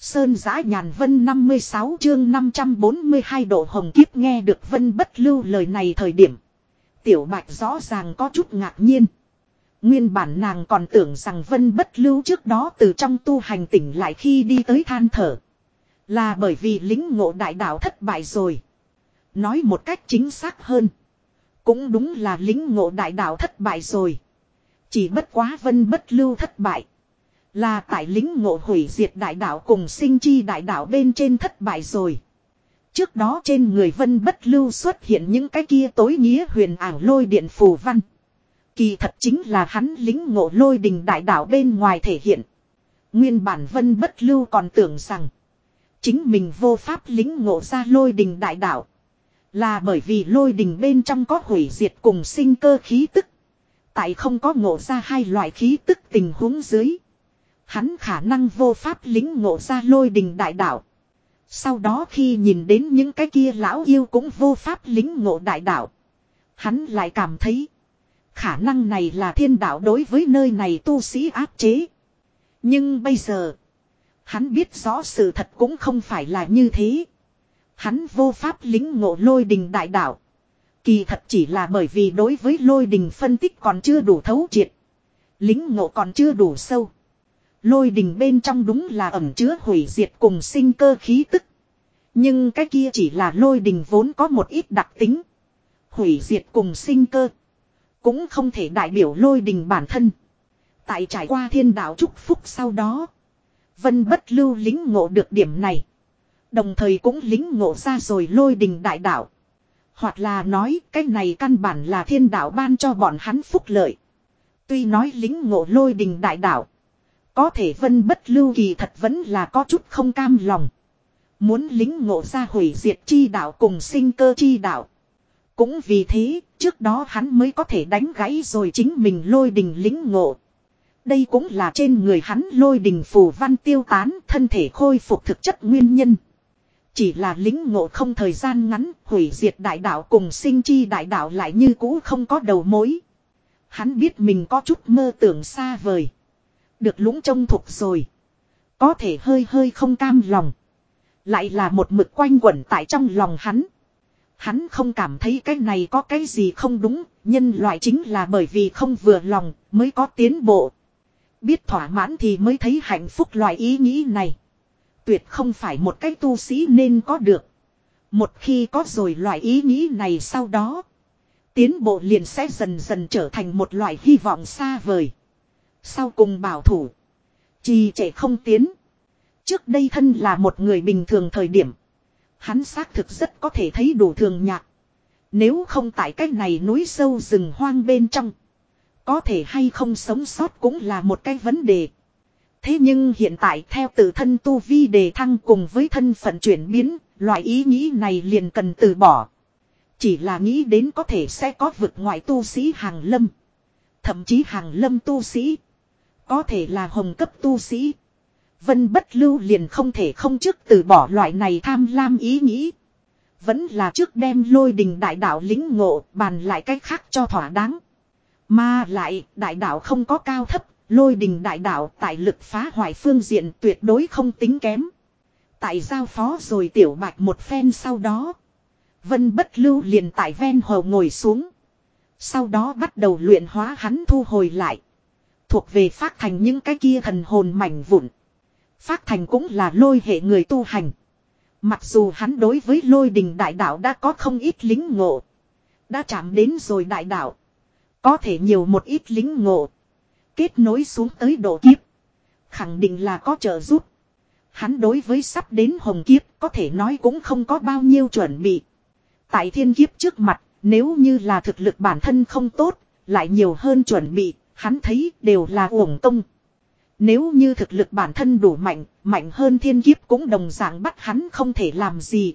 Sơn giã nhàn vân 56 chương 542 độ hồng kiếp nghe được vân bất lưu lời này thời điểm. Tiểu bạch rõ ràng có chút ngạc nhiên. Nguyên bản nàng còn tưởng rằng vân bất lưu trước đó từ trong tu hành tỉnh lại khi đi tới than thở. Là bởi vì lính ngộ đại đạo thất bại rồi. Nói một cách chính xác hơn. Cũng đúng là lính ngộ đại đạo thất bại rồi. Chỉ bất quá vân bất lưu thất bại. Là tại lính ngộ hủy diệt đại đạo cùng sinh chi đại đạo bên trên thất bại rồi. Trước đó trên người vân bất lưu xuất hiện những cái kia tối nghĩa huyền ảo lôi điện phù văn. Kỳ thật chính là hắn lính ngộ lôi đình đại đạo bên ngoài thể hiện. Nguyên bản vân bất lưu còn tưởng rằng. Chính mình vô pháp lính ngộ ra lôi đình đại đạo. Là bởi vì lôi đình bên trong có hủy diệt cùng sinh cơ khí tức. Tại không có ngộ ra hai loại khí tức tình huống dưới. Hắn khả năng vô pháp lính ngộ ra lôi đình đại đạo. Sau đó khi nhìn đến những cái kia lão yêu cũng vô pháp lính ngộ đại đạo. Hắn lại cảm thấy. Khả năng này là thiên đạo đối với nơi này tu sĩ áp chế. Nhưng bây giờ. Hắn biết rõ sự thật cũng không phải là như thế. Hắn vô pháp lính ngộ lôi đình đại đạo. Kỳ thật chỉ là bởi vì đối với lôi đình phân tích còn chưa đủ thấu triệt. Lính ngộ còn chưa đủ sâu. Lôi đình bên trong đúng là ẩm chứa hủy diệt cùng sinh cơ khí tức. Nhưng cái kia chỉ là lôi đình vốn có một ít đặc tính. Hủy diệt cùng sinh cơ. Cũng không thể đại biểu lôi đình bản thân. Tại trải qua thiên đạo chúc phúc sau đó. Vân bất lưu lính ngộ được điểm này. Đồng thời cũng lính ngộ ra rồi lôi đình đại đạo. Hoặc là nói, cái này căn bản là thiên đạo ban cho bọn hắn phúc lợi. Tuy nói lính ngộ lôi đình đại đạo. Có thể vân bất lưu kỳ thật vẫn là có chút không cam lòng. Muốn lính ngộ ra hủy diệt chi đạo cùng sinh cơ chi đạo. Cũng vì thế, trước đó hắn mới có thể đánh gãy rồi chính mình lôi đình lính ngộ. Đây cũng là trên người hắn lôi đình phù văn tiêu tán thân thể khôi phục thực chất nguyên nhân. Chỉ là lính ngộ không thời gian ngắn, hủy diệt đại đạo cùng sinh chi đại đạo lại như cũ không có đầu mối. Hắn biết mình có chút mơ tưởng xa vời. Được lũng trông thục rồi. Có thể hơi hơi không cam lòng. Lại là một mực quanh quẩn tại trong lòng hắn. Hắn không cảm thấy cái này có cái gì không đúng, nhân loại chính là bởi vì không vừa lòng mới có tiến bộ. Biết thỏa mãn thì mới thấy hạnh phúc loại ý nghĩ này. Tuyệt không phải một cái tu sĩ nên có được. Một khi có rồi loại ý nghĩ này sau đó. Tiến bộ liền sẽ dần dần trở thành một loại hy vọng xa vời. Sau cùng bảo thủ. Trì trệ không tiến. Trước đây thân là một người bình thường thời điểm. Hắn xác thực rất có thể thấy đủ thường nhạc. Nếu không tại cái này núi sâu rừng hoang bên trong. Có thể hay không sống sót cũng là một cái vấn đề. Thế nhưng hiện tại theo tự thân tu vi đề thăng cùng với thân phận chuyển biến, loại ý nghĩ này liền cần từ bỏ. Chỉ là nghĩ đến có thể sẽ có vực ngoại tu sĩ hàng lâm. Thậm chí hàng lâm tu sĩ. Có thể là hồng cấp tu sĩ. Vân bất lưu liền không thể không trước từ bỏ loại này tham lam ý nghĩ. Vẫn là trước đem lôi đình đại đạo lính ngộ bàn lại cách khác cho thỏa đáng. Mà lại đại đạo không có cao thấp, lôi đình đại đạo tại lực phá hoại phương diện tuyệt đối không tính kém. Tại giao phó rồi tiểu bạch một phen sau đó. Vân bất lưu liền tại ven hồ ngồi xuống. Sau đó bắt đầu luyện hóa hắn thu hồi lại. Thuộc về phát thành những cái kia thần hồn mảnh vụn. Phát thành cũng là lôi hệ người tu hành. Mặc dù hắn đối với lôi đình đại đạo đã có không ít lính ngộ. Đã chạm đến rồi đại đạo. Có thể nhiều một ít lính ngộ. Kết nối xuống tới độ kiếp. Khẳng định là có trợ giúp. Hắn đối với sắp đến hồng kiếp có thể nói cũng không có bao nhiêu chuẩn bị. Tại thiên kiếp trước mặt, nếu như là thực lực bản thân không tốt, lại nhiều hơn chuẩn bị, hắn thấy đều là uổng công. Nếu như thực lực bản thân đủ mạnh, mạnh hơn thiên kiếp cũng đồng dạng bắt hắn không thể làm gì.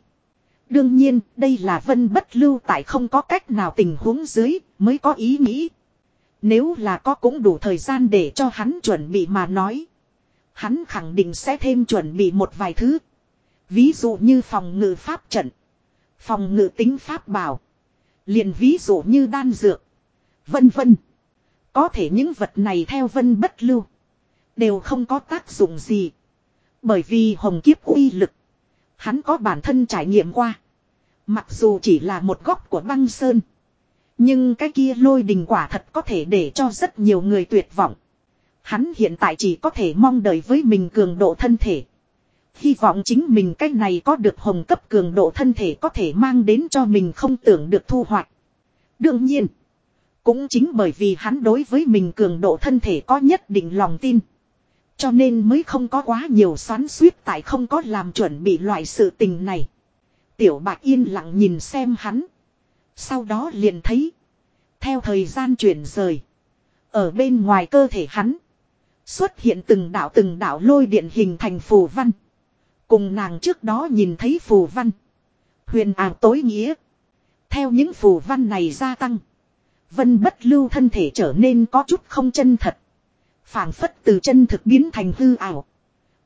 Đương nhiên, đây là vân bất lưu tại không có cách nào tình huống dưới, mới có ý nghĩ. Nếu là có cũng đủ thời gian để cho hắn chuẩn bị mà nói. Hắn khẳng định sẽ thêm chuẩn bị một vài thứ. Ví dụ như phòng ngự pháp trận. Phòng ngự tính pháp bảo. liền ví dụ như đan dược. Vân vân. Có thể những vật này theo vân bất lưu. Đều không có tác dụng gì. Bởi vì hồng kiếp uy lực. Hắn có bản thân trải nghiệm qua. Mặc dù chỉ là một góc của băng sơn. Nhưng cái kia lôi đình quả thật có thể để cho rất nhiều người tuyệt vọng. Hắn hiện tại chỉ có thể mong đợi với mình cường độ thân thể. Hy vọng chính mình cái này có được hồng cấp cường độ thân thể có thể mang đến cho mình không tưởng được thu hoạch. Đương nhiên, cũng chính bởi vì hắn đối với mình cường độ thân thể có nhất định lòng tin. Cho nên mới không có quá nhiều xoắn suýt tại không có làm chuẩn bị loại sự tình này. Tiểu bạc yên lặng nhìn xem hắn. Sau đó liền thấy. Theo thời gian chuyển rời. Ở bên ngoài cơ thể hắn. Xuất hiện từng đạo từng đạo lôi điện hình thành phù văn. Cùng nàng trước đó nhìn thấy phù văn. Huyền ảo tối nghĩa. Theo những phù văn này gia tăng. Vân bất lưu thân thể trở nên có chút không chân thật. phảng phất từ chân thực biến thành hư ảo.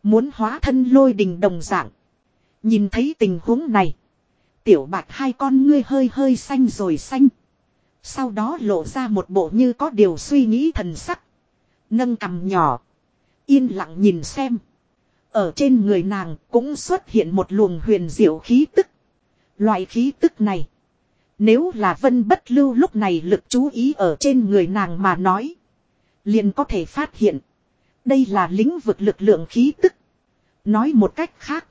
Muốn hóa thân lôi đình đồng dạng. Nhìn thấy tình huống này. Tiểu bạch hai con ngươi hơi hơi xanh rồi xanh. Sau đó lộ ra một bộ như có điều suy nghĩ thần sắc. Nâng cầm nhỏ. Yên lặng nhìn xem. Ở trên người nàng cũng xuất hiện một luồng huyền diệu khí tức. Loại khí tức này. Nếu là vân bất lưu lúc này lực chú ý ở trên người nàng mà nói. Liền có thể phát hiện. Đây là lĩnh vực lực lượng khí tức. Nói một cách khác.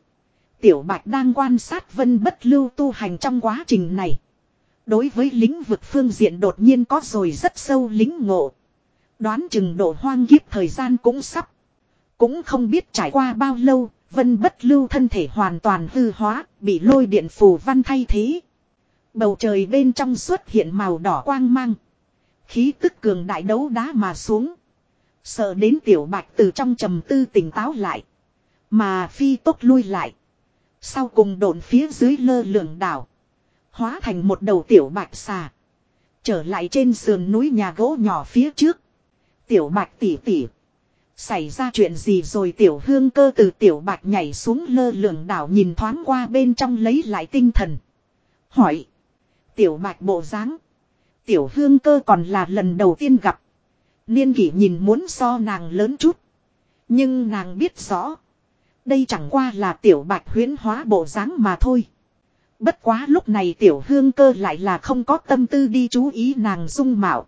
Tiểu Bạch đang quan sát vân bất lưu tu hành trong quá trình này. Đối với lĩnh vực phương diện đột nhiên có rồi rất sâu lính ngộ. Đoán chừng độ hoang kiếp thời gian cũng sắp. Cũng không biết trải qua bao lâu, vân bất lưu thân thể hoàn toàn hư hóa, bị lôi điện phù văn thay thế. Bầu trời bên trong xuất hiện màu đỏ quang mang. Khí tức cường đại đấu đá mà xuống. Sợ đến tiểu bạch từ trong trầm tư tỉnh táo lại. Mà phi tốc lui lại. Sau cùng độn phía dưới lơ lửng đảo. Hóa thành một đầu tiểu bạch xà. Trở lại trên sườn núi nhà gỗ nhỏ phía trước. Tiểu bạch tỉ tỉ. Xảy ra chuyện gì rồi tiểu hương cơ từ tiểu bạch nhảy xuống lơ lửng đảo nhìn thoáng qua bên trong lấy lại tinh thần. Hỏi. Tiểu bạch bộ dáng Tiểu hương cơ còn là lần đầu tiên gặp. Niên kỷ nhìn muốn so nàng lớn chút. Nhưng nàng biết rõ. Đây chẳng qua là tiểu bạch huyến hóa bộ dáng mà thôi. Bất quá lúc này tiểu hương cơ lại là không có tâm tư đi chú ý nàng dung mạo.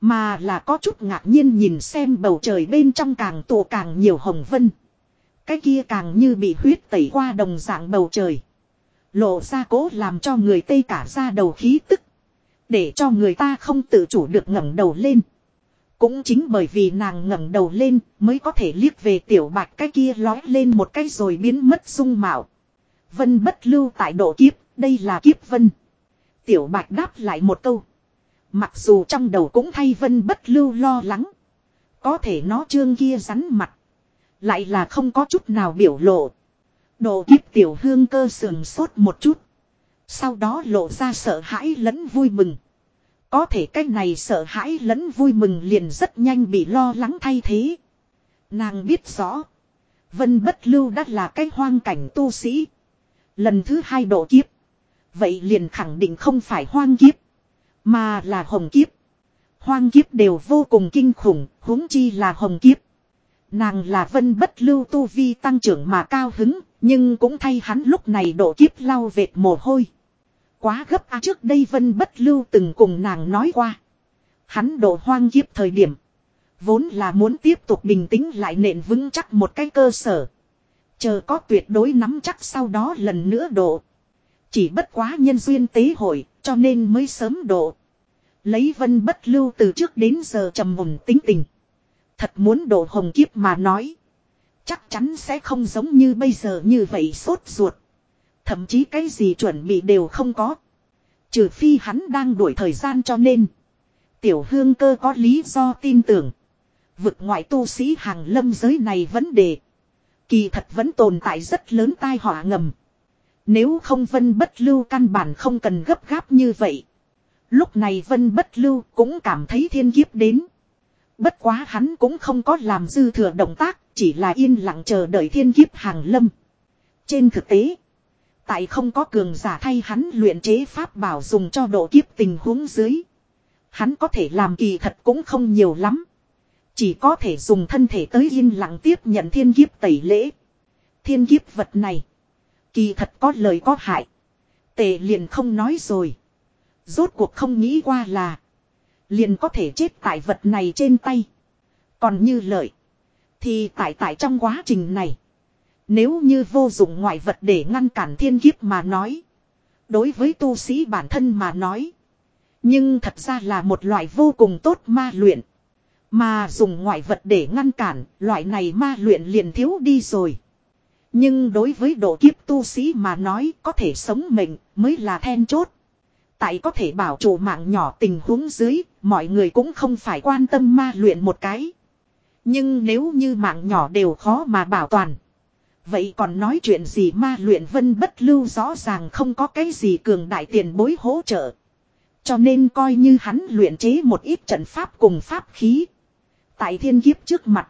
Mà là có chút ngạc nhiên nhìn xem bầu trời bên trong càng tụ càng nhiều hồng vân. Cái kia càng như bị huyết tẩy qua đồng dạng bầu trời. Lộ ra cố làm cho người tây cả ra đầu khí tức. Để cho người ta không tự chủ được ngẩng đầu lên. Cũng chính bởi vì nàng ngẩng đầu lên mới có thể liếc về tiểu bạch cái kia lói lên một cái rồi biến mất dung mạo. Vân bất lưu tại độ kiếp, đây là kiếp vân. Tiểu bạch đáp lại một câu. Mặc dù trong đầu cũng thay vân bất lưu lo lắng. Có thể nó trương kia rắn mặt. Lại là không có chút nào biểu lộ đồ kiếp tiểu hương cơ sườn sốt một chút. Sau đó lộ ra sợ hãi lẫn vui mừng. Có thể cái này sợ hãi lẫn vui mừng liền rất nhanh bị lo lắng thay thế. Nàng biết rõ. Vân bất lưu đã là cái hoang cảnh tu sĩ. Lần thứ hai độ kiếp. Vậy liền khẳng định không phải hoang kiếp. Mà là hồng kiếp. Hoang kiếp đều vô cùng kinh khủng, huống chi là hồng kiếp. Nàng là vân bất lưu tu vi tăng trưởng mà cao hứng, nhưng cũng thay hắn lúc này độ kiếp lau vệt mồ hôi. Quá gấp a trước đây vân bất lưu từng cùng nàng nói qua. Hắn độ hoang kiếp thời điểm. Vốn là muốn tiếp tục bình tĩnh lại nện vững chắc một cái cơ sở. Chờ có tuyệt đối nắm chắc sau đó lần nữa độ. Chỉ bất quá nhân duyên tế hội cho nên mới sớm độ. Lấy vân bất lưu từ trước đến giờ trầm mùng tính tình. Thật muốn độ hồng kiếp mà nói. Chắc chắn sẽ không giống như bây giờ như vậy sốt ruột. Thậm chí cái gì chuẩn bị đều không có. Trừ phi hắn đang đuổi thời gian cho nên. Tiểu hương cơ có lý do tin tưởng. Vực ngoại tu sĩ hàng lâm giới này vấn đề. Kỳ thật vẫn tồn tại rất lớn tai họa ngầm. Nếu không vân bất lưu căn bản không cần gấp gáp như vậy. Lúc này vân bất lưu cũng cảm thấy thiên kiếp đến. Bất quá hắn cũng không có làm dư thừa động tác, chỉ là yên lặng chờ đợi thiên kiếp hàng lâm. Trên thực tế, tại không có cường giả thay hắn luyện chế pháp bảo dùng cho độ kiếp tình huống dưới. Hắn có thể làm kỳ thật cũng không nhiều lắm. Chỉ có thể dùng thân thể tới yên lặng tiếp nhận thiên kiếp tẩy lễ. Thiên kiếp vật này. Kỳ thật có lời có hại. tệ liền không nói rồi. Rốt cuộc không nghĩ qua là. Liền có thể chết tại vật này trên tay. Còn như lợi. Thì tại tại trong quá trình này. Nếu như vô dụng ngoại vật để ngăn cản thiên kiếp mà nói. Đối với tu sĩ bản thân mà nói. Nhưng thật ra là một loại vô cùng tốt ma luyện. Mà dùng ngoại vật để ngăn cản, loại này ma luyện liền thiếu đi rồi. Nhưng đối với độ kiếp tu sĩ mà nói có thể sống mệnh mới là then chốt. Tại có thể bảo chủ mạng nhỏ tình huống dưới, mọi người cũng không phải quan tâm ma luyện một cái. Nhưng nếu như mạng nhỏ đều khó mà bảo toàn. Vậy còn nói chuyện gì ma luyện vân bất lưu rõ ràng không có cái gì cường đại tiền bối hỗ trợ. Cho nên coi như hắn luyện chế một ít trận pháp cùng pháp khí. Tại thiên kiếp trước mặt.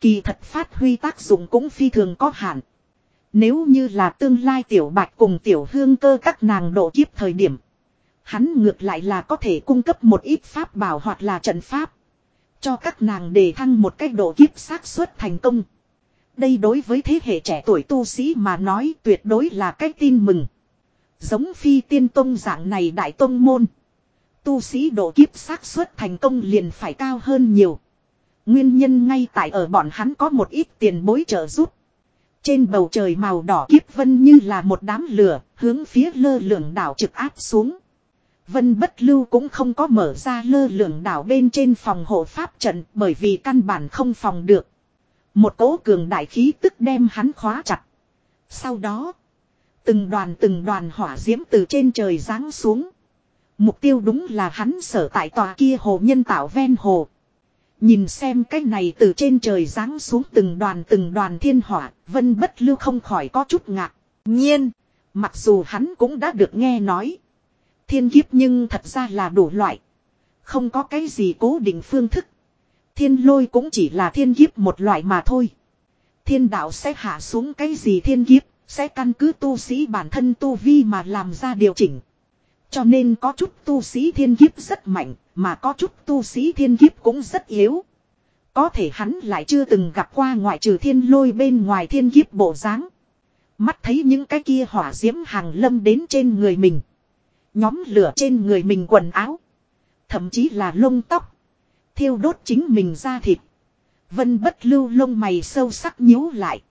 Kỳ thật phát huy tác dụng cũng phi thường có hạn. Nếu như là tương lai tiểu bạch cùng tiểu hương cơ các nàng độ kiếp thời điểm. Hắn ngược lại là có thể cung cấp một ít pháp bảo hoặc là trận pháp. Cho các nàng đề thăng một cách độ kiếp xác suất thành công. Đây đối với thế hệ trẻ tuổi tu sĩ mà nói tuyệt đối là cách tin mừng. Giống phi tiên tông dạng này đại tông môn. Tu sĩ độ kiếp xác suất thành công liền phải cao hơn nhiều. Nguyên nhân ngay tại ở bọn hắn có một ít tiền bối trợ giúp. Trên bầu trời màu đỏ kiếp vân như là một đám lửa, hướng phía lơ lửng đảo trực áp xuống. Vân bất lưu cũng không có mở ra lơ lửng đảo bên trên phòng hộ pháp trận bởi vì căn bản không phòng được. Một cỗ cường đại khí tức đem hắn khóa chặt. Sau đó, từng đoàn từng đoàn hỏa diễm từ trên trời giáng xuống. Mục tiêu đúng là hắn sở tại tòa kia hồ nhân tạo ven hồ. Nhìn xem cái này từ trên trời giáng xuống từng đoàn từng đoàn thiên hỏa, vân bất lưu không khỏi có chút ngạc. Nhiên, mặc dù hắn cũng đã được nghe nói. Thiên kiếp nhưng thật ra là đủ loại. Không có cái gì cố định phương thức. Thiên lôi cũng chỉ là thiên kiếp một loại mà thôi. Thiên đạo sẽ hạ xuống cái gì thiên kiếp, sẽ căn cứ tu sĩ bản thân tu vi mà làm ra điều chỉnh. Cho nên có chút tu sĩ thiên kiếp rất mạnh, mà có chút tu sĩ thiên kiếp cũng rất yếu. Có thể hắn lại chưa từng gặp qua ngoại trừ thiên lôi bên ngoài thiên kiếp bộ dáng. Mắt thấy những cái kia hỏa diễm hàng lâm đến trên người mình. Nhóm lửa trên người mình quần áo. Thậm chí là lông tóc. Thiêu đốt chính mình ra thịt. Vân bất lưu lông mày sâu sắc nhíu lại.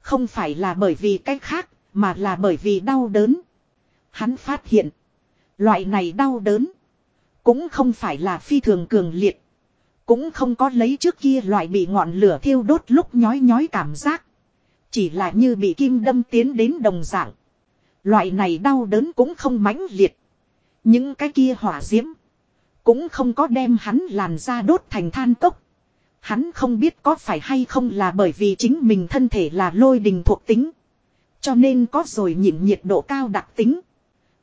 Không phải là bởi vì cách khác, mà là bởi vì đau đớn. Hắn phát hiện. Loại này đau đớn. Cũng không phải là phi thường cường liệt. Cũng không có lấy trước kia loại bị ngọn lửa thiêu đốt lúc nhói nhói cảm giác. Chỉ là như bị kim đâm tiến đến đồng dạng. Loại này đau đớn cũng không mãnh liệt. Những cái kia hỏa diễm. Cũng không có đem hắn làn ra đốt thành than cốc. Hắn không biết có phải hay không là bởi vì chính mình thân thể là lôi đình thuộc tính. Cho nên có rồi nhịn nhiệt độ cao đặc tính.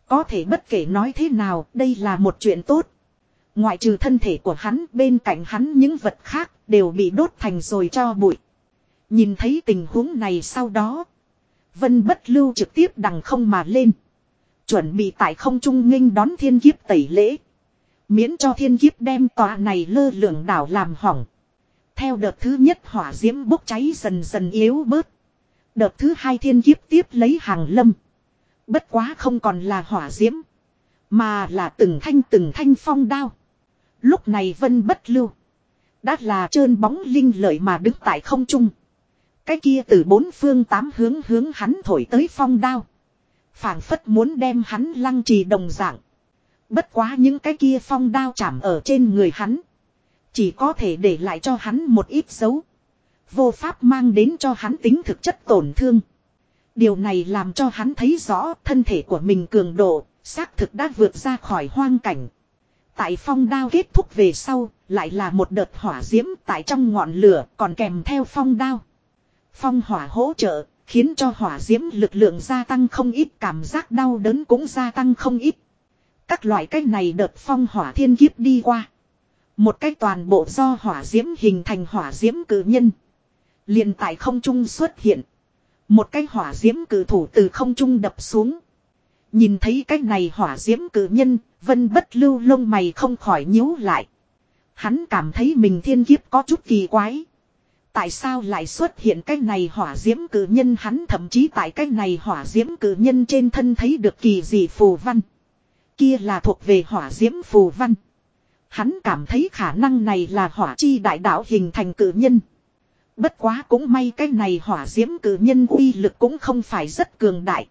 Có thể bất kể nói thế nào, đây là một chuyện tốt. Ngoại trừ thân thể của hắn, bên cạnh hắn những vật khác đều bị đốt thành rồi cho bụi. Nhìn thấy tình huống này sau đó. Vân bất lưu trực tiếp đằng không mà lên. Chuẩn bị tại không trung nghênh đón thiên kiếp tẩy lễ. Miễn cho thiên kiếp đem tòa này lơ lửng đảo làm hỏng. Theo đợt thứ nhất hỏa diễm bốc cháy dần dần yếu bớt. Đợt thứ hai thiên kiếp tiếp lấy hàng lâm. Bất quá không còn là hỏa diễm. Mà là từng thanh từng thanh phong đao. Lúc này vân bất lưu. Đã là trơn bóng linh lợi mà đứng tại không trung. Cái kia từ bốn phương tám hướng hướng hắn thổi tới phong đao phảng phất muốn đem hắn lăng trì đồng dạng. Bất quá những cái kia phong đao chạm ở trên người hắn. Chỉ có thể để lại cho hắn một ít dấu. Vô pháp mang đến cho hắn tính thực chất tổn thương. Điều này làm cho hắn thấy rõ thân thể của mình cường độ, xác thực đã vượt ra khỏi hoang cảnh. Tại phong đao kết thúc về sau, lại là một đợt hỏa diễm tại trong ngọn lửa còn kèm theo phong đao. Phong hỏa hỗ trợ, khiến cho hỏa diễm lực lượng gia tăng không ít cảm giác đau đớn cũng gia tăng không ít. Các loại cách này đợt phong hỏa thiên kiếp đi qua. Một cách toàn bộ do hỏa diễm hình thành hỏa diễm cử nhân. liền tại không trung xuất hiện. Một cái hỏa diễm cử thủ từ không trung đập xuống. Nhìn thấy cái này hỏa diễm cử nhân, vân bất lưu lông mày không khỏi nhíu lại. Hắn cảm thấy mình thiên kiếp có chút kỳ quái. Tại sao lại xuất hiện cái này hỏa diễm cử nhân hắn thậm chí tại cái này hỏa diễm cử nhân trên thân thấy được kỳ gì phù văn. Kia là thuộc về hỏa diễm phù văn. Hắn cảm thấy khả năng này là hỏa chi đại đạo hình thành cử nhân. Bất quá cũng may cái này hỏa diễm cử nhân uy lực cũng không phải rất cường đại.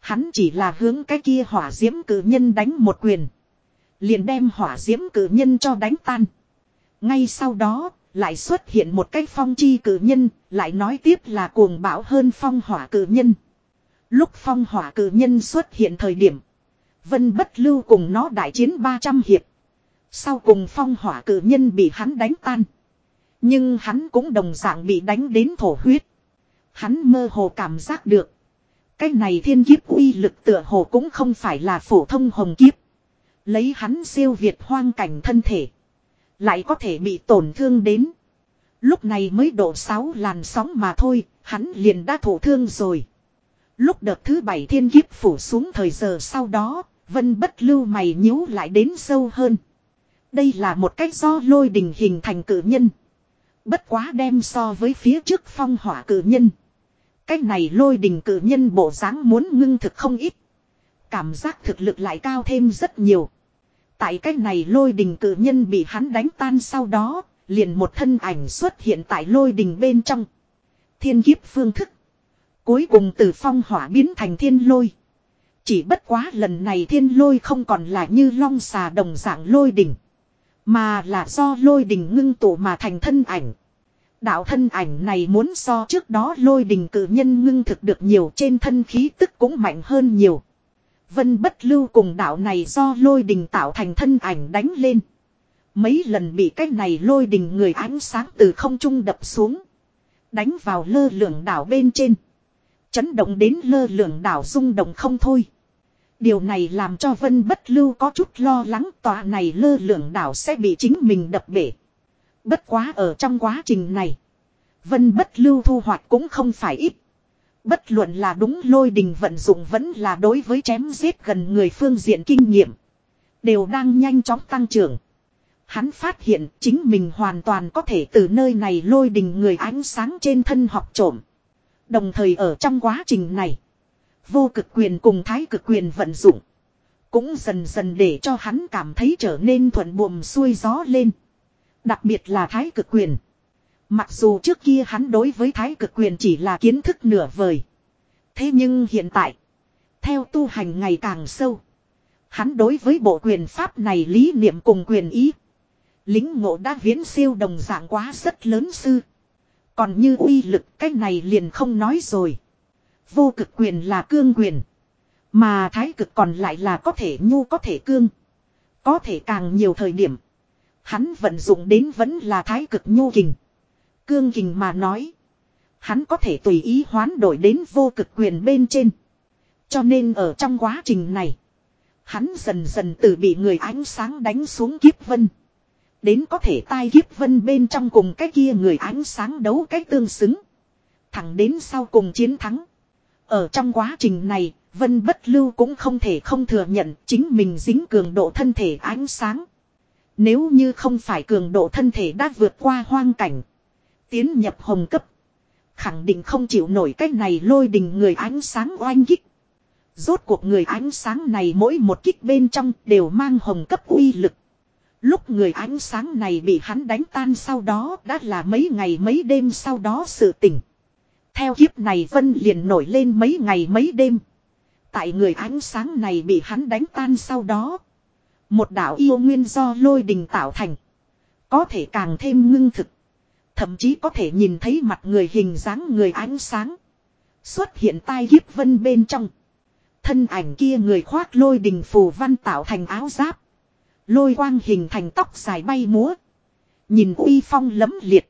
Hắn chỉ là hướng cái kia hỏa diễm cử nhân đánh một quyền. Liền đem hỏa diễm cử nhân cho đánh tan. Ngay sau đó, lại xuất hiện một cái phong chi cử nhân, lại nói tiếp là cuồng bão hơn phong hỏa cử nhân. Lúc phong hỏa cử nhân xuất hiện thời điểm, Vân bất lưu cùng nó đại chiến 300 hiệp. Sau cùng phong hỏa cử nhân bị hắn đánh tan. Nhưng hắn cũng đồng dạng bị đánh đến thổ huyết. Hắn mơ hồ cảm giác được. Cái này thiên kiếp uy lực tựa hồ cũng không phải là phổ thông hồng kiếp. Lấy hắn siêu việt hoang cảnh thân thể. Lại có thể bị tổn thương đến. Lúc này mới độ 6 làn sóng mà thôi, hắn liền đã thổ thương rồi. Lúc đợt thứ bảy thiên kiếp phủ xuống thời giờ sau đó, vân bất lưu mày nhíu lại đến sâu hơn. Đây là một cách do lôi đình hình thành cử nhân. Bất quá đem so với phía trước phong hỏa cử nhân. Cách này lôi đình cử nhân bộ dáng muốn ngưng thực không ít. Cảm giác thực lực lại cao thêm rất nhiều. Tại cách này lôi đình cử nhân bị hắn đánh tan sau đó, liền một thân ảnh xuất hiện tại lôi đình bên trong. Thiên kiếp phương thức. Cuối cùng từ phong hỏa biến thành thiên lôi. Chỉ bất quá lần này thiên lôi không còn là như long xà đồng dạng lôi đỉnh. Mà là do lôi đình ngưng tụ mà thành thân ảnh. Đạo thân ảnh này muốn so trước đó lôi đình cử nhân ngưng thực được nhiều trên thân khí tức cũng mạnh hơn nhiều. Vân bất lưu cùng đạo này do lôi đình tạo thành thân ảnh đánh lên. Mấy lần bị cái này lôi đình người ánh sáng từ không trung đập xuống. Đánh vào lơ lửng đảo bên trên. Chấn động đến lơ lửng đảo rung động không thôi. Điều này làm cho Vân Bất Lưu có chút lo lắng tòa này lơ lửng đảo sẽ bị chính mình đập bể. Bất quá ở trong quá trình này. Vân Bất Lưu thu hoạch cũng không phải ít. Bất luận là đúng lôi đình vận dụng vẫn là đối với chém giết gần người phương diện kinh nghiệm. Đều đang nhanh chóng tăng trưởng. Hắn phát hiện chính mình hoàn toàn có thể từ nơi này lôi đình người ánh sáng trên thân học trộm. Đồng thời ở trong quá trình này. Vô cực quyền cùng thái cực quyền vận dụng. Cũng dần dần để cho hắn cảm thấy trở nên thuận buồm xuôi gió lên. Đặc biệt là thái cực quyền. Mặc dù trước kia hắn đối với thái cực quyền chỉ là kiến thức nửa vời. Thế nhưng hiện tại. Theo tu hành ngày càng sâu. Hắn đối với bộ quyền pháp này lý niệm cùng quyền ý. Lính ngộ đã viễn siêu đồng dạng quá rất lớn sư. Còn như uy lực cái này liền không nói rồi. Vô cực quyền là cương quyền. Mà thái cực còn lại là có thể nhu có thể cương. Có thể càng nhiều thời điểm. Hắn vận dụng đến vẫn là thái cực nhu kình. Cương kình mà nói. Hắn có thể tùy ý hoán đổi đến vô cực quyền bên trên. Cho nên ở trong quá trình này. Hắn dần dần từ bị người ánh sáng đánh xuống kiếp vân. Đến có thể tai kiếp vân bên trong cùng cái kia người ánh sáng đấu cái tương xứng. Thẳng đến sau cùng chiến thắng. Ở trong quá trình này, Vân Bất Lưu cũng không thể không thừa nhận chính mình dính cường độ thân thể ánh sáng. Nếu như không phải cường độ thân thể đã vượt qua hoang cảnh. Tiến nhập hồng cấp. Khẳng định không chịu nổi cách này lôi đình người ánh sáng oanh kích. Rốt cuộc người ánh sáng này mỗi một kích bên trong đều mang hồng cấp uy lực. Lúc người ánh sáng này bị hắn đánh tan sau đó đã là mấy ngày mấy đêm sau đó sự tỉnh. Theo kiếp này Vân liền nổi lên mấy ngày mấy đêm. Tại người ánh sáng này bị hắn đánh tan sau đó. Một đạo yêu nguyên do lôi đình tạo thành. Có thể càng thêm ngưng thực. Thậm chí có thể nhìn thấy mặt người hình dáng người ánh sáng. Xuất hiện tai hiếp vân bên trong. Thân ảnh kia người khoác lôi đình phù văn tạo thành áo giáp. Lôi quang hình thành tóc dài bay múa. Nhìn uy phong lấm liệt.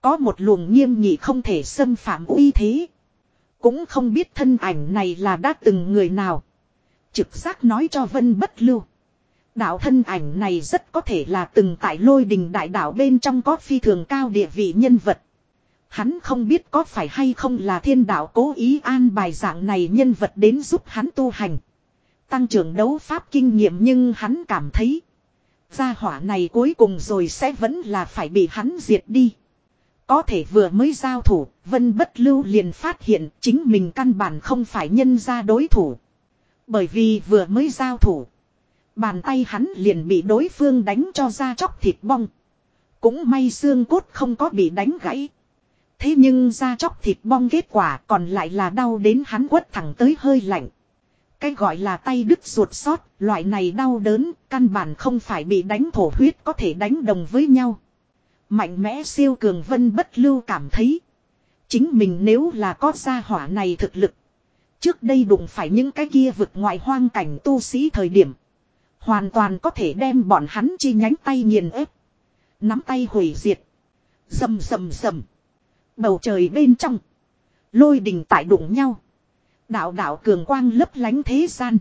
Có một luồng nghiêm nghị không thể xâm phạm uy thế. Cũng không biết thân ảnh này là đã từng người nào. Trực giác nói cho Vân bất lưu. Đạo thân ảnh này rất có thể là từng tại lôi đình đại đạo bên trong có phi thường cao địa vị nhân vật. Hắn không biết có phải hay không là thiên đạo cố ý an bài dạng này nhân vật đến giúp hắn tu hành. Tăng trưởng đấu pháp kinh nghiệm nhưng hắn cảm thấy. Gia hỏa này cuối cùng rồi sẽ vẫn là phải bị hắn diệt đi. Có thể vừa mới giao thủ, Vân Bất Lưu liền phát hiện chính mình căn bản không phải nhân ra đối thủ. Bởi vì vừa mới giao thủ. Bàn tay hắn liền bị đối phương đánh cho ra chóc thịt bong. Cũng may xương cốt không có bị đánh gãy. Thế nhưng ra chóc thịt bong kết quả còn lại là đau đến hắn quất thẳng tới hơi lạnh. Cái gọi là tay đứt ruột sót, loại này đau đớn, căn bản không phải bị đánh thổ huyết có thể đánh đồng với nhau. Mạnh mẽ siêu cường vân bất lưu cảm thấy. Chính mình nếu là có gia hỏa này thực lực. Trước đây đụng phải những cái kia vực ngoại hoang cảnh tu sĩ thời điểm. Hoàn toàn có thể đem bọn hắn chi nhánh tay nghiền ép. Nắm tay hủy diệt. Dầm dầm dầm. Bầu trời bên trong. Lôi đình tại đụng nhau. Đạo đạo cường quang lấp lánh thế gian.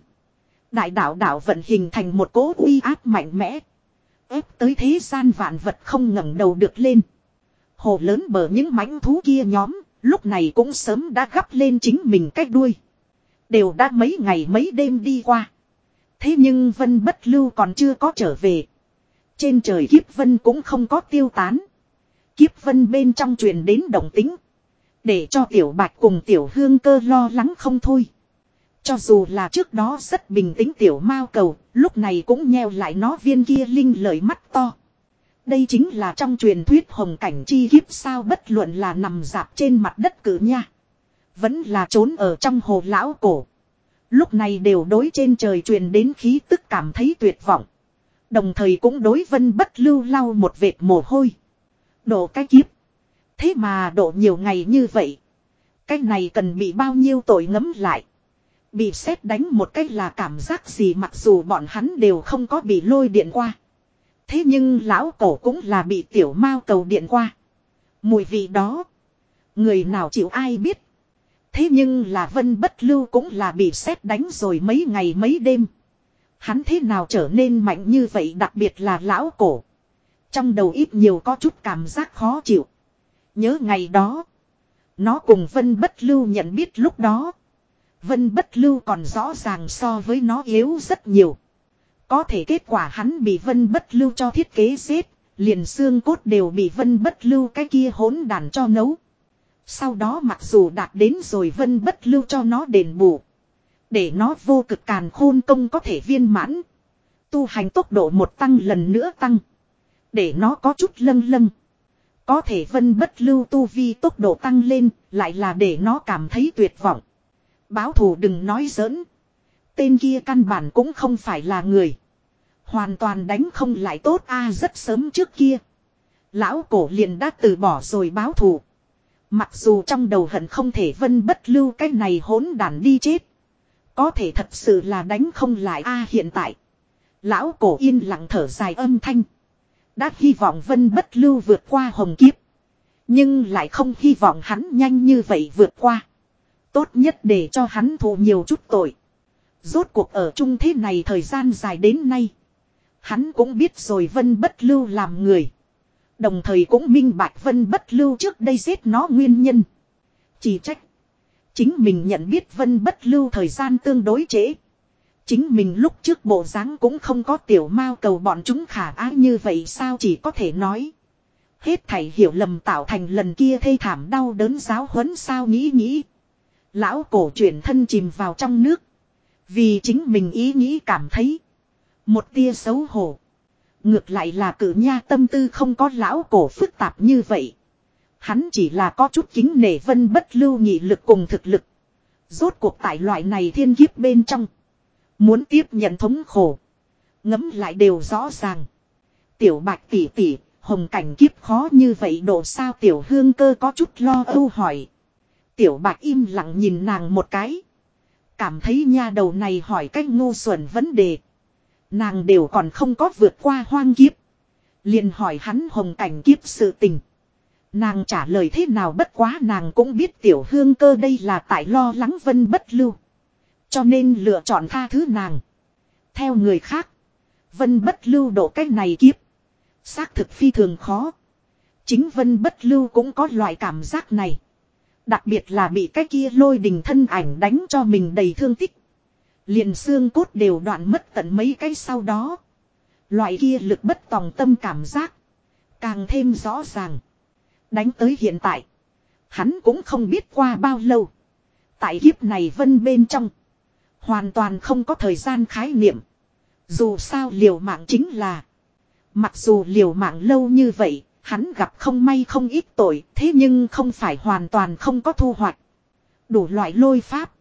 Đại đạo đạo vận hình thành một cỗ uy áp mạnh mẽ. ép tới thế gian vạn vật không ngẩng đầu được lên. Hồ lớn bờ những mãnh thú kia nhóm, lúc này cũng sớm đã gấp lên chính mình cách đuôi. Đều đã mấy ngày mấy đêm đi qua. Thế nhưng vân bất lưu còn chưa có trở về. Trên trời kiếp vân cũng không có tiêu tán. Kiếp vân bên trong truyền đến đồng tính. Để cho tiểu bạch cùng tiểu hương cơ lo lắng không thôi. Cho dù là trước đó rất bình tĩnh tiểu mao cầu, lúc này cũng nheo lại nó viên kia linh lợi mắt to. Đây chính là trong truyền thuyết hồng cảnh chi kiếp sao bất luận là nằm dạp trên mặt đất cử nha. Vẫn là trốn ở trong hồ lão cổ. Lúc này đều đối trên trời truyền đến khí tức cảm thấy tuyệt vọng. Đồng thời cũng đối vân bất lưu lau một vệt mồ hôi. Độ cái kiếp. Thế mà độ nhiều ngày như vậy. Cái này cần bị bao nhiêu tội ngấm lại. Bị xét đánh một cách là cảm giác gì mặc dù bọn hắn đều không có bị lôi điện qua. Thế nhưng lão cổ cũng là bị tiểu mao cầu điện qua. Mùi vị đó. Người nào chịu ai biết. Thế nhưng là vân bất lưu cũng là bị xét đánh rồi mấy ngày mấy đêm. Hắn thế nào trở nên mạnh như vậy đặc biệt là lão cổ. Trong đầu ít nhiều có chút cảm giác khó chịu. Nhớ ngày đó. Nó cùng Vân Bất Lưu nhận biết lúc đó. Vân Bất Lưu còn rõ ràng so với nó yếu rất nhiều. Có thể kết quả hắn bị Vân Bất Lưu cho thiết kế xếp. Liền xương cốt đều bị Vân Bất Lưu cái kia hỗn đàn cho nấu. Sau đó mặc dù đạt đến rồi Vân Bất Lưu cho nó đền bù. Để nó vô cực càn khôn công có thể viên mãn. Tu hành tốc độ một tăng lần nữa tăng. Để nó có chút lâng lâng. Có thể vân bất lưu tu vi tốc độ tăng lên, lại là để nó cảm thấy tuyệt vọng. Báo thù đừng nói giỡn. Tên kia căn bản cũng không phải là người. Hoàn toàn đánh không lại tốt a à, rất sớm trước kia. Lão cổ liền đã từ bỏ rồi báo thù. Mặc dù trong đầu hận không thể vân bất lưu cái này hỗn đàn đi chết. Có thể thật sự là đánh không lại a hiện tại. Lão cổ yên lặng thở dài âm thanh. Đã hy vọng vân bất lưu vượt qua hồng kiếp. Nhưng lại không hy vọng hắn nhanh như vậy vượt qua. Tốt nhất để cho hắn thụ nhiều chút tội. Rốt cuộc ở chung thế này thời gian dài đến nay. Hắn cũng biết rồi vân bất lưu làm người. Đồng thời cũng minh bạch vân bất lưu trước đây giết nó nguyên nhân. Chỉ trách. Chính mình nhận biết vân bất lưu thời gian tương đối trễ. Chính mình lúc trước bộ dáng cũng không có tiểu mao cầu bọn chúng khả ái như vậy sao chỉ có thể nói. Hết thảy hiểu lầm tạo thành lần kia thê thảm đau đớn giáo huấn sao nghĩ nghĩ. Lão cổ chuyển thân chìm vào trong nước. Vì chính mình ý nghĩ cảm thấy. Một tia xấu hổ. Ngược lại là cử nha tâm tư không có lão cổ phức tạp như vậy. Hắn chỉ là có chút kính nể vân bất lưu nhị lực cùng thực lực. Rốt cuộc tại loại này thiên kiếp bên trong. Muốn tiếp nhận thống khổ. Ngấm lại đều rõ ràng. Tiểu bạch tỷ tỷ, hồng cảnh kiếp khó như vậy độ sao tiểu hương cơ có chút lo âu hỏi. Tiểu bạch im lặng nhìn nàng một cái. Cảm thấy nha đầu này hỏi cách ngu xuẩn vấn đề. Nàng đều còn không có vượt qua hoang kiếp. liền hỏi hắn hồng cảnh kiếp sự tình. Nàng trả lời thế nào bất quá nàng cũng biết tiểu hương cơ đây là tại lo lắng vân bất lưu. Cho nên lựa chọn tha thứ nàng. Theo người khác. Vân bất lưu độ cách này kiếp. Xác thực phi thường khó. Chính vân bất lưu cũng có loại cảm giác này. Đặc biệt là bị cái kia lôi đình thân ảnh đánh cho mình đầy thương tích. Liền xương cốt đều đoạn mất tận mấy cái sau đó. Loại kia lực bất tòng tâm cảm giác. Càng thêm rõ ràng. Đánh tới hiện tại. Hắn cũng không biết qua bao lâu. Tại kiếp này vân bên trong. Hoàn toàn không có thời gian khái niệm. Dù sao liều mạng chính là. Mặc dù liều mạng lâu như vậy, hắn gặp không may không ít tội, thế nhưng không phải hoàn toàn không có thu hoạch. Đủ loại lôi pháp.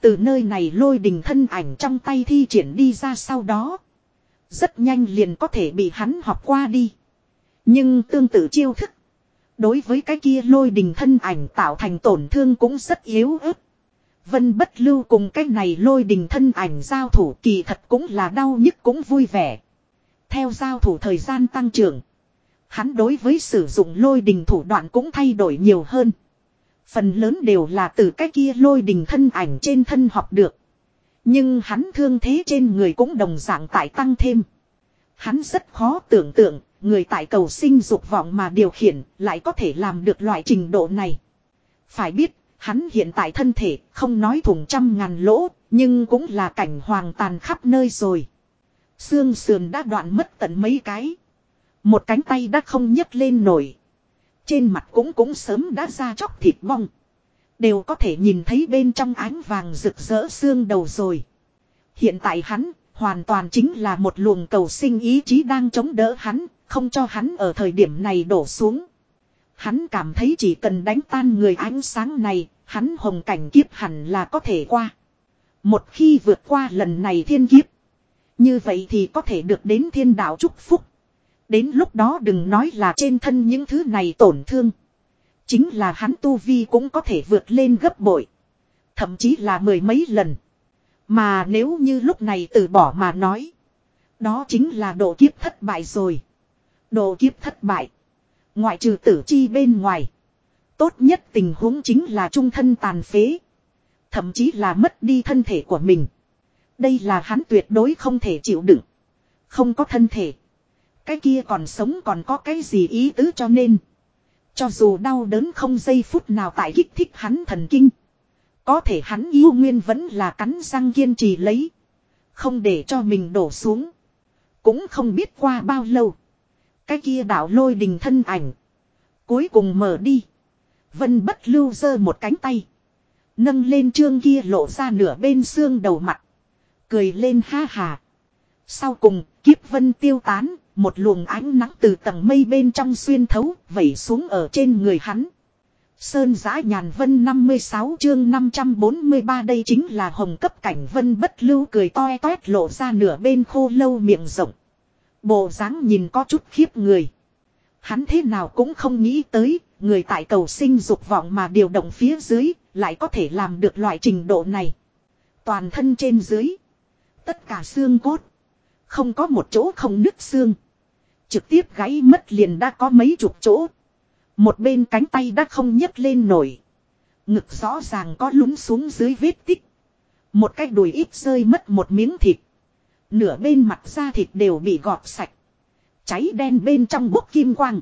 Từ nơi này lôi đình thân ảnh trong tay thi triển đi ra sau đó. Rất nhanh liền có thể bị hắn học qua đi. Nhưng tương tự chiêu thức. Đối với cái kia lôi đình thân ảnh tạo thành tổn thương cũng rất yếu ớt. Vân bất lưu cùng cái này lôi đình thân ảnh giao thủ kỳ thật cũng là đau nhức cũng vui vẻ. Theo giao thủ thời gian tăng trưởng. Hắn đối với sử dụng lôi đình thủ đoạn cũng thay đổi nhiều hơn. Phần lớn đều là từ cái kia lôi đình thân ảnh trên thân học được. Nhưng hắn thương thế trên người cũng đồng dạng tại tăng thêm. Hắn rất khó tưởng tượng, người tại cầu sinh dục vọng mà điều khiển lại có thể làm được loại trình độ này. Phải biết, hắn hiện tại thân thể không nói thủng trăm ngàn lỗ, nhưng cũng là cảnh hoàng tàn khắp nơi rồi. Xương sườn đã đoạn mất tận mấy cái. Một cánh tay đã không nhấc lên nổi. Trên mặt cũng cũng sớm đã ra chóc thịt bong. Đều có thể nhìn thấy bên trong ánh vàng rực rỡ xương đầu rồi. Hiện tại hắn, hoàn toàn chính là một luồng cầu sinh ý chí đang chống đỡ hắn, không cho hắn ở thời điểm này đổ xuống. Hắn cảm thấy chỉ cần đánh tan người ánh sáng này, hắn hồng cảnh kiếp hẳn là có thể qua. Một khi vượt qua lần này thiên kiếp, như vậy thì có thể được đến thiên đạo chúc phúc. Đến lúc đó đừng nói là trên thân những thứ này tổn thương. Chính là hắn tu vi cũng có thể vượt lên gấp bội. Thậm chí là mười mấy lần. Mà nếu như lúc này từ bỏ mà nói. Đó chính là độ kiếp thất bại rồi. Độ kiếp thất bại. Ngoại trừ tử chi bên ngoài. Tốt nhất tình huống chính là trung thân tàn phế. Thậm chí là mất đi thân thể của mình. Đây là hắn tuyệt đối không thể chịu đựng. Không có thân thể. Cái kia còn sống còn có cái gì ý tứ cho nên. Cho dù đau đớn không giây phút nào tại kích thích hắn thần kinh. Có thể hắn yêu nguyên vẫn là cắn răng kiên trì lấy. Không để cho mình đổ xuống. Cũng không biết qua bao lâu. Cái kia đảo lôi đình thân ảnh. Cuối cùng mở đi. Vân bất lưu giơ một cánh tay. Nâng lên trương kia lộ ra nửa bên xương đầu mặt. Cười lên ha hà. Sau cùng, kiếp vân tiêu tán, một luồng ánh nắng từ tầng mây bên trong xuyên thấu, vẩy xuống ở trên người hắn. Sơn giã nhàn vân 56 chương 543 đây chính là hồng cấp cảnh vân bất lưu cười toe toét lộ ra nửa bên khô lâu miệng rộng. Bộ dáng nhìn có chút khiếp người. Hắn thế nào cũng không nghĩ tới, người tại cầu sinh dục vọng mà điều động phía dưới, lại có thể làm được loại trình độ này. Toàn thân trên dưới. Tất cả xương cốt. Không có một chỗ không nứt xương. Trực tiếp gãy mất liền đã có mấy chục chỗ. Một bên cánh tay đã không nhấc lên nổi. Ngực rõ ràng có lún xuống dưới vết tích. Một cái đùi ít rơi mất một miếng thịt. Nửa bên mặt da thịt đều bị gọt sạch. Cháy đen bên trong bốc kim quang.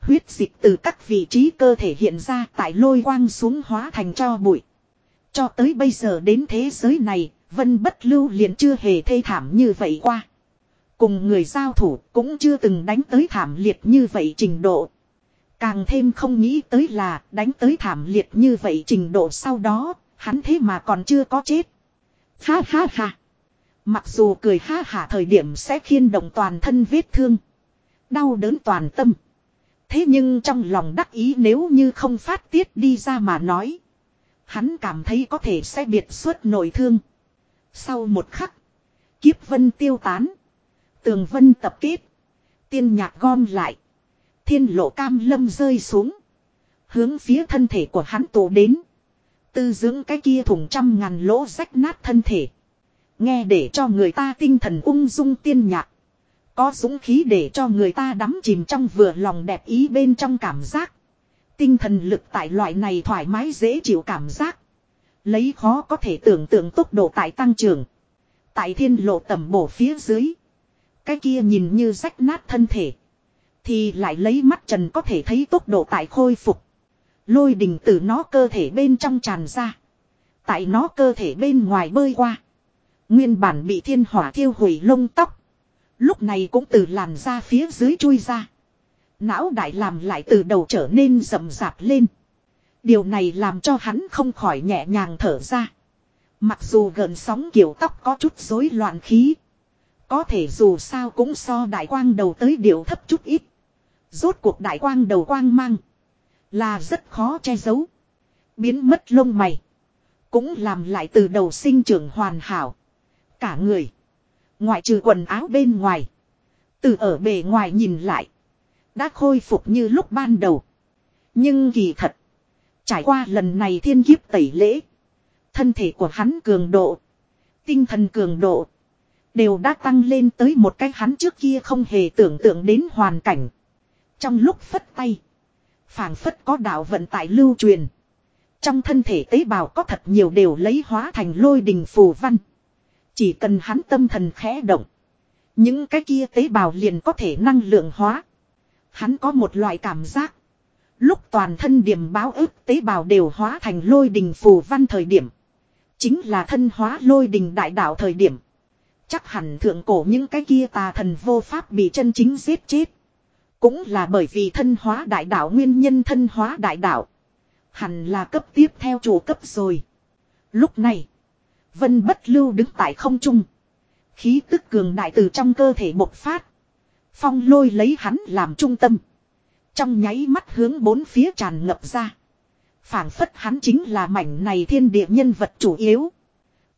Huyết dịch từ các vị trí cơ thể hiện ra tại lôi quang xuống hóa thành cho bụi. Cho tới bây giờ đến thế giới này, Vân bất lưu liền chưa hề thê thảm như vậy qua. Cùng người giao thủ cũng chưa từng đánh tới thảm liệt như vậy trình độ. Càng thêm không nghĩ tới là đánh tới thảm liệt như vậy trình độ sau đó, hắn thế mà còn chưa có chết. Ha ha ha. Mặc dù cười ha hả thời điểm sẽ khiên động toàn thân vết thương. Đau đớn toàn tâm. Thế nhưng trong lòng đắc ý nếu như không phát tiết đi ra mà nói. Hắn cảm thấy có thể sẽ biệt xuất nội thương. Sau một khắc. Kiếp vân tiêu tán. Tường vân tập kết. Tiên nhạc gom lại. Thiên lộ cam lâm rơi xuống. Hướng phía thân thể của hắn tổ đến. Tư dưỡng cái kia thủng trăm ngàn lỗ rách nát thân thể. Nghe để cho người ta tinh thần ung dung tiên nhạc. Có dũng khí để cho người ta đắm chìm trong vừa lòng đẹp ý bên trong cảm giác. Tinh thần lực tại loại này thoải mái dễ chịu cảm giác. Lấy khó có thể tưởng tượng tốc độ tại tăng trưởng. Tại thiên lộ tầm bổ phía dưới. Cái kia nhìn như rách nát thân thể. Thì lại lấy mắt trần có thể thấy tốc độ tại khôi phục. Lôi đình từ nó cơ thể bên trong tràn ra. Tại nó cơ thể bên ngoài bơi qua. Nguyên bản bị thiên hỏa thiêu hủy lông tóc. Lúc này cũng từ làn ra phía dưới chui ra. Não đại làm lại từ đầu trở nên rậm rạp lên. Điều này làm cho hắn không khỏi nhẹ nhàng thở ra. Mặc dù gần sóng kiểu tóc có chút rối loạn khí. Có thể dù sao cũng so đại quang đầu tới điều thấp chút ít. Rốt cuộc đại quang đầu quang mang. Là rất khó che giấu. Biến mất lông mày. Cũng làm lại từ đầu sinh trưởng hoàn hảo. Cả người. Ngoại trừ quần áo bên ngoài. Từ ở bề ngoài nhìn lại. Đã khôi phục như lúc ban đầu. Nhưng kỳ thật. Trải qua lần này thiên kiếp tẩy lễ. Thân thể của hắn cường độ. Tinh thần cường độ. Đều đã tăng lên tới một cách hắn trước kia không hề tưởng tượng đến hoàn cảnh. Trong lúc phất tay. phảng phất có đạo vận tải lưu truyền. Trong thân thể tế bào có thật nhiều đều lấy hóa thành lôi đình phù văn. Chỉ cần hắn tâm thần khẽ động. Những cái kia tế bào liền có thể năng lượng hóa. Hắn có một loại cảm giác. Lúc toàn thân điểm báo ức tế bào đều hóa thành lôi đình phù văn thời điểm. Chính là thân hóa lôi đình đại đạo thời điểm. Chắc hẳn thượng cổ những cái kia tà thần vô pháp bị chân chính giết chết. Cũng là bởi vì thân hóa đại đạo nguyên nhân thân hóa đại đạo. Hẳn là cấp tiếp theo chủ cấp rồi. Lúc này. Vân bất lưu đứng tại không trung. Khí tức cường đại từ trong cơ thể bộc phát. Phong lôi lấy hắn làm trung tâm. Trong nháy mắt hướng bốn phía tràn ngập ra. phảng phất hắn chính là mảnh này thiên địa nhân vật chủ yếu.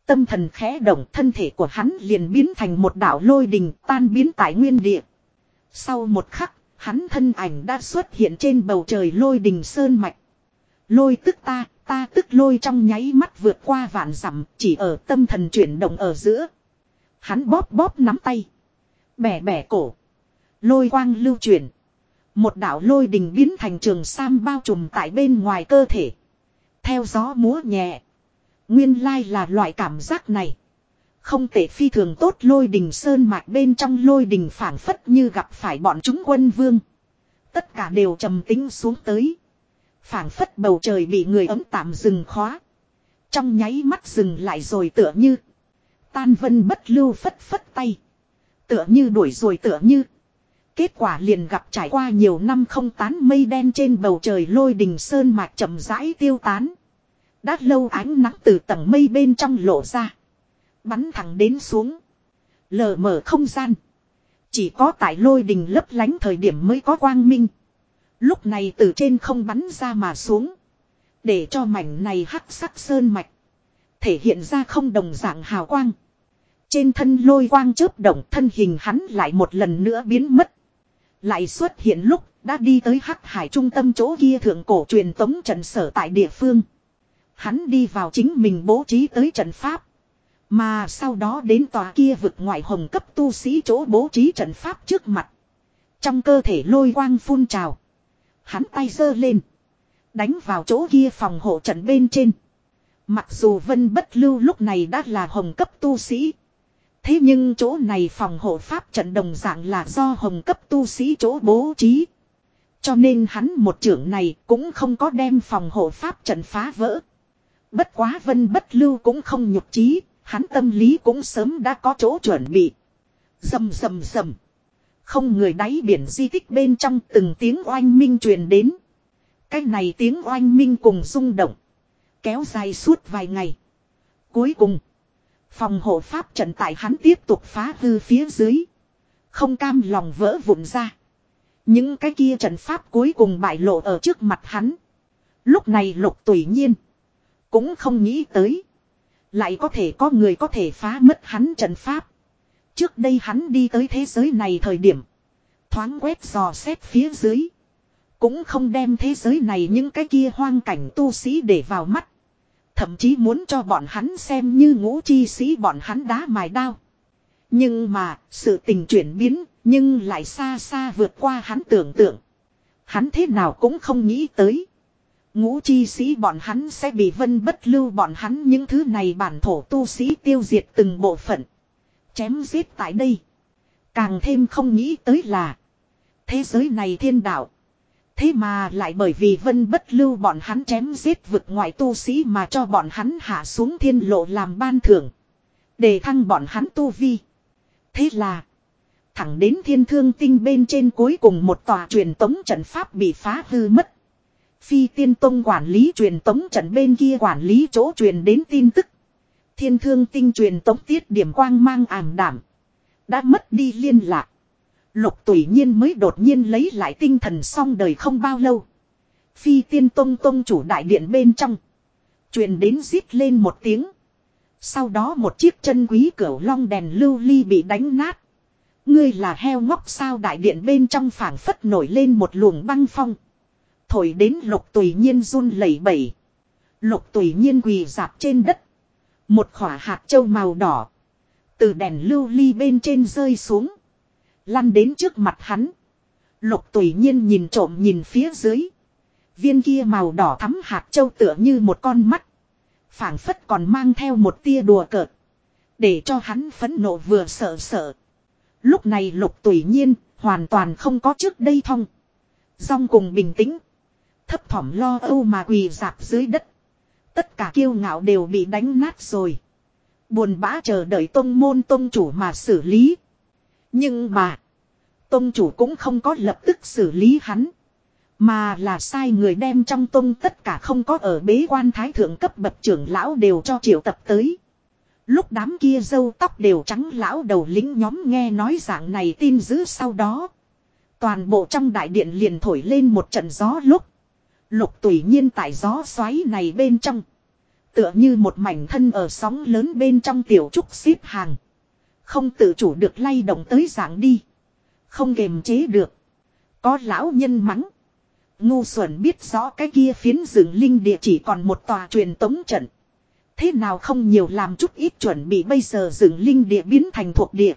Tâm thần khẽ động thân thể của hắn liền biến thành một đảo lôi đình tan biến tại nguyên địa. Sau một khắc, hắn thân ảnh đã xuất hiện trên bầu trời lôi đình sơn mạch. Lôi tức ta, ta tức lôi trong nháy mắt vượt qua vạn dặm chỉ ở tâm thần chuyển động ở giữa. Hắn bóp bóp nắm tay. Bẻ bẻ cổ. Lôi quang lưu chuyển. Một đạo lôi đình biến thành trường sam bao trùm tại bên ngoài cơ thể. Theo gió múa nhẹ. Nguyên lai là loại cảm giác này. Không thể phi thường tốt lôi đình sơn mạch bên trong lôi đình phảng phất như gặp phải bọn chúng quân vương. Tất cả đều trầm tính xuống tới. phảng phất bầu trời bị người ấm tạm dừng khóa. Trong nháy mắt dừng lại rồi tựa như. Tan vân bất lưu phất phất tay. Tựa như đuổi rồi tựa như. Kết quả liền gặp trải qua nhiều năm không tán mây đen trên bầu trời lôi đình sơn mạch chậm rãi tiêu tán. Đã lâu ánh nắng từ tầng mây bên trong lộ ra. Bắn thẳng đến xuống. Lờ mở không gian. Chỉ có tại lôi đình lấp lánh thời điểm mới có quang minh. Lúc này từ trên không bắn ra mà xuống. Để cho mảnh này hắc sắc sơn mạch. Thể hiện ra không đồng dạng hào quang. Trên thân lôi quang chớp động thân hình hắn lại một lần nữa biến mất. Lại xuất hiện lúc đã đi tới hắc hải trung tâm chỗ kia thượng cổ truyền tống trận sở tại địa phương. Hắn đi vào chính mình bố trí tới trận pháp. Mà sau đó đến tòa kia vực ngoại hồng cấp tu sĩ chỗ bố trí trận pháp trước mặt. Trong cơ thể lôi quang phun trào. Hắn tay giơ lên. Đánh vào chỗ kia phòng hộ trận bên trên. Mặc dù vân bất lưu lúc này đã là hồng cấp tu sĩ. Thế nhưng chỗ này phòng hộ pháp trận đồng dạng là do hồng cấp tu sĩ chỗ bố trí. Cho nên hắn một trưởng này cũng không có đem phòng hộ pháp trận phá vỡ. Bất quá vân bất lưu cũng không nhục trí, hắn tâm lý cũng sớm đã có chỗ chuẩn bị. Dầm dầm dầm. Không người đáy biển di tích bên trong từng tiếng oanh minh truyền đến. Cái này tiếng oanh minh cùng rung động. Kéo dài suốt vài ngày. Cuối cùng. Phòng hộ pháp trận tại hắn tiếp tục phá hư phía dưới. Không cam lòng vỡ vụn ra. Những cái kia trận pháp cuối cùng bại lộ ở trước mặt hắn. Lúc này lục tùy nhiên. Cũng không nghĩ tới. Lại có thể có người có thể phá mất hắn trận pháp. Trước đây hắn đi tới thế giới này thời điểm. Thoáng quét dò xét phía dưới. Cũng không đem thế giới này những cái kia hoang cảnh tu sĩ để vào mắt. Thậm chí muốn cho bọn hắn xem như ngũ chi sĩ bọn hắn đá mài đao. Nhưng mà, sự tình chuyển biến, nhưng lại xa xa vượt qua hắn tưởng tượng. Hắn thế nào cũng không nghĩ tới. Ngũ chi sĩ bọn hắn sẽ bị vân bất lưu bọn hắn những thứ này bản thổ tu sĩ tiêu diệt từng bộ phận. Chém giết tại đây. Càng thêm không nghĩ tới là. Thế giới này thiên đạo. Thế mà lại bởi vì vân bất lưu bọn hắn chém giết vực ngoại tu sĩ mà cho bọn hắn hạ xuống thiên lộ làm ban thưởng. Để thăng bọn hắn tu vi. Thế là. Thẳng đến thiên thương tinh bên trên cuối cùng một tòa truyền tống trận pháp bị phá hư mất. Phi tiên tông quản lý truyền tống trận bên kia quản lý chỗ truyền đến tin tức. Thiên thương tinh truyền tống tiết điểm quang mang ảm đảm. Đã mất đi liên lạc. Lục tùy nhiên mới đột nhiên lấy lại tinh thần xong đời không bao lâu. Phi tiên tông tông chủ đại điện bên trong. Truyền đến rít lên một tiếng. Sau đó một chiếc chân quý cửu long đèn lưu ly bị đánh nát. Ngươi là heo ngốc sao đại điện bên trong phảng phất nổi lên một luồng băng phong. Thổi đến lục tùy nhiên run lẩy bẩy. Lục tùy nhiên quỳ dạp trên đất. Một khỏa hạt châu màu đỏ. Từ đèn lưu ly bên trên rơi xuống. Lăn đến trước mặt hắn. Lục tùy nhiên nhìn trộm nhìn phía dưới. Viên kia màu đỏ thắm hạt châu tựa như một con mắt. phảng phất còn mang theo một tia đùa cợt. Để cho hắn phấn nộ vừa sợ sợ. Lúc này lục tùy nhiên, hoàn toàn không có trước đây thong. Dòng cùng bình tĩnh. Thấp thỏm lo âu mà quỳ dạp dưới đất. Tất cả kiêu ngạo đều bị đánh nát rồi. Buồn bã chờ đợi tông môn tông chủ mà xử lý. Nhưng mà. Tông chủ cũng không có lập tức xử lý hắn. Mà là sai người đem trong tông tất cả không có ở bế quan thái thượng cấp bậc trưởng lão đều cho triệu tập tới. Lúc đám kia dâu tóc đều trắng lão đầu lính nhóm nghe nói dạng này tin dữ sau đó. Toàn bộ trong đại điện liền thổi lên một trận gió lúc. Lục tùy nhiên tại gió xoáy này bên trong. Tựa như một mảnh thân ở sóng lớn bên trong tiểu trúc xếp hàng. Không tự chủ được lay động tới dạng đi. Không kềm chế được. Có lão nhân mắng. Ngu xuẩn biết rõ cái kia phiến rừng linh địa chỉ còn một tòa truyền tống trận. Thế nào không nhiều làm chút ít chuẩn bị bây giờ rừng linh địa biến thành thuộc địa.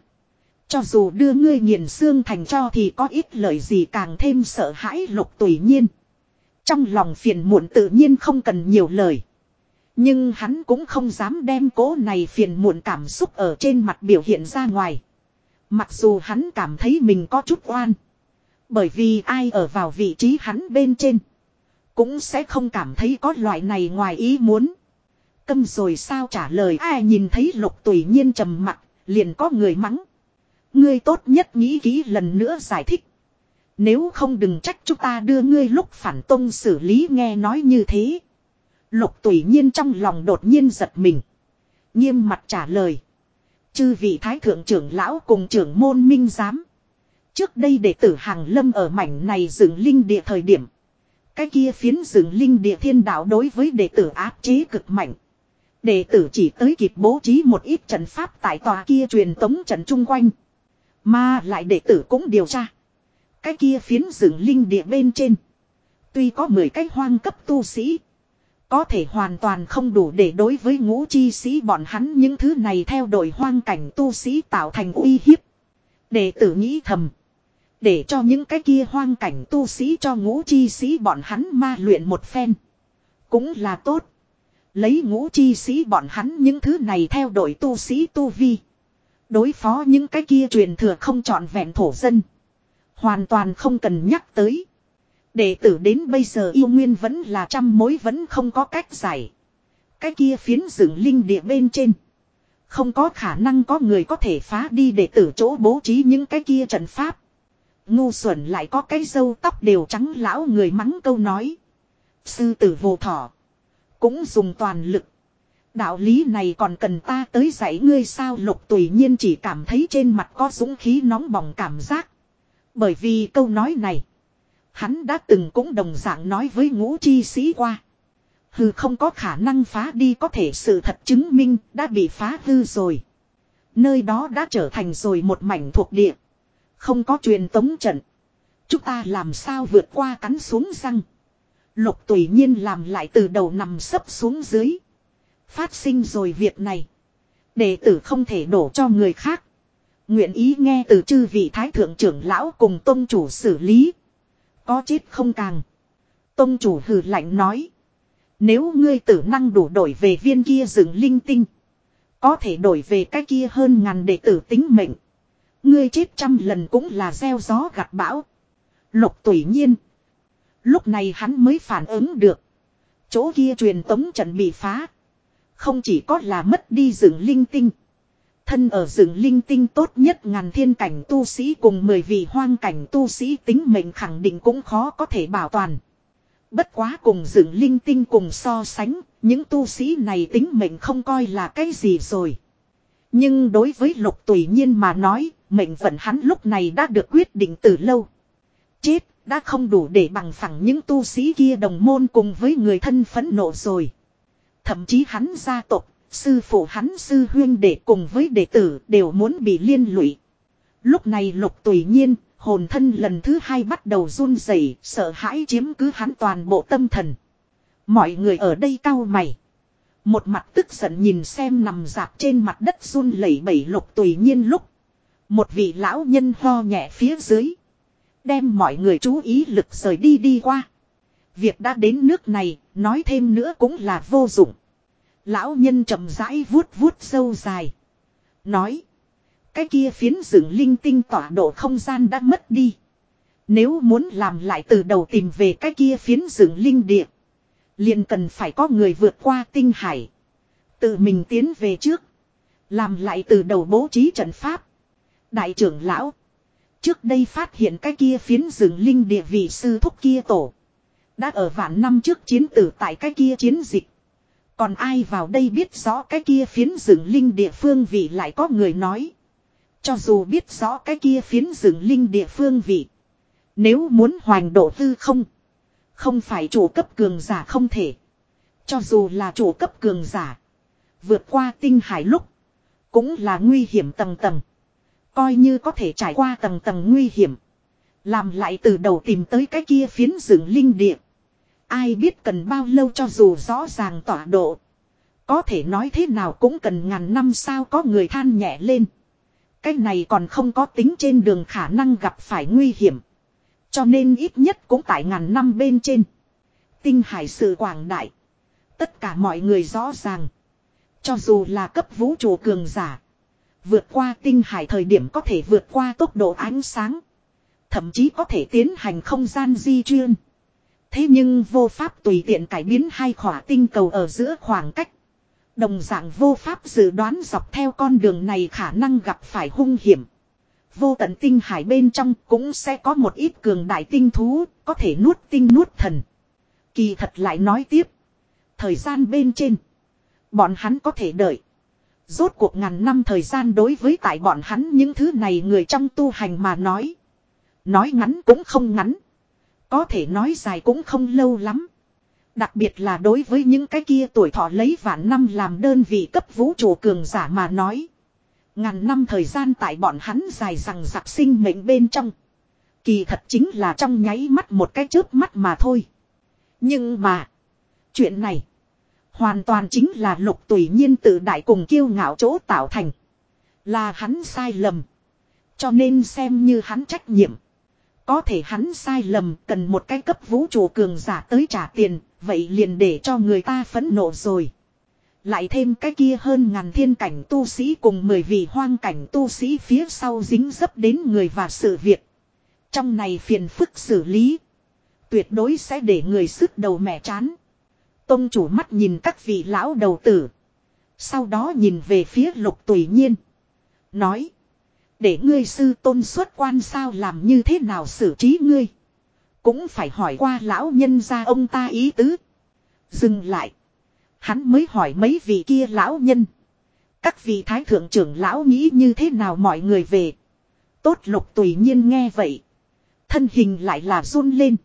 Cho dù đưa ngươi nghiền xương thành cho thì có ít lời gì càng thêm sợ hãi lục tùy nhiên. Trong lòng phiền muộn tự nhiên không cần nhiều lời. Nhưng hắn cũng không dám đem cố này phiền muộn cảm xúc ở trên mặt biểu hiện ra ngoài. Mặc dù hắn cảm thấy mình có chút oan. Bởi vì ai ở vào vị trí hắn bên trên. Cũng sẽ không cảm thấy có loại này ngoài ý muốn. Câm rồi sao trả lời ai nhìn thấy lục tùy nhiên trầm mặt, liền có người mắng. Ngươi tốt nhất nghĩ kỹ lần nữa giải thích. Nếu không đừng trách chúng ta đưa ngươi lúc phản tông xử lý nghe nói như thế. Lục tùy nhiên trong lòng đột nhiên giật mình. Nghiêm mặt trả lời. Chư vị thái thượng trưởng lão cùng trưởng môn minh giám. Trước đây đệ tử hàng lâm ở mảnh này dựng linh địa thời điểm. Cái kia phiến dựng linh địa thiên đạo đối với đệ tử áp chế cực mạnh. Đệ tử chỉ tới kịp bố trí một ít trận pháp tại tòa kia truyền tống trận chung quanh. Mà lại đệ tử cũng điều tra. Cái kia phiến dựng linh địa bên trên. Tuy có 10 cái hoang cấp tu sĩ. Có thể hoàn toàn không đủ để đối với ngũ chi sĩ bọn hắn những thứ này theo đội hoang cảnh tu sĩ tạo thành uy hiếp. Đệ tử nghĩ thầm. Để cho những cái kia hoang cảnh tu sĩ cho ngũ chi sĩ bọn hắn ma luyện một phen. Cũng là tốt. Lấy ngũ chi sĩ bọn hắn những thứ này theo đội tu sĩ tu vi. Đối phó những cái kia truyền thừa không trọn vẹn thổ dân. Hoàn toàn không cần nhắc tới. Đệ tử đến bây giờ yêu nguyên vẫn là trăm mối vẫn không có cách giải. Cái kia phiến dựng linh địa bên trên. Không có khả năng có người có thể phá đi đệ tử chỗ bố trí những cái kia trận pháp. Ngu xuẩn lại có cái dâu tóc đều trắng lão người mắng câu nói. Sư tử vô thỏ. Cũng dùng toàn lực. Đạo lý này còn cần ta tới dạy ngươi sao lục tùy nhiên chỉ cảm thấy trên mặt có dũng khí nóng bỏng cảm giác. Bởi vì câu nói này. Hắn đã từng cũng đồng dạng nói với ngũ chi sĩ qua. hư không có khả năng phá đi có thể sự thật chứng minh đã bị phá hư rồi. Nơi đó đã trở thành rồi một mảnh thuộc địa. Không có truyền tống trận. Chúng ta làm sao vượt qua cắn xuống răng. Lục tùy nhiên làm lại từ đầu nằm sấp xuống dưới. Phát sinh rồi việc này. Đệ tử không thể đổ cho người khác. Nguyện ý nghe từ chư vị thái thượng trưởng lão cùng tôn chủ xử lý. Có chết không càng. Tôn chủ hừ lạnh nói. Nếu ngươi tử năng đủ đổi về viên kia rừng linh tinh. Có thể đổi về cái kia hơn ngàn đệ tử tính mệnh. Ngươi chết trăm lần cũng là gieo gió gặt bão. Lục tùy nhiên. Lúc này hắn mới phản ứng được. Chỗ kia truyền tống trận bị phá. Không chỉ có là mất đi rừng linh tinh. Thân ở rừng linh tinh tốt nhất ngàn thiên cảnh tu sĩ cùng mười vị hoang cảnh tu sĩ tính mệnh khẳng định cũng khó có thể bảo toàn. Bất quá cùng rừng linh tinh cùng so sánh, những tu sĩ này tính mệnh không coi là cái gì rồi. Nhưng đối với lục tùy nhiên mà nói, mệnh vận hắn lúc này đã được quyết định từ lâu. Chết, đã không đủ để bằng phẳng những tu sĩ kia đồng môn cùng với người thân phẫn nộ rồi. Thậm chí hắn gia tộc, sư phụ hắn sư huyên để cùng với đệ tử đều muốn bị liên lụy. Lúc này lục tùy nhiên, hồn thân lần thứ hai bắt đầu run rẩy, sợ hãi chiếm cứ hắn toàn bộ tâm thần. Mọi người ở đây cau mày. Một mặt tức giận nhìn xem nằm dạp trên mặt đất run lẩy bẩy lục tùy nhiên lúc. Một vị lão nhân ho nhẹ phía dưới. Đem mọi người chú ý lực rời đi đi qua. Việc đã đến nước này, nói thêm nữa cũng là vô dụng. Lão nhân chậm rãi vuốt vuốt sâu dài. Nói. Cái kia phiến rừng linh tinh tỏa độ không gian đã mất đi. Nếu muốn làm lại từ đầu tìm về cái kia phiến rừng linh địa. liền cần phải có người vượt qua tinh hải. Tự mình tiến về trước. Làm lại từ đầu bố trí trận pháp. Đại trưởng lão. Trước đây phát hiện cái kia phiến rừng linh địa vị sư thúc kia tổ. Đã ở vạn năm trước chiến tử tại cái kia chiến dịch. Còn ai vào đây biết rõ cái kia phiến rừng linh địa phương vị lại có người nói. Cho dù biết rõ cái kia phiến rừng linh địa phương vị. Nếu muốn hoành độ tư không. Không phải chủ cấp cường giả không thể. Cho dù là chủ cấp cường giả. Vượt qua tinh hải lúc. Cũng là nguy hiểm tầng tầng. Coi như có thể trải qua tầng tầng nguy hiểm. Làm lại từ đầu tìm tới cái kia phiến rừng linh địa. Ai biết cần bao lâu cho dù rõ ràng tọa độ. Có thể nói thế nào cũng cần ngàn năm sao có người than nhẹ lên. Cái này còn không có tính trên đường khả năng gặp phải nguy hiểm. Cho nên ít nhất cũng tại ngàn năm bên trên. Tinh hải sự quảng đại. Tất cả mọi người rõ ràng. Cho dù là cấp vũ trụ cường giả. Vượt qua tinh hải thời điểm có thể vượt qua tốc độ ánh sáng. Thậm chí có thể tiến hành không gian di chuyên. Thế nhưng vô pháp tùy tiện cải biến hai khỏa tinh cầu ở giữa khoảng cách. Đồng dạng vô pháp dự đoán dọc theo con đường này khả năng gặp phải hung hiểm. Vô tận tinh hải bên trong cũng sẽ có một ít cường đại tinh thú, có thể nuốt tinh nuốt thần. Kỳ thật lại nói tiếp. Thời gian bên trên. Bọn hắn có thể đợi. Rốt cuộc ngàn năm thời gian đối với tại bọn hắn những thứ này người trong tu hành mà nói. Nói ngắn cũng không ngắn. Có thể nói dài cũng không lâu lắm. Đặc biệt là đối với những cái kia tuổi thọ lấy vạn năm làm đơn vị cấp vũ trụ cường giả mà nói. Ngàn năm thời gian tại bọn hắn dài rằng giặc sinh mệnh bên trong. Kỳ thật chính là trong nháy mắt một cái chớp mắt mà thôi. Nhưng mà. Chuyện này. Hoàn toàn chính là lục tùy nhiên tự đại cùng kiêu ngạo chỗ tạo thành. Là hắn sai lầm. Cho nên xem như hắn trách nhiệm. Có thể hắn sai lầm cần một cái cấp vũ trụ cường giả tới trả tiền, vậy liền để cho người ta phẫn nộ rồi. Lại thêm cái kia hơn ngàn thiên cảnh tu sĩ cùng mười vị hoang cảnh tu sĩ phía sau dính dấp đến người và sự việc. Trong này phiền phức xử lý. Tuyệt đối sẽ để người sức đầu mẹ chán. Tông chủ mắt nhìn các vị lão đầu tử. Sau đó nhìn về phía lục tùy nhiên. Nói. Để ngươi sư tôn xuất quan sao làm như thế nào xử trí ngươi. Cũng phải hỏi qua lão nhân ra ông ta ý tứ. Dừng lại. Hắn mới hỏi mấy vị kia lão nhân. Các vị thái thượng trưởng lão nghĩ như thế nào mọi người về. Tốt lục tùy nhiên nghe vậy. Thân hình lại là run lên.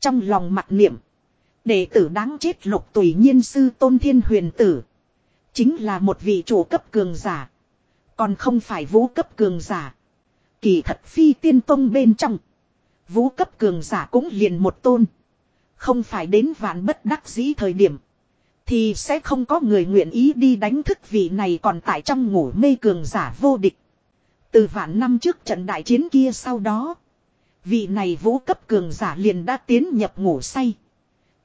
Trong lòng mặt niệm. Đệ tử đáng chết lục tùy nhiên sư tôn thiên huyền tử. Chính là một vị chủ cấp cường giả. Còn không phải vũ cấp cường giả. Kỳ thật phi tiên tông bên trong. Vũ cấp cường giả cũng liền một tôn. Không phải đến vạn bất đắc dĩ thời điểm. Thì sẽ không có người nguyện ý đi đánh thức vị này còn tại trong ngủ mê cường giả vô địch. Từ vạn năm trước trận đại chiến kia sau đó. Vị này vũ cấp cường giả liền đã tiến nhập ngủ say.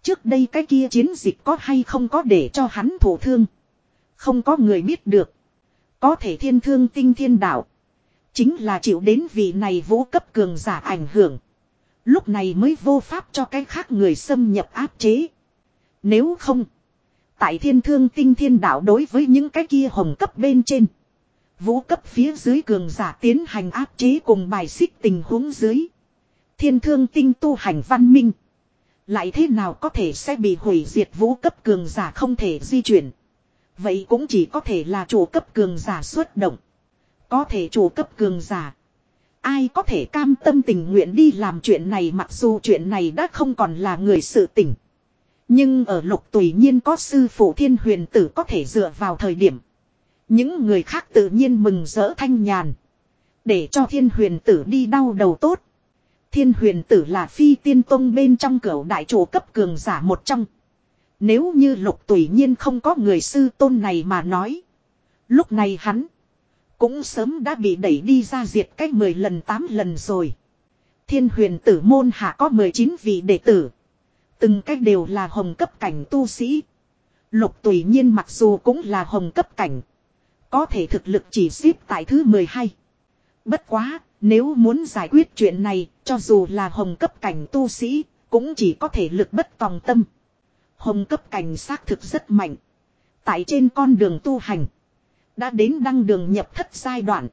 Trước đây cái kia chiến dịch có hay không có để cho hắn thổ thương. Không có người biết được. Có thể thiên thương tinh thiên đạo. Chính là chịu đến vị này vũ cấp cường giả ảnh hưởng. Lúc này mới vô pháp cho cái khác người xâm nhập áp chế. Nếu không. Tại thiên thương tinh thiên đạo đối với những cái kia hồng cấp bên trên. Vũ cấp phía dưới cường giả tiến hành áp chế cùng bài xích tình huống dưới. Thiên thương tinh tu hành văn minh. Lại thế nào có thể sẽ bị hủy diệt vũ cấp cường giả không thể di chuyển. Vậy cũng chỉ có thể là chủ cấp cường giả xuất động. Có thể chủ cấp cường giả. Ai có thể cam tâm tình nguyện đi làm chuyện này mặc dù chuyện này đã không còn là người sự tỉnh. Nhưng ở lục tùy nhiên có sư phụ thiên huyền tử có thể dựa vào thời điểm. Những người khác tự nhiên mừng rỡ thanh nhàn. Để cho thiên huyền tử đi đau đầu tốt. Thiên huyền tử là phi tiên tông bên trong cửa đại chủ cấp cường giả một trong. Nếu như lục tùy nhiên không có người sư tôn này mà nói. Lúc này hắn. Cũng sớm đã bị đẩy đi ra diệt cách 10 lần 8 lần rồi. Thiên huyền tử môn hạ có 19 vị đệ tử. Từng cách đều là hồng cấp cảnh tu sĩ. Lục tùy nhiên mặc dù cũng là hồng cấp cảnh. Có thể thực lực chỉ xếp tại thứ 12. Bất quá, nếu muốn giải quyết chuyện này, cho dù là hồng cấp cảnh tu sĩ, cũng chỉ có thể lực bất tòng tâm. Hồng cấp cảnh xác thực rất mạnh. Tại trên con đường tu hành. Đã đến đăng đường nhập thất giai đoạn.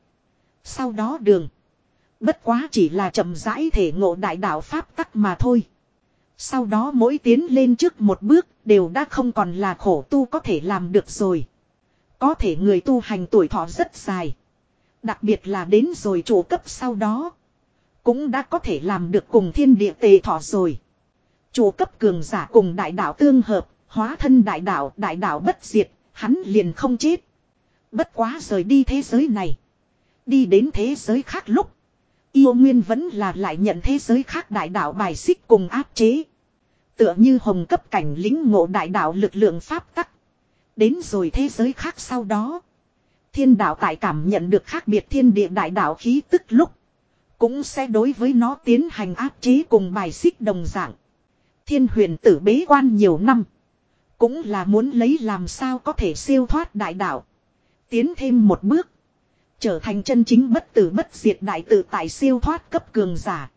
Sau đó đường. Bất quá chỉ là chậm rãi thể ngộ đại đạo Pháp tắc mà thôi. Sau đó mỗi tiến lên trước một bước đều đã không còn là khổ tu có thể làm được rồi. Có thể người tu hành tuổi thọ rất dài. Đặc biệt là đến rồi chủ cấp sau đó. Cũng đã có thể làm được cùng thiên địa tề thọ rồi. Chủ cấp cường giả cùng đại đạo tương hợp, hóa thân đại đạo, đại đạo bất diệt, hắn liền không chết. Bất quá rời đi thế giới này. Đi đến thế giới khác lúc. Yêu Nguyên vẫn là lại nhận thế giới khác đại đạo bài xích cùng áp chế. Tựa như hồng cấp cảnh lính ngộ đại đạo lực lượng pháp tắc. Đến rồi thế giới khác sau đó. Thiên đạo tại cảm nhận được khác biệt thiên địa đại đạo khí tức lúc. Cũng sẽ đối với nó tiến hành áp chế cùng bài xích đồng dạng. Thiên huyền tử bế quan nhiều năm. Cũng là muốn lấy làm sao có thể siêu thoát đại đạo. Tiến thêm một bước. Trở thành chân chính bất tử bất diệt đại tự tại siêu thoát cấp cường giả.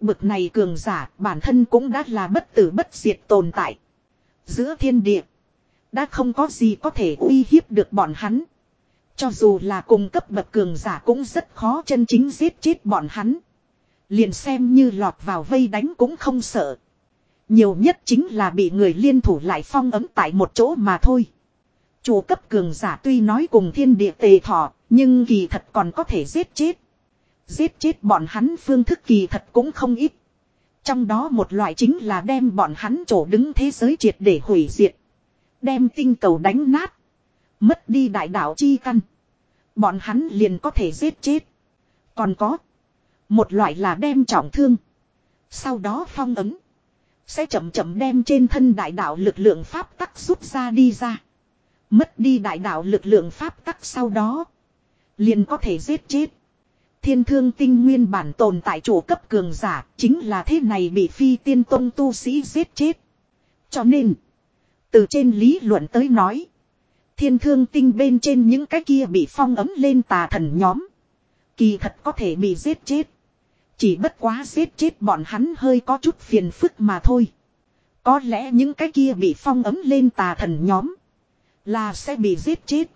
Bực này cường giả, bản thân cũng đã là bất tử bất diệt tồn tại. Giữa thiên địa. Đã không có gì có thể uy hiếp được bọn hắn. Cho dù là cùng cấp bậc cường giả cũng rất khó chân chính giết chết bọn hắn. Liền xem như lọt vào vây đánh cũng không sợ. Nhiều nhất chính là bị người liên thủ lại phong ấm tại một chỗ mà thôi. Chủ cấp cường giả tuy nói cùng thiên địa tề thọ, nhưng kỳ thật còn có thể giết chết. Giết chết bọn hắn phương thức kỳ thật cũng không ít. Trong đó một loại chính là đem bọn hắn chỗ đứng thế giới triệt để hủy diệt. Đem tinh cầu đánh nát. Mất đi đại đạo chi căn. Bọn hắn liền có thể giết chết. Còn có. Một loại là đem trọng thương. Sau đó phong ấm. Sẽ chậm chậm đem trên thân đại đạo lực lượng pháp tắc rút ra đi ra. Mất đi đại đạo lực lượng pháp tắc sau đó. Liền có thể giết chết. Thiên thương tinh nguyên bản tồn tại chủ cấp cường giả. Chính là thế này bị phi tiên tông tu sĩ giết chết. Cho nên. Từ trên lý luận tới nói. Thiên thương tinh bên trên những cái kia bị phong ấm lên tà thần nhóm. Kỳ thật có thể bị giết chết. Chỉ bất quá giết chết bọn hắn hơi có chút phiền phức mà thôi. Có lẽ những cái kia bị phong ấm lên tà thần nhóm. Là sẽ bị giết chết.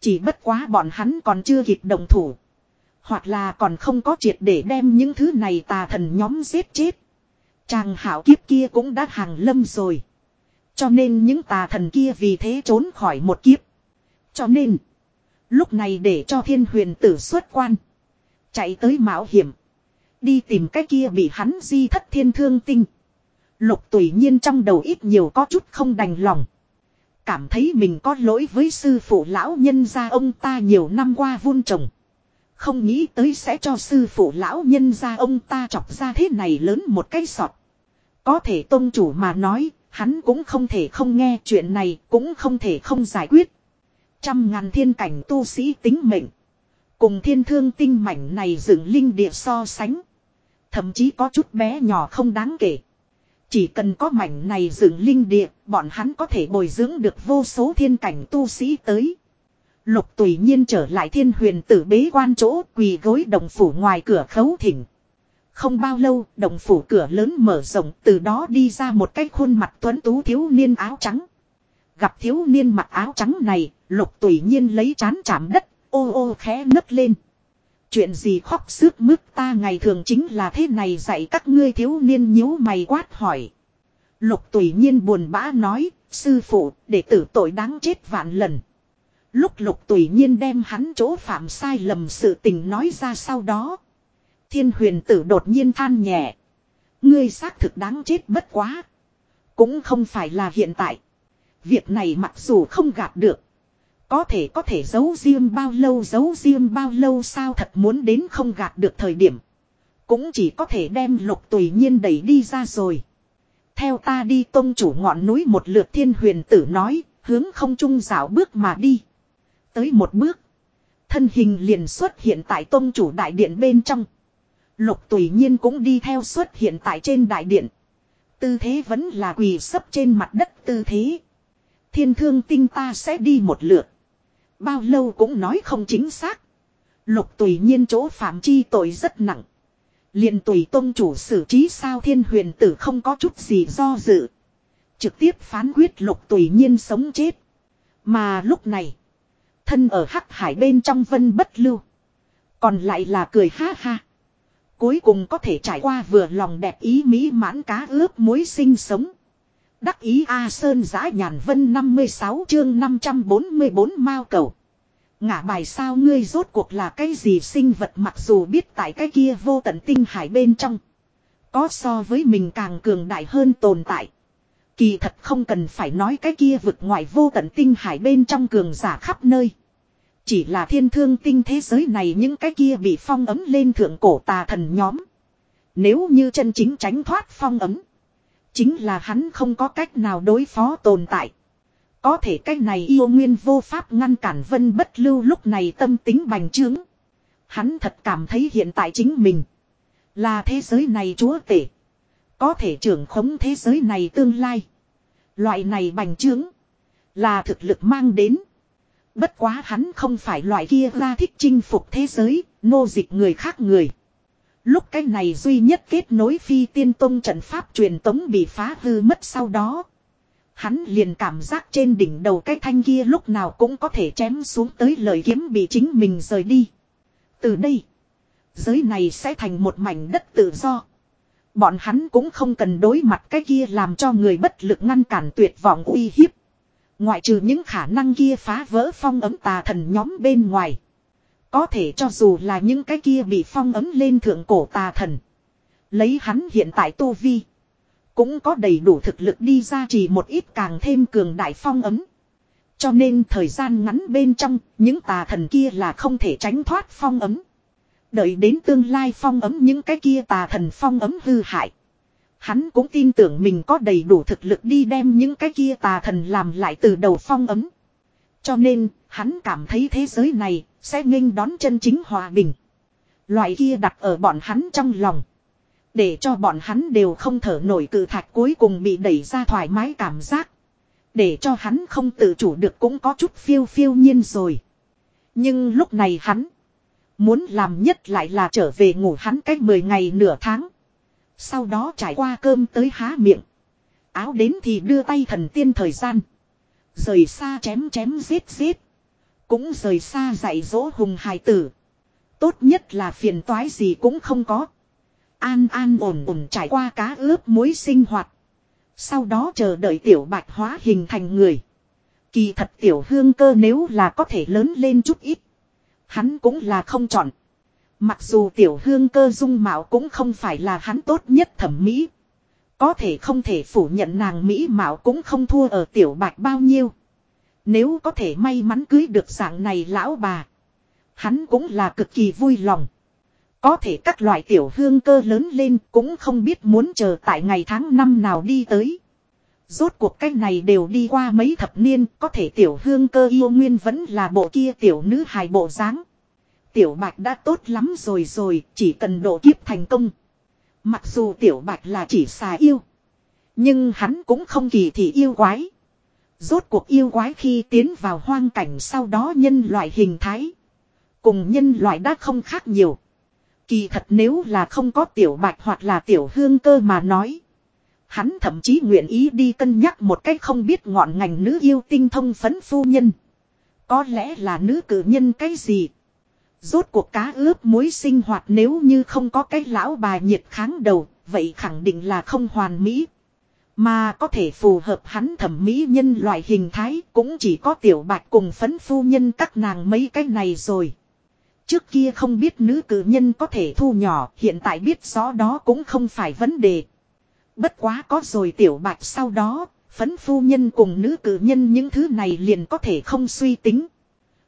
Chỉ bất quá bọn hắn còn chưa kịp đồng thủ. Hoặc là còn không có triệt để đem những thứ này tà thần nhóm giết chết. Chàng hảo kiếp kia cũng đã hàng lâm rồi. Cho nên những tà thần kia vì thế trốn khỏi một kiếp. Cho nên. Lúc này để cho thiên huyền tử xuất quan. Chạy tới mạo hiểm. Đi tìm cái kia bị hắn di thất thiên thương tinh. Lục tùy nhiên trong đầu ít nhiều có chút không đành lòng. Cảm thấy mình có lỗi với sư phụ lão nhân gia ông ta nhiều năm qua vun trồng. Không nghĩ tới sẽ cho sư phụ lão nhân gia ông ta chọc ra thế này lớn một cái sọt. Có thể tôn chủ mà nói, hắn cũng không thể không nghe chuyện này, cũng không thể không giải quyết. Trăm ngàn thiên cảnh tu sĩ tính mệnh. Cùng thiên thương tinh mảnh này dựng linh địa so sánh. Thậm chí có chút bé nhỏ không đáng kể. Chỉ cần có mảnh này dựng linh địa, bọn hắn có thể bồi dưỡng được vô số thiên cảnh tu sĩ tới. Lục tùy nhiên trở lại thiên huyền tử bế quan chỗ quỳ gối đồng phủ ngoài cửa khấu thỉnh. Không bao lâu, đồng phủ cửa lớn mở rộng, từ đó đi ra một cái khuôn mặt tuấn tú thiếu niên áo trắng. Gặp thiếu niên mặc áo trắng này, lục tùy nhiên lấy chán chạm đất, Ô ô khẽ nấc lên. Chuyện gì khóc sướt mướt ta ngày thường chính là thế này dạy các ngươi thiếu niên nhíu mày quát hỏi. Lục tùy nhiên buồn bã nói, sư phụ, đệ tử tội đáng chết vạn lần. Lúc lục tùy nhiên đem hắn chỗ phạm sai lầm sự tình nói ra sau đó. Thiên huyền tử đột nhiên than nhẹ. Ngươi xác thực đáng chết bất quá. Cũng không phải là hiện tại. Việc này mặc dù không gạt được. Có thể có thể giấu riêng bao lâu giấu riêng bao lâu sao thật muốn đến không gạt được thời điểm. Cũng chỉ có thể đem lục tùy nhiên đẩy đi ra rồi. Theo ta đi tôn chủ ngọn núi một lượt thiên huyền tử nói, hướng không trung dạo bước mà đi. Tới một bước. Thân hình liền xuất hiện tại tôn chủ đại điện bên trong. Lục tùy nhiên cũng đi theo xuất hiện tại trên đại điện. Tư thế vẫn là quỳ sấp trên mặt đất tư thế. Thiên thương tinh ta sẽ đi một lượt. Bao lâu cũng nói không chính xác. Lục tùy nhiên chỗ phạm chi tội rất nặng. liền tùy tôn chủ xử trí sao thiên huyền tử không có chút gì do dự. Trực tiếp phán quyết lục tùy nhiên sống chết. Mà lúc này. Thân ở hắc hải bên trong vân bất lưu. Còn lại là cười ha ha. Cuối cùng có thể trải qua vừa lòng đẹp ý mỹ mãn cá ướp muối sinh sống. Đắc ý A Sơn giã nhàn vân 56 chương 544 mao cầu. ngã bài sao ngươi rốt cuộc là cái gì sinh vật mặc dù biết tại cái kia vô tận tinh hải bên trong. Có so với mình càng cường đại hơn tồn tại. Kỳ thật không cần phải nói cái kia vực ngoài vô tận tinh hải bên trong cường giả khắp nơi. Chỉ là thiên thương tinh thế giới này những cái kia bị phong ấm lên thượng cổ tà thần nhóm. Nếu như chân chính tránh thoát phong ấm. Chính là hắn không có cách nào đối phó tồn tại. Có thể cách này yêu nguyên vô pháp ngăn cản vân bất lưu lúc này tâm tính bành trướng. Hắn thật cảm thấy hiện tại chính mình. Là thế giới này chúa tể. Có thể trưởng khống thế giới này tương lai. Loại này bành trướng. Là thực lực mang đến. Bất quá hắn không phải loại kia ra thích chinh phục thế giới, nô dịch người khác người. Lúc cái này duy nhất kết nối phi tiên tông trận pháp truyền tống bị phá hư mất sau đó. Hắn liền cảm giác trên đỉnh đầu cái thanh kia lúc nào cũng có thể chém xuống tới lời kiếm bị chính mình rời đi. Từ đây, giới này sẽ thành một mảnh đất tự do. Bọn hắn cũng không cần đối mặt cái kia làm cho người bất lực ngăn cản tuyệt vọng uy hiếp. Ngoại trừ những khả năng kia phá vỡ phong ấm tà thần nhóm bên ngoài. Có thể cho dù là những cái kia bị phong ấm lên thượng cổ tà thần. Lấy hắn hiện tại tu vi. Cũng có đầy đủ thực lực đi ra chỉ một ít càng thêm cường đại phong ấm. Cho nên thời gian ngắn bên trong, những tà thần kia là không thể tránh thoát phong ấm. Đợi đến tương lai phong ấm những cái kia tà thần phong ấm hư hại. Hắn cũng tin tưởng mình có đầy đủ thực lực đi đem những cái kia tà thần làm lại từ đầu phong ấm. Cho nên, hắn cảm thấy thế giới này sẽ nghênh đón chân chính hòa bình. Loại kia đặt ở bọn hắn trong lòng. Để cho bọn hắn đều không thở nổi cự thạch cuối cùng bị đẩy ra thoải mái cảm giác. Để cho hắn không tự chủ được cũng có chút phiêu phiêu nhiên rồi. Nhưng lúc này hắn. Muốn làm nhất lại là trở về ngủ hắn cách 10 ngày nửa tháng. Sau đó trải qua cơm tới há miệng. Áo đến thì đưa tay thần tiên thời gian. Rời xa chém chém giết giết. Cũng rời xa dạy dỗ hùng hài tử. Tốt nhất là phiền toái gì cũng không có. An an ổn ổn trải qua cá ướp muối sinh hoạt. Sau đó chờ đợi tiểu bạch hóa hình thành người. Kỳ thật tiểu hương cơ nếu là có thể lớn lên chút ít. Hắn cũng là không chọn. Mặc dù tiểu hương cơ dung mạo cũng không phải là hắn tốt nhất thẩm mỹ. Có thể không thể phủ nhận nàng mỹ mạo cũng không thua ở tiểu bạch bao nhiêu. Nếu có thể may mắn cưới được dạng này lão bà. Hắn cũng là cực kỳ vui lòng. Có thể các loại tiểu hương cơ lớn lên cũng không biết muốn chờ tại ngày tháng năm nào đi tới. Rốt cuộc cách này đều đi qua mấy thập niên, có thể tiểu hương cơ yêu nguyên vẫn là bộ kia tiểu nữ hài bộ dáng. Tiểu bạch đã tốt lắm rồi rồi, chỉ cần độ kiếp thành công. Mặc dù tiểu bạch là chỉ xà yêu. Nhưng hắn cũng không kỳ thị yêu quái. Rốt cuộc yêu quái khi tiến vào hoang cảnh sau đó nhân loại hình thái. Cùng nhân loại đã không khác nhiều. Kỳ thật nếu là không có tiểu bạch hoặc là tiểu hương cơ mà nói. Hắn thậm chí nguyện ý đi cân nhắc một cách không biết ngọn ngành nữ yêu tinh thông phấn phu nhân. Có lẽ là nữ cử nhân cái gì? Rốt cuộc cá ướp muối sinh hoạt nếu như không có cái lão bà nhiệt kháng đầu, vậy khẳng định là không hoàn mỹ. Mà có thể phù hợp hắn thẩm mỹ nhân loại hình thái cũng chỉ có tiểu bạch cùng phấn phu nhân các nàng mấy cái này rồi. Trước kia không biết nữ cử nhân có thể thu nhỏ, hiện tại biết rõ đó cũng không phải vấn đề. Bất quá có rồi tiểu bạch sau đó, phấn phu nhân cùng nữ cử nhân những thứ này liền có thể không suy tính.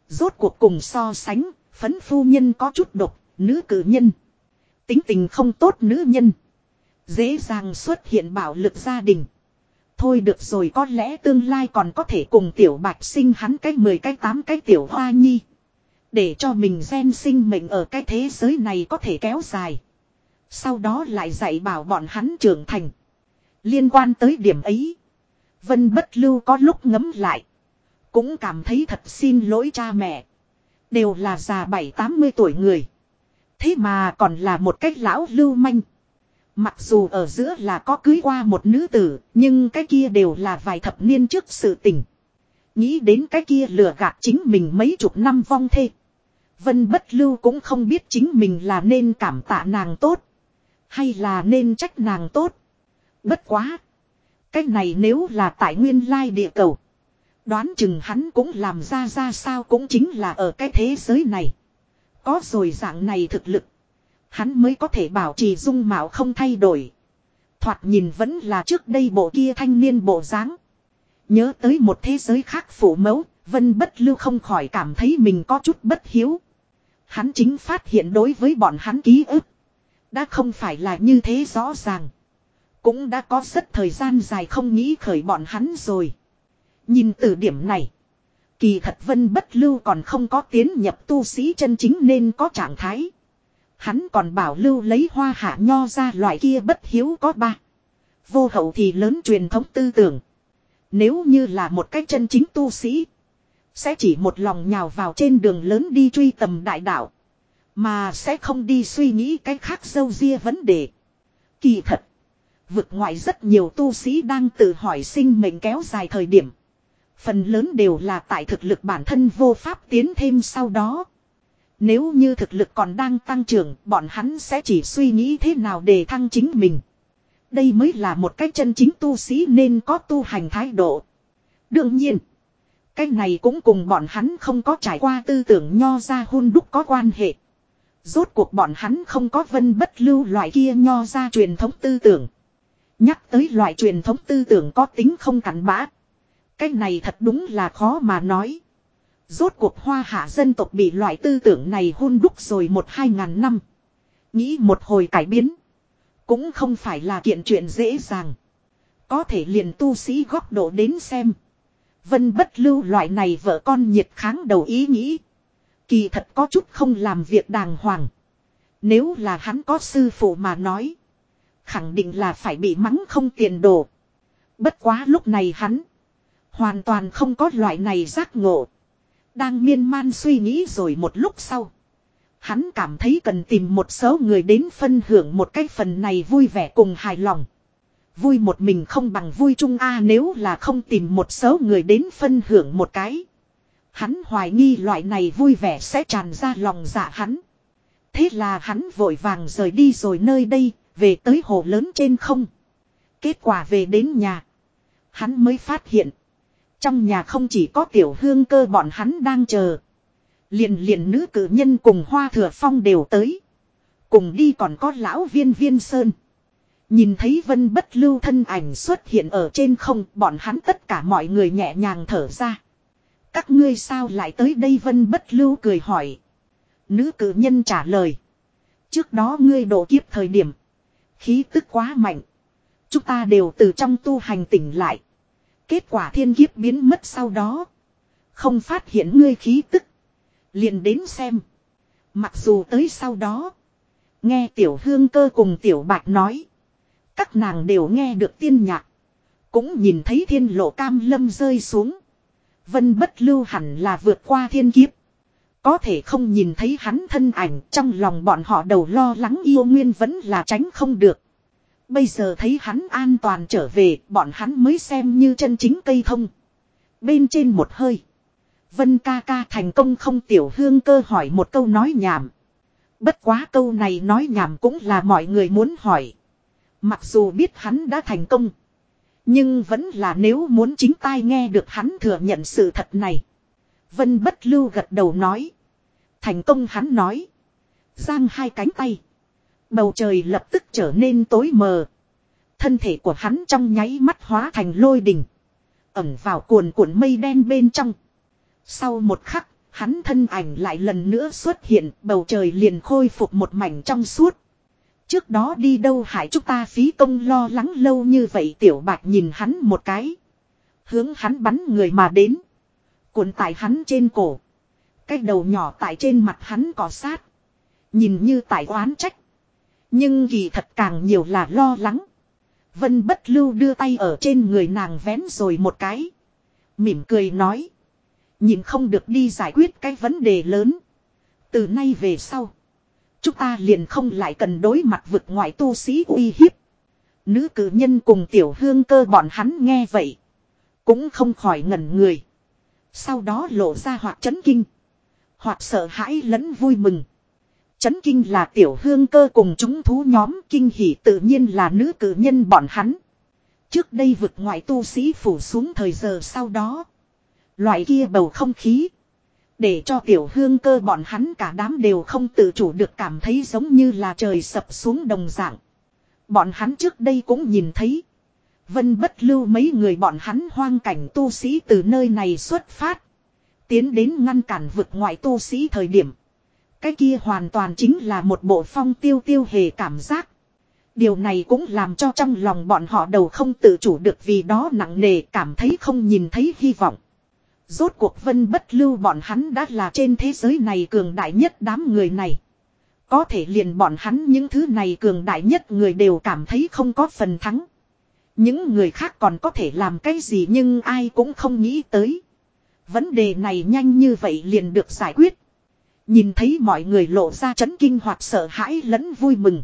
Rốt cuộc cùng so sánh, phấn phu nhân có chút độc, nữ cử nhân. Tính tình không tốt nữ nhân. Dễ dàng xuất hiện bạo lực gia đình. Thôi được rồi, có lẽ tương lai còn có thể cùng tiểu bạch sinh hắn cái 10 cái 8 cái tiểu hoa nhi. Để cho mình gen sinh mệnh ở cái thế giới này có thể kéo dài. Sau đó lại dạy bảo bọn hắn trưởng thành. Liên quan tới điểm ấy. Vân bất lưu có lúc ngấm lại. Cũng cảm thấy thật xin lỗi cha mẹ. Đều là già bảy tám mươi tuổi người. Thế mà còn là một cách lão lưu manh. Mặc dù ở giữa là có cưới qua một nữ tử, nhưng cái kia đều là vài thập niên trước sự tình. Nghĩ đến cái kia lừa gạt chính mình mấy chục năm vong thê. Vân bất lưu cũng không biết chính mình là nên cảm tạ nàng tốt. Hay là nên trách nàng tốt. Bất quá. Cái này nếu là tại nguyên lai địa cầu. Đoán chừng hắn cũng làm ra ra sao cũng chính là ở cái thế giới này. Có rồi dạng này thực lực. Hắn mới có thể bảo trì dung mạo không thay đổi. Thoạt nhìn vẫn là trước đây bộ kia thanh niên bộ dáng. Nhớ tới một thế giới khác phủ mẫu, Vân bất lưu không khỏi cảm thấy mình có chút bất hiếu. Hắn chính phát hiện đối với bọn hắn ký ức. Đã không phải là như thế rõ ràng. Cũng đã có rất thời gian dài không nghĩ khởi bọn hắn rồi. Nhìn từ điểm này. Kỳ thật vân bất lưu còn không có tiến nhập tu sĩ chân chính nên có trạng thái. Hắn còn bảo lưu lấy hoa hạ nho ra loại kia bất hiếu có ba. Vô hậu thì lớn truyền thống tư tưởng. Nếu như là một cách chân chính tu sĩ. Sẽ chỉ một lòng nhào vào trên đường lớn đi truy tầm đại đạo. Mà sẽ không đi suy nghĩ cái khác dâu ria vấn đề. Kỳ thật. Vực ngoại rất nhiều tu sĩ đang tự hỏi sinh mệnh kéo dài thời điểm. Phần lớn đều là tại thực lực bản thân vô pháp tiến thêm sau đó. Nếu như thực lực còn đang tăng trưởng, bọn hắn sẽ chỉ suy nghĩ thế nào để thăng chính mình. Đây mới là một cách chân chính tu sĩ nên có tu hành thái độ. Đương nhiên, cái này cũng cùng bọn hắn không có trải qua tư tưởng nho ra hôn đúc có quan hệ. Rốt cuộc bọn hắn không có vân bất lưu loại kia nho ra truyền thống tư tưởng. Nhắc tới loại truyền thống tư tưởng có tính không cắn bã. Cái này thật đúng là khó mà nói. Rốt cuộc hoa hạ dân tộc bị loại tư tưởng này hôn đúc rồi một hai ngàn năm. Nghĩ một hồi cải biến. Cũng không phải là kiện chuyện dễ dàng. Có thể liền tu sĩ góc độ đến xem. Vân bất lưu loại này vợ con nhiệt kháng đầu ý nghĩ. Kỳ thật có chút không làm việc đàng hoàng. Nếu là hắn có sư phụ mà nói. Khẳng định là phải bị mắng không tiền đồ. Bất quá lúc này hắn. Hoàn toàn không có loại này giác ngộ. Đang miên man suy nghĩ rồi một lúc sau. Hắn cảm thấy cần tìm một số người đến phân hưởng một cái phần này vui vẻ cùng hài lòng. Vui một mình không bằng vui chung a nếu là không tìm một số người đến phân hưởng một cái. Hắn hoài nghi loại này vui vẻ sẽ tràn ra lòng dạ hắn. Thế là hắn vội vàng rời đi rồi nơi đây, về tới hồ lớn trên không. Kết quả về đến nhà. Hắn mới phát hiện. Trong nhà không chỉ có tiểu hương cơ bọn hắn đang chờ. Liền liền nữ cử nhân cùng hoa thừa phong đều tới. Cùng đi còn có lão viên viên sơn. Nhìn thấy vân bất lưu thân ảnh xuất hiện ở trên không, bọn hắn tất cả mọi người nhẹ nhàng thở ra. Các ngươi sao lại tới đây vân bất lưu cười hỏi. Nữ cử nhân trả lời. Trước đó ngươi độ kiếp thời điểm. Khí tức quá mạnh. Chúng ta đều từ trong tu hành tỉnh lại. Kết quả thiên kiếp biến mất sau đó. Không phát hiện ngươi khí tức. Liền đến xem. Mặc dù tới sau đó. Nghe tiểu hương cơ cùng tiểu bạch nói. Các nàng đều nghe được tiên nhạc. Cũng nhìn thấy thiên lộ cam lâm rơi xuống. Vân bất lưu hẳn là vượt qua thiên kiếp. Có thể không nhìn thấy hắn thân ảnh trong lòng bọn họ đầu lo lắng yêu nguyên vẫn là tránh không được. Bây giờ thấy hắn an toàn trở về, bọn hắn mới xem như chân chính cây thông. Bên trên một hơi. Vân ca ca thành công không tiểu hương cơ hỏi một câu nói nhảm. Bất quá câu này nói nhảm cũng là mọi người muốn hỏi. Mặc dù biết hắn đã thành công. Nhưng vẫn là nếu muốn chính tai nghe được hắn thừa nhận sự thật này. Vân bất lưu gật đầu nói. Thành công hắn nói. Giang hai cánh tay. Bầu trời lập tức trở nên tối mờ. Thân thể của hắn trong nháy mắt hóa thành lôi đỉnh. Ẩm vào cuồn cuộn mây đen bên trong. Sau một khắc, hắn thân ảnh lại lần nữa xuất hiện, bầu trời liền khôi phục một mảnh trong suốt. Trước đó đi đâu hại chúng ta phí công lo lắng lâu như vậy tiểu bạch nhìn hắn một cái. Hướng hắn bắn người mà đến. Cuộn tại hắn trên cổ. Cái đầu nhỏ tại trên mặt hắn cỏ sát. Nhìn như tại oán trách. Nhưng kỳ thật càng nhiều là lo lắng. Vân bất lưu đưa tay ở trên người nàng vén rồi một cái. Mỉm cười nói. Nhìn không được đi giải quyết cái vấn đề lớn. Từ nay về sau. Chúng ta liền không lại cần đối mặt vực ngoại tu sĩ uy hiếp. Nữ cử nhân cùng tiểu hương cơ bọn hắn nghe vậy. Cũng không khỏi ngẩn người. Sau đó lộ ra hoặc chấn kinh. Hoặc sợ hãi lẫn vui mừng. Chấn kinh là tiểu hương cơ cùng chúng thú nhóm kinh hỉ tự nhiên là nữ cử nhân bọn hắn. Trước đây vực ngoại tu sĩ phủ xuống thời giờ sau đó. Loại kia bầu không khí. Để cho tiểu hương cơ bọn hắn cả đám đều không tự chủ được cảm thấy giống như là trời sập xuống đồng dạng. Bọn hắn trước đây cũng nhìn thấy. Vân bất lưu mấy người bọn hắn hoang cảnh tu sĩ từ nơi này xuất phát. Tiến đến ngăn cản vực ngoại tu sĩ thời điểm. Cái kia hoàn toàn chính là một bộ phong tiêu tiêu hề cảm giác. Điều này cũng làm cho trong lòng bọn họ đầu không tự chủ được vì đó nặng nề cảm thấy không nhìn thấy hy vọng. Rốt cuộc vân bất lưu bọn hắn đã là trên thế giới này cường đại nhất đám người này. Có thể liền bọn hắn những thứ này cường đại nhất người đều cảm thấy không có phần thắng. Những người khác còn có thể làm cái gì nhưng ai cũng không nghĩ tới. Vấn đề này nhanh như vậy liền được giải quyết. Nhìn thấy mọi người lộ ra chấn kinh hoặc sợ hãi lẫn vui mừng.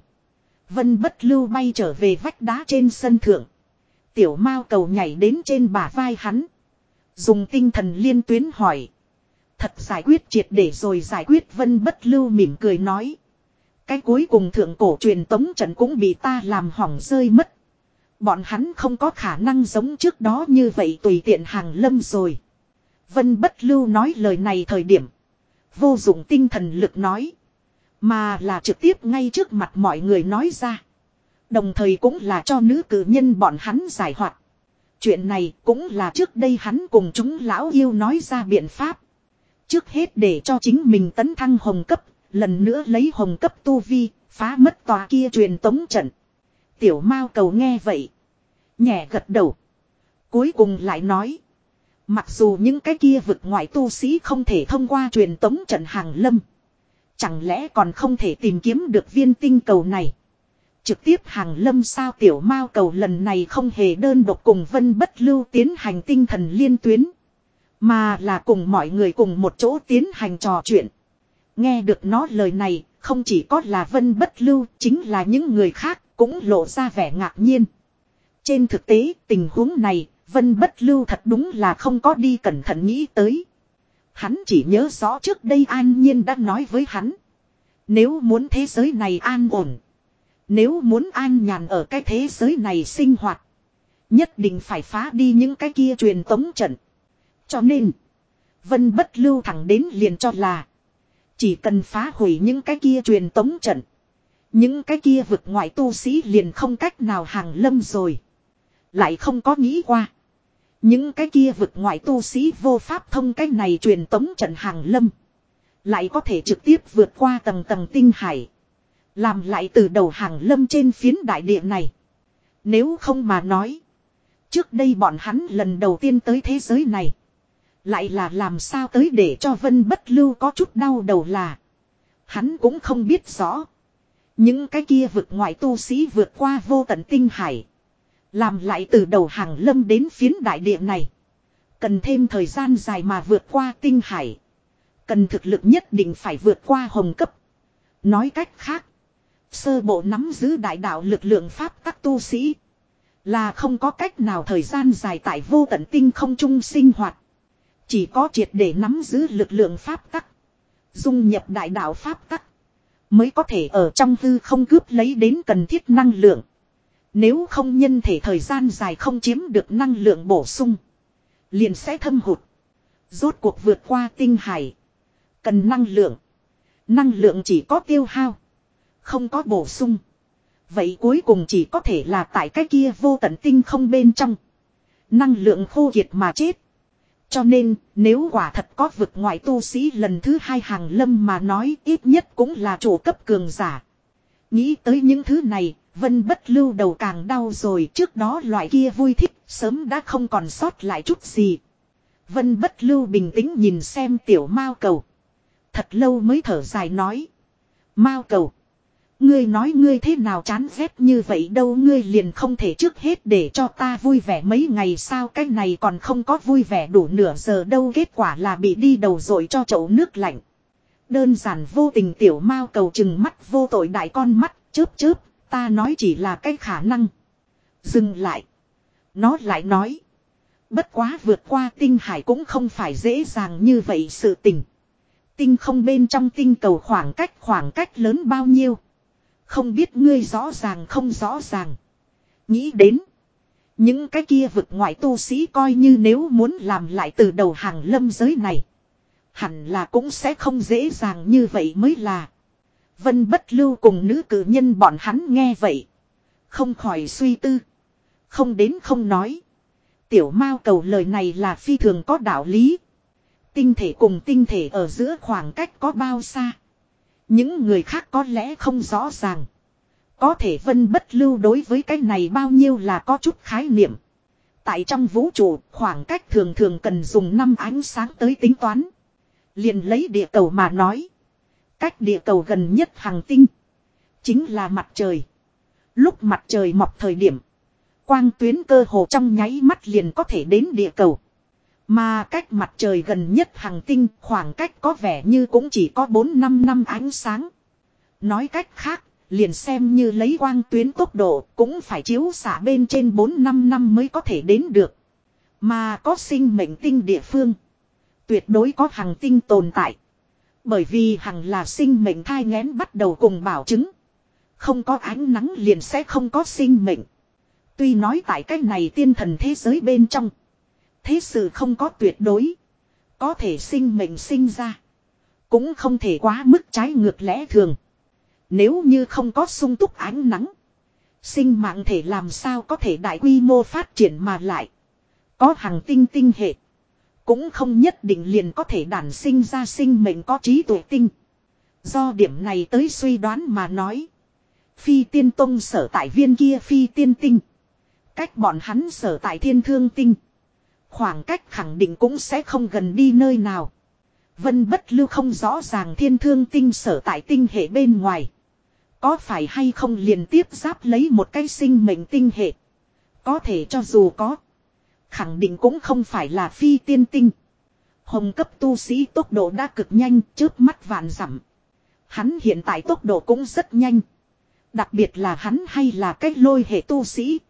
Vân bất lưu bay trở về vách đá trên sân thượng. Tiểu mao cầu nhảy đến trên bả vai hắn. Dùng tinh thần liên tuyến hỏi. Thật giải quyết triệt để rồi giải quyết, vân bất lưu mỉm cười nói. Cái cuối cùng thượng cổ truyền tống trận cũng bị ta làm hỏng rơi mất. Bọn hắn không có khả năng giống trước đó như vậy tùy tiện hàng lâm rồi. Vân bất lưu nói lời này thời điểm. Vô dụng tinh thần lực nói. Mà là trực tiếp ngay trước mặt mọi người nói ra. Đồng thời cũng là cho nữ cử nhân bọn hắn giải hoạt. Chuyện này cũng là trước đây hắn cùng chúng lão yêu nói ra biện pháp. Trước hết để cho chính mình tấn thăng hồng cấp, lần nữa lấy hồng cấp tu vi, phá mất tòa kia truyền tống trận. Tiểu mao cầu nghe vậy. Nhẹ gật đầu. Cuối cùng lại nói. Mặc dù những cái kia vực ngoại tu sĩ không thể thông qua truyền tống trận hàng lâm. Chẳng lẽ còn không thể tìm kiếm được viên tinh cầu này. Trực tiếp hàng lâm sao tiểu mao cầu lần này không hề đơn độc cùng vân bất lưu tiến hành tinh thần liên tuyến. Mà là cùng mọi người cùng một chỗ tiến hành trò chuyện. Nghe được nó lời này, không chỉ có là vân bất lưu, chính là những người khác cũng lộ ra vẻ ngạc nhiên. Trên thực tế, tình huống này, vân bất lưu thật đúng là không có đi cẩn thận nghĩ tới. Hắn chỉ nhớ rõ trước đây an nhiên đã nói với hắn. Nếu muốn thế giới này an ổn. Nếu muốn an nhàn ở cái thế giới này sinh hoạt. Nhất định phải phá đi những cái kia truyền tống trận. Cho nên. Vân bất lưu thẳng đến liền cho là. Chỉ cần phá hủy những cái kia truyền tống trận. Những cái kia vực ngoại tu sĩ liền không cách nào hàng lâm rồi. Lại không có nghĩ qua. Những cái kia vực ngoại tu sĩ vô pháp thông cái này truyền tống trận hàng lâm. Lại có thể trực tiếp vượt qua tầng tầng tinh hải. Làm lại từ đầu hàng lâm trên phiến đại địa này. Nếu không mà nói. Trước đây bọn hắn lần đầu tiên tới thế giới này. Lại là làm sao tới để cho vân bất lưu có chút đau đầu là. Hắn cũng không biết rõ. Những cái kia vực ngoại tu sĩ vượt qua vô tận tinh hải. Làm lại từ đầu hàng lâm đến phiến đại địa này. Cần thêm thời gian dài mà vượt qua tinh hải. Cần thực lực nhất định phải vượt qua hồng cấp. Nói cách khác. Sơ bộ nắm giữ đại đạo lực lượng pháp các tu sĩ. Là không có cách nào thời gian dài tại vô tận tinh không trung sinh hoạt. Chỉ có triệt để nắm giữ lực lượng pháp tắc. Dung nhập đại đạo pháp tắc. Mới có thể ở trong hư không cướp lấy đến cần thiết năng lượng. Nếu không nhân thể thời gian dài không chiếm được năng lượng bổ sung. Liền sẽ thâm hụt. Rốt cuộc vượt qua tinh hải. Cần năng lượng. Năng lượng chỉ có tiêu hao. Không có bổ sung. Vậy cuối cùng chỉ có thể là tại cái kia vô tận tinh không bên trong. Năng lượng khô kiệt mà chết. Cho nên, nếu quả thật có vực ngoại tu sĩ lần thứ hai hàng lâm mà nói ít nhất cũng là chủ cấp cường giả. Nghĩ tới những thứ này, vân bất lưu đầu càng đau rồi trước đó loại kia vui thích, sớm đã không còn sót lại chút gì. Vân bất lưu bình tĩnh nhìn xem tiểu mao cầu. Thật lâu mới thở dài nói. Mao cầu. Ngươi nói ngươi thế nào chán ghét như vậy đâu ngươi liền không thể trước hết để cho ta vui vẻ mấy ngày sao cái này còn không có vui vẻ đủ nửa giờ đâu kết quả là bị đi đầu rồi cho chậu nước lạnh. Đơn giản vô tình tiểu mao cầu chừng mắt vô tội đại con mắt chớp chớp ta nói chỉ là cái khả năng. Dừng lại. Nó lại nói. Bất quá vượt qua tinh hải cũng không phải dễ dàng như vậy sự tình. Tinh không bên trong tinh cầu khoảng cách khoảng cách lớn bao nhiêu. Không biết ngươi rõ ràng không rõ ràng. Nghĩ đến. Những cái kia vực ngoại tu sĩ coi như nếu muốn làm lại từ đầu hàng lâm giới này. Hẳn là cũng sẽ không dễ dàng như vậy mới là. Vân bất lưu cùng nữ cử nhân bọn hắn nghe vậy. Không khỏi suy tư. Không đến không nói. Tiểu mao cầu lời này là phi thường có đạo lý. Tinh thể cùng tinh thể ở giữa khoảng cách có bao xa. Những người khác có lẽ không rõ ràng. Có thể vân bất lưu đối với cái này bao nhiêu là có chút khái niệm. Tại trong vũ trụ, khoảng cách thường thường cần dùng năm ánh sáng tới tính toán. liền lấy địa cầu mà nói. Cách địa cầu gần nhất hàng tinh. Chính là mặt trời. Lúc mặt trời mọc thời điểm. Quang tuyến cơ hồ trong nháy mắt liền có thể đến địa cầu. Mà cách mặt trời gần nhất hàng tinh khoảng cách có vẻ như cũng chỉ có 4-5 năm ánh sáng. Nói cách khác, liền xem như lấy quang tuyến tốc độ cũng phải chiếu xả bên trên 4-5 năm mới có thể đến được. Mà có sinh mệnh tinh địa phương. Tuyệt đối có hàng tinh tồn tại. Bởi vì hằng là sinh mệnh thai ngén bắt đầu cùng bảo chứng. Không có ánh nắng liền sẽ không có sinh mệnh. Tuy nói tại cái này tiên thần thế giới bên trong. Thế sự không có tuyệt đối. Có thể sinh mệnh sinh ra. Cũng không thể quá mức trái ngược lẽ thường. Nếu như không có sung túc ánh nắng. Sinh mạng thể làm sao có thể đại quy mô phát triển mà lại. Có hàng tinh tinh hệ. Cũng không nhất định liền có thể đản sinh ra sinh mệnh có trí tuệ tinh. Do điểm này tới suy đoán mà nói. Phi tiên tông sở tại viên kia phi tiên tinh. Cách bọn hắn sở tại thiên thương tinh. Khoảng cách khẳng định cũng sẽ không gần đi nơi nào. Vân bất lưu không rõ ràng thiên thương tinh sở tại tinh hệ bên ngoài. Có phải hay không liền tiếp giáp lấy một cái sinh mệnh tinh hệ. Có thể cho dù có. Khẳng định cũng không phải là phi tiên tinh. Hồng cấp tu sĩ tốc độ đã cực nhanh trước mắt vạn dặm. Hắn hiện tại tốc độ cũng rất nhanh. Đặc biệt là hắn hay là cách lôi hệ tu sĩ.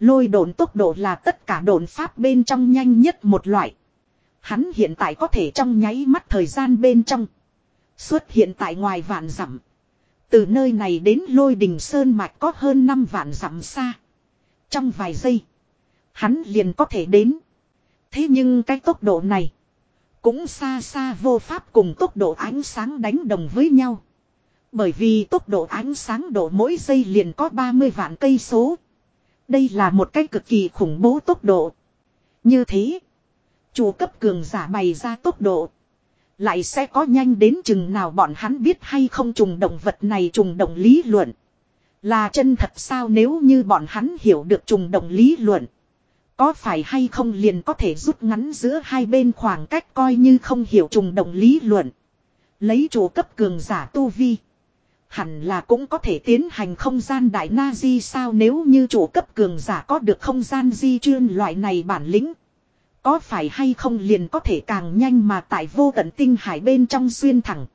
Lôi đồn tốc độ là tất cả đồn pháp bên trong nhanh nhất một loại. Hắn hiện tại có thể trong nháy mắt thời gian bên trong. Xuất hiện tại ngoài vạn dặm. Từ nơi này đến lôi đình sơn mạch có hơn 5 vạn dặm xa. Trong vài giây. Hắn liền có thể đến. Thế nhưng cái tốc độ này. Cũng xa xa vô pháp cùng tốc độ ánh sáng đánh đồng với nhau. Bởi vì tốc độ ánh sáng độ mỗi giây liền có 30 vạn cây số. Đây là một cái cực kỳ khủng bố tốc độ. Như thế. Chủ cấp cường giả bày ra tốc độ. Lại sẽ có nhanh đến chừng nào bọn hắn biết hay không trùng động vật này trùng động lý luận. Là chân thật sao nếu như bọn hắn hiểu được trùng động lý luận. Có phải hay không liền có thể rút ngắn giữa hai bên khoảng cách coi như không hiểu trùng động lý luận. Lấy chủ cấp cường giả tu vi. Hẳn là cũng có thể tiến hành không gian đại na di sao nếu như chủ cấp cường giả có được không gian di chuyên loại này bản lĩnh. Có phải hay không liền có thể càng nhanh mà tại vô tận tinh hải bên trong xuyên thẳng.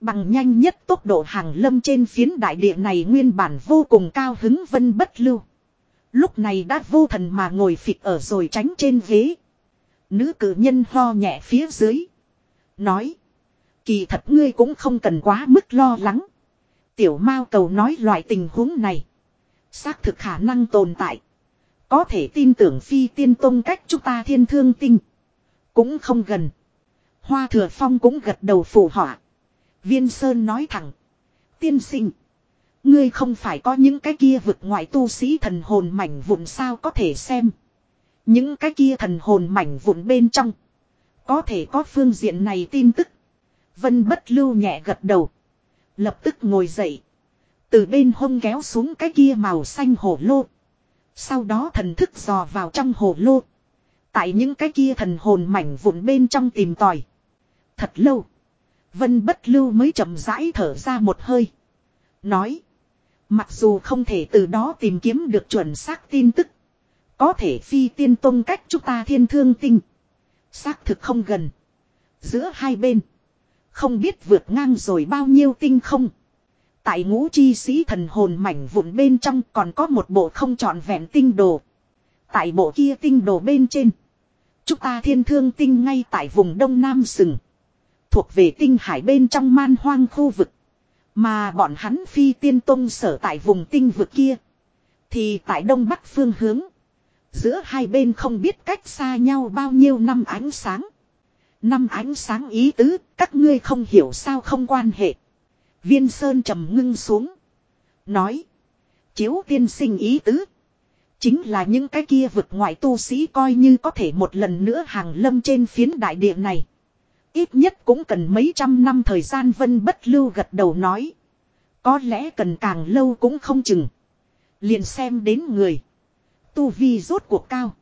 Bằng nhanh nhất tốc độ hàng lâm trên phiến đại địa này nguyên bản vô cùng cao hứng vân bất lưu. Lúc này đã vô thần mà ngồi phịch ở rồi tránh trên ghế. Nữ cử nhân ho nhẹ phía dưới. Nói. Kỳ thật ngươi cũng không cần quá mức lo lắng. Tiểu Mao cầu nói loại tình huống này. Xác thực khả năng tồn tại. Có thể tin tưởng phi tiên tông cách chúng ta thiên thương tinh. Cũng không gần. Hoa thừa phong cũng gật đầu phù họa. Viên Sơn nói thẳng. Tiên sinh. Ngươi không phải có những cái kia vực ngoại tu sĩ thần hồn mảnh vụn sao có thể xem. Những cái kia thần hồn mảnh vụn bên trong. Có thể có phương diện này tin tức. Vân bất lưu nhẹ gật đầu. Lập tức ngồi dậy. Từ bên hông kéo xuống cái kia màu xanh hổ lô. Sau đó thần thức dò vào trong hồ lô. Tại những cái kia thần hồn mảnh vụn bên trong tìm tòi. Thật lâu. Vân bất lưu mới chậm rãi thở ra một hơi. Nói. Mặc dù không thể từ đó tìm kiếm được chuẩn xác tin tức. Có thể phi tiên tông cách chúng ta thiên thương tinh. Xác thực không gần. Giữa hai bên. Không biết vượt ngang rồi bao nhiêu tinh không. Tại ngũ chi sĩ thần hồn mảnh vụn bên trong còn có một bộ không trọn vẹn tinh đồ. Tại bộ kia tinh đồ bên trên. Chúng ta thiên thương tinh ngay tại vùng đông nam sừng. Thuộc về tinh hải bên trong man hoang khu vực. Mà bọn hắn phi tiên tông sở tại vùng tinh vực kia. Thì tại đông bắc phương hướng. Giữa hai bên không biết cách xa nhau bao nhiêu năm ánh sáng. Năm ánh sáng ý tứ, các ngươi không hiểu sao không quan hệ. Viên Sơn trầm ngưng xuống. Nói. Chiếu tiên sinh ý tứ. Chính là những cái kia vực ngoại tu sĩ coi như có thể một lần nữa hàng lâm trên phiến đại địa này. Ít nhất cũng cần mấy trăm năm thời gian vân bất lưu gật đầu nói. Có lẽ cần càng lâu cũng không chừng. Liền xem đến người. Tu vi rốt cuộc cao.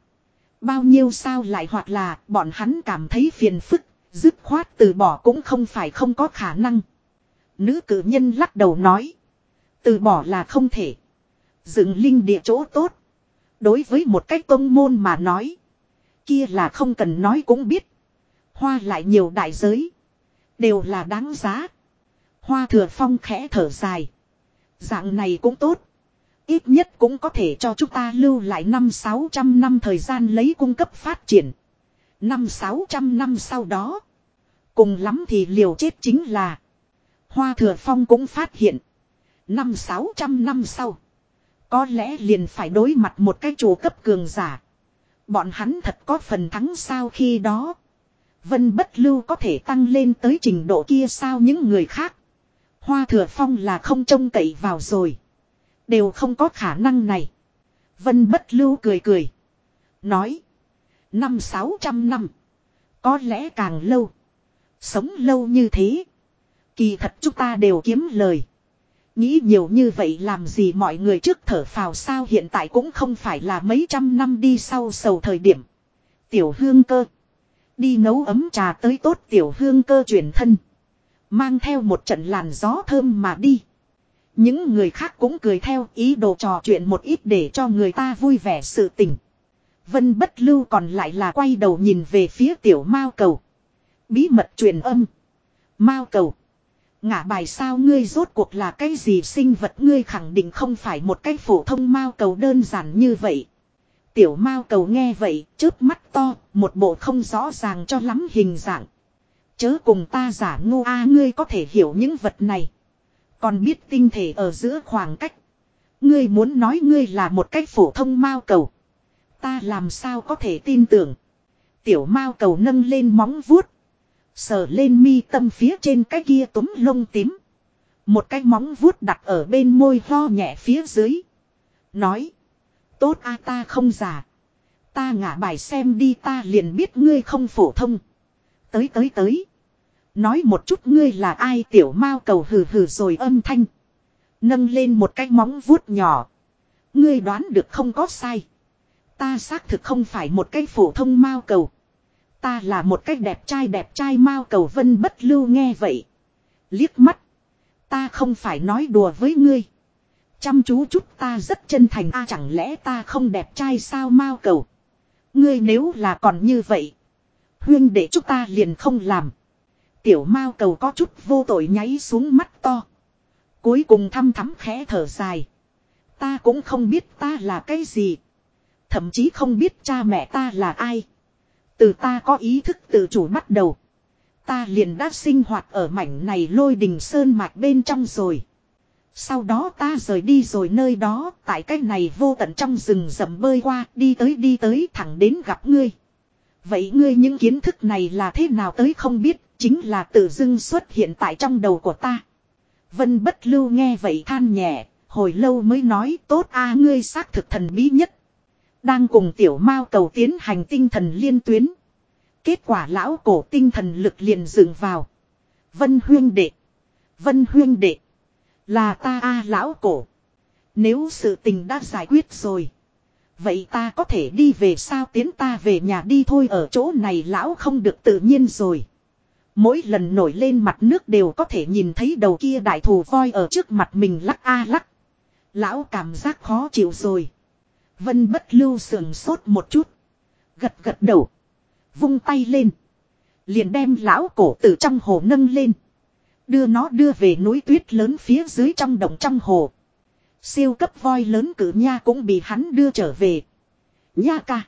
Bao nhiêu sao lại hoặc là bọn hắn cảm thấy phiền phức, dứt khoát từ bỏ cũng không phải không có khả năng. Nữ cử nhân lắc đầu nói. Từ bỏ là không thể. Dựng linh địa chỗ tốt. Đối với một cách công môn mà nói. Kia là không cần nói cũng biết. Hoa lại nhiều đại giới. Đều là đáng giá. Hoa thừa phong khẽ thở dài. Dạng này cũng tốt. Ít nhất cũng có thể cho chúng ta lưu lại năm sáu trăm năm thời gian lấy cung cấp phát triển. Năm sáu trăm năm sau đó. Cùng lắm thì liều chết chính là. Hoa thừa phong cũng phát hiện. Năm sáu trăm năm sau. Có lẽ liền phải đối mặt một cái chủ cấp cường giả. Bọn hắn thật có phần thắng sao khi đó. Vân bất lưu có thể tăng lên tới trình độ kia sao những người khác. Hoa thừa phong là không trông cậy vào rồi. Đều không có khả năng này. Vân bất lưu cười cười. Nói. Năm sáu trăm năm. Có lẽ càng lâu. Sống lâu như thế. Kỳ thật chúng ta đều kiếm lời. Nghĩ nhiều như vậy làm gì mọi người trước thở phào sao hiện tại cũng không phải là mấy trăm năm đi sau sầu thời điểm. Tiểu hương cơ. Đi nấu ấm trà tới tốt tiểu hương cơ chuyển thân. Mang theo một trận làn gió thơm mà đi. Những người khác cũng cười theo ý đồ trò chuyện một ít để cho người ta vui vẻ sự tình. Vân bất lưu còn lại là quay đầu nhìn về phía tiểu mao cầu. Bí mật truyền âm. Mao cầu. Ngả bài sao ngươi rốt cuộc là cái gì sinh vật ngươi khẳng định không phải một cái phổ thông mao cầu đơn giản như vậy. Tiểu mao cầu nghe vậy, chớp mắt to, một bộ không rõ ràng cho lắm hình dạng. Chớ cùng ta giả ngu a ngươi có thể hiểu những vật này. Còn biết tinh thể ở giữa khoảng cách. Ngươi muốn nói ngươi là một cách phổ thông mao cầu. Ta làm sao có thể tin tưởng. Tiểu mao cầu nâng lên móng vuốt. Sờ lên mi tâm phía trên cái kia túm lông tím. Một cái móng vuốt đặt ở bên môi ho nhẹ phía dưới. Nói. Tốt a, ta không giả. Ta ngả bài xem đi, ta liền biết ngươi không phổ thông. Tới tới tới. Nói một chút ngươi là ai, tiểu mao cầu hừ hừ rồi âm thanh. Nâng lên một cái móng vuốt nhỏ. Ngươi đoán được không có sai. Ta xác thực không phải một cái phổ thông mao cầu. Ta là một cái đẹp trai đẹp trai mao cầu vân bất lưu nghe vậy. Liếc mắt. Ta không phải nói đùa với ngươi. Chăm chú chút ta rất chân thành a chẳng lẽ ta không đẹp trai sao mao cầu. Ngươi nếu là còn như vậy. Huyên để chúng ta liền không làm. Tiểu mao cầu có chút vô tội nháy xuống mắt to. Cuối cùng thăm thắm khẽ thở dài. Ta cũng không biết ta là cái gì. Thậm chí không biết cha mẹ ta là ai. Từ ta có ý thức tự chủ bắt đầu. Ta liền đã sinh hoạt ở mảnh này lôi đình sơn mạch bên trong rồi. Sau đó ta rời đi rồi nơi đó, tại cái này vô tận trong rừng rậm bơi qua, đi tới đi tới thẳng đến gặp ngươi. Vậy ngươi những kiến thức này là thế nào tới không biết, chính là tự dưng xuất hiện tại trong đầu của ta. Vân bất lưu nghe vậy than nhẹ, hồi lâu mới nói tốt a ngươi xác thực thần bí nhất. Đang cùng tiểu mao cầu tiến hành tinh thần liên tuyến. Kết quả lão cổ tinh thần lực liền dựng vào. Vân huyên đệ. Vân huyên đệ. Là ta a lão cổ. Nếu sự tình đã giải quyết rồi. Vậy ta có thể đi về sao tiến ta về nhà đi thôi ở chỗ này lão không được tự nhiên rồi. Mỗi lần nổi lên mặt nước đều có thể nhìn thấy đầu kia đại thù voi ở trước mặt mình lắc a lắc. Lão cảm giác khó chịu rồi. Vân bất lưu sườn sốt một chút. Gật gật đầu. Vung tay lên. Liền đem lão cổ từ trong hồ nâng lên. Đưa nó đưa về núi tuyết lớn phía dưới trong động trong hồ. Siêu cấp voi lớn cử nha cũng bị hắn đưa trở về. Nha ca.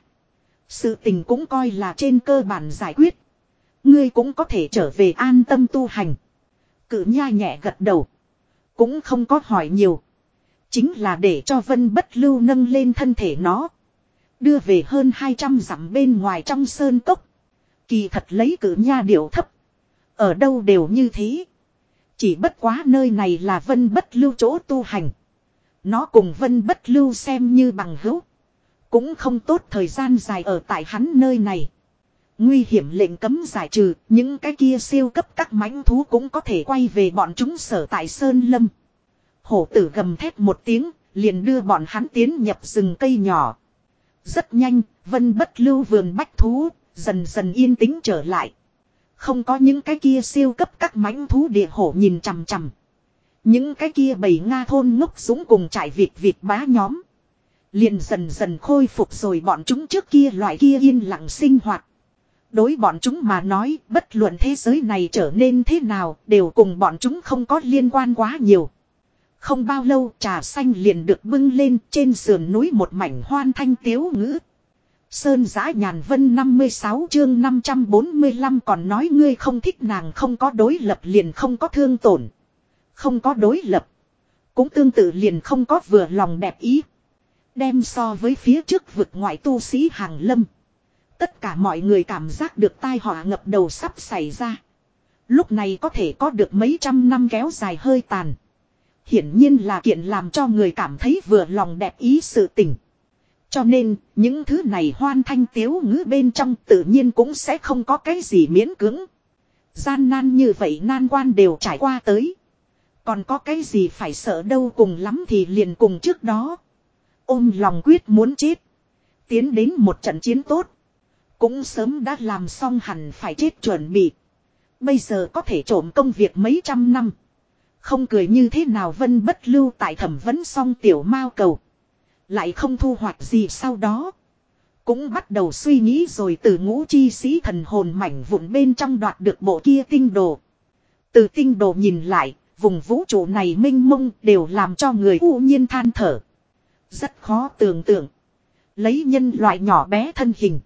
Sự tình cũng coi là trên cơ bản giải quyết. Ngươi cũng có thể trở về an tâm tu hành. Cử nha nhẹ gật đầu. Cũng không có hỏi nhiều. Chính là để cho vân bất lưu nâng lên thân thể nó. Đưa về hơn 200 dặm bên ngoài trong sơn cốc. Kỳ thật lấy cử nha điệu thấp. Ở đâu đều như thế. Chỉ bất quá nơi này là vân bất lưu chỗ tu hành. Nó cùng vân bất lưu xem như bằng hữu. Cũng không tốt thời gian dài ở tại hắn nơi này. Nguy hiểm lệnh cấm giải trừ, những cái kia siêu cấp các mãnh thú cũng có thể quay về bọn chúng sở tại Sơn Lâm. Hổ tử gầm thét một tiếng, liền đưa bọn hắn tiến nhập rừng cây nhỏ. Rất nhanh, vân bất lưu vườn bách thú, dần dần yên tĩnh trở lại. Không có những cái kia siêu cấp các mãnh thú địa hổ nhìn chằm chằm. Những cái kia bầy Nga thôn ngốc súng cùng trải vịt vịt bá nhóm. Liền dần dần khôi phục rồi bọn chúng trước kia loại kia yên lặng sinh hoạt. Đối bọn chúng mà nói, bất luận thế giới này trở nên thế nào, đều cùng bọn chúng không có liên quan quá nhiều. Không bao lâu trà xanh liền được bưng lên trên sườn núi một mảnh hoan thanh tiếu ngữ. Sơn giã nhàn vân 56 chương 545 còn nói ngươi không thích nàng không có đối lập liền không có thương tổn. Không có đối lập. Cũng tương tự liền không có vừa lòng đẹp ý. Đem so với phía trước vực ngoại tu sĩ hàng lâm. Tất cả mọi người cảm giác được tai họa ngập đầu sắp xảy ra. Lúc này có thể có được mấy trăm năm kéo dài hơi tàn. Hiển nhiên là kiện làm cho người cảm thấy vừa lòng đẹp ý sự tình. Cho nên, những thứ này hoan thanh tiếu ngữ bên trong tự nhiên cũng sẽ không có cái gì miễn cưỡng. Gian nan như vậy nan quan đều trải qua tới. Còn có cái gì phải sợ đâu cùng lắm thì liền cùng trước đó. Ôm lòng quyết muốn chết. Tiến đến một trận chiến tốt. Cũng sớm đã làm xong hẳn phải chết chuẩn bị. Bây giờ có thể trộm công việc mấy trăm năm. Không cười như thế nào vân bất lưu tại thẩm vấn xong tiểu mao cầu. Lại không thu hoạch gì sau đó. Cũng bắt đầu suy nghĩ rồi từ ngũ chi sĩ thần hồn mảnh vụn bên trong đoạt được bộ kia tinh đồ. Từ tinh đồ nhìn lại, vùng vũ trụ này minh mông đều làm cho người u nhiên than thở. Rất khó tưởng tượng. Lấy nhân loại nhỏ bé thân hình.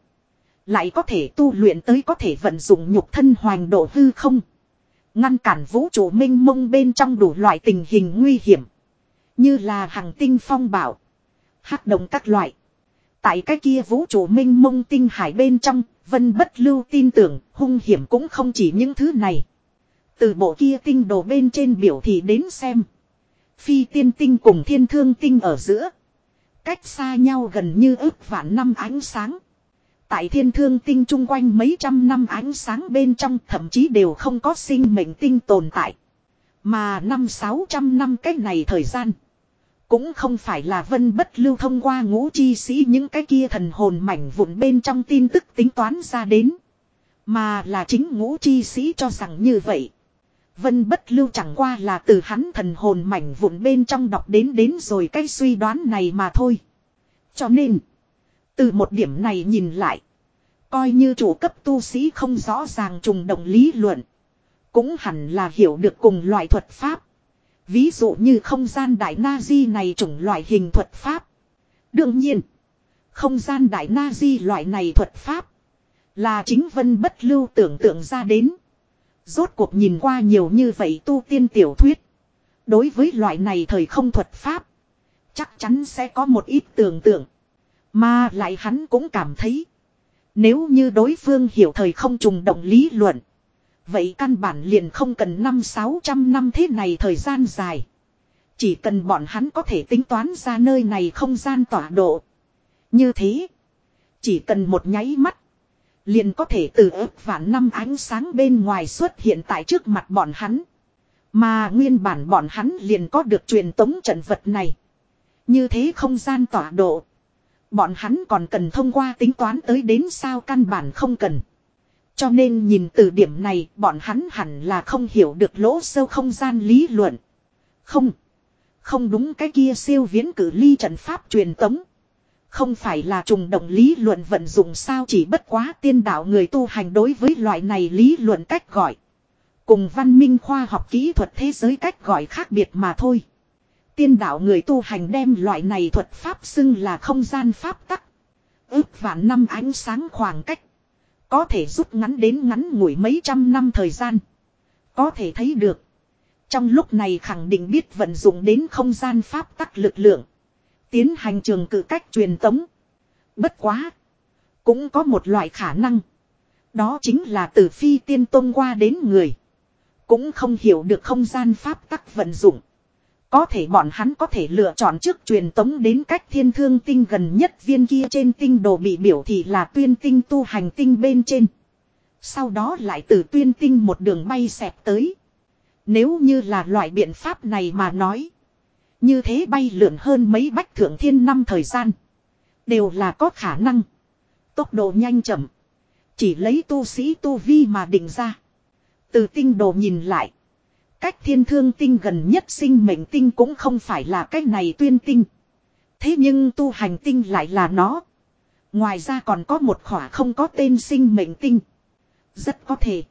Lại có thể tu luyện tới có thể vận dụng nhục thân hoành độ hư không. Ngăn cản vũ trụ minh mông bên trong đủ loại tình hình nguy hiểm. Như là hàng tinh phong bảo hắc động các loại. Tại cái kia vũ trụ minh mông tinh hải bên trong, vân bất lưu tin tưởng, hung hiểm cũng không chỉ những thứ này. Từ bộ kia tinh đồ bên trên biểu thị đến xem. Phi tiên tinh cùng thiên thương tinh ở giữa. Cách xa nhau gần như ước vạn năm ánh sáng. Tại thiên thương tinh chung quanh mấy trăm năm ánh sáng bên trong thậm chí đều không có sinh mệnh tinh tồn tại. Mà năm sáu trăm năm cách này thời gian. Cũng không phải là vân bất lưu thông qua ngũ chi sĩ những cái kia thần hồn mảnh vụn bên trong tin tức tính toán ra đến. Mà là chính ngũ chi sĩ cho rằng như vậy. Vân bất lưu chẳng qua là từ hắn thần hồn mảnh vụn bên trong đọc đến đến rồi cái suy đoán này mà thôi. Cho nên, từ một điểm này nhìn lại, coi như chủ cấp tu sĩ không rõ ràng trùng động lý luận, cũng hẳn là hiểu được cùng loại thuật pháp. Ví dụ như không gian đại na di này chủng loại hình thuật pháp. Đương nhiên, không gian đại na di loại này thuật pháp Là chính vân bất lưu tưởng tượng ra đến. Rốt cuộc nhìn qua nhiều như vậy tu tiên tiểu thuyết. Đối với loại này thời không thuật pháp. Chắc chắn sẽ có một ít tưởng tượng. Mà lại hắn cũng cảm thấy. Nếu như đối phương hiểu thời không trùng động lý luận. Vậy căn bản liền không cần năm sáu trăm năm thế này thời gian dài. Chỉ cần bọn hắn có thể tính toán ra nơi này không gian tỏa độ. Như thế. Chỉ cần một nháy mắt. Liền có thể từ ước vạn năm ánh sáng bên ngoài xuất hiện tại trước mặt bọn hắn. Mà nguyên bản bọn hắn liền có được truyền tống trận vật này. Như thế không gian tỏa độ. Bọn hắn còn cần thông qua tính toán tới đến sao căn bản không cần. Cho nên nhìn từ điểm này, bọn hắn hẳn là không hiểu được lỗ sâu không gian lý luận. Không. Không đúng cái kia siêu viễn cử ly trận pháp truyền tống. Không phải là trùng động lý luận vận dụng sao chỉ bất quá tiên đạo người tu hành đối với loại này lý luận cách gọi. Cùng văn minh khoa học kỹ thuật thế giới cách gọi khác biệt mà thôi. Tiên đạo người tu hành đem loại này thuật pháp xưng là không gian pháp tắc. Ước vạn năm ánh sáng khoảng cách. Có thể rút ngắn đến ngắn ngủi mấy trăm năm thời gian. Có thể thấy được. Trong lúc này khẳng định biết vận dụng đến không gian pháp tắc lực lượng. Tiến hành trường cử cách truyền tống. Bất quá. Cũng có một loại khả năng. Đó chính là từ phi tiên tôn qua đến người. Cũng không hiểu được không gian pháp tắc vận dụng. Có thể bọn hắn có thể lựa chọn trước truyền tống đến cách thiên thương tinh gần nhất viên kia trên tinh đồ bị biểu thị là tuyên tinh tu hành tinh bên trên. Sau đó lại từ tuyên tinh một đường bay xẹp tới. Nếu như là loại biện pháp này mà nói. Như thế bay lượn hơn mấy bách thượng thiên năm thời gian. Đều là có khả năng. Tốc độ nhanh chậm. Chỉ lấy tu sĩ tu vi mà định ra. Từ tinh đồ nhìn lại. Cách thiên thương tinh gần nhất sinh mệnh tinh cũng không phải là cách này tuyên tinh. Thế nhưng tu hành tinh lại là nó. Ngoài ra còn có một khỏa không có tên sinh mệnh tinh. Rất có thể.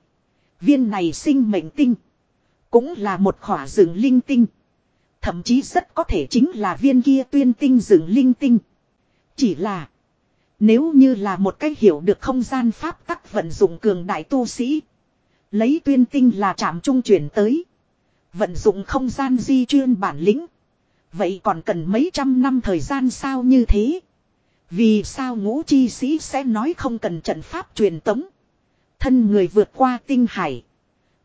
Viên này sinh mệnh tinh. Cũng là một khỏa rừng linh tinh. Thậm chí rất có thể chính là viên kia tuyên tinh rừng linh tinh. Chỉ là. Nếu như là một cách hiểu được không gian pháp tắc vận dụng cường đại tu sĩ. Lấy tuyên tinh là chạm trung chuyển tới. Vận dụng không gian di chuyên bản lĩnh. Vậy còn cần mấy trăm năm thời gian sao như thế? Vì sao ngũ chi sĩ sẽ nói không cần trận pháp truyền tống? Thân người vượt qua tinh hải.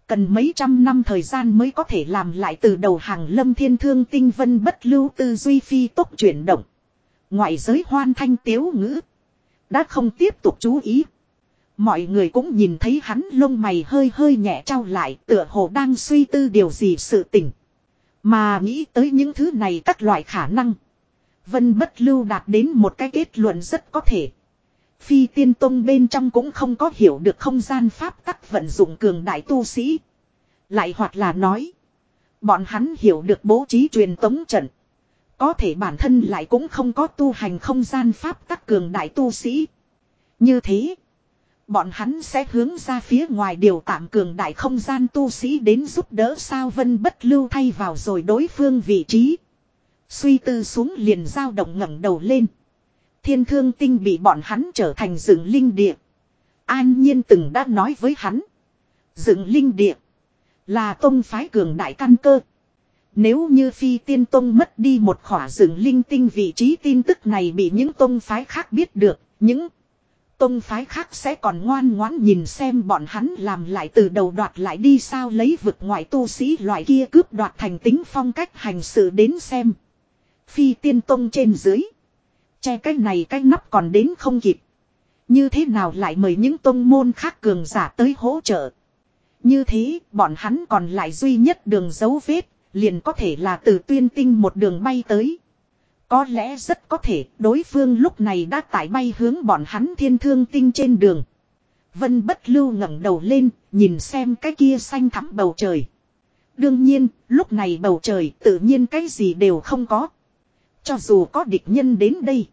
Cần mấy trăm năm thời gian mới có thể làm lại từ đầu hàng lâm thiên thương tinh vân bất lưu tư duy phi tốc chuyển động. Ngoại giới hoan thanh tiếu ngữ. Đã không tiếp tục chú ý. Mọi người cũng nhìn thấy hắn lông mày hơi hơi nhẹ trao lại tựa hồ đang suy tư điều gì sự tình. Mà nghĩ tới những thứ này các loại khả năng. Vân bất lưu đạt đến một cái kết luận rất có thể. Phi tiên tông bên trong cũng không có hiểu được không gian pháp tắc vận dụng cường đại tu sĩ. Lại hoặc là nói. Bọn hắn hiểu được bố trí truyền tống trận. Có thể bản thân lại cũng không có tu hành không gian pháp tắc cường đại tu sĩ. Như thế. Bọn hắn sẽ hướng ra phía ngoài điều tạm cường đại không gian tu sĩ đến giúp đỡ sao vân bất lưu thay vào rồi đối phương vị trí. Suy tư xuống liền dao động ngẩng đầu lên. Thiên thương tinh bị bọn hắn trở thành dựng linh địa. An nhiên từng đã nói với hắn. dựng linh địa. Là tông phái cường đại căn cơ. Nếu như phi tiên tông mất đi một khỏa dựng linh tinh vị trí tin tức này bị những tông phái khác biết được. Những Tông phái khác sẽ còn ngoan ngoãn nhìn xem bọn hắn làm lại từ đầu đoạt lại đi sao lấy vực ngoại tu sĩ loại kia cướp đoạt thành tính phong cách hành sự đến xem. Phi tiên tông trên dưới. Che cái này cái nắp còn đến không kịp. Như thế nào lại mời những tông môn khác cường giả tới hỗ trợ. Như thế, bọn hắn còn lại duy nhất đường dấu vết, liền có thể là từ tuyên tinh một đường bay tới. Có lẽ rất có thể đối phương lúc này đã tải bay hướng bọn hắn thiên thương tinh trên đường. Vân bất lưu ngẩng đầu lên, nhìn xem cái kia xanh thẳm bầu trời. Đương nhiên, lúc này bầu trời tự nhiên cái gì đều không có. Cho dù có địch nhân đến đây.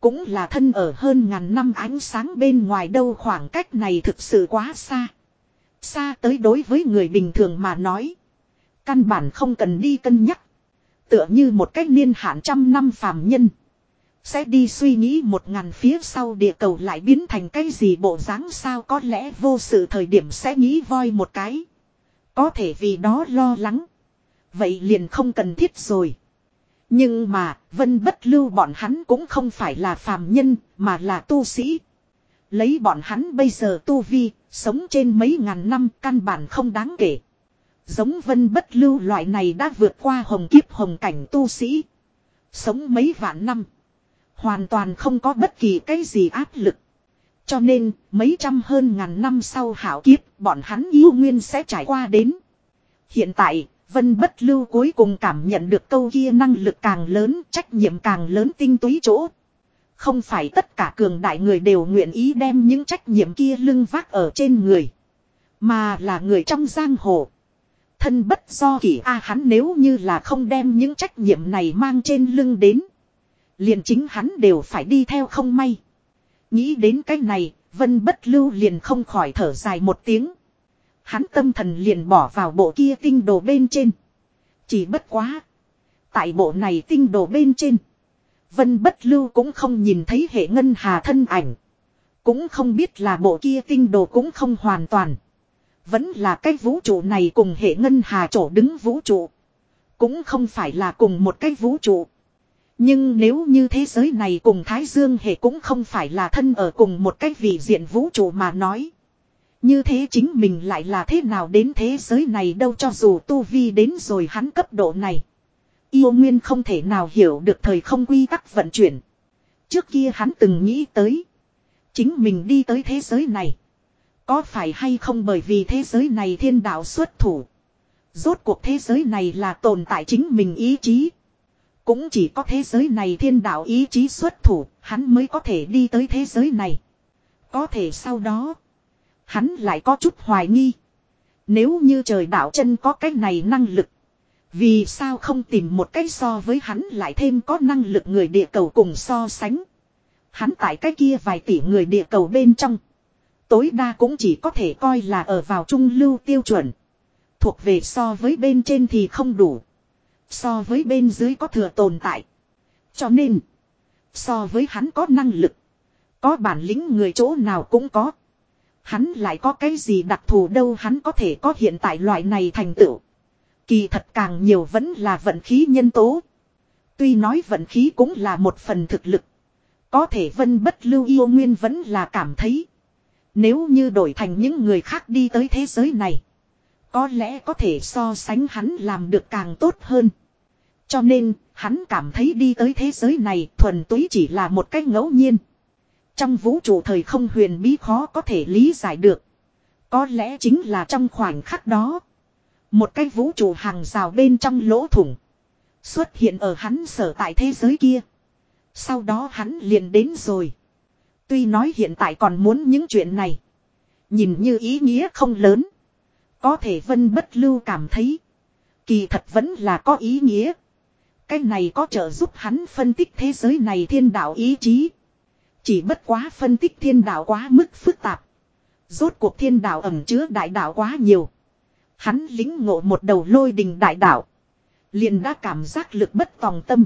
Cũng là thân ở hơn ngàn năm ánh sáng bên ngoài đâu khoảng cách này thực sự quá xa. Xa tới đối với người bình thường mà nói. Căn bản không cần đi cân nhắc. Tựa như một cách niên hạn trăm năm phàm nhân. Sẽ đi suy nghĩ một ngàn phía sau địa cầu lại biến thành cái gì bộ dáng sao có lẽ vô sự thời điểm sẽ nghĩ voi một cái. Có thể vì đó lo lắng. Vậy liền không cần thiết rồi. Nhưng mà, vân bất lưu bọn hắn cũng không phải là phàm nhân, mà là tu sĩ. Lấy bọn hắn bây giờ tu vi, sống trên mấy ngàn năm căn bản không đáng kể. Giống vân bất lưu loại này đã vượt qua hồng kiếp hồng cảnh tu sĩ. Sống mấy vạn năm. Hoàn toàn không có bất kỳ cái gì áp lực. Cho nên, mấy trăm hơn ngàn năm sau hảo kiếp, bọn hắn yêu nguyên sẽ trải qua đến. Hiện tại, Vân Bất Lưu cuối cùng cảm nhận được câu kia năng lực càng lớn, trách nhiệm càng lớn tinh túy chỗ. Không phải tất cả cường đại người đều nguyện ý đem những trách nhiệm kia lưng vác ở trên người. Mà là người trong giang hồ. Thân bất do kỷ a hắn nếu như là không đem những trách nhiệm này mang trên lưng đến. Liền chính hắn đều phải đi theo không may. Nghĩ đến cái này, vân bất lưu liền không khỏi thở dài một tiếng. Hắn tâm thần liền bỏ vào bộ kia tinh đồ bên trên. Chỉ bất quá. Tại bộ này tinh đồ bên trên. Vân bất lưu cũng không nhìn thấy hệ ngân hà thân ảnh. Cũng không biết là bộ kia tinh đồ cũng không hoàn toàn. Vẫn là cái vũ trụ này cùng hệ ngân hà chỗ đứng vũ trụ. Cũng không phải là cùng một cái vũ trụ. Nhưng nếu như thế giới này cùng Thái Dương hệ cũng không phải là thân ở cùng một cái vị diện vũ trụ mà nói. Như thế chính mình lại là thế nào đến thế giới này đâu cho dù tu vi đến rồi hắn cấp độ này. Yêu Nguyên không thể nào hiểu được thời không quy tắc vận chuyển. Trước kia hắn từng nghĩ tới. Chính mình đi tới thế giới này. Có phải hay không bởi vì thế giới này thiên đạo xuất thủ. Rốt cuộc thế giới này là tồn tại chính mình ý chí. Cũng chỉ có thế giới này thiên đạo ý chí xuất thủ, hắn mới có thể đi tới thế giới này. Có thể sau đó, hắn lại có chút hoài nghi. Nếu như trời đạo chân có cái này năng lực. Vì sao không tìm một cái so với hắn lại thêm có năng lực người địa cầu cùng so sánh. Hắn tại cái kia vài tỷ người địa cầu bên trong. Tối đa cũng chỉ có thể coi là ở vào trung lưu tiêu chuẩn. Thuộc về so với bên trên thì không đủ. So với bên dưới có thừa tồn tại. Cho nên. So với hắn có năng lực. Có bản lĩnh người chỗ nào cũng có. Hắn lại có cái gì đặc thù đâu hắn có thể có hiện tại loại này thành tựu. Kỳ thật càng nhiều vẫn là vận khí nhân tố. Tuy nói vận khí cũng là một phần thực lực. Có thể vân bất lưu yêu nguyên vẫn là cảm thấy. Nếu như đổi thành những người khác đi tới thế giới này. Có lẽ có thể so sánh hắn làm được càng tốt hơn. Cho nên, hắn cảm thấy đi tới thế giới này thuần túy chỉ là một cách ngẫu nhiên. Trong vũ trụ thời không huyền bí khó có thể lý giải được. Có lẽ chính là trong khoảnh khắc đó. Một cái vũ trụ hàng rào bên trong lỗ thủng. Xuất hiện ở hắn sở tại thế giới kia. Sau đó hắn liền đến rồi. Tuy nói hiện tại còn muốn những chuyện này. Nhìn như ý nghĩa không lớn. Có thể vân bất lưu cảm thấy. Kỳ thật vẫn là có ý nghĩa. Cái này có trợ giúp hắn phân tích thế giới này thiên đạo ý chí. Chỉ bất quá phân tích thiên đạo quá mức phức tạp. Rốt cuộc thiên đạo ẩm chứa đại đạo quá nhiều. Hắn lính ngộ một đầu lôi đình đại đạo. liền đã cảm giác lực bất tòng tâm.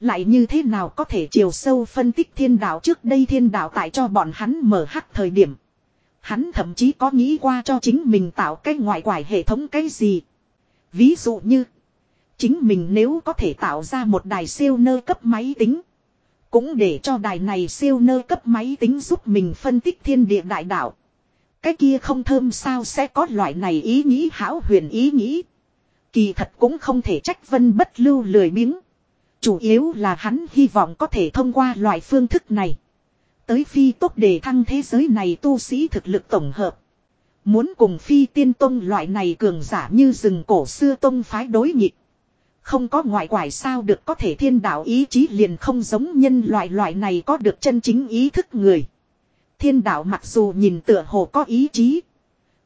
Lại như thế nào có thể chiều sâu phân tích thiên đạo trước đây thiên đạo tại cho bọn hắn mở hắc thời điểm. Hắn thậm chí có nghĩ qua cho chính mình tạo cái ngoại quải hệ thống cái gì. Ví dụ như. Chính mình nếu có thể tạo ra một đài siêu nơ cấp máy tính. Cũng để cho đài này siêu nơ cấp máy tính giúp mình phân tích thiên địa đại đạo. Cái kia không thơm sao sẽ có loại này ý nghĩ hão huyền ý nghĩ. Kỳ thật cũng không thể trách vân bất lưu lười biếng. Chủ yếu là hắn hy vọng có thể thông qua loại phương thức này. Tới phi tốc để thăng thế giới này tu sĩ thực lực tổng hợp. Muốn cùng phi tiên tông loại này cường giả như rừng cổ xưa tông phái đối nghịch. Không có ngoại quải sao được có thể thiên đạo ý chí liền không giống nhân loại loại này có được chân chính ý thức người. Thiên đạo mặc dù nhìn tựa hồ có ý chí.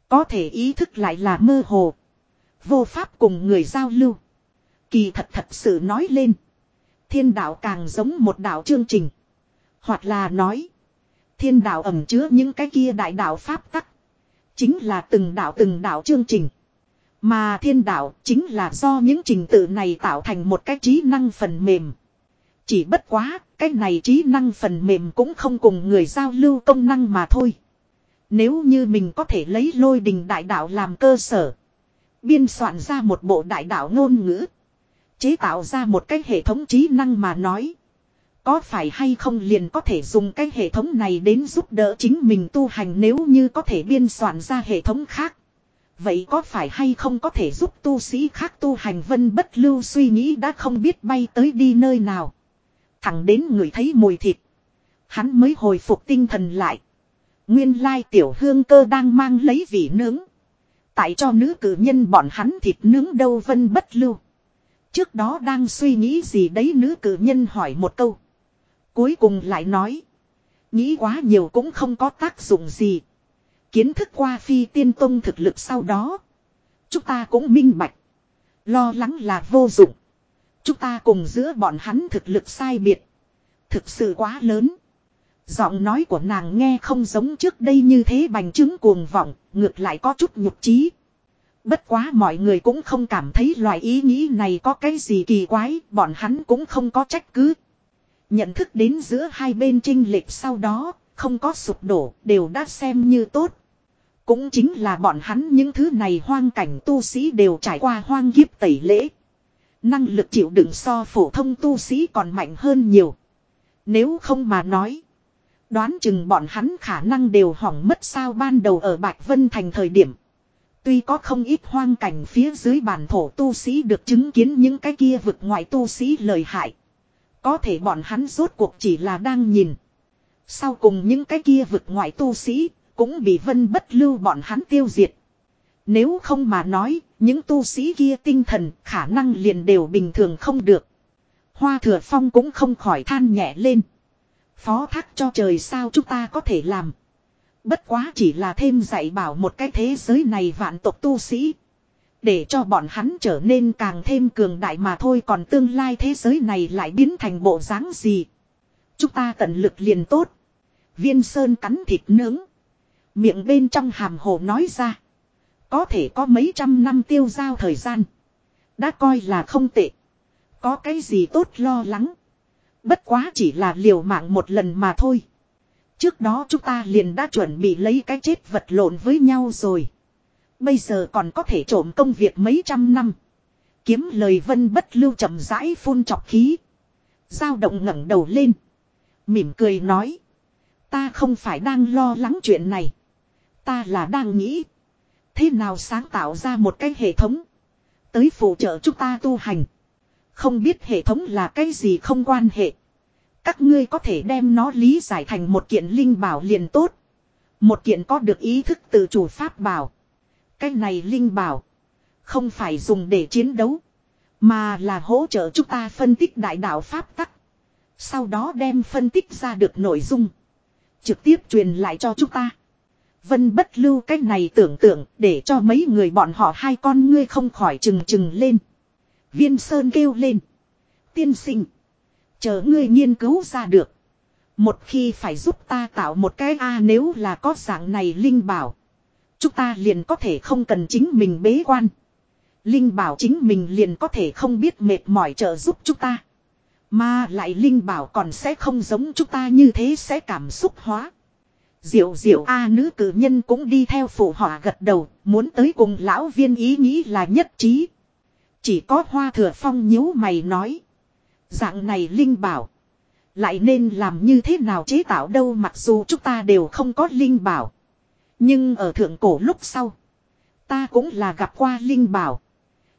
Có thể ý thức lại là mơ hồ. Vô pháp cùng người giao lưu. Kỳ thật thật sự nói lên. Thiên đạo càng giống một đạo chương trình. Hoặc là nói. Thiên đạo ẩm chứa những cái kia đại đạo pháp tắc. Chính là từng đạo từng đạo chương trình. Mà thiên đạo chính là do những trình tự này tạo thành một cái trí năng phần mềm. Chỉ bất quá, cái này trí năng phần mềm cũng không cùng người giao lưu công năng mà thôi. Nếu như mình có thể lấy lôi đình đại đạo làm cơ sở. Biên soạn ra một bộ đại đạo ngôn ngữ. Chế tạo ra một cái hệ thống trí năng mà nói. Có phải hay không liền có thể dùng cái hệ thống này đến giúp đỡ chính mình tu hành nếu như có thể biên soạn ra hệ thống khác. Vậy có phải hay không có thể giúp tu sĩ khác tu hành vân bất lưu suy nghĩ đã không biết bay tới đi nơi nào. Thẳng đến người thấy mùi thịt. Hắn mới hồi phục tinh thần lại. Nguyên lai tiểu hương cơ đang mang lấy vị nướng. Tại cho nữ cử nhân bọn hắn thịt nướng đâu vân bất lưu. Trước đó đang suy nghĩ gì đấy nữ cử nhân hỏi một câu. Cuối cùng lại nói. Nghĩ quá nhiều cũng không có tác dụng gì. Kiến thức qua phi tiên tông thực lực sau đó. Chúng ta cũng minh bạch. Lo lắng là vô dụng. Chúng ta cùng giữa bọn hắn thực lực sai biệt. Thực sự quá lớn. Giọng nói của nàng nghe không giống trước đây như thế bành trướng cuồng vọng, ngược lại có chút nhục trí. Bất quá mọi người cũng không cảm thấy loại ý nghĩ này có cái gì kỳ quái, bọn hắn cũng không có trách cứ. Nhận thức đến giữa hai bên trinh lệch sau đó, không có sụp đổ, đều đã xem như tốt. Cũng chính là bọn hắn những thứ này hoang cảnh tu sĩ đều trải qua hoang kiếp tẩy lễ. Năng lực chịu đựng so phổ thông tu sĩ còn mạnh hơn nhiều. Nếu không mà nói. Đoán chừng bọn hắn khả năng đều hỏng mất sao ban đầu ở Bạch Vân Thành thời điểm. Tuy có không ít hoang cảnh phía dưới bản thổ tu sĩ được chứng kiến những cái kia vực ngoại tu sĩ lời hại. Có thể bọn hắn rốt cuộc chỉ là đang nhìn. Sau cùng những cái kia vực ngoại tu sĩ cũng bị vân bất lưu bọn hắn tiêu diệt. Nếu không mà nói, những tu sĩ kia tinh thần khả năng liền đều bình thường không được. Hoa thừa phong cũng không khỏi than nhẹ lên. Phó thác cho trời sao chúng ta có thể làm. Bất quá chỉ là thêm dạy bảo một cái thế giới này vạn tộc tu sĩ. Để cho bọn hắn trở nên càng thêm cường đại mà thôi còn tương lai thế giới này lại biến thành bộ dáng gì. Chúng ta tận lực liền tốt. Viên sơn cắn thịt nướng. Miệng bên trong hàm hồ nói ra. Có thể có mấy trăm năm tiêu giao thời gian. Đã coi là không tệ. Có cái gì tốt lo lắng. Bất quá chỉ là liều mạng một lần mà thôi. Trước đó chúng ta liền đã chuẩn bị lấy cái chết vật lộn với nhau rồi. Bây giờ còn có thể trộm công việc mấy trăm năm. Kiếm lời vân bất lưu chậm rãi phun chọc khí. Giao động ngẩng đầu lên. Mỉm cười nói. Ta không phải đang lo lắng chuyện này. Ta là đang nghĩ. Thế nào sáng tạo ra một cái hệ thống. Tới phụ trợ chúng ta tu hành. Không biết hệ thống là cái gì không quan hệ. Các ngươi có thể đem nó lý giải thành một kiện linh bảo liền tốt. Một kiện có được ý thức tự chủ pháp bảo. Cái này linh bảo. Không phải dùng để chiến đấu. Mà là hỗ trợ chúng ta phân tích đại đạo pháp tắc. Sau đó đem phân tích ra được nội dung. Trực tiếp truyền lại cho chúng ta. Vân bất lưu cái này tưởng tượng để cho mấy người bọn họ hai con ngươi không khỏi trừng trừng lên. Viên Sơn kêu lên. Tiên sinh. Chờ ngươi nghiên cứu ra được. Một khi phải giúp ta tạo một cái A nếu là có dạng này Linh bảo. Chúng ta liền có thể không cần chính mình bế quan. Linh bảo chính mình liền có thể không biết mệt mỏi trợ giúp chúng ta. Mà lại Linh bảo còn sẽ không giống chúng ta như thế sẽ cảm xúc hóa. Diệu diệu A nữ cử nhân cũng đi theo phụ họa gật đầu, muốn tới cùng lão viên ý nghĩ là nhất trí. Chỉ có hoa thừa phong nhíu mày nói. Dạng này Linh bảo. Lại nên làm như thế nào chế tạo đâu mặc dù chúng ta đều không có Linh bảo. Nhưng ở thượng cổ lúc sau. Ta cũng là gặp qua Linh bảo.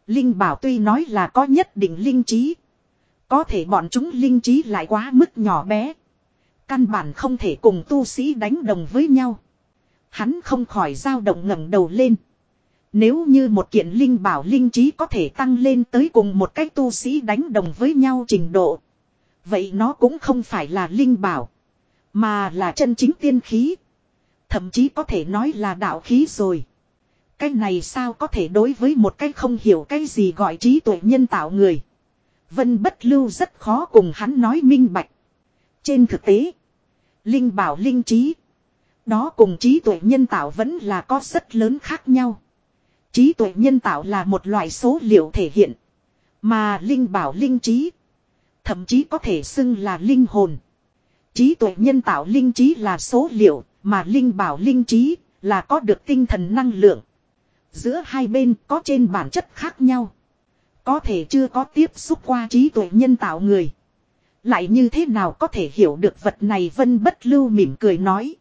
Linh bảo tuy nói là có nhất định linh trí. Có thể bọn chúng linh trí lại quá mức nhỏ bé. Căn bản không thể cùng tu sĩ đánh đồng với nhau. Hắn không khỏi dao động ngẩng đầu lên. Nếu như một kiện linh bảo linh trí có thể tăng lên tới cùng một cách tu sĩ đánh đồng với nhau trình độ. Vậy nó cũng không phải là linh bảo. Mà là chân chính tiên khí. Thậm chí có thể nói là đạo khí rồi. Cái này sao có thể đối với một cái không hiểu cái gì gọi trí tuệ nhân tạo người. Vân bất lưu rất khó cùng hắn nói minh bạch. Trên thực tế, linh bảo linh trí. Đó cùng trí tuệ nhân tạo vẫn là có rất lớn khác nhau. Trí tuệ nhân tạo là một loại số liệu thể hiện. Mà linh bảo linh trí. Thậm chí có thể xưng là linh hồn. Trí tuệ nhân tạo linh trí là số liệu, mà linh bảo linh trí là có được tinh thần năng lượng. Giữa hai bên có trên bản chất khác nhau. Có thể chưa có tiếp xúc qua trí tuệ nhân tạo người. Lại như thế nào có thể hiểu được vật này vân bất lưu mỉm cười nói.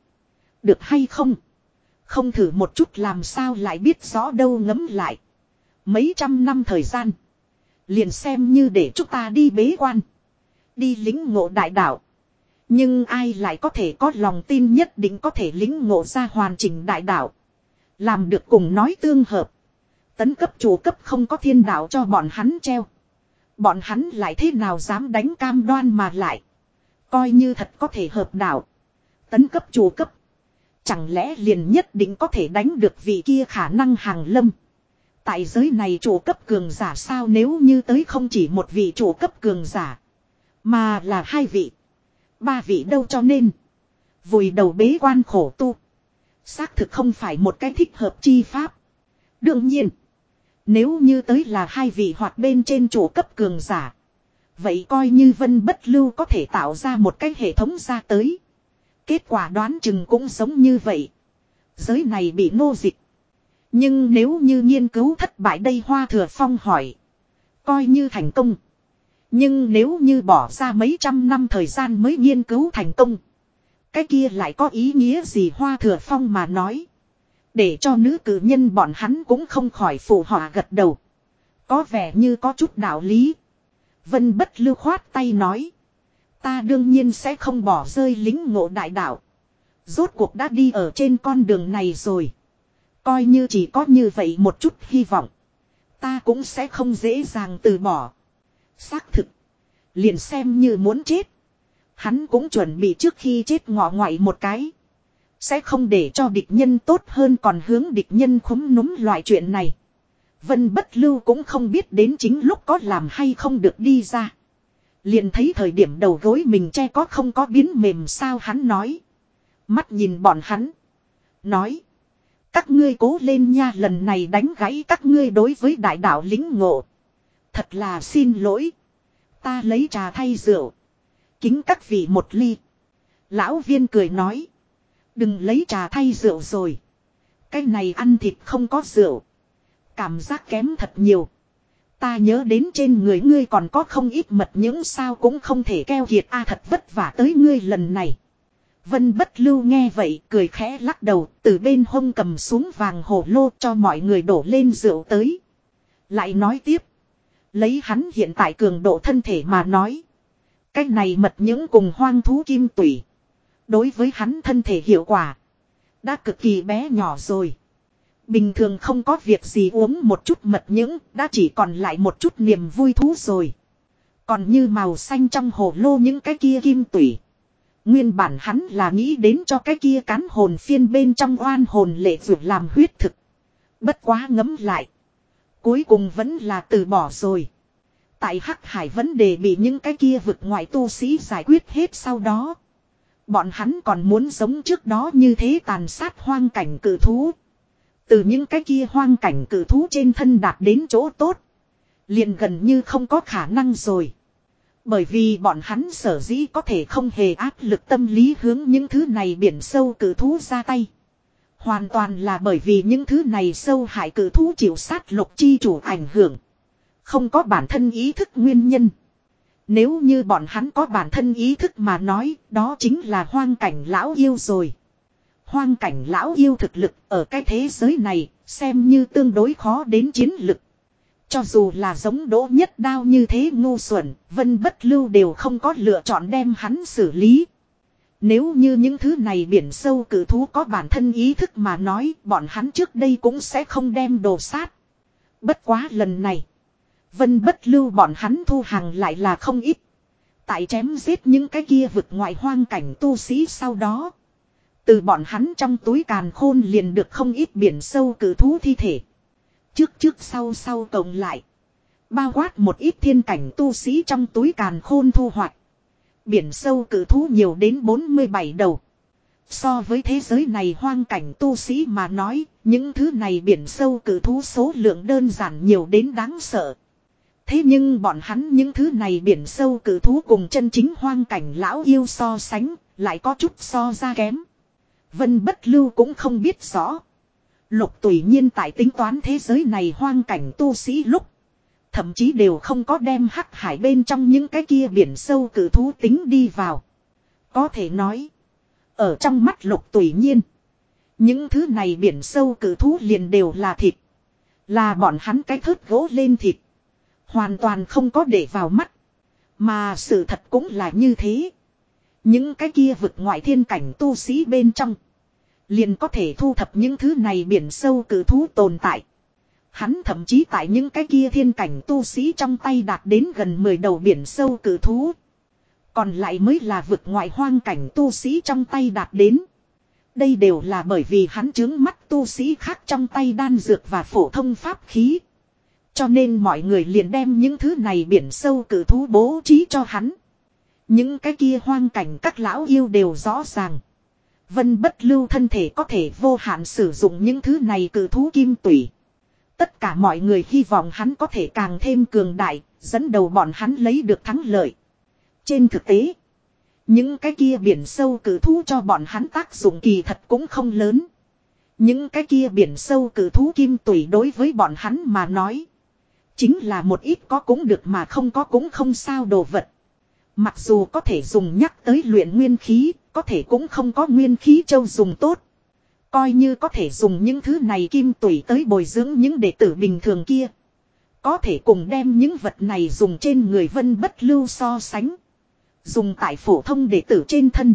Được hay không? Không thử một chút làm sao lại biết rõ đâu ngấm lại. Mấy trăm năm thời gian. Liền xem như để chúng ta đi bế quan. Đi lính ngộ đại đạo. Nhưng ai lại có thể có lòng tin nhất định có thể lính ngộ ra hoàn chỉnh đại đạo. Làm được cùng nói tương hợp. Tấn cấp chủ cấp không có thiên đạo cho bọn hắn treo. Bọn hắn lại thế nào dám đánh cam đoan mà lại. Coi như thật có thể hợp đạo. Tấn cấp chủ cấp. Chẳng lẽ liền nhất định có thể đánh được vị kia khả năng hàng lâm. Tại giới này chủ cấp cường giả sao nếu như tới không chỉ một vị chủ cấp cường giả. Mà là hai vị. Ba vị đâu cho nên. Vùi đầu bế quan khổ tu. Xác thực không phải một cái thích hợp chi pháp. Đương nhiên. Nếu như tới là hai vị hoặc bên trên chủ cấp cường giả. Vậy coi như vân bất lưu có thể tạo ra một cái hệ thống ra tới. Kết quả đoán chừng cũng giống như vậy. Giới này bị nô dịch. Nhưng nếu như nghiên cứu thất bại đây Hoa Thừa Phong hỏi. Coi như thành công. Nhưng nếu như bỏ ra mấy trăm năm thời gian mới nghiên cứu thành công. Cái kia lại có ý nghĩa gì Hoa Thừa Phong mà nói. Để cho nữ cử nhân bọn hắn cũng không khỏi phụ họa gật đầu. Có vẻ như có chút đạo lý. Vân bất lưu khoát tay nói. Ta đương nhiên sẽ không bỏ rơi lính ngộ đại đạo. Rốt cuộc đã đi ở trên con đường này rồi. Coi như chỉ có như vậy một chút hy vọng. Ta cũng sẽ không dễ dàng từ bỏ. Xác thực. Liền xem như muốn chết. Hắn cũng chuẩn bị trước khi chết ngọ ngoại một cái. Sẽ không để cho địch nhân tốt hơn còn hướng địch nhân khúm núm loại chuyện này. Vân bất lưu cũng không biết đến chính lúc có làm hay không được đi ra. Liền thấy thời điểm đầu gối mình che có không có biến mềm sao hắn nói. Mắt nhìn bọn hắn. Nói. Các ngươi cố lên nha, lần này đánh gãy các ngươi đối với đại đạo lính ngộ. Thật là xin lỗi. Ta lấy trà thay rượu. Kính các vị một ly. Lão viên cười nói. Đừng lấy trà thay rượu rồi. Cái này ăn thịt không có rượu. Cảm giác kém thật nhiều. Ta nhớ đến trên người ngươi còn có không ít mật những sao cũng không thể keo kiệt a, thật vất vả tới ngươi lần này. Vân bất lưu nghe vậy cười khẽ lắc đầu, từ bên hông cầm xuống vàng hổ lô cho mọi người đổ lên rượu tới. Lại nói tiếp. Lấy hắn hiện tại cường độ thân thể mà nói. Cái này mật những cùng hoang thú kim tủy. Đối với hắn thân thể hiệu quả. Đã cực kỳ bé nhỏ rồi. Bình thường không có việc gì uống một chút mật những, đã chỉ còn lại một chút niềm vui thú rồi. Còn như màu xanh trong hồ lô những cái kia kim tủy. Nguyên bản hắn là nghĩ đến cho cái kia cán hồn phiên bên trong oan hồn lệ vượt làm huyết thực. Bất quá ngấm lại. Cuối cùng vẫn là từ bỏ rồi. Tại Hắc Hải vấn đề bị những cái kia vực ngoại tu sĩ giải quyết hết sau đó. Bọn hắn còn muốn giống trước đó như thế tàn sát hoang cảnh cử thú. Từ những cái kia hoang cảnh cử thú trên thân đạt đến chỗ tốt. liền gần như không có khả năng rồi. Bởi vì bọn hắn sở dĩ có thể không hề áp lực tâm lý hướng những thứ này biển sâu cử thú ra tay. Hoàn toàn là bởi vì những thứ này sâu hại cử thú chịu sát lục chi chủ ảnh hưởng. Không có bản thân ý thức nguyên nhân. Nếu như bọn hắn có bản thân ý thức mà nói, đó chính là hoang cảnh lão yêu rồi. Hoang cảnh lão yêu thực lực ở cái thế giới này, xem như tương đối khó đến chiến lực. Cho dù là giống đỗ nhất đao như thế ngu xuẩn, vân bất lưu đều không có lựa chọn đem hắn xử lý. Nếu như những thứ này biển sâu cử thú có bản thân ý thức mà nói, bọn hắn trước đây cũng sẽ không đem đồ sát. Bất quá lần này, vân bất lưu bọn hắn thu hàng lại là không ít. Tại chém giết những cái kia vực ngoại hoang cảnh tu sĩ sau đó. Từ bọn hắn trong túi càn khôn liền được không ít biển sâu cử thú thi thể. Trước trước sau sau cộng lại. Bao quát một ít thiên cảnh tu sĩ trong túi càn khôn thu hoạch. Biển sâu cử thú nhiều đến 47 đầu. So với thế giới này hoang cảnh tu sĩ mà nói, những thứ này biển sâu cử thú số lượng đơn giản nhiều đến đáng sợ. Thế nhưng bọn hắn những thứ này biển sâu cử thú cùng chân chính hoang cảnh lão yêu so sánh, lại có chút so ra kém. Vân bất lưu cũng không biết rõ. Lục tùy nhiên tại tính toán thế giới này hoang cảnh tu sĩ lúc. Thậm chí đều không có đem hắc hải bên trong những cái kia biển sâu cử thú tính đi vào. Có thể nói. Ở trong mắt lục tùy nhiên. Những thứ này biển sâu cử thú liền đều là thịt. Là bọn hắn cái thớt gỗ lên thịt. Hoàn toàn không có để vào mắt. Mà sự thật cũng là như thế. Những cái kia vực ngoại thiên cảnh tu sĩ bên trong. Liền có thể thu thập những thứ này biển sâu cử thú tồn tại. Hắn thậm chí tại những cái kia thiên cảnh tu sĩ trong tay đạt đến gần 10 đầu biển sâu cử thú. Còn lại mới là vực ngoại hoang cảnh tu sĩ trong tay đạt đến. Đây đều là bởi vì hắn chứng mắt tu sĩ khác trong tay đan dược và phổ thông pháp khí. Cho nên mọi người liền đem những thứ này biển sâu cử thú bố trí cho hắn. Những cái kia hoang cảnh các lão yêu đều rõ ràng. Vân bất lưu thân thể có thể vô hạn sử dụng những thứ này cử thú kim tủy. Tất cả mọi người hy vọng hắn có thể càng thêm cường đại, dẫn đầu bọn hắn lấy được thắng lợi. Trên thực tế, những cái kia biển sâu cử thú cho bọn hắn tác dụng kỳ thật cũng không lớn. Những cái kia biển sâu cử thú kim tủy đối với bọn hắn mà nói. Chính là một ít có cũng được mà không có cũng không sao đồ vật. Mặc dù có thể dùng nhắc tới luyện nguyên khí, có thể cũng không có nguyên khí châu dùng tốt. Coi như có thể dùng những thứ này kim tủy tới bồi dưỡng những đệ tử bình thường kia. Có thể cùng đem những vật này dùng trên người vân bất lưu so sánh. Dùng tại phổ thông đệ tử trên thân.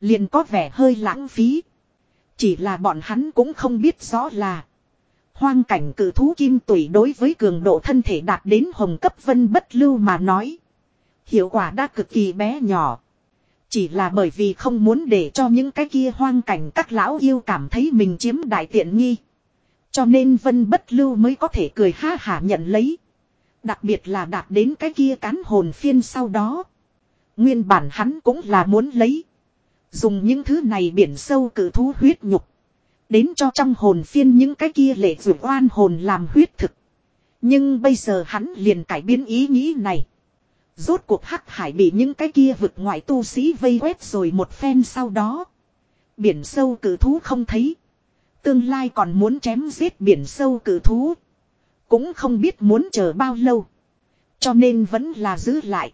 Liền có vẻ hơi lãng phí. Chỉ là bọn hắn cũng không biết rõ là. Hoang cảnh cử thú kim tủy đối với cường độ thân thể đạt đến hồng cấp vân bất lưu mà nói. Hiệu quả đã cực kỳ bé nhỏ. Chỉ là bởi vì không muốn để cho những cái kia hoang cảnh các lão yêu cảm thấy mình chiếm đại tiện nghi. Cho nên vân bất lưu mới có thể cười ha hả nhận lấy. Đặc biệt là đạt đến cái kia cán hồn phiên sau đó. Nguyên bản hắn cũng là muốn lấy. Dùng những thứ này biển sâu cử thú huyết nhục. Đến cho trong hồn phiên những cái kia lệ rủi oan hồn làm huyết thực. Nhưng bây giờ hắn liền cải biến ý nghĩ này. Rốt cuộc hắc hải bị những cái kia vực ngoại tu sĩ vây quét rồi một phen sau đó. Biển sâu cử thú không thấy. Tương lai còn muốn chém giết biển sâu cử thú. Cũng không biết muốn chờ bao lâu. Cho nên vẫn là giữ lại.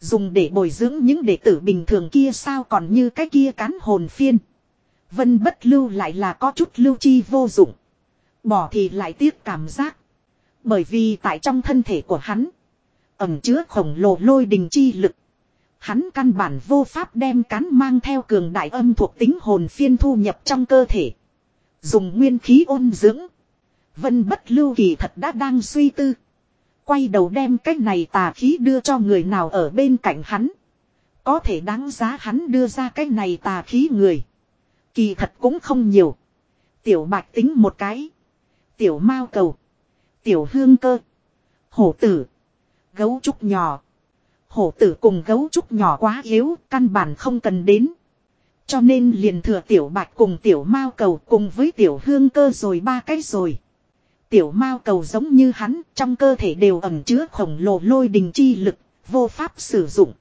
Dùng để bồi dưỡng những đệ tử bình thường kia sao còn như cái kia cán hồn phiên. Vân bất lưu lại là có chút lưu chi vô dụng. Bỏ thì lại tiếc cảm giác. Bởi vì tại trong thân thể của hắn. Ẩm chứa khổng lồ lôi đình chi lực. Hắn căn bản vô pháp đem cán mang theo cường đại âm thuộc tính hồn phiên thu nhập trong cơ thể. Dùng nguyên khí ôn dưỡng. Vân bất lưu kỳ thật đã đang suy tư. Quay đầu đem cách này tà khí đưa cho người nào ở bên cạnh hắn. Có thể đáng giá hắn đưa ra cách này tà khí người. Kỳ thật cũng không nhiều. Tiểu bạch tính một cái. Tiểu mao cầu. Tiểu hương cơ. Hổ tử. Gấu trúc nhỏ. Hổ tử cùng gấu trúc nhỏ quá yếu, căn bản không cần đến. Cho nên liền thừa tiểu bạch cùng tiểu mao cầu cùng với tiểu hương cơ rồi ba cái rồi. Tiểu mao cầu giống như hắn, trong cơ thể đều ẩm chứa khổng lồ lôi đình chi lực, vô pháp sử dụng.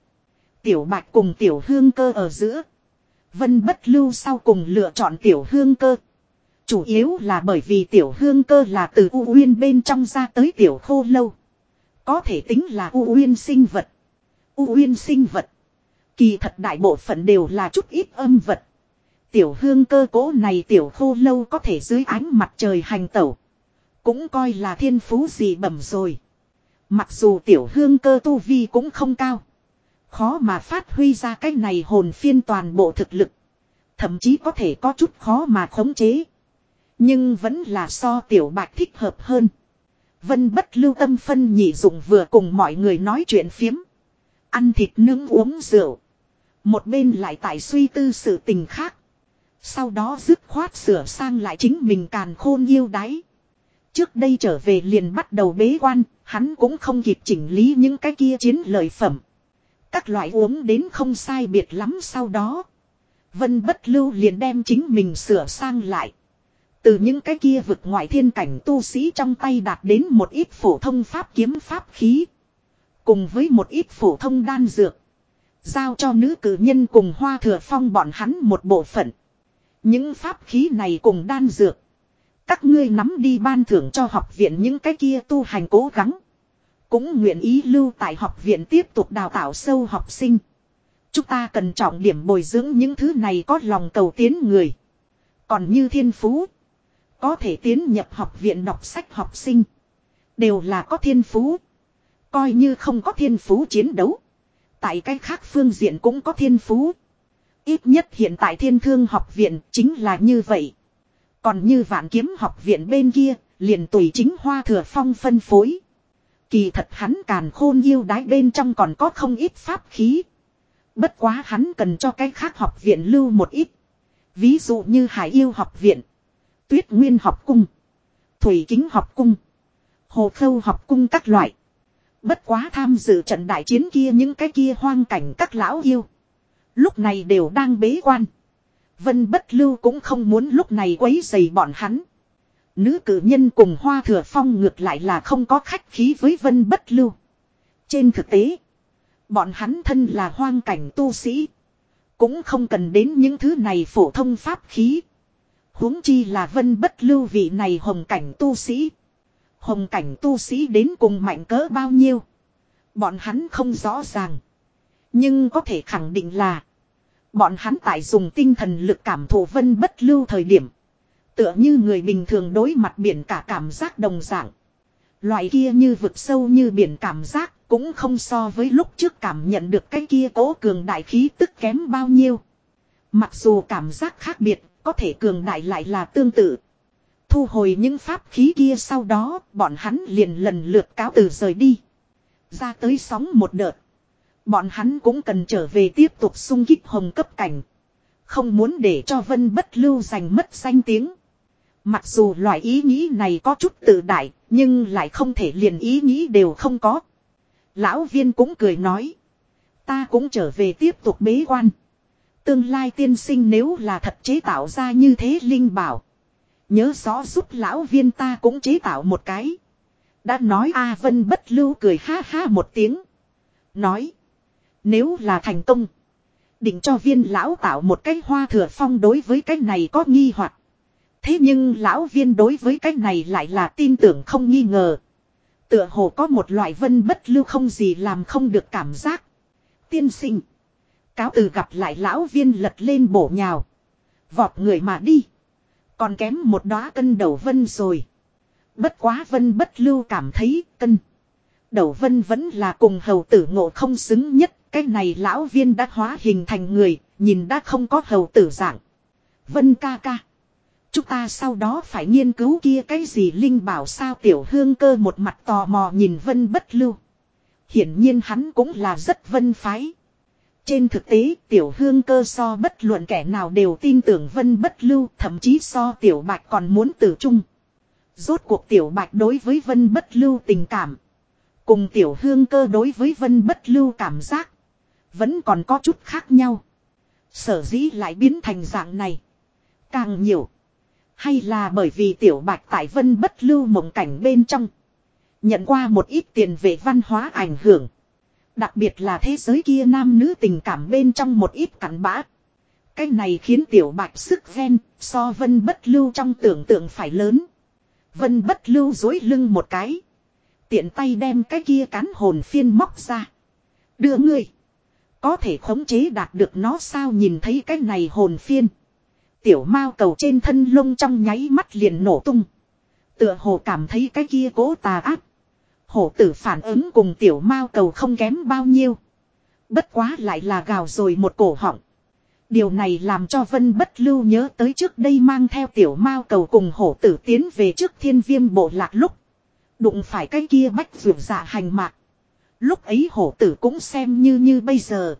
Tiểu bạch cùng tiểu hương cơ ở giữa. Vân bất lưu sau cùng lựa chọn tiểu hương cơ. Chủ yếu là bởi vì tiểu hương cơ là từ U Uyên bên trong ra tới tiểu khô lâu. Có thể tính là U Uyên sinh vật. U Uyên sinh vật. Kỳ thật đại bộ phận đều là chút ít âm vật. Tiểu hương cơ cố này tiểu khô lâu có thể dưới ánh mặt trời hành tẩu. Cũng coi là thiên phú gì bẩm rồi. Mặc dù tiểu hương cơ tu vi cũng không cao. Khó mà phát huy ra cái này hồn phiên toàn bộ thực lực. Thậm chí có thể có chút khó mà khống chế. Nhưng vẫn là so tiểu bạch thích hợp hơn. Vân bất lưu tâm phân nhị dụng vừa cùng mọi người nói chuyện phiếm. Ăn thịt nướng uống rượu. Một bên lại tại suy tư sự tình khác. Sau đó dứt khoát sửa sang lại chính mình càn khôn yêu đáy. Trước đây trở về liền bắt đầu bế quan, hắn cũng không kịp chỉnh lý những cái kia chiến lợi phẩm. Các loại uống đến không sai biệt lắm sau đó. Vân bất lưu liền đem chính mình sửa sang lại. Từ những cái kia vực ngoại thiên cảnh tu sĩ trong tay đạt đến một ít phổ thông pháp kiếm pháp khí. Cùng với một ít phổ thông đan dược. Giao cho nữ cử nhân cùng hoa thừa phong bọn hắn một bộ phận. Những pháp khí này cùng đan dược. Các ngươi nắm đi ban thưởng cho học viện những cái kia tu hành cố gắng. Cũng nguyện ý lưu tại học viện tiếp tục đào tạo sâu học sinh. Chúng ta cần trọng điểm bồi dưỡng những thứ này có lòng cầu tiến người. Còn như thiên phú. Có thể tiến nhập học viện đọc sách học sinh. Đều là có thiên phú. Coi như không có thiên phú chiến đấu. Tại cái khác phương diện cũng có thiên phú. Ít nhất hiện tại thiên thương học viện chính là như vậy. Còn như vạn kiếm học viện bên kia, liền tùy chính hoa thừa phong phân phối. Kỳ thật hắn càn khôn yêu đái bên trong còn có không ít pháp khí. Bất quá hắn cần cho cái khác học viện lưu một ít. Ví dụ như hải yêu học viện, tuyết nguyên học cung, thủy kính học cung, hồ khâu học cung các loại. Bất quá tham dự trận đại chiến kia những cái kia hoang cảnh các lão yêu. Lúc này đều đang bế quan. Vân bất lưu cũng không muốn lúc này quấy dày bọn hắn. Nữ cử nhân cùng hoa thừa phong ngược lại là không có khách khí với vân bất lưu. Trên thực tế, bọn hắn thân là hoang cảnh tu sĩ. Cũng không cần đến những thứ này phổ thông pháp khí huống chi là vân bất lưu vị này hồng cảnh tu sĩ. Hồng cảnh tu sĩ đến cùng mạnh cỡ bao nhiêu. Bọn hắn không rõ ràng. Nhưng có thể khẳng định là. Bọn hắn tại dùng tinh thần lực cảm thụ vân bất lưu thời điểm. Tựa như người bình thường đối mặt biển cả cảm giác đồng dạng. Loại kia như vực sâu như biển cảm giác cũng không so với lúc trước cảm nhận được cái kia cố cường đại khí tức kém bao nhiêu. Mặc dù cảm giác khác biệt, có thể cường đại lại là tương tự. Thu hồi những pháp khí kia sau đó, bọn hắn liền lần lượt cáo từ rời đi. Ra tới sóng một đợt. Bọn hắn cũng cần trở về tiếp tục sung kích hồng cấp cảnh. Không muốn để cho vân bất lưu giành mất danh tiếng. Mặc dù loại ý nghĩ này có chút tự đại, nhưng lại không thể liền ý nghĩ đều không có. Lão viên cũng cười nói. Ta cũng trở về tiếp tục bế quan. Tương lai tiên sinh nếu là thật chế tạo ra như thế Linh bảo. Nhớ rõ giúp lão viên ta cũng chế tạo một cái. Đã nói A Vân bất lưu cười ha ha một tiếng. Nói. Nếu là thành công. Định cho viên lão tạo một cái hoa thừa phong đối với cái này có nghi hoặc Thế nhưng lão viên đối với cái này lại là tin tưởng không nghi ngờ. Tựa hồ có một loại vân bất lưu không gì làm không được cảm giác. Tiên sinh. Cáo từ gặp lại lão viên lật lên bổ nhào. Vọt người mà đi. Còn kém một đóa cân đầu vân rồi. Bất quá vân bất lưu cảm thấy cân. Đầu vân vẫn là cùng hầu tử ngộ không xứng nhất. Cái này lão viên đã hóa hình thành người. Nhìn đã không có hầu tử dạng. Vân ca ca. Chúng ta sau đó phải nghiên cứu kia cái gì Linh bảo sao tiểu hương cơ một mặt tò mò nhìn vân bất lưu. Hiển nhiên hắn cũng là rất vân phái. Trên thực tế, tiểu hương cơ so bất luận kẻ nào đều tin tưởng vân bất lưu, thậm chí so tiểu bạch còn muốn tử trung. Rốt cuộc tiểu bạch đối với vân bất lưu tình cảm. Cùng tiểu hương cơ đối với vân bất lưu cảm giác. Vẫn còn có chút khác nhau. Sở dĩ lại biến thành dạng này. Càng nhiều. Hay là bởi vì tiểu bạch tại vân bất lưu mộng cảnh bên trong. Nhận qua một ít tiền về văn hóa ảnh hưởng. Đặc biệt là thế giới kia nam nữ tình cảm bên trong một ít cắn bã. Cái này khiến tiểu bạch sức ven so vân bất lưu trong tưởng tượng phải lớn. Vân bất lưu dối lưng một cái. Tiện tay đem cái kia cán hồn phiên móc ra. Đưa ngươi. Có thể khống chế đạt được nó sao nhìn thấy cái này hồn phiên. Tiểu mao cầu trên thân lông trong nháy mắt liền nổ tung. Tựa hồ cảm thấy cái kia cố tà ác. Hổ tử phản ứng cùng tiểu mao cầu không kém bao nhiêu. Bất quá lại là gào rồi một cổ họng. Điều này làm cho Vân Bất Lưu nhớ tới trước đây mang theo tiểu mao cầu cùng hổ tử tiến về trước thiên viêm bộ lạc lúc. Đụng phải cái kia bách vượt dạ hành mạc. Lúc ấy hổ tử cũng xem như như bây giờ.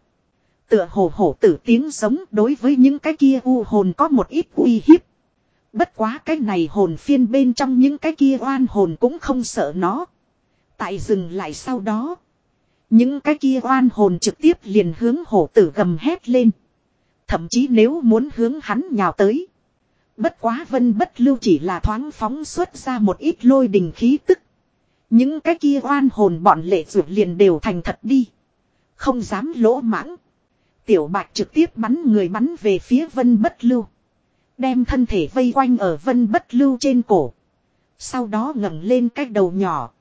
Tựa hồ hổ tử tiếng giống đối với những cái kia u hồn có một ít uy hiếp. Bất quá cái này hồn phiên bên trong những cái kia oan hồn cũng không sợ nó. Tại dừng lại sau đó. Những cái kia oan hồn trực tiếp liền hướng hổ tử gầm hét lên. Thậm chí nếu muốn hướng hắn nhào tới. Bất quá vân bất lưu chỉ là thoáng phóng xuất ra một ít lôi đình khí tức. Những cái kia oan hồn bọn lệ ruột liền đều thành thật đi. Không dám lỗ mãng. Tiểu bạch trực tiếp bắn người bắn về phía vân bất lưu. Đem thân thể vây quanh ở vân bất lưu trên cổ. Sau đó ngẩng lên cái đầu nhỏ.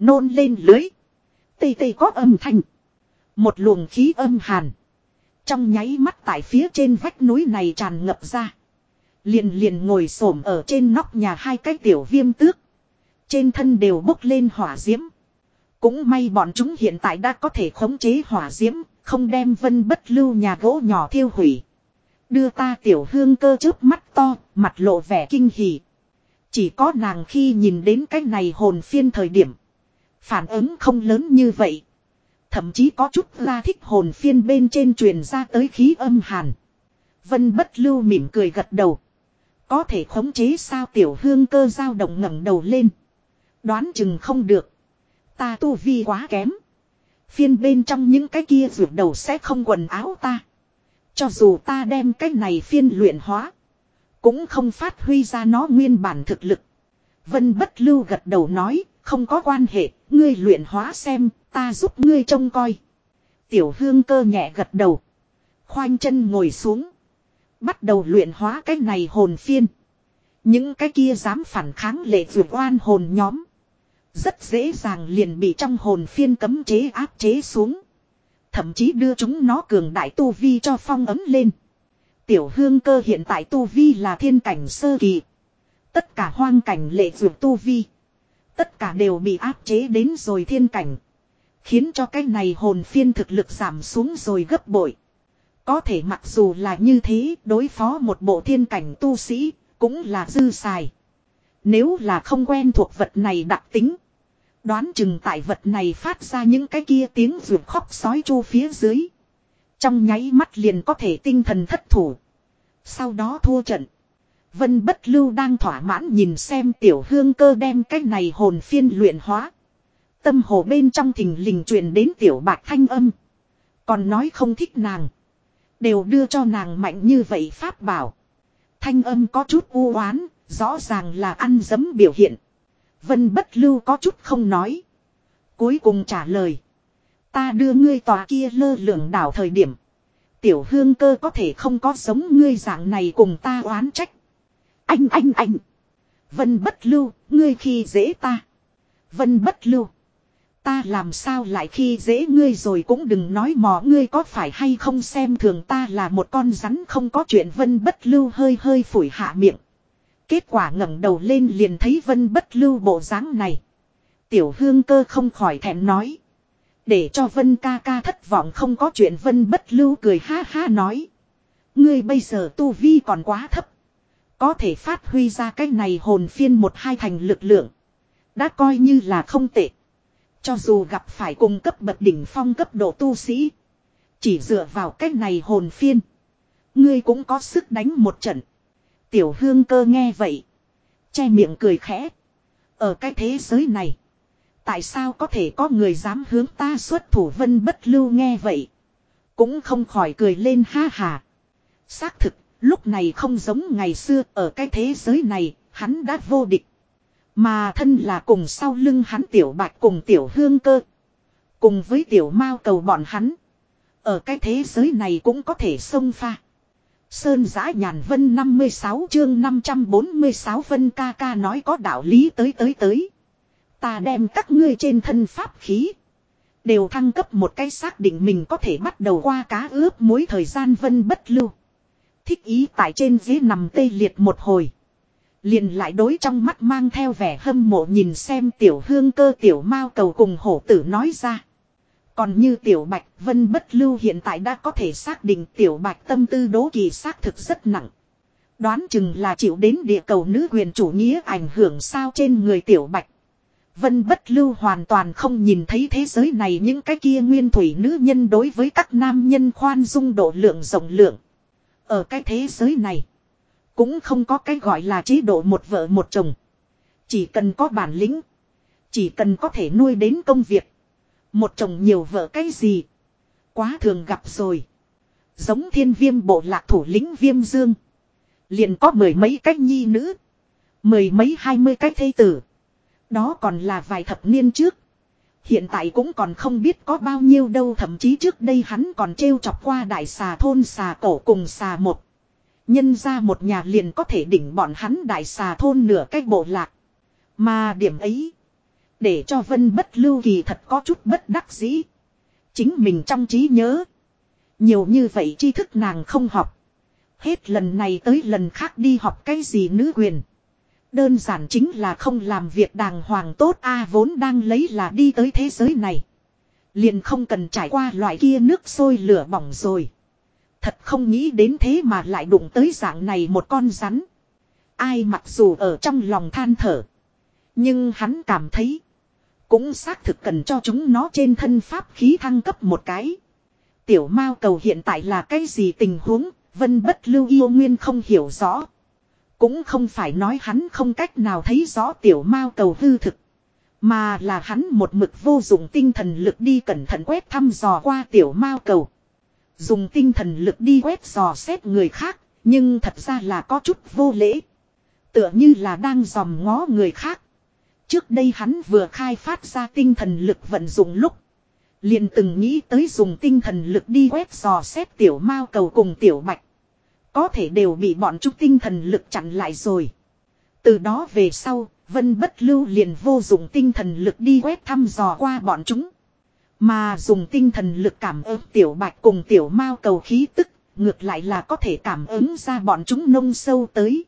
Nôn lên lưới. Tê tê có âm thanh. Một luồng khí âm hàn. Trong nháy mắt tại phía trên vách núi này tràn ngập ra. Liền liền ngồi xổm ở trên nóc nhà hai cái tiểu viêm tước. Trên thân đều bốc lên hỏa diễm. Cũng may bọn chúng hiện tại đã có thể khống chế hỏa diễm, không đem vân bất lưu nhà gỗ nhỏ thiêu hủy. Đưa ta tiểu hương cơ trước mắt to, mặt lộ vẻ kinh hỉ. Chỉ có nàng khi nhìn đến cái này hồn phiên thời điểm. Phản ứng không lớn như vậy. Thậm chí có chút ra thích hồn phiên bên trên truyền ra tới khí âm hàn. Vân bất lưu mỉm cười gật đầu. Có thể khống chế sao tiểu hương cơ dao động ngẩng đầu lên. Đoán chừng không được. Ta tu vi quá kém. Phiên bên trong những cái kia rượu đầu sẽ không quần áo ta. Cho dù ta đem cái này phiên luyện hóa. Cũng không phát huy ra nó nguyên bản thực lực. Vân bất lưu gật đầu nói. Không có quan hệ. Ngươi luyện hóa xem. Ta giúp ngươi trông coi. Tiểu hương cơ nhẹ gật đầu. Khoanh chân ngồi xuống. Bắt đầu luyện hóa cái này hồn phiên. Những cái kia dám phản kháng lệ vượt oan hồn nhóm. Rất dễ dàng liền bị trong hồn phiên cấm chế áp chế xuống. Thậm chí đưa chúng nó cường đại tu vi cho phong ấm lên. Tiểu hương cơ hiện tại tu vi là thiên cảnh sơ kỳ. Tất cả hoang cảnh lệ vượt tu vi. Tất cả đều bị áp chế đến rồi thiên cảnh. Khiến cho cái này hồn phiên thực lực giảm xuống rồi gấp bội. Có thể mặc dù là như thế, đối phó một bộ thiên cảnh tu sĩ, cũng là dư xài. Nếu là không quen thuộc vật này đặc tính. Đoán chừng tại vật này phát ra những cái kia tiếng ruột khóc sói chu phía dưới. Trong nháy mắt liền có thể tinh thần thất thủ. Sau đó thua trận. Vân bất lưu đang thỏa mãn nhìn xem tiểu hương cơ đem cái này hồn phiên luyện hóa. Tâm hồ bên trong thình lình truyền đến tiểu bạc thanh âm. Còn nói không thích nàng. Đều đưa cho nàng mạnh như vậy pháp bảo. Thanh âm có chút u oán, rõ ràng là ăn dấm biểu hiện. Vân bất lưu có chút không nói. Cuối cùng trả lời. Ta đưa ngươi tòa kia lơ lửng đảo thời điểm. Tiểu hương cơ có thể không có giống ngươi dạng này cùng ta oán trách. Anh anh anh. Vân bất lưu, ngươi khi dễ ta. Vân bất lưu. Ta làm sao lại khi dễ ngươi rồi cũng đừng nói mò ngươi có phải hay không xem thường ta là một con rắn không có chuyện vân bất lưu hơi hơi phủi hạ miệng. Kết quả ngẩng đầu lên liền thấy vân bất lưu bộ dáng này. Tiểu hương cơ không khỏi thẹn nói. Để cho vân ca ca thất vọng không có chuyện vân bất lưu cười ha ha nói. Ngươi bây giờ tu vi còn quá thấp. Có thể phát huy ra cái này hồn phiên một hai thành lực lượng. Đã coi như là không tệ. Cho dù gặp phải cùng cấp bậc đỉnh phong cấp độ tu sĩ. Chỉ dựa vào cách này hồn phiên. Ngươi cũng có sức đánh một trận. Tiểu hương cơ nghe vậy. Che miệng cười khẽ. Ở cái thế giới này. Tại sao có thể có người dám hướng ta xuất thủ vân bất lưu nghe vậy. Cũng không khỏi cười lên ha hà. Xác thực, lúc này không giống ngày xưa ở cái thế giới này, hắn đã vô địch. Mà thân là cùng sau lưng hắn tiểu bạch cùng tiểu hương cơ. Cùng với tiểu mao cầu bọn hắn. Ở cái thế giới này cũng có thể xông pha. Sơn giã nhàn vân 56 chương 546 vân ca ca nói có đạo lý tới tới tới. Ta đem các ngươi trên thân pháp khí. Đều thăng cấp một cái xác định mình có thể bắt đầu qua cá ướp muối thời gian vân bất lưu. Thích ý tại trên ghế nằm tê liệt một hồi. Liền lại đối trong mắt mang theo vẻ hâm mộ nhìn xem tiểu hương cơ tiểu mao cầu cùng hổ tử nói ra. Còn như tiểu bạch vân bất lưu hiện tại đã có thể xác định tiểu bạch tâm tư đố kỳ xác thực rất nặng. Đoán chừng là chịu đến địa cầu nữ quyền chủ nghĩa ảnh hưởng sao trên người tiểu bạch. Vân bất lưu hoàn toàn không nhìn thấy thế giới này những cái kia nguyên thủy nữ nhân đối với các nam nhân khoan dung độ lượng rộng lượng. Ở cái thế giới này. Cũng không có cái gọi là chế độ một vợ một chồng. Chỉ cần có bản lĩnh. Chỉ cần có thể nuôi đến công việc. Một chồng nhiều vợ cái gì. Quá thường gặp rồi. Giống thiên viêm bộ lạc thủ lĩnh viêm dương. Liền có mười mấy cách nhi nữ. Mười mấy hai mươi cách thê tử. Đó còn là vài thập niên trước. Hiện tại cũng còn không biết có bao nhiêu đâu, thậm chí trước đây hắn còn trêu chọc qua đại xà thôn xà cổ cùng xà một. Nhân ra một nhà liền có thể đỉnh bọn hắn đại xà thôn nửa cách bộ lạc. Mà điểm ấy. Để cho vân bất lưu kỳ thật có chút bất đắc dĩ. Chính mình trong trí nhớ. Nhiều như vậy tri thức nàng không học. Hết lần này tới lần khác đi học cái gì nữ quyền. Đơn giản chính là không làm việc đàng hoàng tốt a vốn đang lấy là đi tới thế giới này. Liền không cần trải qua loại kia nước sôi lửa bỏng rồi. Thật không nghĩ đến thế mà lại đụng tới dạng này một con rắn. Ai mặc dù ở trong lòng than thở. Nhưng hắn cảm thấy. Cũng xác thực cần cho chúng nó trên thân pháp khí thăng cấp một cái. Tiểu mao cầu hiện tại là cái gì tình huống, vân bất lưu yêu nguyên không hiểu rõ. Cũng không phải nói hắn không cách nào thấy rõ tiểu mao cầu hư thực. Mà là hắn một mực vô dụng tinh thần lực đi cẩn thận quét thăm dò qua tiểu mao cầu. Dùng tinh thần lực đi quét dò xét người khác, nhưng thật ra là có chút vô lễ. Tựa như là đang dòm ngó người khác. Trước đây hắn vừa khai phát ra tinh thần lực vận dụng lúc. Liền từng nghĩ tới dùng tinh thần lực đi quét dò xét tiểu mao cầu cùng tiểu bạch. Có thể đều bị bọn chúng tinh thần lực chặn lại rồi. Từ đó về sau, Vân Bất Lưu liền vô dụng tinh thần lực đi quét thăm dò qua bọn chúng. Mà dùng tinh thần lực cảm ứng tiểu bạch cùng tiểu mao cầu khí tức, ngược lại là có thể cảm ứng ra bọn chúng nông sâu tới.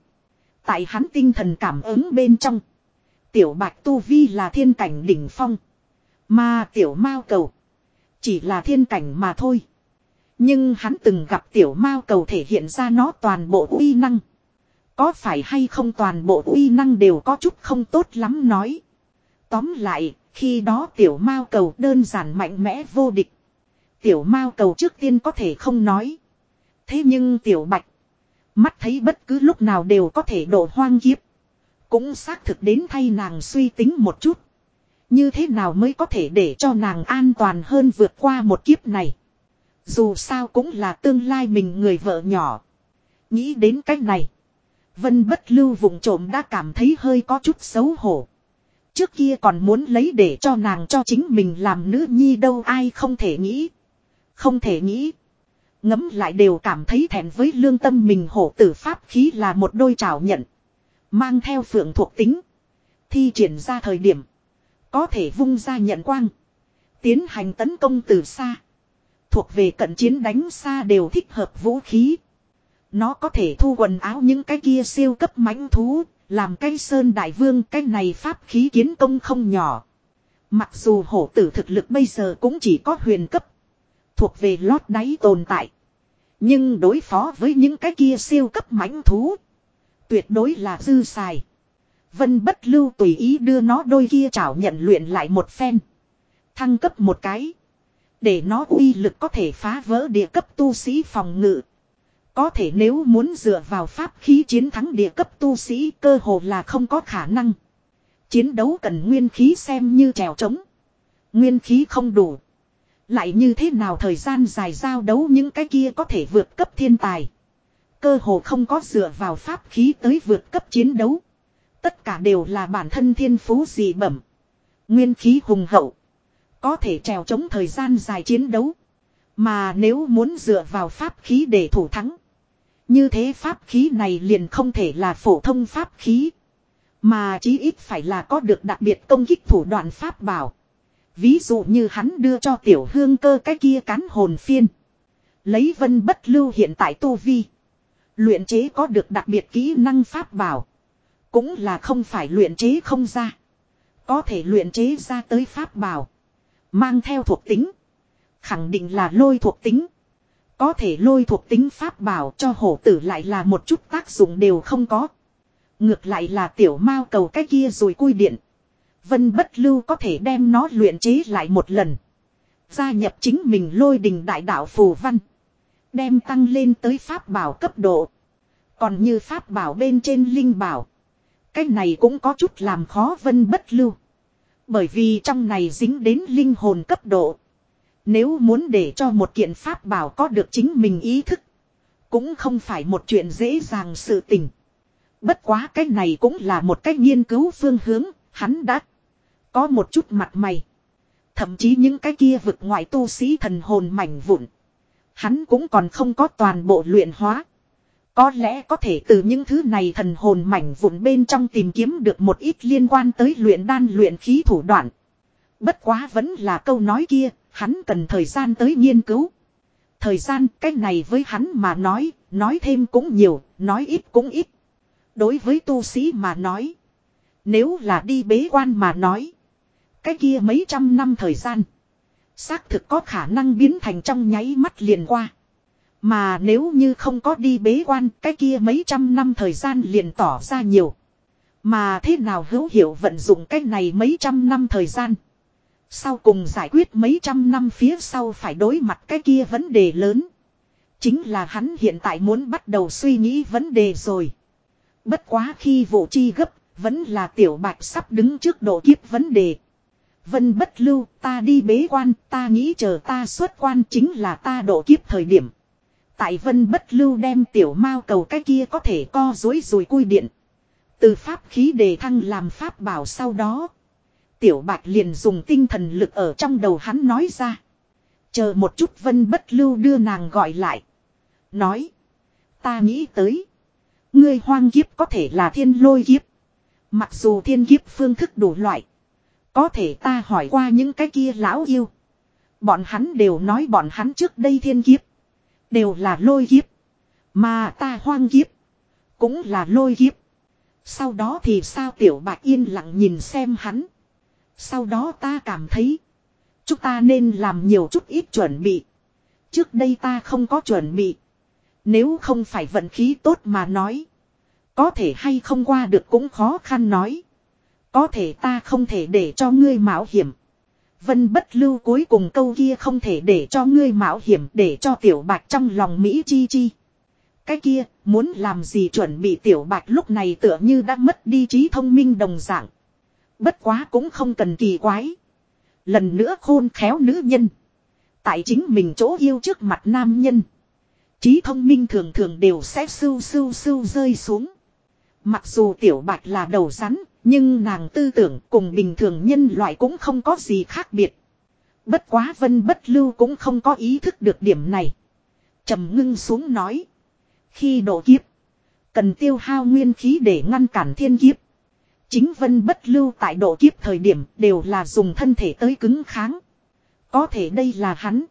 Tại hắn tinh thần cảm ứng bên trong. Tiểu bạch tu vi là thiên cảnh đỉnh phong. Mà tiểu mao cầu. Chỉ là thiên cảnh mà thôi. Nhưng hắn từng gặp tiểu mao cầu thể hiện ra nó toàn bộ uy năng. Có phải hay không toàn bộ uy năng đều có chút không tốt lắm nói. Tóm lại, khi đó tiểu mao cầu đơn giản mạnh mẽ vô địch. Tiểu mao cầu trước tiên có thể không nói. Thế nhưng tiểu bạch. Mắt thấy bất cứ lúc nào đều có thể đổ hoang kiếp. Cũng xác thực đến thay nàng suy tính một chút. Như thế nào mới có thể để cho nàng an toàn hơn vượt qua một kiếp này. Dù sao cũng là tương lai mình người vợ nhỏ. Nghĩ đến cách này. Vân bất lưu vùng trộm đã cảm thấy hơi có chút xấu hổ. Trước kia còn muốn lấy để cho nàng cho chính mình làm nữ nhi đâu ai không thể nghĩ. Không thể nghĩ. Ngấm lại đều cảm thấy thẹn với lương tâm mình hổ tử pháp khí là một đôi trào nhận. Mang theo phượng thuộc tính. Thi triển ra thời điểm. Có thể vung ra nhận quang. Tiến hành tấn công từ xa. Thuộc về cận chiến đánh xa đều thích hợp vũ khí. Nó có thể thu quần áo những cái kia siêu cấp mãnh thú. Làm cây sơn đại vương, cái này pháp khí kiến công không nhỏ. Mặc dù hổ tử thực lực bây giờ cũng chỉ có huyền cấp. Thuộc về lót đáy tồn tại. Nhưng đối phó với những cái kia siêu cấp mãnh thú. Tuyệt đối là dư xài. Vân bất lưu tùy ý đưa nó đôi kia chảo nhận luyện lại một phen. Thăng cấp một cái. Để nó uy lực có thể phá vỡ địa cấp tu sĩ phòng ngự. Có thể nếu muốn dựa vào pháp khí chiến thắng địa cấp tu sĩ cơ hồ là không có khả năng. Chiến đấu cần nguyên khí xem như trèo trống. Nguyên khí không đủ. Lại như thế nào thời gian dài giao đấu những cái kia có thể vượt cấp thiên tài. Cơ hồ không có dựa vào pháp khí tới vượt cấp chiến đấu. Tất cả đều là bản thân thiên phú dị bẩm. Nguyên khí hùng hậu. Có thể trèo chống thời gian dài chiến đấu. Mà nếu muốn dựa vào pháp khí để thủ thắng. Như thế pháp khí này liền không thể là phổ thông pháp khí. Mà chí ít phải là có được đặc biệt công kích thủ đoạn pháp bảo. Ví dụ như hắn đưa cho tiểu hương cơ cái kia cán hồn phiên. Lấy vân bất lưu hiện tại tu vi. Luyện chế có được đặc biệt kỹ năng pháp bảo. Cũng là không phải luyện chế không ra. Có thể luyện chế ra tới pháp bảo. Mang theo thuộc tính. Khẳng định là lôi thuộc tính. Có thể lôi thuộc tính pháp bảo cho hổ tử lại là một chút tác dụng đều không có. Ngược lại là tiểu mao cầu cái kia rồi cui điện. Vân bất lưu có thể đem nó luyện chế lại một lần. Gia nhập chính mình lôi đình đại đạo phù văn. Đem tăng lên tới pháp bảo cấp độ. Còn như pháp bảo bên trên linh bảo. Cái này cũng có chút làm khó vân bất lưu. Bởi vì trong này dính đến linh hồn cấp độ. Nếu muốn để cho một kiện pháp bảo có được chính mình ý thức. Cũng không phải một chuyện dễ dàng sự tình. Bất quá cái này cũng là một cách nghiên cứu phương hướng, hắn đã có một chút mặt mày. Thậm chí những cái kia vực ngoại tu sĩ thần hồn mảnh vụn. Hắn cũng còn không có toàn bộ luyện hóa. Có lẽ có thể từ những thứ này thần hồn mảnh vụn bên trong tìm kiếm được một ít liên quan tới luyện đan luyện khí thủ đoạn. Bất quá vẫn là câu nói kia, hắn cần thời gian tới nghiên cứu. Thời gian cái này với hắn mà nói, nói thêm cũng nhiều, nói ít cũng ít. Đối với tu sĩ mà nói, nếu là đi bế quan mà nói, cái kia mấy trăm năm thời gian, xác thực có khả năng biến thành trong nháy mắt liền qua. Mà nếu như không có đi bế quan, cái kia mấy trăm năm thời gian liền tỏ ra nhiều. Mà thế nào hữu hiệu vận dụng cái này mấy trăm năm thời gian. Sau cùng giải quyết mấy trăm năm phía sau phải đối mặt cái kia vấn đề lớn. Chính là hắn hiện tại muốn bắt đầu suy nghĩ vấn đề rồi. Bất quá khi vụ chi gấp, vẫn là tiểu bạch sắp đứng trước độ kiếp vấn đề. Vân bất lưu, ta đi bế quan, ta nghĩ chờ ta xuất quan chính là ta độ kiếp thời điểm. Tại vân bất lưu đem tiểu mao cầu cái kia có thể co dối rồi cui điện. Từ pháp khí đề thăng làm pháp bảo sau đó. Tiểu bạch liền dùng tinh thần lực ở trong đầu hắn nói ra. Chờ một chút vân bất lưu đưa nàng gọi lại. Nói. Ta nghĩ tới. Ngươi hoang kiếp có thể là thiên lôi kiếp. Mặc dù thiên kiếp phương thức đủ loại. Có thể ta hỏi qua những cái kia lão yêu. Bọn hắn đều nói bọn hắn trước đây thiên kiếp. Đều là lôi kiếp. Mà ta hoang kiếp. Cũng là lôi kiếp. Sau đó thì sao tiểu bạch yên lặng nhìn xem hắn. Sau đó ta cảm thấy. Chúng ta nên làm nhiều chút ít chuẩn bị. Trước đây ta không có chuẩn bị. Nếu không phải vận khí tốt mà nói. Có thể hay không qua được cũng khó khăn nói. Có thể ta không thể để cho ngươi mạo hiểm. Vân bất lưu cuối cùng câu kia không thể để cho ngươi mạo hiểm để cho tiểu bạch trong lòng Mỹ chi chi. Cái kia, muốn làm gì chuẩn bị tiểu bạch lúc này tựa như đã mất đi trí thông minh đồng dạng. Bất quá cũng không cần kỳ quái. Lần nữa khôn khéo nữ nhân. Tại chính mình chỗ yêu trước mặt nam nhân. Trí thông minh thường thường đều sẽ sưu sưu sưu rơi xuống. Mặc dù tiểu bạch là đầu rắn, nhưng nàng tư tưởng cùng bình thường nhân loại cũng không có gì khác biệt. Bất quá vân bất lưu cũng không có ý thức được điểm này. trầm ngưng xuống nói. Khi độ kiếp, cần tiêu hao nguyên khí để ngăn cản thiên kiếp. Chính vân bất lưu tại độ kiếp thời điểm đều là dùng thân thể tới cứng kháng. Có thể đây là hắn.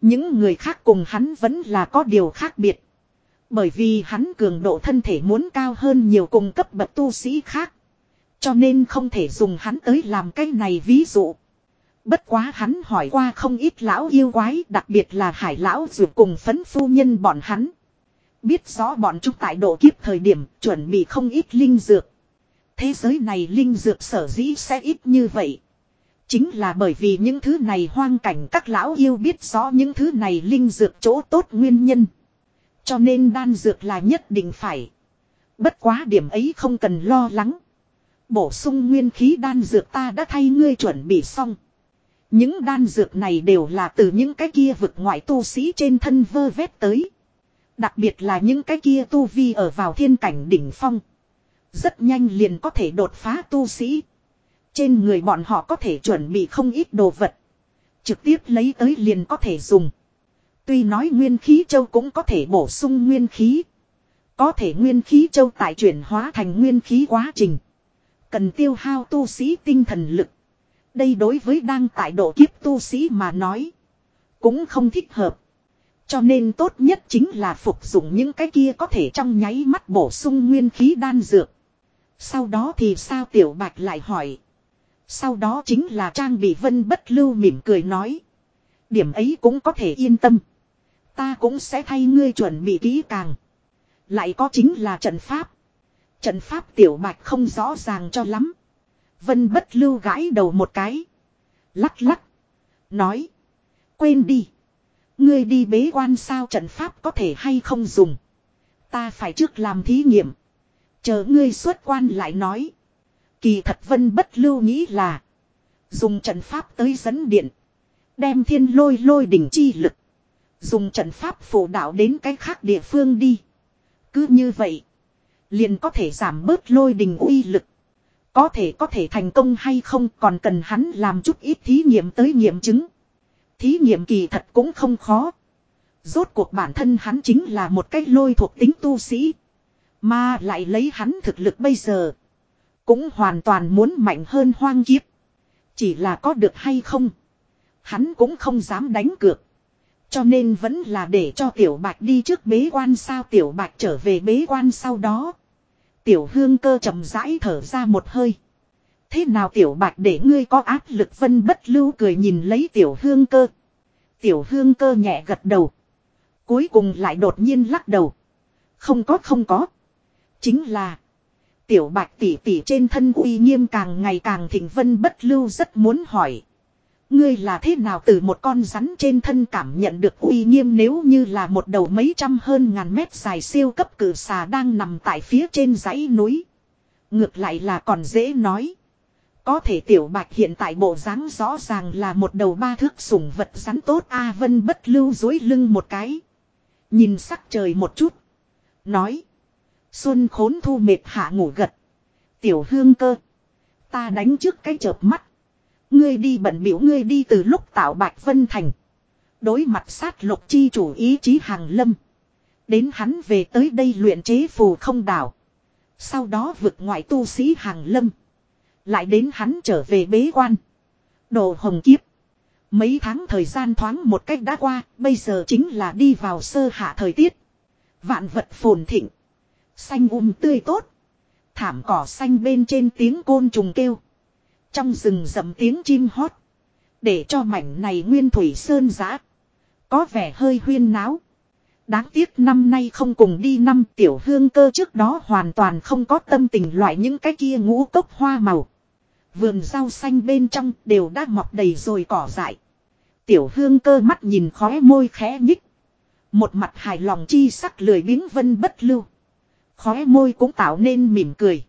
Những người khác cùng hắn vẫn là có điều khác biệt. Bởi vì hắn cường độ thân thể muốn cao hơn nhiều cùng cấp bậc tu sĩ khác. Cho nên không thể dùng hắn tới làm cái này ví dụ. Bất quá hắn hỏi qua không ít lão yêu quái, đặc biệt là hải lão dù cùng phấn phu nhân bọn hắn. Biết rõ bọn chúng tại độ kiếp thời điểm, chuẩn bị không ít linh dược. Thế giới này linh dược sở dĩ sẽ ít như vậy. Chính là bởi vì những thứ này hoang cảnh các lão yêu biết rõ những thứ này linh dược chỗ tốt nguyên nhân. Cho nên đan dược là nhất định phải. Bất quá điểm ấy không cần lo lắng. Bổ sung nguyên khí đan dược ta đã thay ngươi chuẩn bị xong. Những đan dược này đều là từ những cái kia vực ngoại tu sĩ trên thân vơ vét tới. Đặc biệt là những cái kia tu vi ở vào thiên cảnh đỉnh phong. Rất nhanh liền có thể đột phá tu sĩ. Trên người bọn họ có thể chuẩn bị không ít đồ vật. Trực tiếp lấy tới liền có thể dùng. Tuy nói nguyên khí châu cũng có thể bổ sung nguyên khí. Có thể nguyên khí châu tại chuyển hóa thành nguyên khí quá trình. Cần tiêu hao tu sĩ tinh thần lực. Đây đối với đang tại độ kiếp tu sĩ mà nói. Cũng không thích hợp. Cho nên tốt nhất chính là phục dụng những cái kia có thể trong nháy mắt bổ sung nguyên khí đan dược. Sau đó thì sao tiểu bạch lại hỏi. Sau đó chính là trang bị vân bất lưu mỉm cười nói. Điểm ấy cũng có thể yên tâm. Ta cũng sẽ thay ngươi chuẩn bị kỹ càng. Lại có chính là trận pháp. Trận pháp tiểu bạch không rõ ràng cho lắm. Vân bất lưu gãi đầu một cái. Lắc lắc. Nói. Quên đi. Ngươi đi bế quan sao trận pháp có thể hay không dùng. Ta phải trước làm thí nghiệm. Chờ ngươi xuất quan lại nói. Kỳ thật vân bất lưu nghĩ là. Dùng trận pháp tới dẫn điện. Đem thiên lôi lôi đỉnh chi lực. Dùng trận pháp phổ đạo đến cái khác địa phương đi. Cứ như vậy. Liền có thể giảm bớt lôi đình uy lực. Có thể có thể thành công hay không còn cần hắn làm chút ít thí nghiệm tới nghiệm chứng. Thí nghiệm kỳ thật cũng không khó. Rốt cuộc bản thân hắn chính là một cái lôi thuộc tính tu sĩ. Mà lại lấy hắn thực lực bây giờ. Cũng hoàn toàn muốn mạnh hơn hoang kiếp. Chỉ là có được hay không. Hắn cũng không dám đánh cược. Cho nên vẫn là để cho tiểu bạch đi trước bế quan sao tiểu bạch trở về bế quan sau đó. Tiểu hương cơ chậm rãi thở ra một hơi. Thế nào tiểu bạch để ngươi có áp lực vân bất lưu cười nhìn lấy tiểu hương cơ. Tiểu hương cơ nhẹ gật đầu. Cuối cùng lại đột nhiên lắc đầu. Không có không có. Chính là. Tiểu bạch tỷ tỷ trên thân uy nghiêm càng ngày càng thịnh vân bất lưu rất muốn hỏi. Ngươi là thế nào từ một con rắn trên thân cảm nhận được uy nghiêm nếu như là một đầu mấy trăm hơn ngàn mét dài siêu cấp cử xà đang nằm tại phía trên dãy núi. Ngược lại là còn dễ nói. Có thể tiểu bạch hiện tại bộ dáng rõ ràng là một đầu ba thước sủng vật rắn tốt A Vân bất lưu dối lưng một cái. Nhìn sắc trời một chút. Nói. Xuân khốn thu mệt hạ ngủ gật. Tiểu hương cơ. Ta đánh trước cái chợp mắt. Ngươi đi bận biểu ngươi đi từ lúc tạo Bạch Vân Thành. Đối mặt sát lục chi chủ ý chí hàng lâm. Đến hắn về tới đây luyện chế phù không đảo. Sau đó vực ngoại tu sĩ hàng lâm. Lại đến hắn trở về bế quan. Đồ hồng kiếp. Mấy tháng thời gian thoáng một cách đã qua, bây giờ chính là đi vào sơ hạ thời tiết. Vạn vật phồn thịnh. Xanh um tươi tốt. Thảm cỏ xanh bên trên tiếng côn trùng kêu. Trong rừng rậm tiếng chim hót. Để cho mảnh này nguyên thủy sơn giã. Có vẻ hơi huyên náo. Đáng tiếc năm nay không cùng đi năm tiểu hương cơ trước đó hoàn toàn không có tâm tình loại những cái kia ngũ cốc hoa màu. Vườn rau xanh bên trong đều đã mọc đầy rồi cỏ dại. Tiểu hương cơ mắt nhìn khóe môi khẽ nhích. Một mặt hài lòng chi sắc lười biếng vân bất lưu. Khóe môi cũng tạo nên mỉm cười.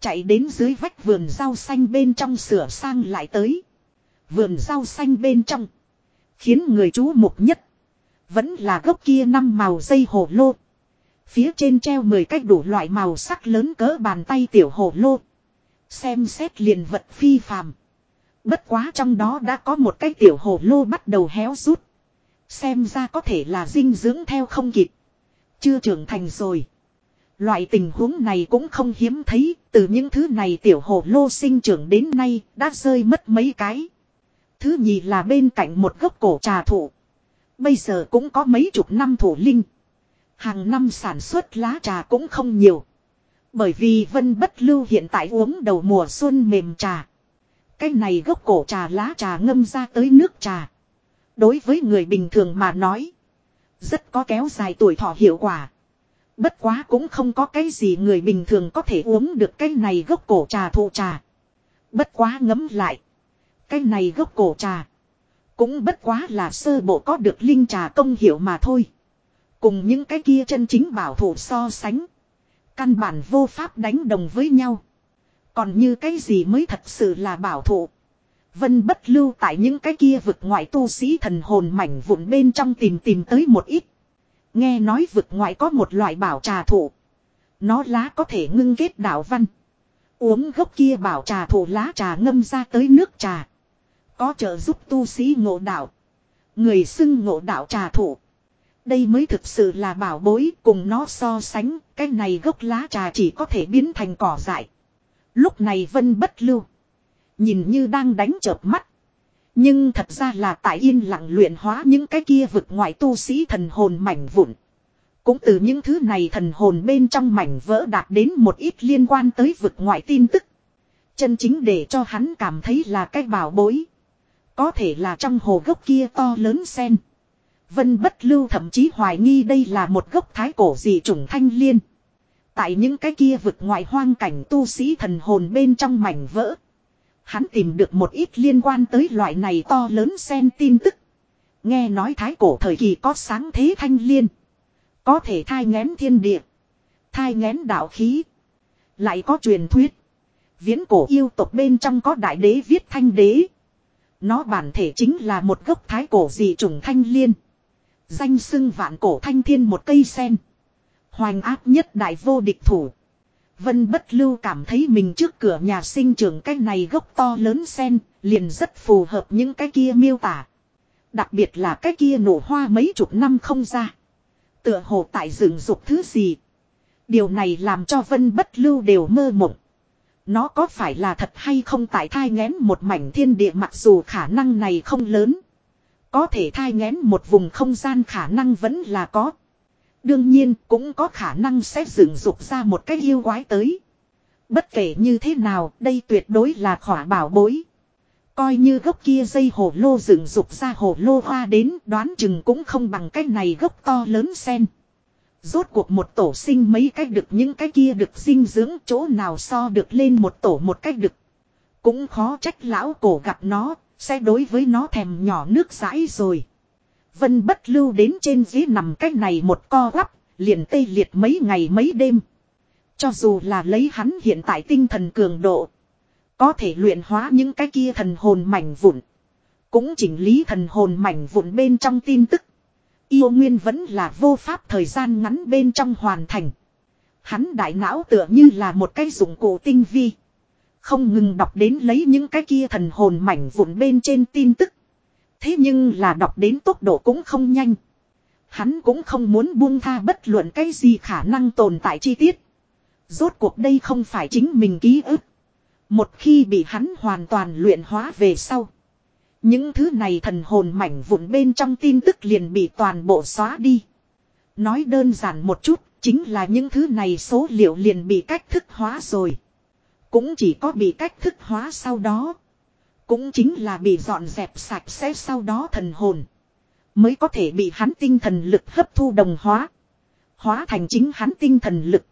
Chạy đến dưới vách vườn rau xanh bên trong sửa sang lại tới. Vườn rau xanh bên trong. Khiến người chú mục nhất. Vẫn là gốc kia năm màu dây hồ lô. Phía trên treo 10 cách đủ loại màu sắc lớn cỡ bàn tay tiểu hồ lô. Xem xét liền vật phi phàm. Bất quá trong đó đã có một cái tiểu hồ lô bắt đầu héo rút. Xem ra có thể là dinh dưỡng theo không kịp. Chưa trưởng thành rồi. Loại tình huống này cũng không hiếm thấy, từ những thứ này tiểu hồ lô sinh trưởng đến nay đã rơi mất mấy cái. Thứ nhì là bên cạnh một gốc cổ trà thụ. Bây giờ cũng có mấy chục năm thủ linh. Hàng năm sản xuất lá trà cũng không nhiều. Bởi vì Vân Bất Lưu hiện tại uống đầu mùa xuân mềm trà. Cái này gốc cổ trà lá trà ngâm ra tới nước trà. Đối với người bình thường mà nói. Rất có kéo dài tuổi thọ hiệu quả. Bất quá cũng không có cái gì người bình thường có thể uống được cái này gốc cổ trà thụ trà. Bất quá ngấm lại. Cái này gốc cổ trà. Cũng bất quá là sơ bộ có được linh trà công hiệu mà thôi. Cùng những cái kia chân chính bảo thủ so sánh. Căn bản vô pháp đánh đồng với nhau. Còn như cái gì mới thật sự là bảo thủ. Vân bất lưu tại những cái kia vực ngoại tu sĩ thần hồn mảnh vụn bên trong tìm tìm tới một ít. Nghe nói vực ngoại có một loại bảo trà thụ. Nó lá có thể ngưng kết đạo văn. Uống gốc kia bảo trà thụ lá trà ngâm ra tới nước trà. Có trợ giúp tu sĩ ngộ đạo. Người xưng ngộ đạo trà thụ. Đây mới thực sự là bảo bối cùng nó so sánh. Cái này gốc lá trà chỉ có thể biến thành cỏ dại. Lúc này vân bất lưu. Nhìn như đang đánh chợp mắt. Nhưng thật ra là tại yên lặng luyện hóa những cái kia vực ngoại tu sĩ thần hồn mảnh vụn. Cũng từ những thứ này thần hồn bên trong mảnh vỡ đạt đến một ít liên quan tới vực ngoại tin tức. Chân chính để cho hắn cảm thấy là cái bảo bối. Có thể là trong hồ gốc kia to lớn sen. Vân bất lưu thậm chí hoài nghi đây là một gốc thái cổ dị trùng thanh liên. Tại những cái kia vực ngoại hoang cảnh tu sĩ thần hồn bên trong mảnh vỡ. Hắn tìm được một ít liên quan tới loại này to lớn sen tin tức. Nghe nói thái cổ thời kỳ có sáng thế thanh liên. Có thể thai ngén thiên địa. Thai ngén đạo khí. Lại có truyền thuyết. Viễn cổ yêu tộc bên trong có đại đế viết thanh đế. Nó bản thể chính là một gốc thái cổ dị trùng thanh liên. Danh xưng vạn cổ thanh thiên một cây sen. Hoành áp nhất đại vô địch thủ. Vân bất lưu cảm thấy mình trước cửa nhà sinh trưởng cái này gốc to lớn sen, liền rất phù hợp những cái kia miêu tả. Đặc biệt là cái kia nổ hoa mấy chục năm không ra. Tựa hồ tại rừng dục thứ gì. Điều này làm cho vân bất lưu đều mơ mộng. Nó có phải là thật hay không tại thai ngén một mảnh thiên địa mặc dù khả năng này không lớn. Có thể thai ngén một vùng không gian khả năng vẫn là có. Đương nhiên cũng có khả năng sẽ dựng dục ra một cái yêu quái tới. Bất kể như thế nào đây tuyệt đối là khỏa bảo bối. Coi như gốc kia dây hồ lô dựng dục ra hồ lô hoa đến đoán chừng cũng không bằng cái này gốc to lớn sen. Rốt cuộc một tổ sinh mấy cách được những cái kia được dinh dưỡng chỗ nào so được lên một tổ một cách được. Cũng khó trách lão cổ gặp nó, sẽ đối với nó thèm nhỏ nước rãi rồi. Vân bất lưu đến trên ghế nằm cách này một co quắp, liền tê liệt mấy ngày mấy đêm. Cho dù là lấy hắn hiện tại tinh thần cường độ, có thể luyện hóa những cái kia thần hồn mảnh vụn. Cũng chỉnh lý thần hồn mảnh vụn bên trong tin tức. Yêu nguyên vẫn là vô pháp thời gian ngắn bên trong hoàn thành. Hắn đại não tựa như là một cái dụng cụ tinh vi. Không ngừng đọc đến lấy những cái kia thần hồn mảnh vụn bên trên tin tức. Thế nhưng là đọc đến tốc độ cũng không nhanh. Hắn cũng không muốn buông tha bất luận cái gì khả năng tồn tại chi tiết. Rốt cuộc đây không phải chính mình ký ức. Một khi bị hắn hoàn toàn luyện hóa về sau. Những thứ này thần hồn mảnh vụn bên trong tin tức liền bị toàn bộ xóa đi. Nói đơn giản một chút, chính là những thứ này số liệu liền bị cách thức hóa rồi. Cũng chỉ có bị cách thức hóa sau đó. Cũng chính là bị dọn dẹp sạch sẽ sau đó thần hồn. Mới có thể bị hắn tinh thần lực hấp thu đồng hóa. Hóa thành chính hắn tinh thần lực.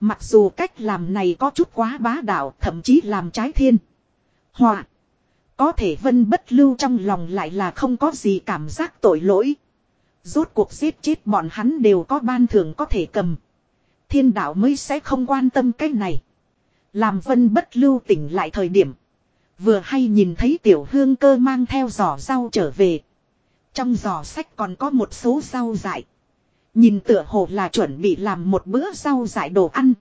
Mặc dù cách làm này có chút quá bá đạo, thậm chí làm trái thiên. Hòa. Có thể vân bất lưu trong lòng lại là không có gì cảm giác tội lỗi. Rốt cuộc giết chết bọn hắn đều có ban thưởng có thể cầm. Thiên đạo mới sẽ không quan tâm cái này. Làm vân bất lưu tỉnh lại thời điểm. Vừa hay nhìn thấy tiểu hương cơ mang theo giỏ rau trở về. Trong giỏ sách còn có một số rau dại. Nhìn tựa hồ là chuẩn bị làm một bữa rau dại đồ ăn.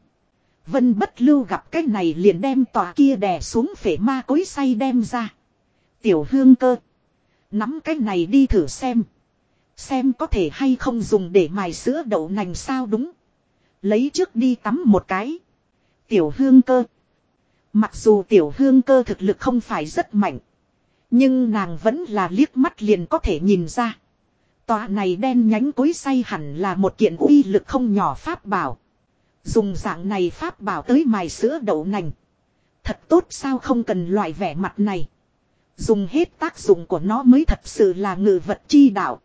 Vân bất lưu gặp cái này liền đem tòa kia đè xuống phể ma cối say đem ra. Tiểu hương cơ. Nắm cái này đi thử xem. Xem có thể hay không dùng để mài sữa đậu nành sao đúng. Lấy trước đi tắm một cái. Tiểu hương cơ. Mặc dù tiểu hương cơ thực lực không phải rất mạnh. Nhưng nàng vẫn là liếc mắt liền có thể nhìn ra. Tòa này đen nhánh cối say hẳn là một kiện uy lực không nhỏ pháp bảo. Dùng dạng này pháp bảo tới mài sữa đậu nành. Thật tốt sao không cần loại vẻ mặt này. Dùng hết tác dụng của nó mới thật sự là ngự vật chi đạo.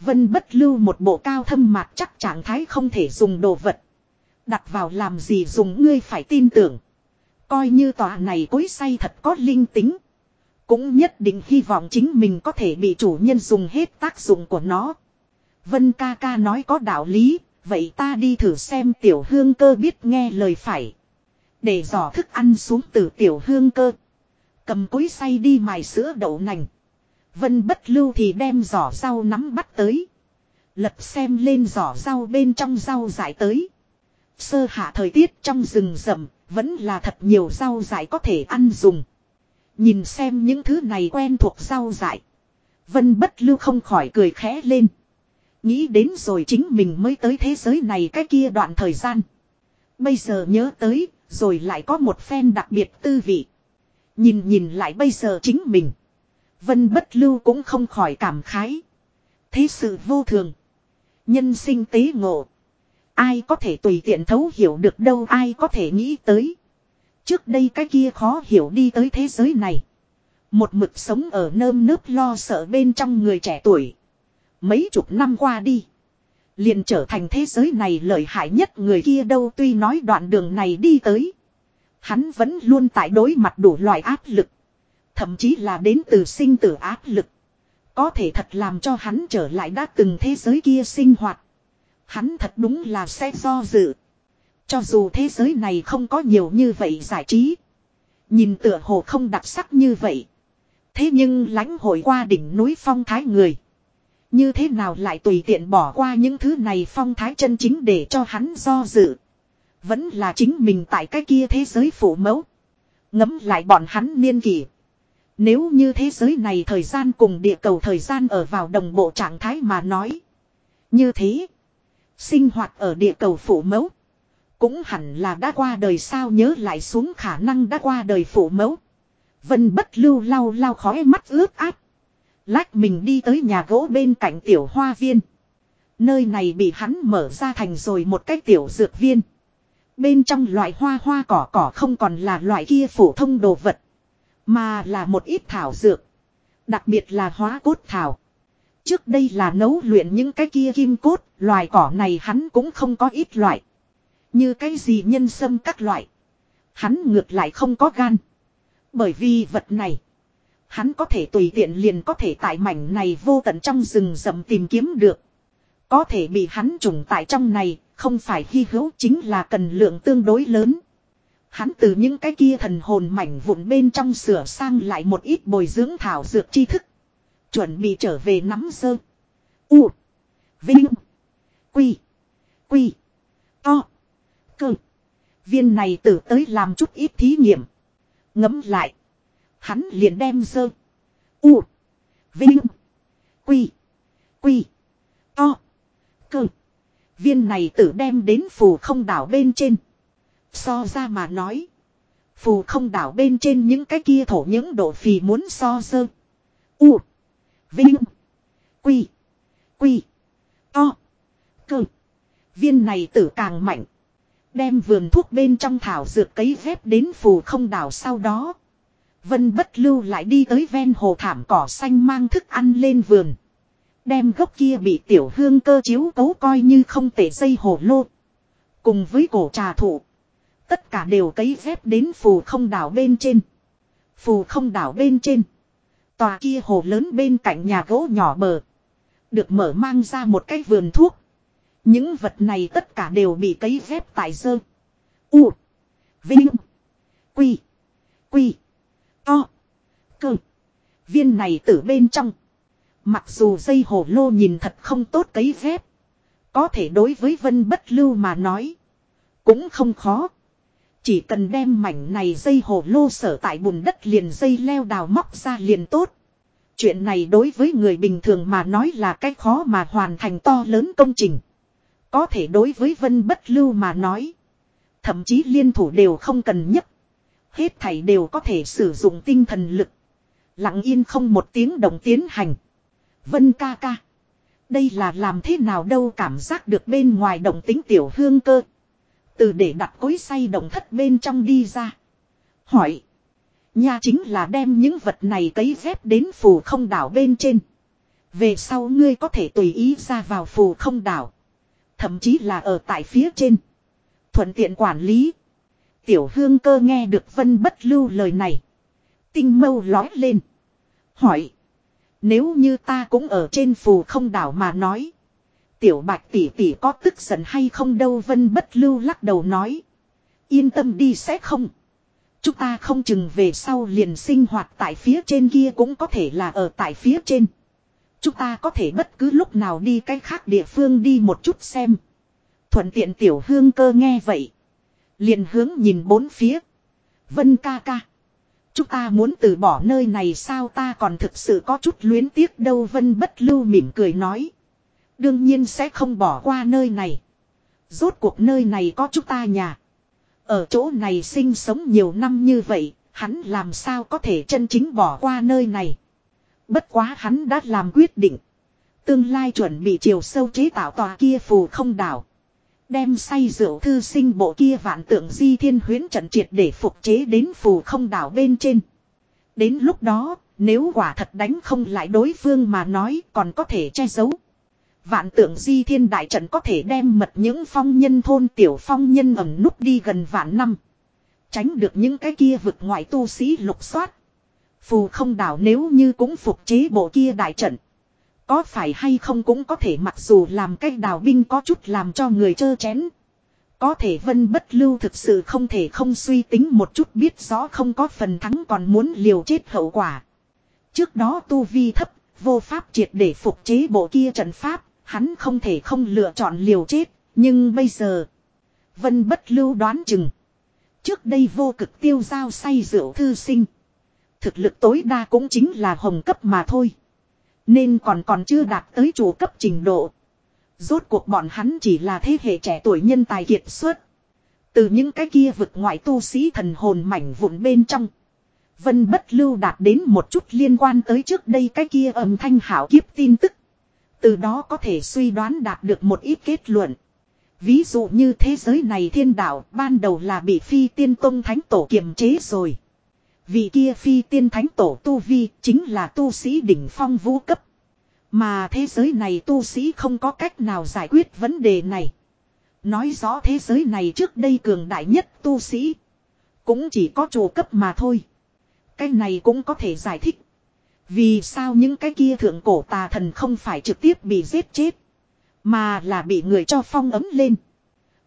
Vân bất lưu một bộ cao thâm mạc chắc trạng thái không thể dùng đồ vật. Đặt vào làm gì dùng ngươi phải tin tưởng. Coi như tòa này cối say thật có linh tính. Cũng nhất định hy vọng chính mình có thể bị chủ nhân dùng hết tác dụng của nó. Vân ca ca nói có đạo lý, vậy ta đi thử xem tiểu hương cơ biết nghe lời phải. Để dò thức ăn xuống từ tiểu hương cơ. Cầm cối say đi mài sữa đậu nành. Vân bất lưu thì đem giỏ rau nắm bắt tới. Lật xem lên giỏ rau bên trong rau dại tới. Sơ hạ thời tiết trong rừng rậm, vẫn là thật nhiều rau dại có thể ăn dùng. Nhìn xem những thứ này quen thuộc rau dại. Vân bất lưu không khỏi cười khẽ lên. Nghĩ đến rồi chính mình mới tới thế giới này cái kia đoạn thời gian. Bây giờ nhớ tới, rồi lại có một phen đặc biệt tư vị. Nhìn nhìn lại bây giờ chính mình. Vân bất lưu cũng không khỏi cảm khái. Thế sự vô thường. Nhân sinh tế ngộ. Ai có thể tùy tiện thấu hiểu được đâu, ai có thể nghĩ tới. Trước đây cái kia khó hiểu đi tới thế giới này. Một mực sống ở nơm nớp lo sợ bên trong người trẻ tuổi. Mấy chục năm qua đi. Liền trở thành thế giới này lợi hại nhất người kia đâu, tuy nói đoạn đường này đi tới. Hắn vẫn luôn tại đối mặt đủ loại áp lực. Thậm chí là đến từ sinh tử áp lực. Có thể thật làm cho hắn trở lại đã từng thế giới kia sinh hoạt. Hắn thật đúng là sẽ do dự. Cho dù thế giới này không có nhiều như vậy giải trí. Nhìn tựa hồ không đặc sắc như vậy. Thế nhưng lãnh hội qua đỉnh núi phong thái người. Như thế nào lại tùy tiện bỏ qua những thứ này phong thái chân chính để cho hắn do dự. Vẫn là chính mình tại cái kia thế giới phủ mẫu. Ngấm lại bọn hắn niên kỷ. Nếu như thế giới này thời gian cùng địa cầu thời gian ở vào đồng bộ trạng thái mà nói. Như thế. Sinh hoạt ở địa cầu phủ mẫu. Cũng hẳn là đã qua đời sao nhớ lại xuống khả năng đã qua đời phủ mẫu. Vân bất lưu lau lau khói mắt ướt át. Lách mình đi tới nhà gỗ bên cạnh tiểu hoa viên. Nơi này bị hắn mở ra thành rồi một cái tiểu dược viên. Bên trong loại hoa hoa cỏ cỏ không còn là loại kia phổ thông đồ vật. Mà là một ít thảo dược. Đặc biệt là hóa cốt thảo. Trước đây là nấu luyện những cái kia kim cốt, loài cỏ này hắn cũng không có ít loại. Như cái gì nhân sâm các loại. Hắn ngược lại không có gan. Bởi vì vật này. Hắn có thể tùy tiện liền có thể tại mảnh này vô tận trong rừng rậm tìm kiếm được. Có thể bị hắn trùng tại trong này, không phải hy hữu chính là cần lượng tương đối lớn. Hắn từ những cái kia thần hồn mảnh vụn bên trong sửa sang lại một ít bồi dưỡng thảo dược tri thức. Chuẩn bị trở về nắm sơ. U. Vinh. Quy. Quy. To. Cơ. Viên này tử tới làm chút ít thí nghiệm. Ngấm lại. Hắn liền đem sơ. U. Vinh. Quy. Quy. To. Cơ. Viên này tử đem đến phù không đảo bên trên. So ra mà nói. Phù không đảo bên trên những cái kia thổ những độ phì muốn so sơ. U. Vinh. Quy. Quy. To. Cơ. Viên này tử càng mạnh. Đem vườn thuốc bên trong thảo dược cấy ghép đến phù không đảo sau đó. Vân bất lưu lại đi tới ven hồ thảm cỏ xanh mang thức ăn lên vườn. Đem gốc kia bị tiểu hương cơ chiếu cấu coi như không tể dây hồ lô. Cùng với cổ trà thụ. Tất cả đều cấy ghép đến phù không đảo bên trên. Phù không đảo bên trên. Tòa kia hồ lớn bên cạnh nhà gỗ nhỏ bờ. Được mở mang ra một cái vườn thuốc. Những vật này tất cả đều bị cấy ghép tại dơ. U. Vinh. Quy. Quy. To. Cơ. Viên này từ bên trong. Mặc dù dây hồ lô nhìn thật không tốt cấy ghép, Có thể đối với vân bất lưu mà nói. Cũng không khó. Chỉ cần đem mảnh này dây hồ lô sở tại bùn đất liền dây leo đào móc ra liền tốt. Chuyện này đối với người bình thường mà nói là cái khó mà hoàn thành to lớn công trình. Có thể đối với vân bất lưu mà nói. Thậm chí liên thủ đều không cần nhất. Hết thảy đều có thể sử dụng tinh thần lực. Lặng yên không một tiếng động tiến hành. Vân ca ca. Đây là làm thế nào đâu cảm giác được bên ngoài động tính tiểu hương cơ. Từ để đặt cối say động thất bên trong đi ra. Hỏi. Nha chính là đem những vật này cấy dép đến phù không đảo bên trên. Về sau ngươi có thể tùy ý ra vào phù không đảo. Thậm chí là ở tại phía trên. Thuận tiện quản lý. Tiểu hương cơ nghe được vân bất lưu lời này. Tinh mâu lói lên. Hỏi. Nếu như ta cũng ở trên phù không đảo mà nói. Tiểu bạch tỷ tỷ có tức giận hay không đâu vân bất lưu lắc đầu nói. Yên tâm đi sẽ không. Chúng ta không chừng về sau liền sinh hoạt tại phía trên kia cũng có thể là ở tại phía trên. Chúng ta có thể bất cứ lúc nào đi cách khác địa phương đi một chút xem. Thuận tiện tiểu hương cơ nghe vậy. Liền hướng nhìn bốn phía. Vân ca ca. Chúng ta muốn từ bỏ nơi này sao ta còn thực sự có chút luyến tiếc đâu Vân bất lưu mỉm cười nói. Đương nhiên sẽ không bỏ qua nơi này. Rốt cuộc nơi này có chúng ta nhà. Ở chỗ này sinh sống nhiều năm như vậy, hắn làm sao có thể chân chính bỏ qua nơi này. Bất quá hắn đã làm quyết định. Tương lai chuẩn bị chiều sâu chế tạo tòa kia phù không đảo. Đem say rượu thư sinh bộ kia vạn tượng di thiên huyến trận triệt để phục chế đến phù không đảo bên trên. Đến lúc đó, nếu quả thật đánh không lại đối phương mà nói còn có thể che giấu. Vạn tượng di thiên đại trận có thể đem mật những phong nhân thôn tiểu phong nhân ẩm núp đi gần vạn năm. Tránh được những cái kia vực ngoại tu sĩ lục soát. Phù không đảo nếu như cũng phục chế bộ kia đại trận. Có phải hay không cũng có thể mặc dù làm cách đào binh có chút làm cho người chơ chén. Có thể vân bất lưu thực sự không thể không suy tính một chút biết rõ không có phần thắng còn muốn liều chết hậu quả. Trước đó tu vi thấp, vô pháp triệt để phục chế bộ kia trận pháp, hắn không thể không lựa chọn liều chết, nhưng bây giờ, vân bất lưu đoán chừng. Trước đây vô cực tiêu giao say rượu thư sinh. Thực lực tối đa cũng chính là hồng cấp mà thôi. Nên còn còn chưa đạt tới chủ cấp trình độ. Rốt cuộc bọn hắn chỉ là thế hệ trẻ tuổi nhân tài kiệt xuất. Từ những cái kia vực ngoại tu sĩ thần hồn mảnh vụn bên trong. Vân bất lưu đạt đến một chút liên quan tới trước đây cái kia âm thanh hảo kiếp tin tức. Từ đó có thể suy đoán đạt được một ít kết luận. Ví dụ như thế giới này thiên đạo, ban đầu là bị phi tiên tông thánh tổ kiềm chế rồi. Vì kia phi tiên thánh tổ tu vi chính là tu sĩ đỉnh phong vũ cấp. Mà thế giới này tu sĩ không có cách nào giải quyết vấn đề này. Nói rõ thế giới này trước đây cường đại nhất tu sĩ. Cũng chỉ có chủ cấp mà thôi. Cái này cũng có thể giải thích. Vì sao những cái kia thượng cổ tà thần không phải trực tiếp bị giết chết. Mà là bị người cho phong ấm lên.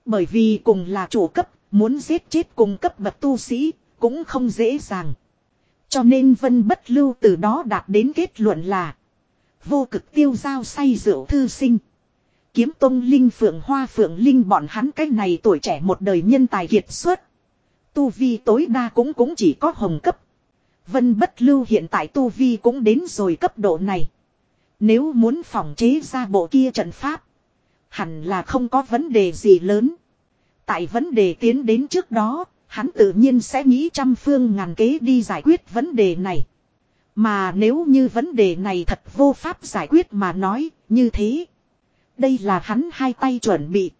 Bởi vì cùng là chủ cấp, muốn giết chết cùng cấp bậc tu sĩ, cũng không dễ dàng. Cho nên vân bất lưu từ đó đạt đến kết luận là Vô cực tiêu giao say rượu thư sinh Kiếm tông linh phượng hoa phượng linh bọn hắn cái này tuổi trẻ một đời nhân tài kiệt xuất Tu vi tối đa cũng cũng chỉ có hồng cấp Vân bất lưu hiện tại tu vi cũng đến rồi cấp độ này Nếu muốn phòng chế ra bộ kia trận pháp Hẳn là không có vấn đề gì lớn Tại vấn đề tiến đến trước đó Hắn tự nhiên sẽ nghĩ trăm phương ngàn kế đi giải quyết vấn đề này. Mà nếu như vấn đề này thật vô pháp giải quyết mà nói, như thế. Đây là hắn hai tay chuẩn bị.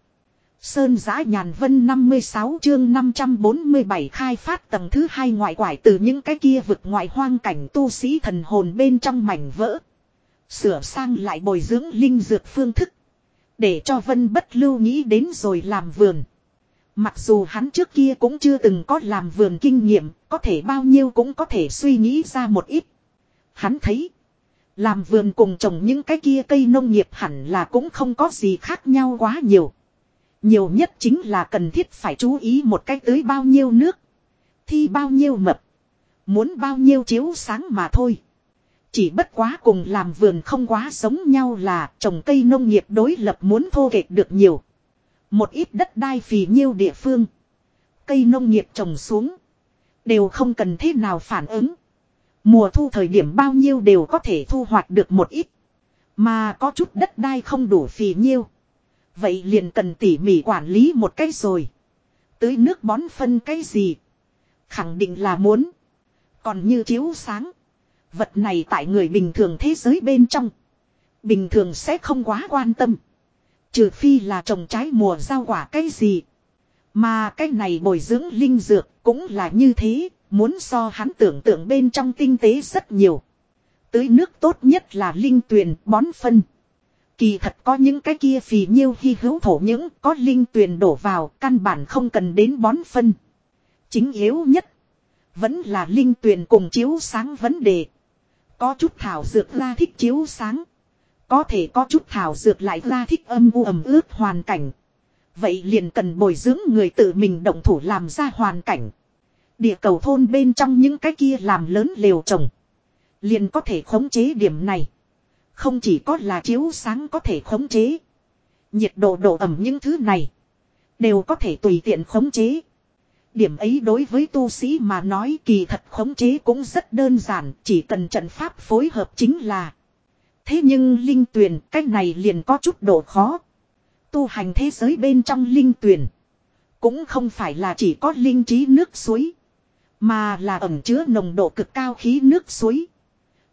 Sơn giã nhàn vân 56 chương 547 khai phát tầng thứ hai ngoại quải từ những cái kia vực ngoại hoang cảnh tu sĩ thần hồn bên trong mảnh vỡ. Sửa sang lại bồi dưỡng linh dược phương thức. Để cho vân bất lưu nghĩ đến rồi làm vườn. Mặc dù hắn trước kia cũng chưa từng có làm vườn kinh nghiệm, có thể bao nhiêu cũng có thể suy nghĩ ra một ít. Hắn thấy, làm vườn cùng trồng những cái kia cây nông nghiệp hẳn là cũng không có gì khác nhau quá nhiều. Nhiều nhất chính là cần thiết phải chú ý một cách tới bao nhiêu nước, thi bao nhiêu mập, muốn bao nhiêu chiếu sáng mà thôi. Chỉ bất quá cùng làm vườn không quá giống nhau là trồng cây nông nghiệp đối lập muốn thô kệch được nhiều. Một ít đất đai phì nhiêu địa phương. Cây nông nghiệp trồng xuống. Đều không cần thế nào phản ứng. Mùa thu thời điểm bao nhiêu đều có thể thu hoạch được một ít. Mà có chút đất đai không đủ phì nhiêu. Vậy liền cần tỉ mỉ quản lý một cái rồi. Tưới nước bón phân cái gì. Khẳng định là muốn. Còn như chiếu sáng. Vật này tại người bình thường thế giới bên trong. Bình thường sẽ không quá quan tâm. Trừ phi là trồng trái mùa giao quả cái gì. Mà cái này bồi dưỡng linh dược cũng là như thế, muốn so hắn tưởng tượng bên trong tinh tế rất nhiều. Tưới nước tốt nhất là linh tuyền bón phân. Kỳ thật có những cái kia phì nhiêu hy hữu thổ những có linh tuyền đổ vào, căn bản không cần đến bón phân. Chính yếu nhất, vẫn là linh tuyền cùng chiếu sáng vấn đề. Có chút thảo dược ra thích chiếu sáng. Có thể có chút thảo dược lại ra thích âm u ẩm ướt hoàn cảnh. Vậy liền cần bồi dưỡng người tự mình động thủ làm ra hoàn cảnh. Địa cầu thôn bên trong những cái kia làm lớn lều trồng. Liền có thể khống chế điểm này. Không chỉ có là chiếu sáng có thể khống chế. Nhiệt độ độ ẩm những thứ này. Đều có thể tùy tiện khống chế. Điểm ấy đối với tu sĩ mà nói kỳ thật khống chế cũng rất đơn giản. Chỉ cần trận pháp phối hợp chính là. Thế nhưng linh tuyển cách này liền có chút độ khó. Tu hành thế giới bên trong linh tuyển. Cũng không phải là chỉ có linh trí nước suối. Mà là ẩm chứa nồng độ cực cao khí nước suối.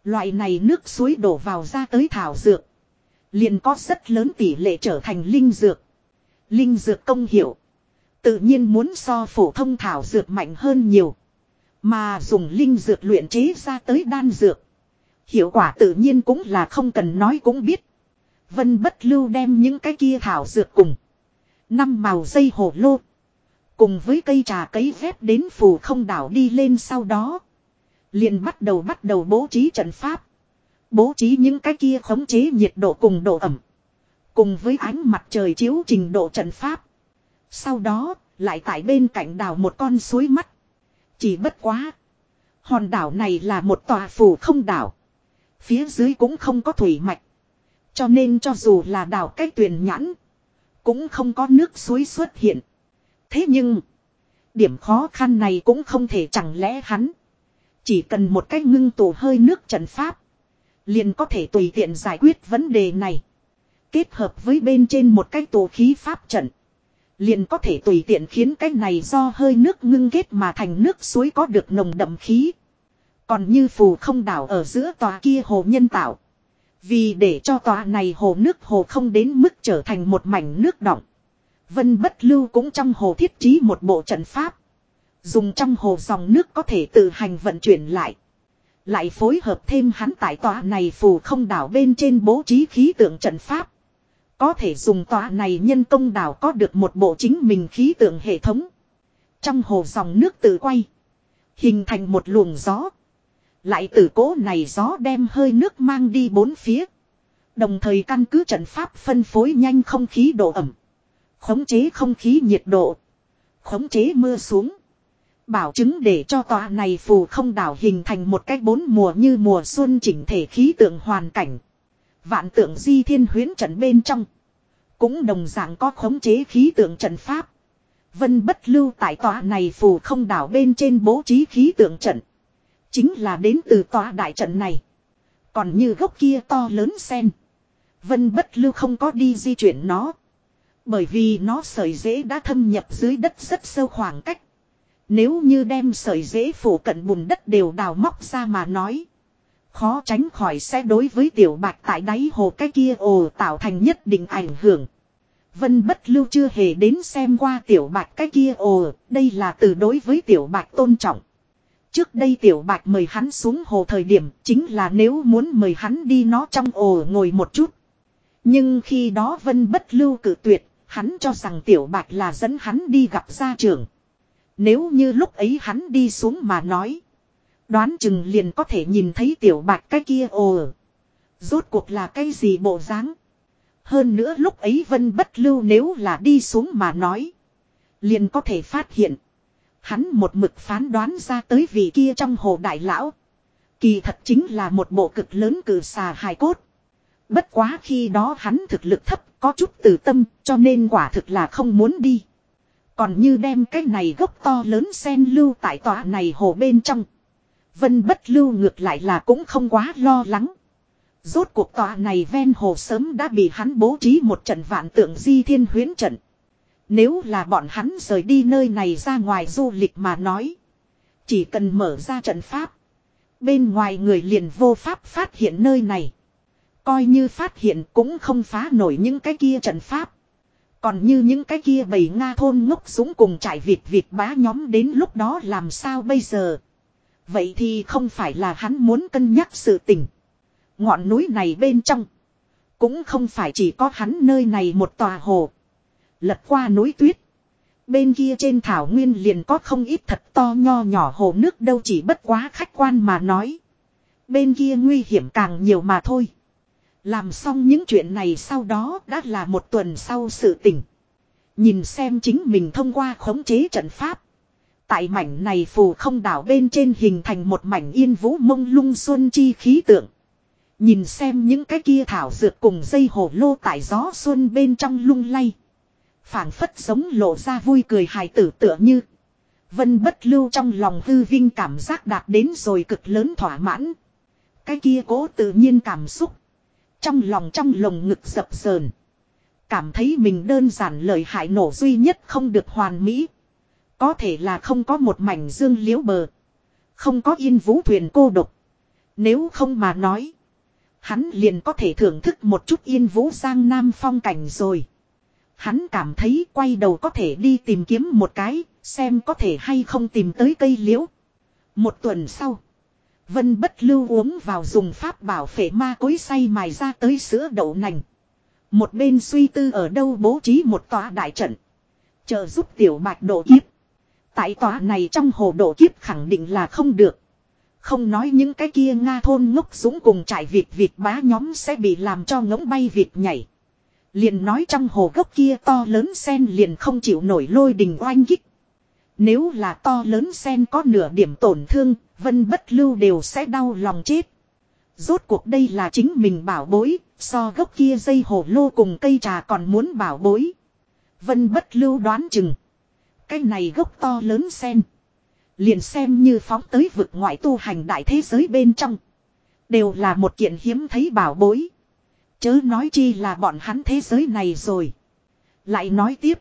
Loại này nước suối đổ vào ra tới thảo dược. Liền có rất lớn tỷ lệ trở thành linh dược. Linh dược công hiệu. Tự nhiên muốn so phổ thông thảo dược mạnh hơn nhiều. Mà dùng linh dược luyện chế ra tới đan dược. Hiệu quả tự nhiên cũng là không cần nói cũng biết. Vân bất lưu đem những cái kia thảo dược cùng. Năm màu dây hổ lô. Cùng với cây trà cấy phép đến phù không đảo đi lên sau đó. Liền bắt đầu bắt đầu bố trí trận pháp. Bố trí những cái kia khống chế nhiệt độ cùng độ ẩm. Cùng với ánh mặt trời chiếu trình độ trận pháp. Sau đó, lại tại bên cạnh đảo một con suối mắt. Chỉ bất quá. Hòn đảo này là một tòa phủ không đảo. Phía dưới cũng không có thủy mạch. Cho nên cho dù là đảo cách tuyền nhãn. Cũng không có nước suối xuất hiện. Thế nhưng. Điểm khó khăn này cũng không thể chẳng lẽ hắn. Chỉ cần một cách ngưng tụ hơi nước trận pháp. Liền có thể tùy tiện giải quyết vấn đề này. Kết hợp với bên trên một cái tổ khí pháp trận. Liền có thể tùy tiện khiến cái này do hơi nước ngưng kết mà thành nước suối có được nồng đậm khí. Còn như phù không đảo ở giữa tòa kia hồ nhân tạo. Vì để cho tòa này hồ nước hồ không đến mức trở thành một mảnh nước động. Vân bất lưu cũng trong hồ thiết trí một bộ trận pháp. Dùng trong hồ dòng nước có thể tự hành vận chuyển lại. Lại phối hợp thêm hắn tại tòa này phù không đảo bên trên bố trí khí tượng trận pháp. Có thể dùng tòa này nhân công đảo có được một bộ chính mình khí tượng hệ thống. Trong hồ dòng nước tự quay. Hình thành một luồng gió. Lại từ cố này gió đem hơi nước mang đi bốn phía. Đồng thời căn cứ trận pháp phân phối nhanh không khí độ ẩm. Khống chế không khí nhiệt độ. Khống chế mưa xuống. Bảo chứng để cho tòa này phù không đảo hình thành một cách bốn mùa như mùa xuân chỉnh thể khí tượng hoàn cảnh. Vạn tượng di thiên huyến trận bên trong. Cũng đồng dạng có khống chế khí tượng trận pháp. Vân bất lưu tại tòa này phù không đảo bên trên bố trí khí tượng trận. Chính là đến từ tòa đại trận này. Còn như gốc kia to lớn sen. Vân bất lưu không có đi di chuyển nó. Bởi vì nó sợi dễ đã thâm nhập dưới đất rất sâu khoảng cách. Nếu như đem sợi dễ phủ cận bùn đất đều đào móc ra mà nói. Khó tránh khỏi sẽ đối với tiểu bạch tại đáy hồ cái kia ồ tạo thành nhất định ảnh hưởng. Vân bất lưu chưa hề đến xem qua tiểu bạch cái kia ồ, đây là từ đối với tiểu bạch tôn trọng. Trước đây tiểu bạch mời hắn xuống hồ thời điểm chính là nếu muốn mời hắn đi nó trong ồ ngồi một chút. Nhưng khi đó vân bất lưu cử tuyệt, hắn cho rằng tiểu bạch là dẫn hắn đi gặp gia trưởng. Nếu như lúc ấy hắn đi xuống mà nói. Đoán chừng liền có thể nhìn thấy tiểu bạch cái kia ồ. Rốt cuộc là cái gì bộ dáng Hơn nữa lúc ấy vân bất lưu nếu là đi xuống mà nói. Liền có thể phát hiện. Hắn một mực phán đoán ra tới vị kia trong hồ đại lão. Kỳ thật chính là một bộ cực lớn cử xà hài cốt. Bất quá khi đó hắn thực lực thấp, có chút từ tâm, cho nên quả thực là không muốn đi. Còn như đem cái này gốc to lớn sen lưu tại tòa này hồ bên trong. Vân bất lưu ngược lại là cũng không quá lo lắng. Rốt cuộc tòa này ven hồ sớm đã bị hắn bố trí một trận vạn tượng di thiên huyến trận. Nếu là bọn hắn rời đi nơi này ra ngoài du lịch mà nói. Chỉ cần mở ra trận pháp. Bên ngoài người liền vô pháp phát hiện nơi này. Coi như phát hiện cũng không phá nổi những cái kia trận pháp. Còn như những cái kia bầy Nga thôn ngốc súng cùng trải vịt vịt bá nhóm đến lúc đó làm sao bây giờ. Vậy thì không phải là hắn muốn cân nhắc sự tình. Ngọn núi này bên trong. Cũng không phải chỉ có hắn nơi này một tòa hồ. Lật qua núi tuyết. Bên kia trên thảo nguyên liền có không ít thật to nho nhỏ hồ nước đâu chỉ bất quá khách quan mà nói. Bên kia nguy hiểm càng nhiều mà thôi. Làm xong những chuyện này sau đó đã là một tuần sau sự tình. Nhìn xem chính mình thông qua khống chế trận pháp. Tại mảnh này phù không đảo bên trên hình thành một mảnh yên vũ mông lung xuân chi khí tượng. Nhìn xem những cái kia thảo dược cùng dây hồ lô tại gió xuân bên trong lung lay. phảng phất giống lộ ra vui cười hài tử tựa như. Vân bất lưu trong lòng hư vinh cảm giác đạt đến rồi cực lớn thỏa mãn. Cái kia cố tự nhiên cảm xúc. Trong lòng trong lồng ngực dập sờn. Cảm thấy mình đơn giản lời hại nổ duy nhất không được hoàn mỹ. Có thể là không có một mảnh dương liễu bờ. Không có yên vũ thuyền cô độc. Nếu không mà nói. Hắn liền có thể thưởng thức một chút yên vũ giang nam phong cảnh rồi. Hắn cảm thấy quay đầu có thể đi tìm kiếm một cái, xem có thể hay không tìm tới cây liễu. Một tuần sau. Vân bất lưu uống vào dùng pháp bảo phệ ma cối say mài ra tới sữa đậu nành. Một bên suy tư ở đâu bố trí một tòa đại trận. Chờ giúp tiểu bạch độ kiếp. Tại tòa này trong hồ độ kiếp khẳng định là không được. Không nói những cái kia Nga thôn ngốc súng cùng trải vịt vịt bá nhóm sẽ bị làm cho ngỗng bay vịt nhảy. Liền nói trong hồ gốc kia to lớn sen liền không chịu nổi lôi đình oanh kích. Nếu là to lớn sen có nửa điểm tổn thương, vân bất lưu đều sẽ đau lòng chết. Rốt cuộc đây là chính mình bảo bối, so gốc kia dây hổ lô cùng cây trà còn muốn bảo bối. Vân bất lưu đoán chừng. Cái này gốc to lớn sen. Liền xem như phóng tới vực ngoại tu hành đại thế giới bên trong. Đều là một kiện hiếm thấy bảo bối. Chớ nói chi là bọn hắn thế giới này rồi. Lại nói tiếp.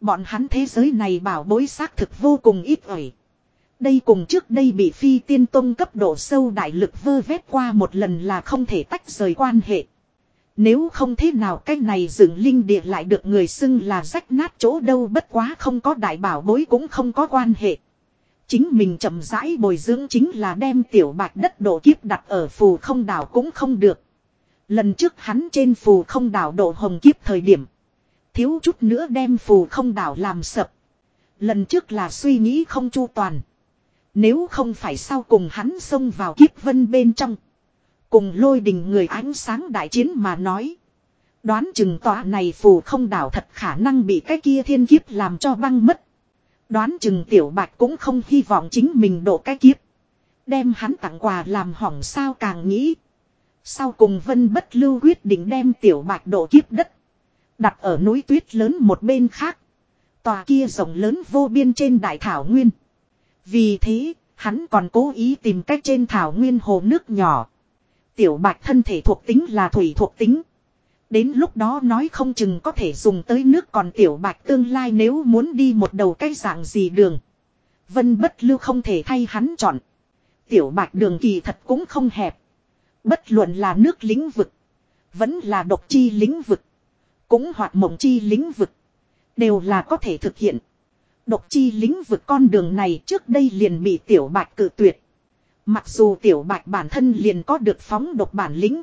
Bọn hắn thế giới này bảo bối xác thực vô cùng ít ỏi. Đây cùng trước đây bị phi tiên tông cấp độ sâu đại lực vơ vét qua một lần là không thể tách rời quan hệ. Nếu không thế nào cái này dựng linh địa lại được người xưng là rách nát chỗ đâu bất quá không có đại bảo bối cũng không có quan hệ. Chính mình chậm rãi bồi dưỡng chính là đem tiểu bạch đất độ kiếp đặt ở phù không đảo cũng không được. Lần trước hắn trên phù không đảo độ hồng kiếp thời điểm. Thiếu chút nữa đem phù không đảo làm sập. Lần trước là suy nghĩ không chu toàn. Nếu không phải sau cùng hắn xông vào kiếp vân bên trong. Cùng lôi đình người ánh sáng đại chiến mà nói. Đoán chừng tòa này phù không đảo thật khả năng bị cái kia thiên kiếp làm cho băng mất. Đoán chừng tiểu bạch cũng không hy vọng chính mình độ cái kiếp. Đem hắn tặng quà làm hỏng sao càng nghĩ. Sau cùng vân bất lưu quyết định đem tiểu bạch độ kiếp đất. Đặt ở núi tuyết lớn một bên khác. Tòa kia rộng lớn vô biên trên đại thảo nguyên. Vì thế, hắn còn cố ý tìm cách trên thảo nguyên hồ nước nhỏ. Tiểu bạch thân thể thuộc tính là thủy thuộc tính. Đến lúc đó nói không chừng có thể dùng tới nước còn tiểu bạch tương lai nếu muốn đi một đầu cái dạng gì đường. Vân bất lưu không thể thay hắn chọn. Tiểu bạch đường kỳ thật cũng không hẹp. Bất luận là nước lĩnh vực. Vẫn là độc chi lĩnh vực. Cũng hoạt mộng chi lĩnh vực. Đều là có thể thực hiện. Độc chi lĩnh vực con đường này trước đây liền bị tiểu bạch cự tuyệt. Mặc dù tiểu bạch bản thân liền có được phóng độc bản lĩnh.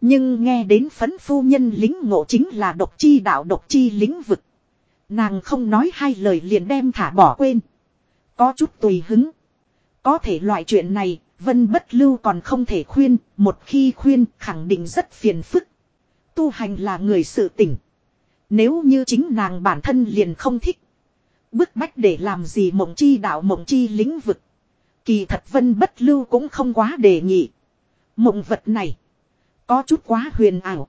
Nhưng nghe đến phấn phu nhân lính ngộ chính là độc chi đạo độc chi lĩnh vực. Nàng không nói hai lời liền đem thả bỏ quên. Có chút tùy hứng. Có thể loại chuyện này, Vân Bất Lưu còn không thể khuyên, một khi khuyên khẳng định rất phiền phức. Tu hành là người sự tỉnh. Nếu như chính nàng bản thân liền không thích. Bức bách để làm gì mộng chi đạo mộng chi lĩnh vực. Kỳ thật Vân Bất Lưu cũng không quá đề nghị. Mộng vật này. Có chút quá huyền ảo.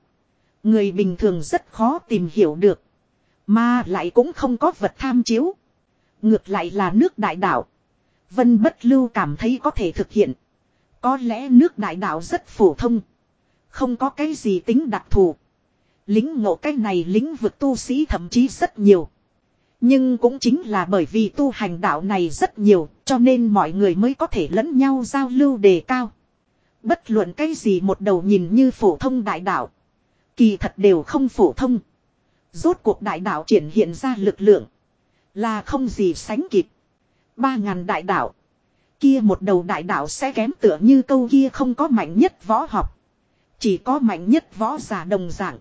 Người bình thường rất khó tìm hiểu được. Mà lại cũng không có vật tham chiếu. Ngược lại là nước đại đạo. Vân bất lưu cảm thấy có thể thực hiện. Có lẽ nước đại đạo rất phổ thông. Không có cái gì tính đặc thù. Lính ngộ cái này lĩnh vực tu sĩ thậm chí rất nhiều. Nhưng cũng chính là bởi vì tu hành đạo này rất nhiều, cho nên mọi người mới có thể lẫn nhau giao lưu đề cao. Bất luận cái gì một đầu nhìn như phổ thông đại đạo. Kỳ thật đều không phổ thông. Rốt cuộc đại đạo triển hiện ra lực lượng. Là không gì sánh kịp. Ba ngàn đại đạo. Kia một đầu đại đạo sẽ kém tựa như câu kia không có mạnh nhất võ học. Chỉ có mạnh nhất võ giả đồng dạng.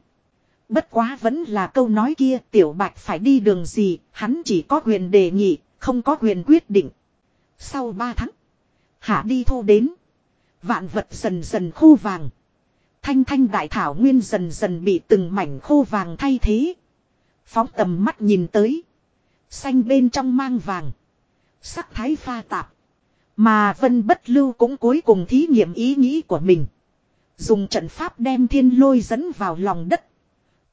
Bất quá vẫn là câu nói kia tiểu bạch phải đi đường gì, hắn chỉ có quyền đề nghị, không có quyền quyết định. Sau ba tháng, hạ đi thu đến. Vạn vật dần dần khô vàng. Thanh thanh đại thảo nguyên dần dần bị từng mảnh khô vàng thay thế. Phóng tầm mắt nhìn tới. Xanh bên trong mang vàng. Sắc thái pha tạp. Mà Vân Bất Lưu cũng cuối cùng thí nghiệm ý nghĩ của mình. Dùng trận pháp đem thiên lôi dẫn vào lòng đất.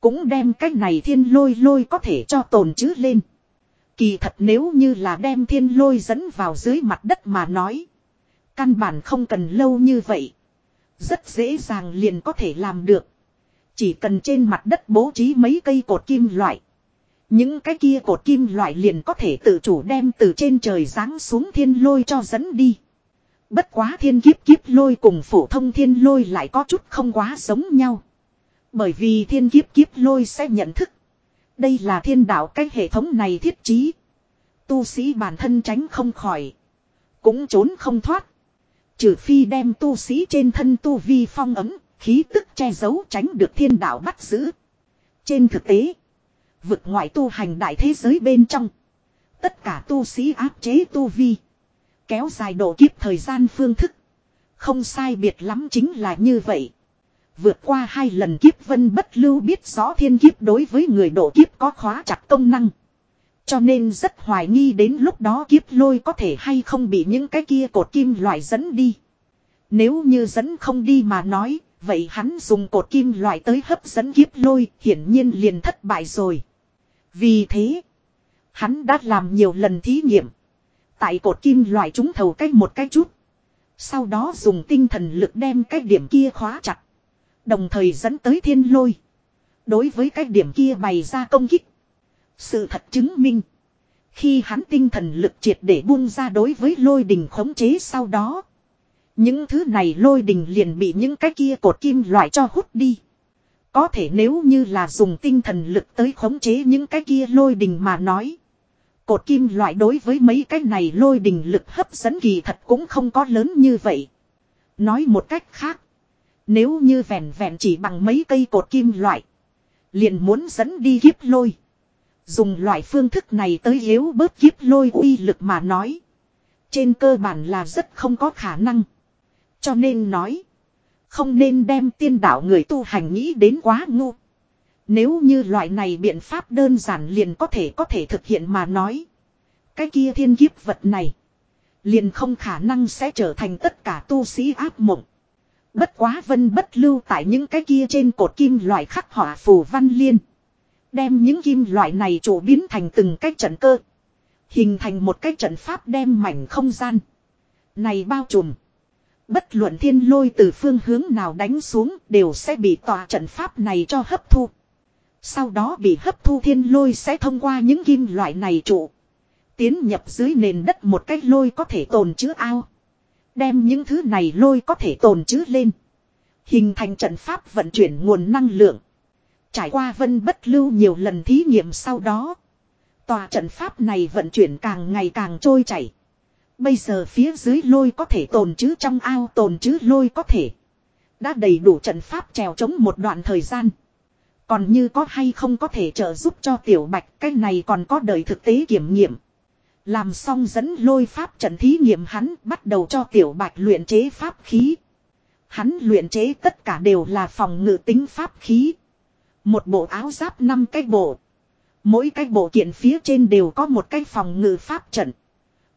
Cũng đem cái này thiên lôi lôi có thể cho tồn chứ lên. Kỳ thật nếu như là đem thiên lôi dẫn vào dưới mặt đất mà nói. Căn bản không cần lâu như vậy. Rất dễ dàng liền có thể làm được. Chỉ cần trên mặt đất bố trí mấy cây cột kim loại. Những cái kia cột kim loại liền có thể tự chủ đem từ trên trời giáng xuống thiên lôi cho dẫn đi. Bất quá thiên kiếp kiếp lôi cùng phổ thông thiên lôi lại có chút không quá giống nhau. Bởi vì thiên kiếp kiếp lôi sẽ nhận thức. Đây là thiên đạo cái hệ thống này thiết trí. Tu sĩ bản thân tránh không khỏi. Cũng trốn không thoát. Trừ phi đem tu sĩ trên thân tu vi phong ấm, khí tức che giấu tránh được thiên đạo bắt giữ. Trên thực tế, vực ngoại tu hành đại thế giới bên trong. Tất cả tu sĩ áp chế tu vi. Kéo dài độ kiếp thời gian phương thức. Không sai biệt lắm chính là như vậy. Vượt qua hai lần kiếp vân bất lưu biết rõ thiên kiếp đối với người độ kiếp có khóa chặt công năng. Cho nên rất hoài nghi đến lúc đó kiếp lôi có thể hay không bị những cái kia cột kim loại dẫn đi. Nếu như dẫn không đi mà nói, vậy hắn dùng cột kim loại tới hấp dẫn kiếp lôi, hiển nhiên liền thất bại rồi. Vì thế, hắn đã làm nhiều lần thí nghiệm. Tại cột kim loại chúng thầu cách một cái chút. Sau đó dùng tinh thần lực đem cái điểm kia khóa chặt. Đồng thời dẫn tới thiên lôi. Đối với cái điểm kia bày ra công kích. Sự thật chứng minh. Khi hắn tinh thần lực triệt để buông ra đối với lôi đình khống chế sau đó. Những thứ này lôi đình liền bị những cái kia cột kim loại cho hút đi. Có thể nếu như là dùng tinh thần lực tới khống chế những cái kia lôi đình mà nói. Cột kim loại đối với mấy cái này lôi đình lực hấp dẫn kỳ thật cũng không có lớn như vậy. Nói một cách khác. Nếu như vẹn vẹn chỉ bằng mấy cây cột kim loại. Liền muốn dẫn đi kiếp lôi. Dùng loại phương thức này tới yếu bớt kiếp lôi uy lực mà nói. Trên cơ bản là rất không có khả năng. Cho nên nói. Không nên đem tiên đạo người tu hành nghĩ đến quá ngu. Nếu như loại này biện pháp đơn giản liền có thể có thể thực hiện mà nói. Cái kia thiên kiếp vật này. Liền không khả năng sẽ trở thành tất cả tu sĩ áp mộng. Bất quá vân bất lưu tại những cái kia trên cột kim loại khắc họa phù văn liên. Đem những kim loại này chủ biến thành từng cái trận cơ. Hình thành một cái trận pháp đem mảnh không gian. Này bao trùm. Bất luận thiên lôi từ phương hướng nào đánh xuống đều sẽ bị tòa trận pháp này cho hấp thu. Sau đó bị hấp thu thiên lôi sẽ thông qua những kim loại này trụ. Tiến nhập dưới nền đất một cách lôi có thể tồn chứa ao. Đem những thứ này lôi có thể tồn chứ lên. Hình thành trận pháp vận chuyển nguồn năng lượng. Trải qua vân bất lưu nhiều lần thí nghiệm sau đó. Tòa trận pháp này vận chuyển càng ngày càng trôi chảy. Bây giờ phía dưới lôi có thể tồn chứ trong ao tồn chứ lôi có thể. Đã đầy đủ trận pháp trèo chống một đoạn thời gian. Còn như có hay không có thể trợ giúp cho tiểu bạch, cái này còn có đời thực tế kiểm nghiệm. Làm xong dẫn lôi pháp trận thí nghiệm hắn bắt đầu cho tiểu bạch luyện chế pháp khí. Hắn luyện chế tất cả đều là phòng ngự tính pháp khí. Một bộ áo giáp năm cái bộ. Mỗi cái bộ kiện phía trên đều có một cái phòng ngự pháp trận.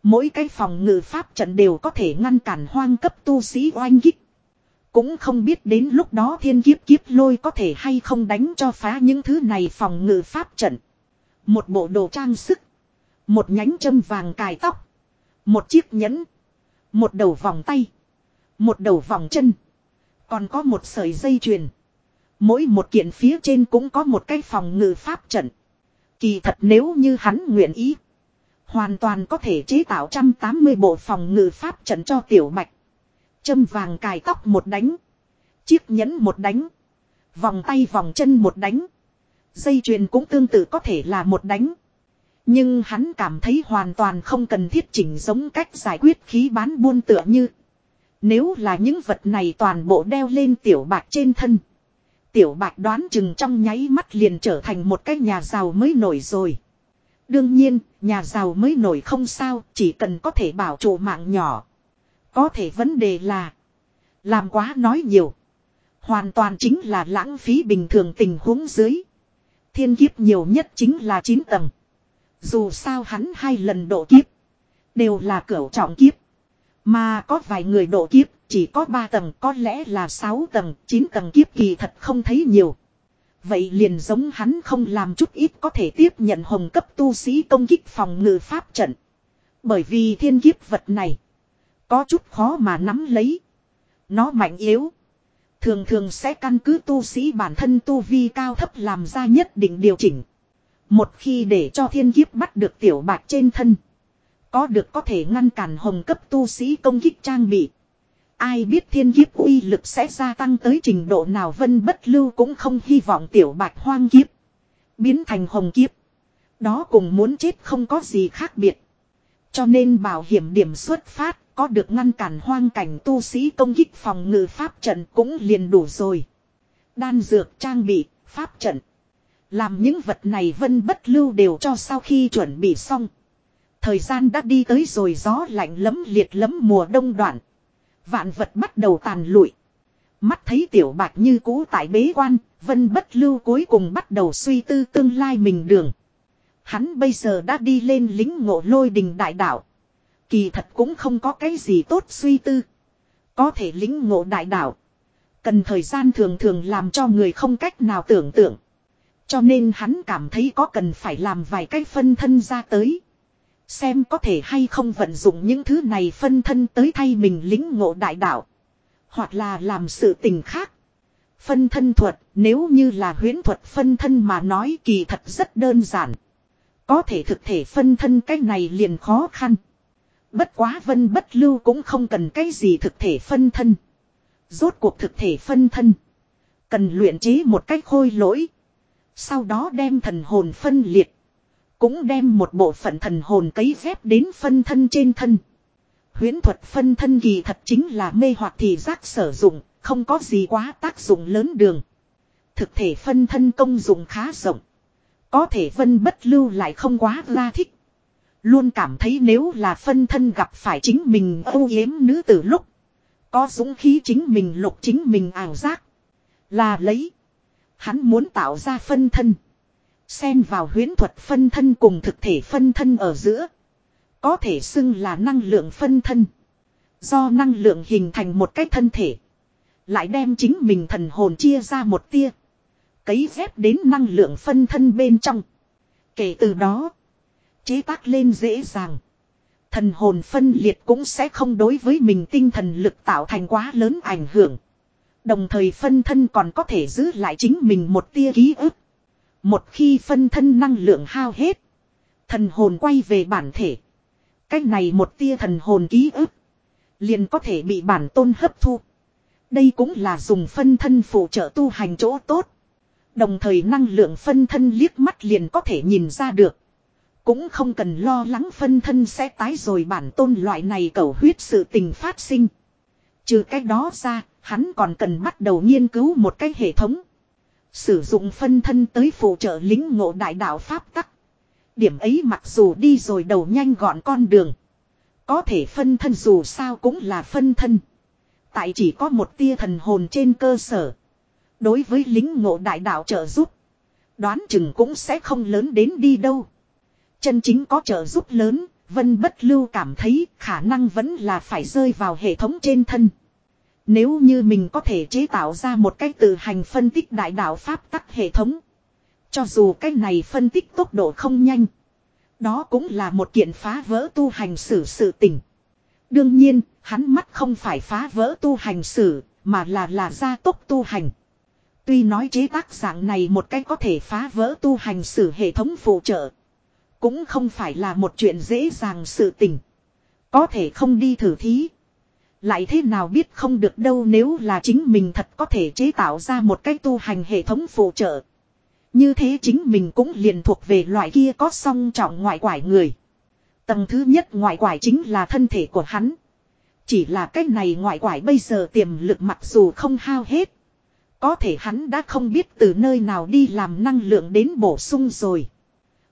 Mỗi cái phòng ngự pháp trận đều có thể ngăn cản hoang cấp tu sĩ oanh kích. Cũng không biết đến lúc đó thiên kiếp kiếp lôi có thể hay không đánh cho phá những thứ này phòng ngự pháp trận. Một bộ đồ trang sức. Một nhánh châm vàng cài tóc. Một chiếc nhẫn. Một đầu vòng tay. Một đầu vòng chân. Còn có một sợi dây chuyền. Mỗi một kiện phía trên cũng có một cái phòng ngự pháp trận. Kỳ thật nếu như hắn nguyện ý. Hoàn toàn có thể chế tạo 180 bộ phòng ngự pháp trận cho tiểu bạch. Châm vàng cài tóc một đánh. Chiếc nhẫn một đánh. Vòng tay vòng chân một đánh. Dây chuyền cũng tương tự có thể là một đánh. Nhưng hắn cảm thấy hoàn toàn không cần thiết chỉnh giống cách giải quyết khí bán buôn tựa như. Nếu là những vật này toàn bộ đeo lên tiểu bạc trên thân. Tiểu bạc đoán chừng trong nháy mắt liền trở thành một cái nhà giàu mới nổi rồi. Đương nhiên, nhà giàu mới nổi không sao, chỉ cần có thể bảo trụ mạng nhỏ. Có thể vấn đề là, làm quá nói nhiều. Hoàn toàn chính là lãng phí bình thường tình huống dưới. Thiên kiếp nhiều nhất chính là 9 tầng. Dù sao hắn hai lần độ kiếp, đều là cửu trọng kiếp. Mà có vài người độ kiếp, chỉ có 3 tầng, có lẽ là 6 tầng, 9 tầng kiếp kỳ thật không thấy nhiều. Vậy liền giống hắn không làm chút ít có thể tiếp nhận hồng cấp tu sĩ công kích phòng ngự pháp trận. Bởi vì thiên kiếp vật này. Có chút khó mà nắm lấy. Nó mạnh yếu. Thường thường sẽ căn cứ tu sĩ bản thân tu vi cao thấp làm ra nhất định điều chỉnh. Một khi để cho thiên kiếp bắt được tiểu bạc trên thân. Có được có thể ngăn cản hồng cấp tu sĩ công kích trang bị. Ai biết thiên kiếp uy lực sẽ gia tăng tới trình độ nào vân bất lưu cũng không hy vọng tiểu bạch hoang kiếp. Biến thành hồng kiếp. Đó cùng muốn chết không có gì khác biệt. Cho nên bảo hiểm điểm xuất phát có được ngăn cản hoang cảnh tu sĩ công kích phòng ngự pháp trận cũng liền đủ rồi. Đan dược trang bị, pháp trận. Làm những vật này vân bất lưu đều cho sau khi chuẩn bị xong. Thời gian đã đi tới rồi gió lạnh lấm liệt lấm mùa đông đoạn. Vạn vật bắt đầu tàn lụi. Mắt thấy tiểu bạc như cũ tại bế quan, vân bất lưu cuối cùng bắt đầu suy tư tương lai mình đường. Hắn bây giờ đã đi lên lính ngộ lôi đình đại đạo. Kỳ thật cũng không có cái gì tốt suy tư. Có thể lính ngộ đại đạo. Cần thời gian thường thường làm cho người không cách nào tưởng tượng. Cho nên hắn cảm thấy có cần phải làm vài cái phân thân ra tới. Xem có thể hay không vận dụng những thứ này phân thân tới thay mình lính ngộ đại đạo. Hoặc là làm sự tình khác. Phân thân thuật, nếu như là huyễn thuật phân thân mà nói kỳ thật rất đơn giản. Có thể thực thể phân thân cái này liền khó khăn. Bất quá vân bất lưu cũng không cần cái gì thực thể phân thân. Rốt cuộc thực thể phân thân. Cần luyện chế một cách khôi lỗi. Sau đó đem thần hồn phân liệt. Cũng đem một bộ phận thần hồn cấy ghép đến phân thân trên thân. Huyễn thuật phân thân kỳ thật chính là mê hoặc thì giác sử dụng, không có gì quá tác dụng lớn đường. Thực thể phân thân công dụng khá rộng. Có thể vân bất lưu lại không quá la thích. Luôn cảm thấy nếu là phân thân gặp phải chính mình âu yếm nữ từ lúc. Có dũng khí chính mình lục chính mình ảo giác. Là lấy. Hắn muốn tạo ra phân thân. Xen vào huyến thuật phân thân cùng thực thể phân thân ở giữa. Có thể xưng là năng lượng phân thân. Do năng lượng hình thành một cái thân thể. Lại đem chính mình thần hồn chia ra một tia. Cấy ghép đến năng lượng phân thân bên trong. Kể từ đó. Chế tác lên dễ dàng. Thần hồn phân liệt cũng sẽ không đối với mình tinh thần lực tạo thành quá lớn ảnh hưởng. Đồng thời phân thân còn có thể giữ lại chính mình một tia ký ức. Một khi phân thân năng lượng hao hết. Thần hồn quay về bản thể. Cách này một tia thần hồn ký ức. Liền có thể bị bản tôn hấp thu. Đây cũng là dùng phân thân phụ trợ tu hành chỗ tốt. Đồng thời năng lượng phân thân liếc mắt liền có thể nhìn ra được. Cũng không cần lo lắng phân thân sẽ tái rồi bản tôn loại này cầu huyết sự tình phát sinh. Trừ cách đó ra, hắn còn cần bắt đầu nghiên cứu một cái hệ thống. Sử dụng phân thân tới phụ trợ lính ngộ đại đạo Pháp tắc. Điểm ấy mặc dù đi rồi đầu nhanh gọn con đường. Có thể phân thân dù sao cũng là phân thân. Tại chỉ có một tia thần hồn trên cơ sở. Đối với lính ngộ đại đạo trợ giúp. Đoán chừng cũng sẽ không lớn đến đi đâu. Chân chính có trợ giúp lớn, Vân Bất Lưu cảm thấy khả năng vẫn là phải rơi vào hệ thống trên thân. Nếu như mình có thể chế tạo ra một cách tự hành phân tích đại đạo Pháp tắc hệ thống. Cho dù cái này phân tích tốc độ không nhanh. Đó cũng là một kiện phá vỡ tu hành sử sự tình. Đương nhiên, hắn mắt không phải phá vỡ tu hành sử, mà là là gia tốc tu hành. Tuy nói chế tác dạng này một cách có thể phá vỡ tu hành sử hệ thống phụ trợ. Cũng không phải là một chuyện dễ dàng sự tình. Có thể không đi thử thí. Lại thế nào biết không được đâu nếu là chính mình thật có thể chế tạo ra một cái tu hành hệ thống phụ trợ. Như thế chính mình cũng liền thuộc về loại kia có song trọng ngoại quải người. Tầng thứ nhất ngoại quải chính là thân thể của hắn. Chỉ là cái này ngoại quải bây giờ tiềm lực mặc dù không hao hết. Có thể hắn đã không biết từ nơi nào đi làm năng lượng đến bổ sung rồi.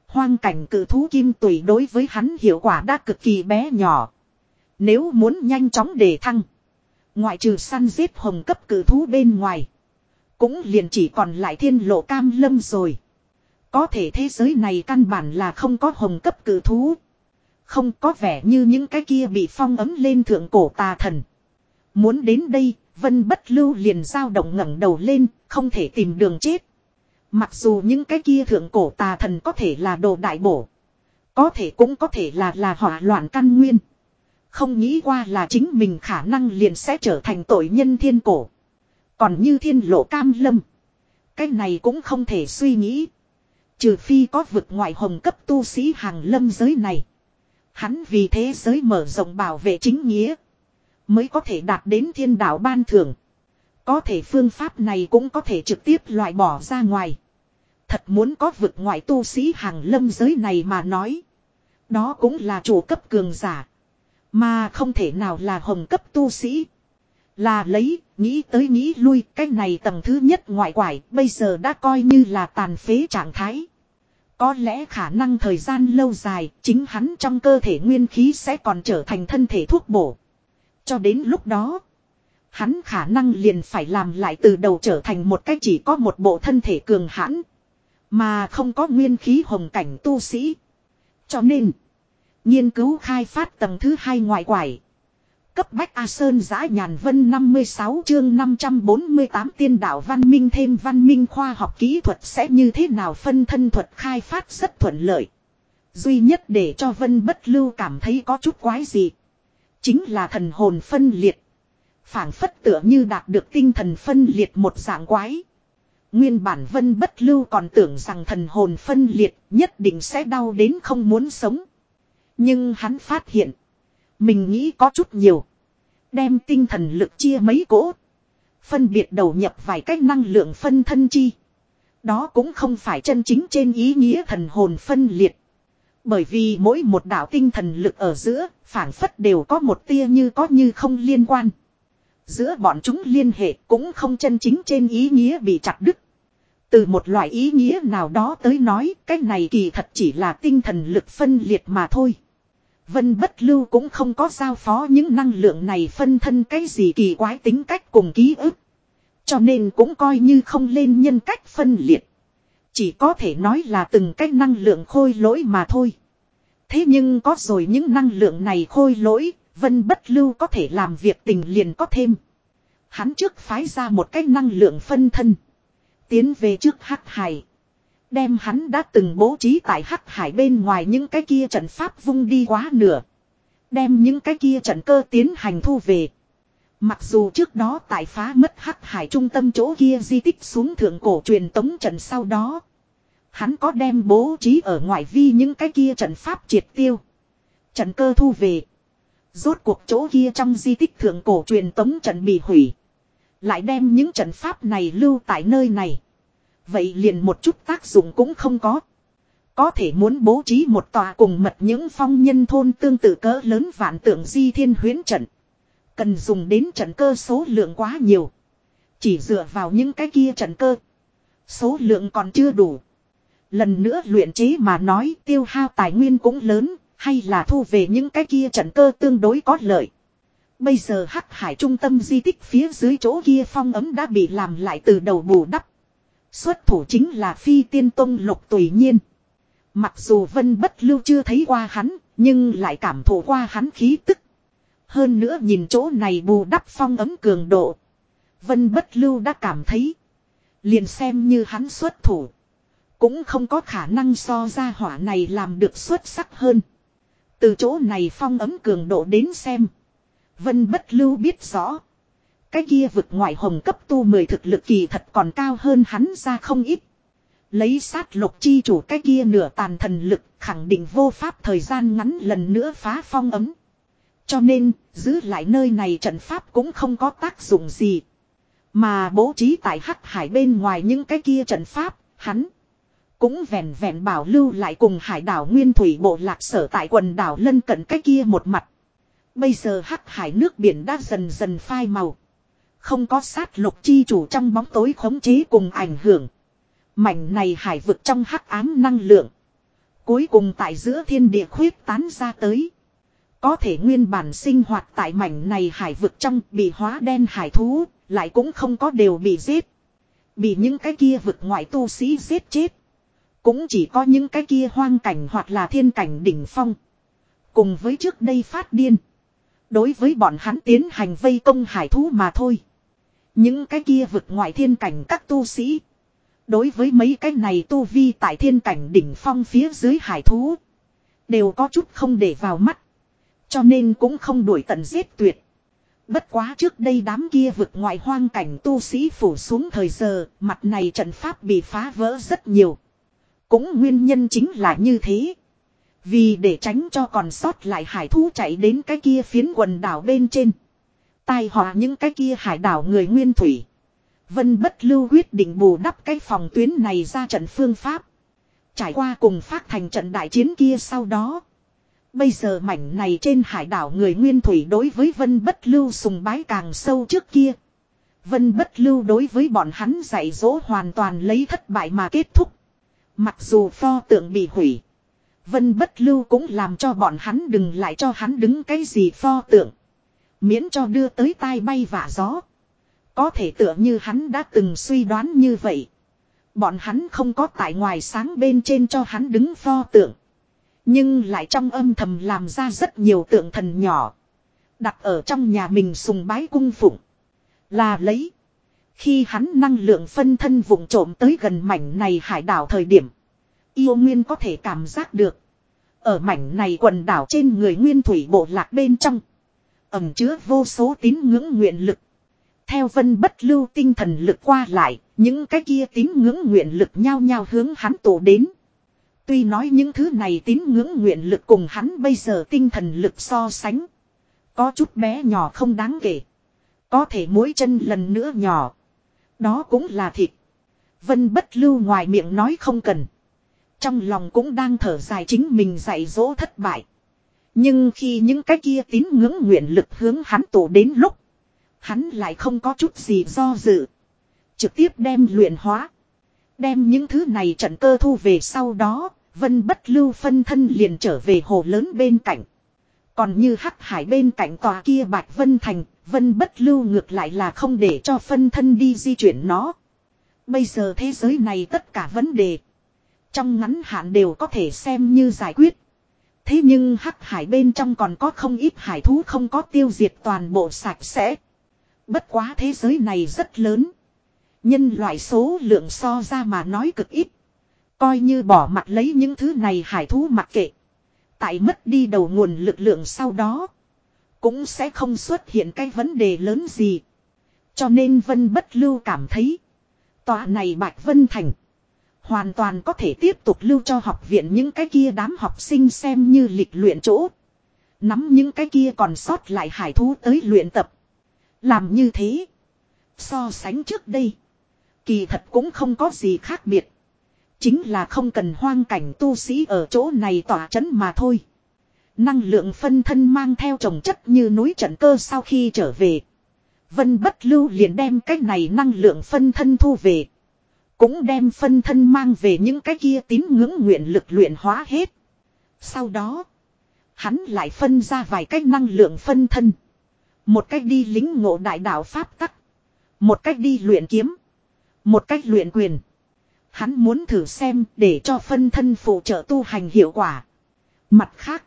Hoang cảnh cử thú kim tùy đối với hắn hiệu quả đã cực kỳ bé nhỏ. Nếu muốn nhanh chóng đề thăng. Ngoại trừ săn giết hồng cấp cử thú bên ngoài. Cũng liền chỉ còn lại thiên lộ cam lâm rồi. Có thể thế giới này căn bản là không có hồng cấp cử thú. Không có vẻ như những cái kia bị phong ấm lên thượng cổ tà thần. Muốn đến đây, vân bất lưu liền dao động ngẩng đầu lên, không thể tìm đường chết. Mặc dù những cái kia thượng cổ tà thần có thể là đồ đại bổ. Có thể cũng có thể là là hỏa loạn căn nguyên. Không nghĩ qua là chính mình khả năng liền sẽ trở thành tội nhân thiên cổ. Còn như thiên lộ cam lâm. Cái này cũng không thể suy nghĩ. Trừ phi có vực ngoại hồng cấp tu sĩ hàng lâm giới này. Hắn vì thế giới mở rộng bảo vệ chính nghĩa. Mới có thể đạt đến thiên đạo ban thưởng. Có thể phương pháp này cũng có thể trực tiếp loại bỏ ra ngoài. Thật muốn có vực ngoại tu sĩ hàng lâm giới này mà nói. Đó cũng là chủ cấp cường giả. Mà không thể nào là hồng cấp tu sĩ. Là lấy, nghĩ tới nghĩ lui, cái này tầng thứ nhất ngoại quải, bây giờ đã coi như là tàn phế trạng thái. Có lẽ khả năng thời gian lâu dài, chính hắn trong cơ thể nguyên khí sẽ còn trở thành thân thể thuốc bổ. Cho đến lúc đó, hắn khả năng liền phải làm lại từ đầu trở thành một cách chỉ có một bộ thân thể cường hãn. Mà không có nguyên khí hồng cảnh tu sĩ. Cho nên, nghiên cứu khai phát tầng thứ hai ngoại quải. Cấp bách A Sơn giã nhàn vân 56 chương 548 tiên đạo văn minh thêm văn minh khoa học kỹ thuật sẽ như thế nào phân thân thuật khai phát rất thuận lợi. Duy nhất để cho vân bất lưu cảm thấy có chút quái gì. Chính là thần hồn phân liệt. phảng phất tựa như đạt được tinh thần phân liệt một dạng quái. Nguyên bản vân bất lưu còn tưởng rằng thần hồn phân liệt nhất định sẽ đau đến không muốn sống. Nhưng hắn phát hiện. Mình nghĩ có chút nhiều. Đem tinh thần lực chia mấy cỗ. Phân biệt đầu nhập vài cách năng lượng phân thân chi. Đó cũng không phải chân chính trên ý nghĩa thần hồn phân liệt. Bởi vì mỗi một đạo tinh thần lực ở giữa, phản phất đều có một tia như có như không liên quan. Giữa bọn chúng liên hệ cũng không chân chính trên ý nghĩa bị chặt đứt. Từ một loại ý nghĩa nào đó tới nói, cái này kỳ thật chỉ là tinh thần lực phân liệt mà thôi. Vân bất lưu cũng không có giao phó những năng lượng này phân thân cái gì kỳ quái tính cách cùng ký ức. Cho nên cũng coi như không lên nhân cách phân liệt. Chỉ có thể nói là từng cái năng lượng khôi lỗi mà thôi. Thế nhưng có rồi những năng lượng này khôi lỗi, vân bất lưu có thể làm việc tình liền có thêm. Hắn trước phái ra một cái năng lượng phân thân. Tiến về trước hắc hải. Đem hắn đã từng bố trí tại hắc hải bên ngoài những cái kia trận pháp vung đi quá nửa. Đem những cái kia trận cơ tiến hành thu về. Mặc dù trước đó tại phá mất hắc hải trung tâm chỗ kia di tích xuống thượng cổ truyền tống trận sau đó. Hắn có đem bố trí ở ngoại vi những cái kia trận pháp triệt tiêu. Trận cơ thu về. Rốt cuộc chỗ kia trong di tích thượng cổ truyền tống trận bị hủy. Lại đem những trận pháp này lưu tại nơi này. Vậy liền một chút tác dụng cũng không có. Có thể muốn bố trí một tòa cùng mật những phong nhân thôn tương tự cỡ lớn vạn tượng di thiên huyến trận. Cần dùng đến trận cơ số lượng quá nhiều. Chỉ dựa vào những cái kia trận cơ. Số lượng còn chưa đủ. Lần nữa luyện chế mà nói tiêu hao tài nguyên cũng lớn, hay là thu về những cái kia trận cơ tương đối có lợi. Bây giờ hắc hải trung tâm di tích phía dưới chỗ kia phong ấm đã bị làm lại từ đầu bù đắp. Xuất thủ chính là phi tiên tông lục tùy nhiên. Mặc dù vân bất lưu chưa thấy qua hắn, nhưng lại cảm thụ qua hắn khí tức. Hơn nữa nhìn chỗ này bù đắp phong ấm cường độ. Vân bất lưu đã cảm thấy. Liền xem như hắn xuất thủ. Cũng không có khả năng so ra hỏa này làm được xuất sắc hơn. Từ chỗ này phong ấm cường độ đến xem. Vân bất lưu biết rõ. Cái kia vực ngoại hồng cấp tu mười thực lực kỳ thật còn cao hơn hắn ra không ít. Lấy sát lục chi chủ cái kia nửa tàn thần lực khẳng định vô pháp thời gian ngắn lần nữa phá phong ấm. Cho nên, giữ lại nơi này trận pháp cũng không có tác dụng gì. Mà bố trí tại hắc hải bên ngoài những cái kia trận pháp, hắn cũng vẹn vẹn bảo lưu lại cùng hải đảo nguyên thủy bộ lạc sở tại quần đảo lân cận cái kia một mặt. Bây giờ hắc hải nước biển đã dần dần phai màu. Không có sát lục chi chủ trong bóng tối khống chế cùng ảnh hưởng. Mảnh này hải vực trong hắc ám năng lượng. Cuối cùng tại giữa thiên địa khuyết tán ra tới. Có thể nguyên bản sinh hoạt tại mảnh này hải vực trong bị hóa đen hải thú, lại cũng không có đều bị giết. Bị những cái kia vực ngoại tu sĩ giết chết. Cũng chỉ có những cái kia hoang cảnh hoặc là thiên cảnh đỉnh phong. Cùng với trước đây phát điên. Đối với bọn hắn tiến hành vây công hải thú mà thôi. Những cái kia vực ngoại thiên cảnh các tu sĩ. Đối với mấy cái này tu vi tại thiên cảnh đỉnh phong phía dưới hải thú. Đều có chút không để vào mắt. Cho nên cũng không đuổi tận giết tuyệt. Bất quá trước đây đám kia vực ngoại hoang cảnh tu sĩ phủ xuống thời giờ, mặt này trận pháp bị phá vỡ rất nhiều. Cũng nguyên nhân chính là như thế. Vì để tránh cho còn sót lại hải thú chạy đến cái kia phiến quần đảo bên trên. Tai họa những cái kia hải đảo người nguyên thủy. Vân bất lưu quyết định bù đắp cái phòng tuyến này ra trận phương pháp. Trải qua cùng phát thành trận đại chiến kia sau đó. Bây giờ mảnh này trên hải đảo người nguyên thủy đối với vân bất lưu sùng bái càng sâu trước kia. Vân bất lưu đối với bọn hắn dạy dỗ hoàn toàn lấy thất bại mà kết thúc. Mặc dù pho tượng bị hủy. Vân bất lưu cũng làm cho bọn hắn đừng lại cho hắn đứng cái gì pho tượng. Miễn cho đưa tới tai bay vả gió. Có thể tựa như hắn đã từng suy đoán như vậy. Bọn hắn không có tại ngoài sáng bên trên cho hắn đứng pho tượng. Nhưng lại trong âm thầm làm ra rất nhiều tượng thần nhỏ. Đặt ở trong nhà mình sùng bái cung phụng. Là lấy. Khi hắn năng lượng phân thân vụng trộm tới gần mảnh này hải đảo thời điểm. Yêu Nguyên có thể cảm giác được. Ở mảnh này quần đảo trên người Nguyên Thủy Bộ Lạc bên trong. Ẩm chứa vô số tín ngưỡng nguyện lực. Theo vân bất lưu tinh thần lực qua lại, những cái kia tín ngưỡng nguyện lực nhau nhau hướng hắn tổ đến. Tuy nói những thứ này tín ngưỡng nguyện lực cùng hắn bây giờ tinh thần lực so sánh. Có chút bé nhỏ không đáng kể. Có thể mỗi chân lần nữa nhỏ. Đó cũng là thịt. Vân bất lưu ngoài miệng nói không cần. Trong lòng cũng đang thở dài chính mình dạy dỗ thất bại. Nhưng khi những cái kia tín ngưỡng nguyện lực hướng hắn tổ đến lúc. Hắn lại không có chút gì do dự. Trực tiếp đem luyện hóa. Đem những thứ này trận cơ thu về sau đó. Vân bất lưu phân thân liền trở về hồ lớn bên cạnh. Còn như hắc hải bên cạnh tòa kia bạch vân thành. Vân bất lưu ngược lại là không để cho phân thân đi di chuyển nó. Bây giờ thế giới này tất cả vấn đề. Trong ngắn hạn đều có thể xem như giải quyết. Thế nhưng hắc hải bên trong còn có không ít hải thú không có tiêu diệt toàn bộ sạch sẽ. Bất quá thế giới này rất lớn. Nhân loại số lượng so ra mà nói cực ít. Coi như bỏ mặt lấy những thứ này hải thú mặc kệ. Tại mất đi đầu nguồn lực lượng sau đó. Cũng sẽ không xuất hiện cái vấn đề lớn gì. Cho nên Vân Bất Lưu cảm thấy. Tòa này Bạch Vân Thành. Hoàn toàn có thể tiếp tục lưu cho học viện những cái kia đám học sinh xem như lịch luyện chỗ. Nắm những cái kia còn sót lại hải thú tới luyện tập. Làm như thế. So sánh trước đây. Kỳ thật cũng không có gì khác biệt. Chính là không cần hoang cảnh tu sĩ ở chỗ này tỏa chấn mà thôi. Năng lượng phân thân mang theo trồng chất như núi trận cơ sau khi trở về. Vân bất lưu liền đem cái này năng lượng phân thân thu về. Cũng đem phân thân mang về những cái kia tín ngưỡng nguyện lực luyện hóa hết. Sau đó, hắn lại phân ra vài cách năng lượng phân thân. Một cách đi lính ngộ đại đạo Pháp tắc. Một cách đi luyện kiếm. Một cách luyện quyền. Hắn muốn thử xem để cho phân thân phụ trợ tu hành hiệu quả. Mặt khác,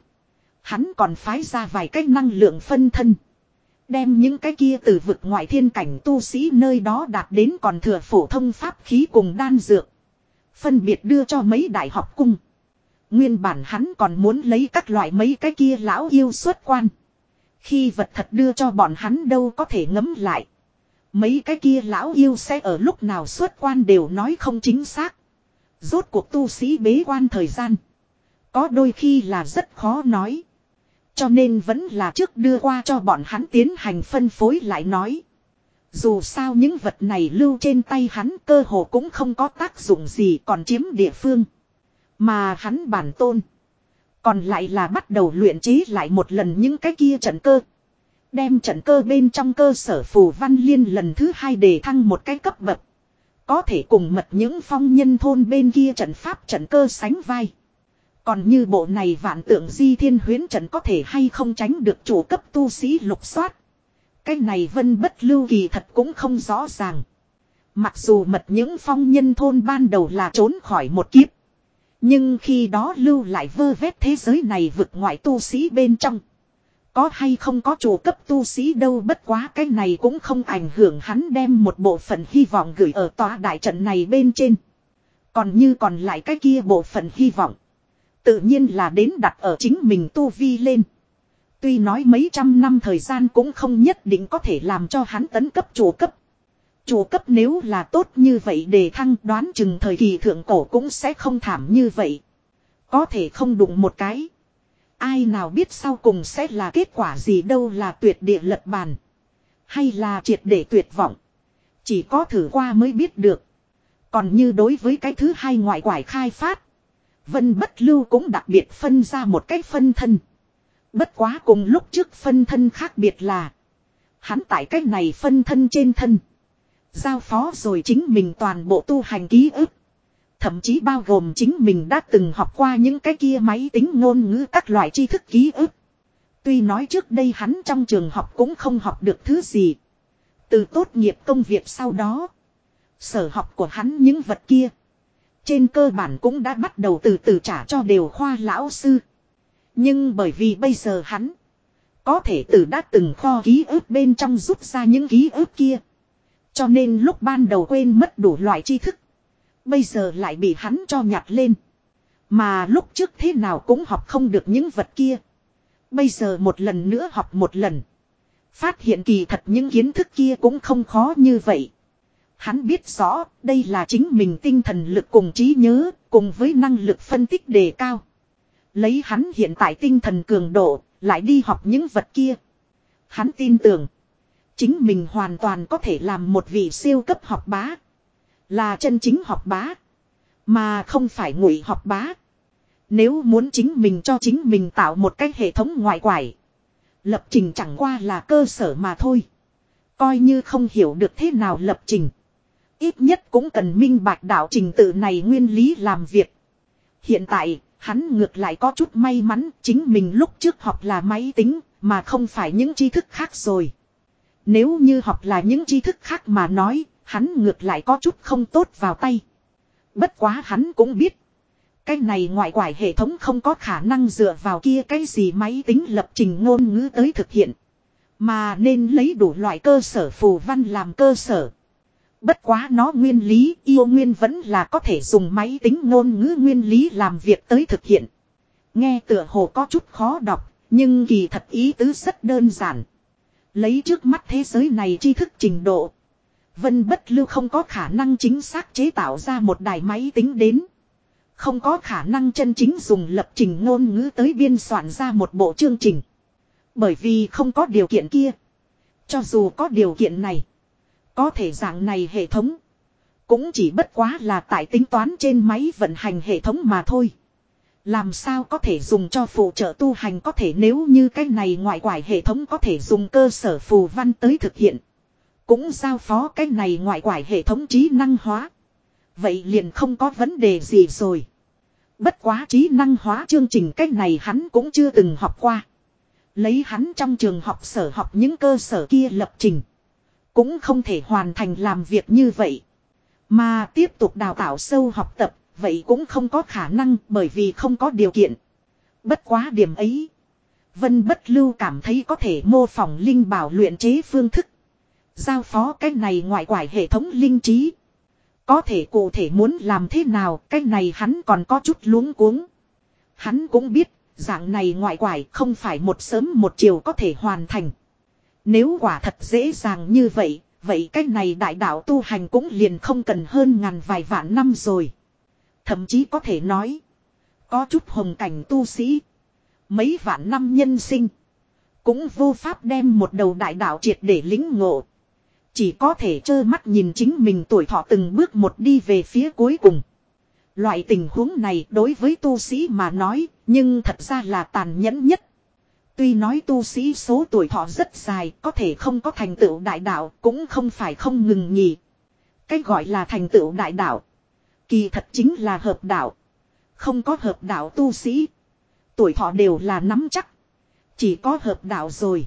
hắn còn phái ra vài cách năng lượng phân thân. Đem những cái kia từ vực ngoại thiên cảnh tu sĩ nơi đó đạt đến còn thừa phổ thông pháp khí cùng đan dược. Phân biệt đưa cho mấy đại học cung. Nguyên bản hắn còn muốn lấy các loại mấy cái kia lão yêu xuất quan. Khi vật thật đưa cho bọn hắn đâu có thể ngấm lại. Mấy cái kia lão yêu sẽ ở lúc nào xuất quan đều nói không chính xác. Rốt cuộc tu sĩ bế quan thời gian. Có đôi khi là rất khó nói. Cho nên vẫn là trước đưa qua cho bọn hắn tiến hành phân phối lại nói. Dù sao những vật này lưu trên tay hắn cơ hồ cũng không có tác dụng gì còn chiếm địa phương. Mà hắn bản tôn. Còn lại là bắt đầu luyện chế lại một lần những cái kia trận cơ. Đem trận cơ bên trong cơ sở phù văn liên lần thứ hai để thăng một cái cấp bậc. Có thể cùng mật những phong nhân thôn bên kia trận pháp trận cơ sánh vai. Còn như bộ này vạn tượng di thiên huyến trận có thể hay không tránh được chủ cấp tu sĩ lục soát. Cái này vân bất lưu kỳ thật cũng không rõ ràng. Mặc dù mật những phong nhân thôn ban đầu là trốn khỏi một kiếp. Nhưng khi đó lưu lại vơ vét thế giới này vực ngoại tu sĩ bên trong. Có hay không có chủ cấp tu sĩ đâu bất quá cái này cũng không ảnh hưởng hắn đem một bộ phận hy vọng gửi ở tòa đại trận này bên trên. Còn như còn lại cái kia bộ phận hy vọng. Tự nhiên là đến đặt ở chính mình tu vi lên. Tuy nói mấy trăm năm thời gian cũng không nhất định có thể làm cho hắn tấn cấp chủ cấp. Chủ cấp nếu là tốt như vậy để thăng đoán chừng thời kỳ thượng cổ cũng sẽ không thảm như vậy. Có thể không đụng một cái. Ai nào biết sau cùng sẽ là kết quả gì đâu là tuyệt địa lật bàn. Hay là triệt để tuyệt vọng. Chỉ có thử qua mới biết được. Còn như đối với cái thứ hai ngoại quải khai phát. Vân bất lưu cũng đặc biệt phân ra một cách phân thân. Bất quá cùng lúc trước phân thân khác biệt là. Hắn tại cách này phân thân trên thân. Giao phó rồi chính mình toàn bộ tu hành ký ức. Thậm chí bao gồm chính mình đã từng học qua những cái kia máy tính ngôn ngữ các loại tri thức ký ức. Tuy nói trước đây hắn trong trường học cũng không học được thứ gì. Từ tốt nghiệp công việc sau đó. Sở học của hắn những vật kia. Trên cơ bản cũng đã bắt đầu từ từ trả cho đều khoa lão sư. Nhưng bởi vì bây giờ hắn. Có thể từ đã từng kho ký ức bên trong rút ra những ký ức kia. Cho nên lúc ban đầu quên mất đủ loại tri thức. Bây giờ lại bị hắn cho nhặt lên. Mà lúc trước thế nào cũng học không được những vật kia. Bây giờ một lần nữa học một lần. Phát hiện kỳ thật những kiến thức kia cũng không khó như vậy. Hắn biết rõ, đây là chính mình tinh thần lực cùng trí nhớ, cùng với năng lực phân tích đề cao. Lấy hắn hiện tại tinh thần cường độ, lại đi học những vật kia. Hắn tin tưởng. Chính mình hoàn toàn có thể làm một vị siêu cấp học bá. Là chân chính học bá. Mà không phải ngụy học bá. Nếu muốn chính mình cho chính mình tạo một cái hệ thống ngoại quải. Lập trình chẳng qua là cơ sở mà thôi. Coi như không hiểu được thế nào lập trình. Ít nhất cũng cần minh bạch đạo trình tự này nguyên lý làm việc. Hiện tại, hắn ngược lại có chút may mắn chính mình lúc trước học là máy tính, mà không phải những tri thức khác rồi. Nếu như học là những tri thức khác mà nói, hắn ngược lại có chút không tốt vào tay. Bất quá hắn cũng biết. Cái này ngoại quải hệ thống không có khả năng dựa vào kia cái gì máy tính lập trình ngôn ngữ tới thực hiện. Mà nên lấy đủ loại cơ sở phù văn làm cơ sở. Bất quá nó nguyên lý yêu nguyên vẫn là có thể dùng máy tính ngôn ngữ nguyên lý làm việc tới thực hiện. Nghe tựa hồ có chút khó đọc, nhưng kỳ thật ý tứ rất đơn giản. Lấy trước mắt thế giới này tri thức trình độ. Vân bất lưu không có khả năng chính xác chế tạo ra một đài máy tính đến. Không có khả năng chân chính dùng lập trình ngôn ngữ tới biên soạn ra một bộ chương trình. Bởi vì không có điều kiện kia. Cho dù có điều kiện này. Có thể dạng này hệ thống. Cũng chỉ bất quá là tại tính toán trên máy vận hành hệ thống mà thôi. Làm sao có thể dùng cho phụ trợ tu hành có thể nếu như cái này ngoại quải hệ thống có thể dùng cơ sở phù văn tới thực hiện. Cũng giao phó cái này ngoại quải hệ thống trí năng hóa. Vậy liền không có vấn đề gì rồi. Bất quá trí năng hóa chương trình cách này hắn cũng chưa từng học qua. Lấy hắn trong trường học sở học những cơ sở kia lập trình. Cũng không thể hoàn thành làm việc như vậy. Mà tiếp tục đào tạo sâu học tập, vậy cũng không có khả năng bởi vì không có điều kiện. Bất quá điểm ấy. Vân bất lưu cảm thấy có thể mô phỏng linh bảo luyện chế phương thức. Giao phó cái này ngoại quải hệ thống linh trí. Có thể cụ thể muốn làm thế nào, cái này hắn còn có chút luống cuống. Hắn cũng biết, dạng này ngoại quải không phải một sớm một chiều có thể hoàn thành. Nếu quả thật dễ dàng như vậy, vậy cái này đại đạo tu hành cũng liền không cần hơn ngàn vài vạn năm rồi. Thậm chí có thể nói, có chút hồng cảnh tu sĩ, mấy vạn năm nhân sinh, cũng vô pháp đem một đầu đại đạo triệt để lính ngộ. Chỉ có thể trơ mắt nhìn chính mình tuổi thọ từng bước một đi về phía cuối cùng. Loại tình huống này đối với tu sĩ mà nói, nhưng thật ra là tàn nhẫn nhất. Tuy nói tu sĩ số tuổi thọ rất dài, có thể không có thành tựu đại đạo, cũng không phải không ngừng nghỉ. Cái gọi là thành tựu đại đạo. Kỳ thật chính là hợp đạo. Không có hợp đạo tu sĩ. Tuổi thọ đều là nắm chắc. Chỉ có hợp đạo rồi.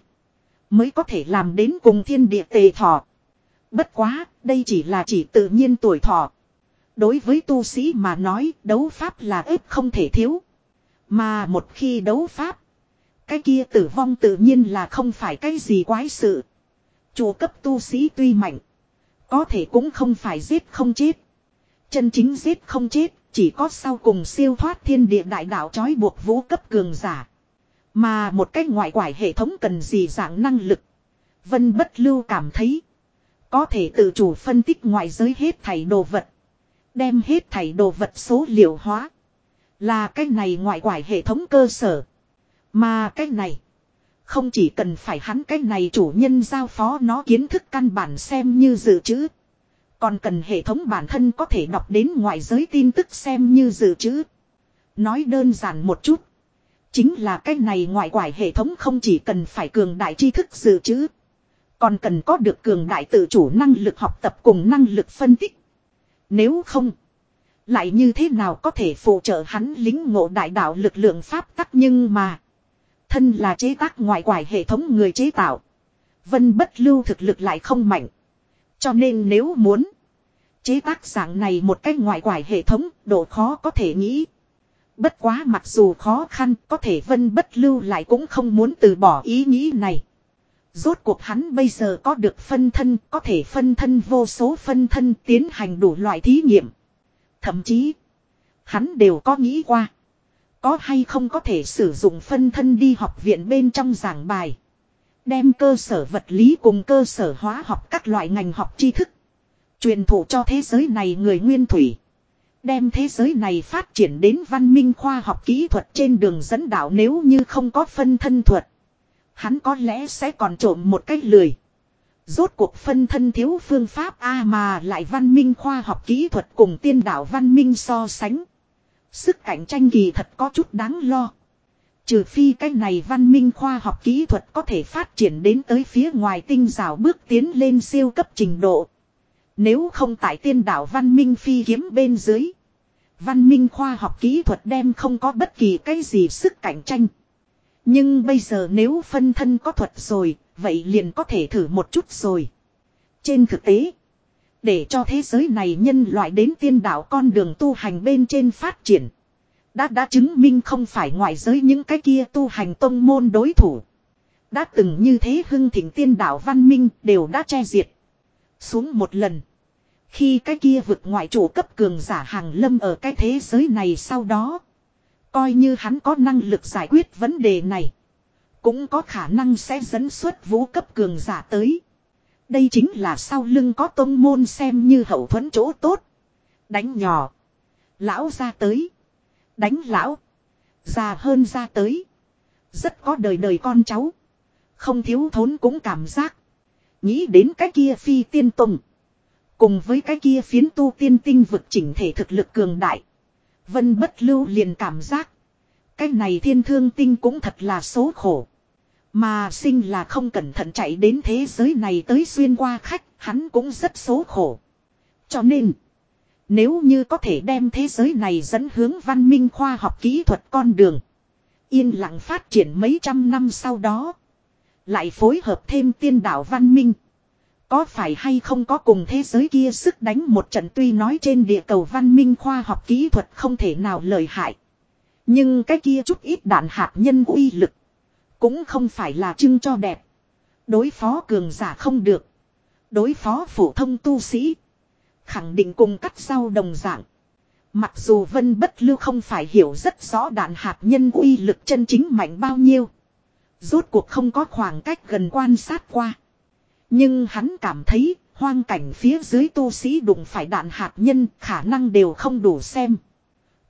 Mới có thể làm đến cùng thiên địa tề thọ. Bất quá, đây chỉ là chỉ tự nhiên tuổi thọ. Đối với tu sĩ mà nói, đấu pháp là ếp không thể thiếu. Mà một khi đấu pháp, cái kia tử vong tự nhiên là không phải cái gì quái sự. Chủ cấp tu sĩ tuy mạnh, có thể cũng không phải giết không chết. Chân chính giết không chết, chỉ có sau cùng siêu thoát thiên địa đại đạo trói buộc vũ cấp cường giả. Mà một cách ngoại quải hệ thống cần gì dạng năng lực. Vân bất lưu cảm thấy. Có thể tự chủ phân tích ngoại giới hết thảy đồ vật. Đem hết thảy đồ vật số liệu hóa. Là cái này ngoại quải hệ thống cơ sở. Mà cái này. Không chỉ cần phải hắn cái này chủ nhân giao phó nó kiến thức căn bản xem như dự trữ. Còn cần hệ thống bản thân có thể đọc đến ngoại giới tin tức xem như dự trữ. Nói đơn giản một chút. Chính là cái này ngoại quải hệ thống không chỉ cần phải cường đại tri thức dự trữ. Còn cần có được cường đại tự chủ năng lực học tập cùng năng lực phân tích. Nếu không. Lại như thế nào có thể phụ trợ hắn lính ngộ đại đạo lực lượng pháp tắc nhưng mà. Thân là chế tác ngoại quải hệ thống người chế tạo. Vân bất lưu thực lực lại không mạnh. Cho nên nếu muốn. Chế tác dạng này một cách ngoại quải hệ thống độ khó có thể nghĩ. Bất quá mặc dù khó khăn có thể vân bất lưu lại cũng không muốn từ bỏ ý nghĩ này. Rốt cuộc hắn bây giờ có được phân thân, có thể phân thân vô số phân thân tiến hành đủ loại thí nghiệm. Thậm chí, hắn đều có nghĩ qua. Có hay không có thể sử dụng phân thân đi học viện bên trong giảng bài. Đem cơ sở vật lý cùng cơ sở hóa học các loại ngành học tri thức. Truyền thụ cho thế giới này người nguyên thủy. Đem thế giới này phát triển đến văn minh khoa học kỹ thuật trên đường dẫn đạo nếu như không có phân thân thuật. Hắn có lẽ sẽ còn trộm một cách lười. Rốt cuộc phân thân thiếu phương pháp A mà lại văn minh khoa học kỹ thuật cùng tiên đạo văn minh so sánh. Sức cạnh tranh kỳ thật có chút đáng lo. Trừ phi cái này văn minh khoa học kỹ thuật có thể phát triển đến tới phía ngoài tinh rào bước tiến lên siêu cấp trình độ. Nếu không tại tiên đảo văn minh phi kiếm bên dưới. Văn minh khoa học kỹ thuật đem không có bất kỳ cái gì sức cạnh tranh. Nhưng bây giờ nếu phân thân có thuật rồi, vậy liền có thể thử một chút rồi. Trên thực tế, để cho thế giới này nhân loại đến tiên đạo con đường tu hành bên trên phát triển. Đã đã chứng minh không phải ngoại giới những cái kia tu hành tông môn đối thủ. Đã từng như thế hưng thịnh tiên đạo văn minh đều đã che diệt. Xuống một lần. Khi cái kia vực ngoại chủ cấp cường giả hàng lâm ở cái thế giới này sau đó. Coi như hắn có năng lực giải quyết vấn đề này. Cũng có khả năng sẽ dẫn xuất vũ cấp cường giả tới. Đây chính là sau lưng có tôn môn xem như hậu thuẫn chỗ tốt. Đánh nhỏ. Lão ra tới. Đánh lão. Già hơn ra tới. Rất có đời đời con cháu. Không thiếu thốn cũng cảm giác. Nghĩ đến cái kia phi tiên tùng. Cùng với cái kia phiến tu tiên tinh vực chỉnh thể thực lực cường đại. Vân bất lưu liền cảm giác. Cái này thiên thương tinh cũng thật là số khổ. Mà sinh là không cẩn thận chạy đến thế giới này tới xuyên qua khách, hắn cũng rất số khổ. Cho nên, nếu như có thể đem thế giới này dẫn hướng văn minh khoa học kỹ thuật con đường. Yên lặng phát triển mấy trăm năm sau đó. Lại phối hợp thêm tiên đạo văn minh. Có phải hay không có cùng thế giới kia sức đánh một trận tuy nói trên địa cầu văn minh khoa học kỹ thuật không thể nào lợi hại. Nhưng cái kia chút ít đạn hạt nhân uy lực. Cũng không phải là trưng cho đẹp. Đối phó cường giả không được. Đối phó phổ thông tu sĩ. Khẳng định cùng cắt sau đồng dạng. Mặc dù Vân Bất Lưu không phải hiểu rất rõ đạn hạt nhân uy lực chân chính mạnh bao nhiêu. Rốt cuộc không có khoảng cách gần quan sát qua. Nhưng hắn cảm thấy, hoang cảnh phía dưới tu sĩ đụng phải đạn hạt nhân khả năng đều không đủ xem.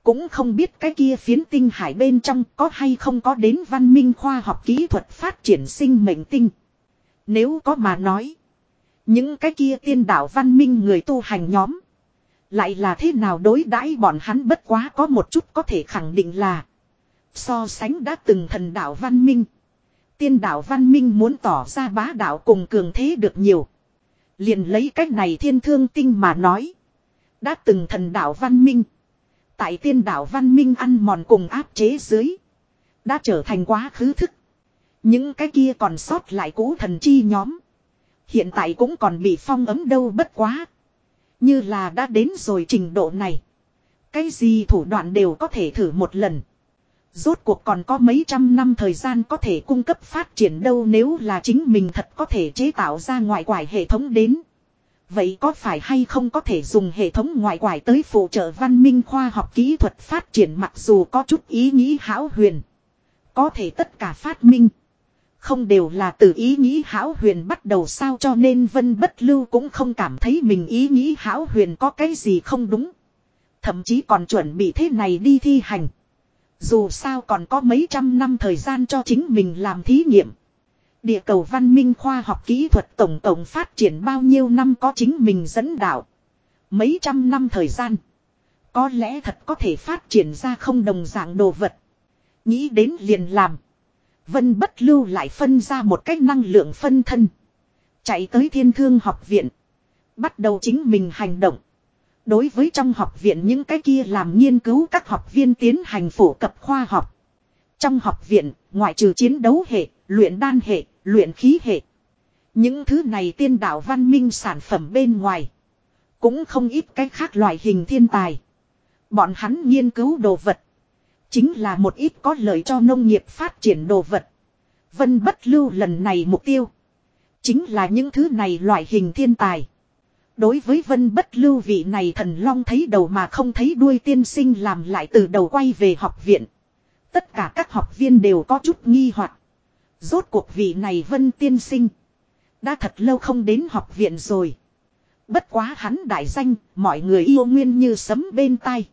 Cũng không biết cái kia phiến tinh hải bên trong có hay không có đến văn minh khoa học kỹ thuật phát triển sinh mệnh tinh. Nếu có mà nói. Những cái kia tiên đạo văn minh người tu hành nhóm. Lại là thế nào đối đãi bọn hắn bất quá có một chút có thể khẳng định là. So sánh đã từng thần đạo văn minh. Tiên đạo văn minh muốn tỏ ra bá đạo cùng cường thế được nhiều. Liền lấy cách này thiên thương tinh mà nói. Đã từng thần đạo văn minh. Tại tiên đạo văn minh ăn mòn cùng áp chế dưới. Đã trở thành quá khứ thức. Những cái kia còn sót lại cũ thần chi nhóm. Hiện tại cũng còn bị phong ấm đâu bất quá. Như là đã đến rồi trình độ này. Cái gì thủ đoạn đều có thể thử một lần. Rốt cuộc còn có mấy trăm năm thời gian có thể cung cấp phát triển đâu nếu là chính mình thật có thể chế tạo ra ngoại quải hệ thống đến. Vậy có phải hay không có thể dùng hệ thống ngoại quải tới phụ trợ văn minh khoa học kỹ thuật phát triển mặc dù có chút ý nghĩ hão huyền. Có thể tất cả phát minh. Không đều là từ ý nghĩ hão huyền bắt đầu sao cho nên vân bất lưu cũng không cảm thấy mình ý nghĩ hão huyền có cái gì không đúng. Thậm chí còn chuẩn bị thế này đi thi hành. Dù sao còn có mấy trăm năm thời gian cho chính mình làm thí nghiệm. Địa cầu văn minh khoa học kỹ thuật tổng tổng phát triển bao nhiêu năm có chính mình dẫn đạo. Mấy trăm năm thời gian. Có lẽ thật có thể phát triển ra không đồng dạng đồ vật. Nghĩ đến liền làm. Vân bất lưu lại phân ra một cách năng lượng phân thân. Chạy tới thiên thương học viện. Bắt đầu chính mình hành động. Đối với trong học viện những cái kia làm nghiên cứu các học viên tiến hành phổ cập khoa học. Trong học viện, ngoại trừ chiến đấu hệ, luyện đan hệ, luyện khí hệ. Những thứ này tiên đạo văn minh sản phẩm bên ngoài. Cũng không ít cái khác loại hình thiên tài. Bọn hắn nghiên cứu đồ vật. Chính là một ít có lợi cho nông nghiệp phát triển đồ vật. Vân bất lưu lần này mục tiêu. Chính là những thứ này loại hình thiên tài. Đối với vân bất lưu vị này thần long thấy đầu mà không thấy đuôi tiên sinh làm lại từ đầu quay về học viện. Tất cả các học viên đều có chút nghi hoặc Rốt cuộc vị này vân tiên sinh. Đã thật lâu không đến học viện rồi. Bất quá hắn đại danh, mọi người yêu nguyên như sấm bên tai.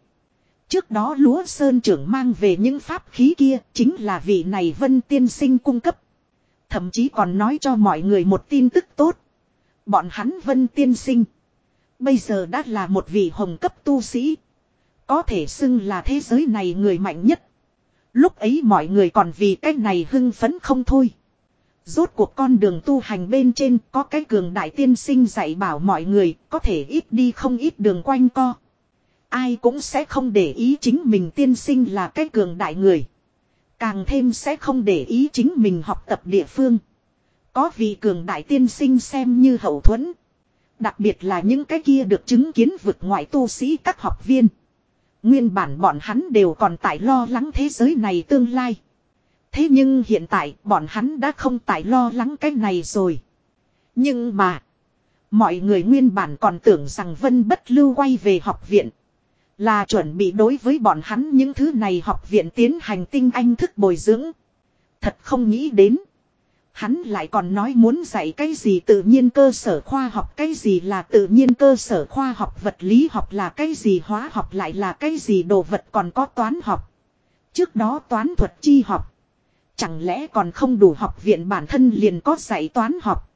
Trước đó lúa sơn trưởng mang về những pháp khí kia, chính là vị này vân tiên sinh cung cấp. Thậm chí còn nói cho mọi người một tin tức tốt. Bọn hắn vân tiên sinh. Bây giờ đã là một vị hồng cấp tu sĩ. Có thể xưng là thế giới này người mạnh nhất. Lúc ấy mọi người còn vì cái này hưng phấn không thôi. Rốt cuộc con đường tu hành bên trên có cái cường đại tiên sinh dạy bảo mọi người, có thể ít đi không ít đường quanh co. Ai cũng sẽ không để ý chính mình tiên sinh là cái cường đại người. Càng thêm sẽ không để ý chính mình học tập địa phương. Có vị cường đại tiên sinh xem như hậu thuẫn. Đặc biệt là những cái kia được chứng kiến vực ngoại tu sĩ các học viên. Nguyên bản bọn hắn đều còn tại lo lắng thế giới này tương lai. Thế nhưng hiện tại bọn hắn đã không tại lo lắng cái này rồi. Nhưng mà. Mọi người nguyên bản còn tưởng rằng Vân Bất Lưu quay về học viện. Là chuẩn bị đối với bọn hắn những thứ này học viện tiến hành tinh anh thức bồi dưỡng. Thật không nghĩ đến. Hắn lại còn nói muốn dạy cái gì tự nhiên cơ sở khoa học, cái gì là tự nhiên cơ sở khoa học, vật lý học là cái gì, hóa học lại là cái gì, đồ vật còn có toán học. Trước đó toán thuật chi học. Chẳng lẽ còn không đủ học viện bản thân liền có dạy toán học.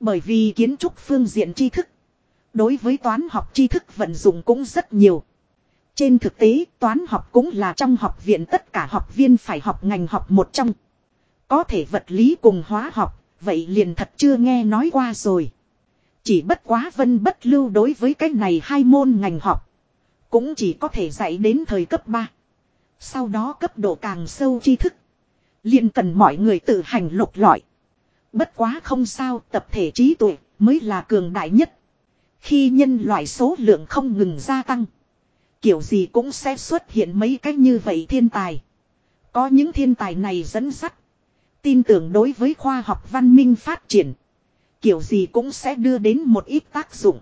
Bởi vì kiến trúc phương diện tri thức. Đối với toán học tri thức vận dụng cũng rất nhiều. Trên thực tế, toán học cũng là trong học viện, tất cả học viên phải học ngành học một trong. Có thể vật lý cùng hóa học, vậy liền thật chưa nghe nói qua rồi. Chỉ bất quá vân bất lưu đối với cái này hai môn ngành học. Cũng chỉ có thể dạy đến thời cấp 3. Sau đó cấp độ càng sâu tri thức. liền cần mọi người tự hành lục lọi. Bất quá không sao tập thể trí tuệ mới là cường đại nhất. Khi nhân loại số lượng không ngừng gia tăng. Kiểu gì cũng sẽ xuất hiện mấy cách như vậy thiên tài. Có những thiên tài này dẫn dắt. Tin tưởng đối với khoa học văn minh phát triển. Kiểu gì cũng sẽ đưa đến một ít tác dụng.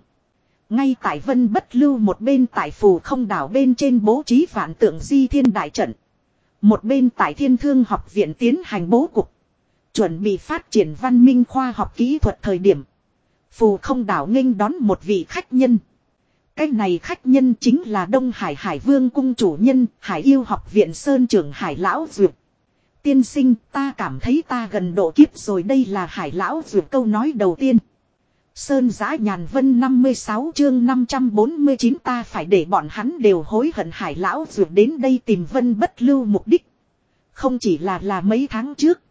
Ngay tại vân bất lưu một bên tại phù không đảo bên trên bố trí vạn tượng di thiên đại trận. Một bên tại thiên thương học viện tiến hành bố cục. Chuẩn bị phát triển văn minh khoa học kỹ thuật thời điểm. Phù không đảo nghênh đón một vị khách nhân. Cái này khách nhân chính là Đông Hải Hải Vương cung chủ nhân, Hải yêu học viện Sơn trưởng Hải Lão Duyệt. Tiên sinh, ta cảm thấy ta gần độ kiếp rồi, đây là Hải Lão Duyệt câu nói đầu tiên. Sơn giã nhàn vân 56 chương 549 ta phải để bọn hắn đều hối hận Hải Lão Duyệt đến đây tìm vân bất lưu mục đích. Không chỉ là là mấy tháng trước.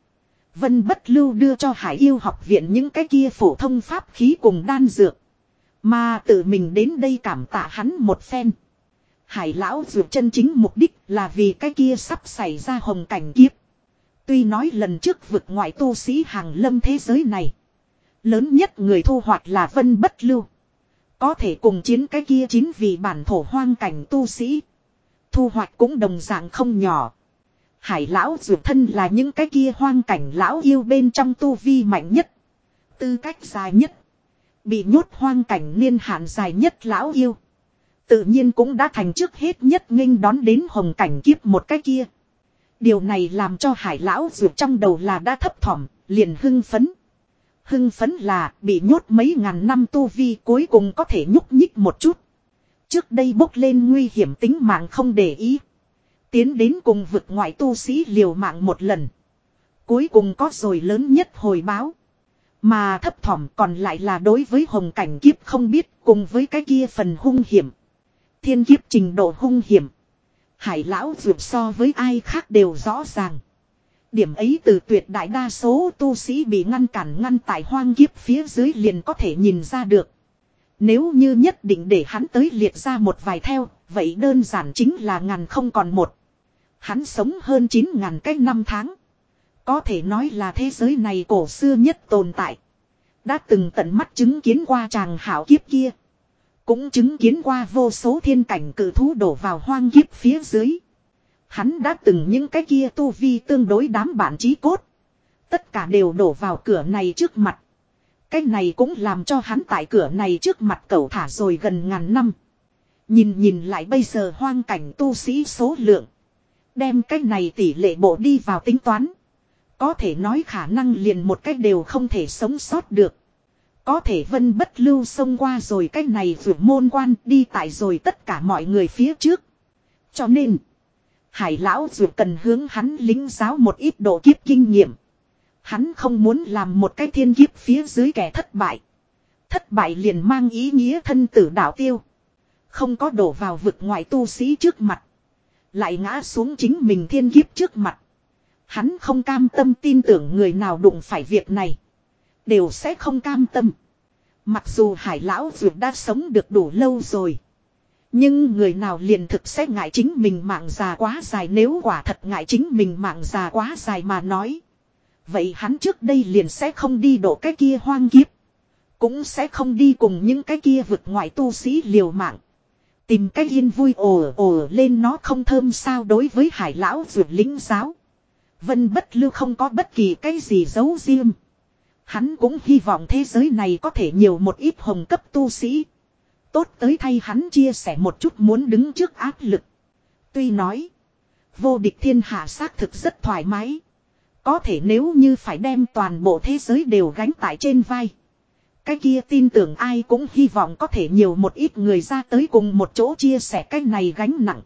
Vân bất lưu đưa cho Hải yêu học viện những cái kia phổ thông pháp khí cùng đan dược. Mà tự mình đến đây cảm tạ hắn một phen. Hải lão dược chân chính mục đích là vì cái kia sắp xảy ra hồng cảnh kiếp. Tuy nói lần trước vực ngoại tu sĩ hàng lâm thế giới này. Lớn nhất người thu hoạch là vân bất lưu. Có thể cùng chiến cái kia chính vì bản thổ hoang cảnh tu sĩ. Thu hoạch cũng đồng dạng không nhỏ. Hải lão dược thân là những cái kia hoang cảnh lão yêu bên trong tu vi mạnh nhất. Tư cách dài nhất. Bị nhốt hoang cảnh niên hạn dài nhất lão yêu. Tự nhiên cũng đã thành trước hết nhất nghênh đón đến hồng cảnh kiếp một cái kia. Điều này làm cho hải lão dược trong đầu là đã thấp thỏm, liền hưng phấn. Hưng phấn là bị nhốt mấy ngàn năm tu vi cuối cùng có thể nhúc nhích một chút. Trước đây bốc lên nguy hiểm tính mạng không để ý. Tiến đến cùng vực ngoại tu sĩ liều mạng một lần. Cuối cùng có rồi lớn nhất hồi báo. Mà thấp thỏm còn lại là đối với hồng cảnh kiếp không biết cùng với cái kia phần hung hiểm. Thiên kiếp trình độ hung hiểm. Hải lão dược so với ai khác đều rõ ràng. Điểm ấy từ tuyệt đại đa số tu sĩ bị ngăn cản ngăn tại hoang kiếp phía dưới liền có thể nhìn ra được. Nếu như nhất định để hắn tới liệt ra một vài theo, vậy đơn giản chính là ngàn không còn một. Hắn sống hơn 9 ngàn cách năm tháng. Có thể nói là thế giới này cổ xưa nhất tồn tại. Đã từng tận mắt chứng kiến qua chàng hảo kiếp kia. Cũng chứng kiến qua vô số thiên cảnh cử thú đổ vào hoang kiếp phía dưới. Hắn đã từng những cái kia tu vi tương đối đám bạn trí cốt. Tất cả đều đổ vào cửa này trước mặt. Cái này cũng làm cho hắn tại cửa này trước mặt cậu thả rồi gần ngàn năm. Nhìn nhìn lại bây giờ hoang cảnh tu sĩ số lượng. Đem cái này tỷ lệ bộ đi vào tính toán. Có thể nói khả năng liền một cách đều không thể sống sót được. Có thể vân bất lưu xông qua rồi cái này vượt môn quan đi tại rồi tất cả mọi người phía trước. Cho nên, hải lão dù cần hướng hắn lính giáo một ít độ kiếp kinh nghiệm. Hắn không muốn làm một cái thiên kiếp phía dưới kẻ thất bại. Thất bại liền mang ý nghĩa thân tử đạo tiêu. Không có đổ vào vực ngoại tu sĩ trước mặt. Lại ngã xuống chính mình thiên kiếp trước mặt. Hắn không cam tâm tin tưởng người nào đụng phải việc này. Đều sẽ không cam tâm. Mặc dù hải lão dù đã sống được đủ lâu rồi. Nhưng người nào liền thực sẽ ngại chính mình mạng già quá dài nếu quả thật ngại chính mình mạng già quá dài mà nói. Vậy hắn trước đây liền sẽ không đi độ cái kia hoang kiếp. Cũng sẽ không đi cùng những cái kia vực ngoại tu sĩ liều mạng. Tìm cái yên vui ồ ồ lên nó không thơm sao đối với hải lão vượt lính giáo. Vân bất lưu không có bất kỳ cái gì giấu riêng. Hắn cũng hy vọng thế giới này có thể nhiều một ít hồng cấp tu sĩ. Tốt tới thay hắn chia sẻ một chút muốn đứng trước áp lực. Tuy nói, vô địch thiên hạ xác thực rất thoải mái. Có thể nếu như phải đem toàn bộ thế giới đều gánh tại trên vai. Cái kia tin tưởng ai cũng hy vọng có thể nhiều một ít người ra tới cùng một chỗ chia sẻ cái này gánh nặng.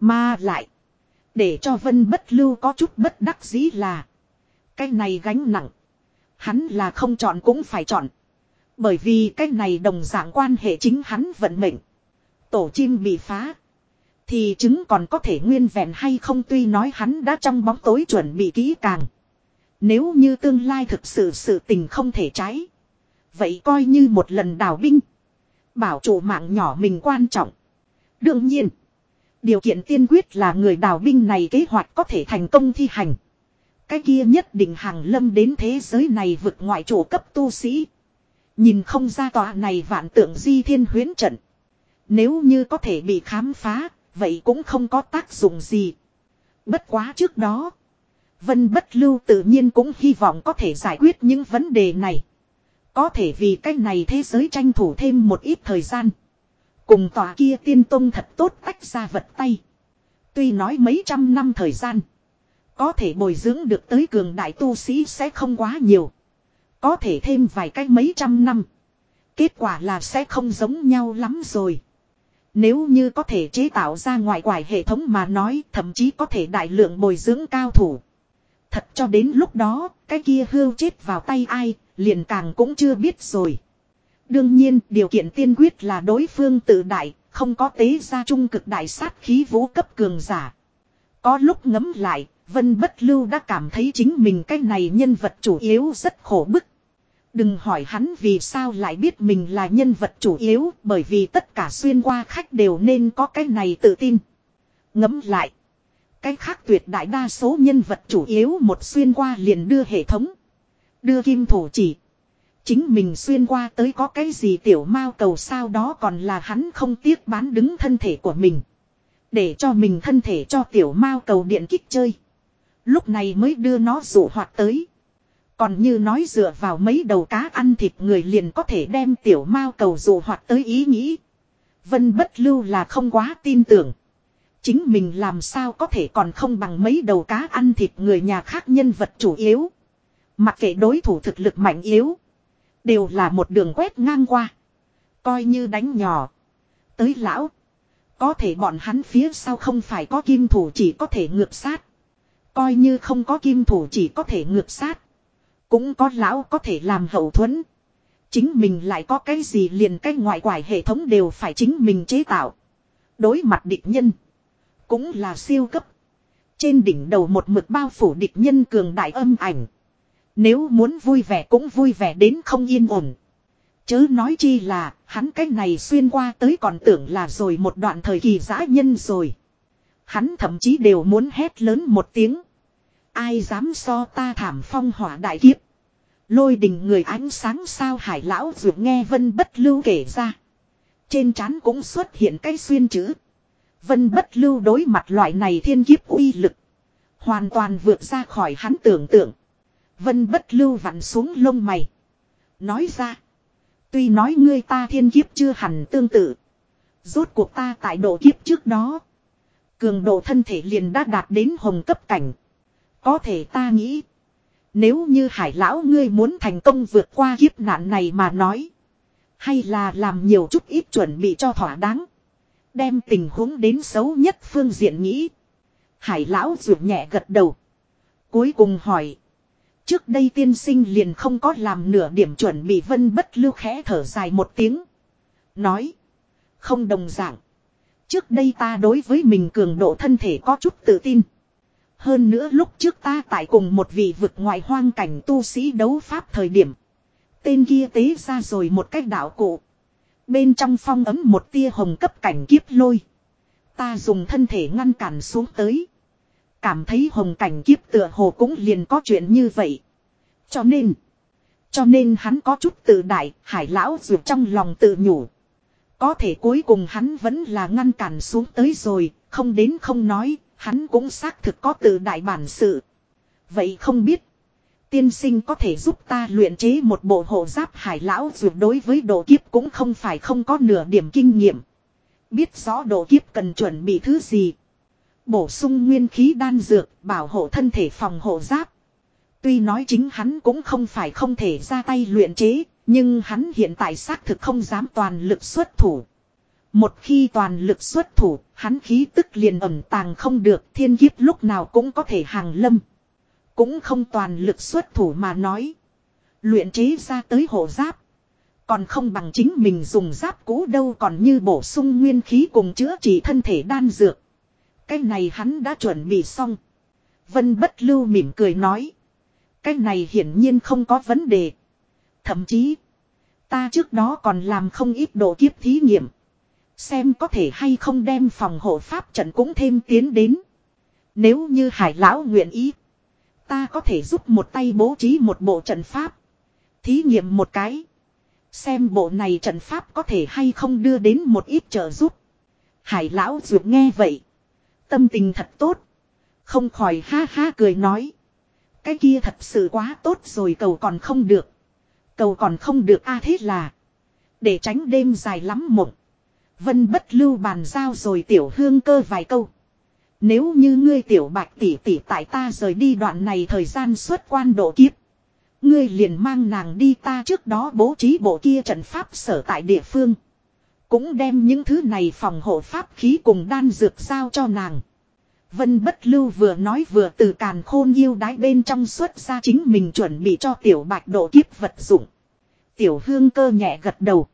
Mà lại, để cho Vân bất lưu có chút bất đắc dĩ là, cái này gánh nặng. Hắn là không chọn cũng phải chọn. Bởi vì cái này đồng dạng quan hệ chính hắn vận mệnh. Tổ chim bị phá. Thì chứng còn có thể nguyên vẹn hay không tuy nói hắn đã trong bóng tối chuẩn bị kỹ càng. Nếu như tương lai thực sự sự tình không thể cháy, Vậy coi như một lần đào binh. Bảo chủ mạng nhỏ mình quan trọng. Đương nhiên. Điều kiện tiên quyết là người đào binh này kế hoạch có thể thành công thi hành. Cái kia nhất định hàng lâm đến thế giới này vượt ngoại chủ cấp tu sĩ. Nhìn không ra tòa này vạn tượng di thiên huyến trận. Nếu như có thể bị khám phá, vậy cũng không có tác dụng gì. Bất quá trước đó. Vân bất lưu tự nhiên cũng hy vọng có thể giải quyết những vấn đề này. Có thể vì cách này thế giới tranh thủ thêm một ít thời gian. Cùng tòa kia tiên tông thật tốt tách ra vật tay. Tuy nói mấy trăm năm thời gian. Có thể bồi dưỡng được tới cường đại tu sĩ sẽ không quá nhiều. Có thể thêm vài cách mấy trăm năm. Kết quả là sẽ không giống nhau lắm rồi. Nếu như có thể chế tạo ra ngoại quải hệ thống mà nói thậm chí có thể đại lượng bồi dưỡng cao thủ. Thật cho đến lúc đó, cái kia hưu chết vào tay ai, liền càng cũng chưa biết rồi. Đương nhiên, điều kiện tiên quyết là đối phương tự đại, không có tế ra trung cực đại sát khí vũ cấp cường giả. Có lúc ngấm lại, Vân Bất Lưu đã cảm thấy chính mình cái này nhân vật chủ yếu rất khổ bức. Đừng hỏi hắn vì sao lại biết mình là nhân vật chủ yếu, bởi vì tất cả xuyên qua khách đều nên có cái này tự tin. Ngấm lại. Cái khác tuyệt đại đa số nhân vật chủ yếu một xuyên qua liền đưa hệ thống. Đưa kim thủ chỉ. Chính mình xuyên qua tới có cái gì tiểu mao cầu sao đó còn là hắn không tiếc bán đứng thân thể của mình. Để cho mình thân thể cho tiểu mao cầu điện kích chơi. Lúc này mới đưa nó dụ hoạt tới. Còn như nói dựa vào mấy đầu cá ăn thịt người liền có thể đem tiểu mao cầu dụ hoạt tới ý nghĩ. Vân bất lưu là không quá tin tưởng. Chính mình làm sao có thể còn không bằng mấy đầu cá ăn thịt người nhà khác nhân vật chủ yếu. Mặc kệ đối thủ thực lực mạnh yếu. Đều là một đường quét ngang qua. Coi như đánh nhỏ. Tới lão. Có thể bọn hắn phía sau không phải có kim thủ chỉ có thể ngược sát. Coi như không có kim thủ chỉ có thể ngược sát. Cũng có lão có thể làm hậu thuẫn. Chính mình lại có cái gì liền cái ngoại quải hệ thống đều phải chính mình chế tạo. Đối mặt địch nhân. Cũng là siêu cấp. Trên đỉnh đầu một mực bao phủ địch nhân cường đại âm ảnh. Nếu muốn vui vẻ cũng vui vẻ đến không yên ổn. Chớ nói chi là, hắn cái này xuyên qua tới còn tưởng là rồi một đoạn thời kỳ giã nhân rồi. Hắn thậm chí đều muốn hét lớn một tiếng. Ai dám so ta thảm phong hỏa đại kiếp. Lôi đình người ánh sáng sao hải lão dược nghe vân bất lưu kể ra. Trên trán cũng xuất hiện cái xuyên chữ. Vân bất lưu đối mặt loại này thiên kiếp uy lực. Hoàn toàn vượt ra khỏi hắn tưởng tượng. Vân bất lưu vặn xuống lông mày. Nói ra. Tuy nói ngươi ta thiên kiếp chưa hẳn tương tự. Rốt cuộc ta tại độ kiếp trước đó. Cường độ thân thể liền đã đạt đến hồng cấp cảnh. Có thể ta nghĩ. Nếu như hải lão ngươi muốn thành công vượt qua kiếp nạn này mà nói. Hay là làm nhiều chút ít chuẩn bị cho thỏa đáng. Đem tình huống đến xấu nhất phương diện nghĩ. Hải lão rượu nhẹ gật đầu. Cuối cùng hỏi. Trước đây tiên sinh liền không có làm nửa điểm chuẩn bị vân bất lưu khẽ thở dài một tiếng. Nói. Không đồng dạng. Trước đây ta đối với mình cường độ thân thể có chút tự tin. Hơn nữa lúc trước ta tại cùng một vị vực ngoại hoang cảnh tu sĩ đấu pháp thời điểm. Tên kia tế ra rồi một cách đạo cụ. Bên trong phong ấm một tia hồng cấp cảnh kiếp lôi. Ta dùng thân thể ngăn cản xuống tới. Cảm thấy hồng cảnh kiếp tựa hồ cũng liền có chuyện như vậy. Cho nên. Cho nên hắn có chút tự đại, hải lão dù trong lòng tự nhủ. Có thể cuối cùng hắn vẫn là ngăn cản xuống tới rồi, không đến không nói, hắn cũng xác thực có từ đại bản sự. Vậy không biết, tiên sinh có thể giúp ta luyện chế một bộ hộ giáp hải lão dù đối với độ kiếp cũng không phải không có nửa điểm kinh nghiệm. Biết rõ độ kiếp cần chuẩn bị thứ gì. Bổ sung nguyên khí đan dược, bảo hộ thân thể phòng hộ giáp. Tuy nói chính hắn cũng không phải không thể ra tay luyện chế, nhưng hắn hiện tại xác thực không dám toàn lực xuất thủ. Một khi toàn lực xuất thủ, hắn khí tức liền ẩm tàng không được thiên kiếp lúc nào cũng có thể hàng lâm. Cũng không toàn lực xuất thủ mà nói. Luyện chế ra tới hộ giáp. Còn không bằng chính mình dùng giáp cũ đâu còn như bổ sung nguyên khí cùng chữa trị thân thể đan dược. Cái này hắn đã chuẩn bị xong. Vân bất lưu mỉm cười nói. Cái này hiển nhiên không có vấn đề. Thậm chí. Ta trước đó còn làm không ít độ kiếp thí nghiệm. Xem có thể hay không đem phòng hộ pháp trận cũng thêm tiến đến. Nếu như hải lão nguyện ý. Ta có thể giúp một tay bố trí một bộ trận pháp. Thí nghiệm một cái. Xem bộ này trận pháp có thể hay không đưa đến một ít trợ giúp. Hải lão dược nghe vậy. Tâm tình thật tốt. Không khỏi ha ha cười nói. Cái kia thật sự quá tốt rồi, cầu còn không được. Cầu còn không được, a à, thế là. Để tránh đêm dài lắm mộng. Vân bất lưu bàn giao rồi tiểu hương cơ vài câu. Nếu như ngươi tiểu bạch tỷ tỷ tại ta rời đi đoạn này thời gian xuất quan độ kiếp. Ngươi liền mang nàng đi ta trước đó bố trí bộ kia trận pháp sở tại địa phương. Cũng đem những thứ này phòng hộ pháp khí cùng đan dược giao cho nàng. Vân bất lưu vừa nói vừa từ càn khôn yêu đái bên trong xuất ra chính mình chuẩn bị cho tiểu bạch độ kiếp vật dụng. Tiểu hương cơ nhẹ gật đầu.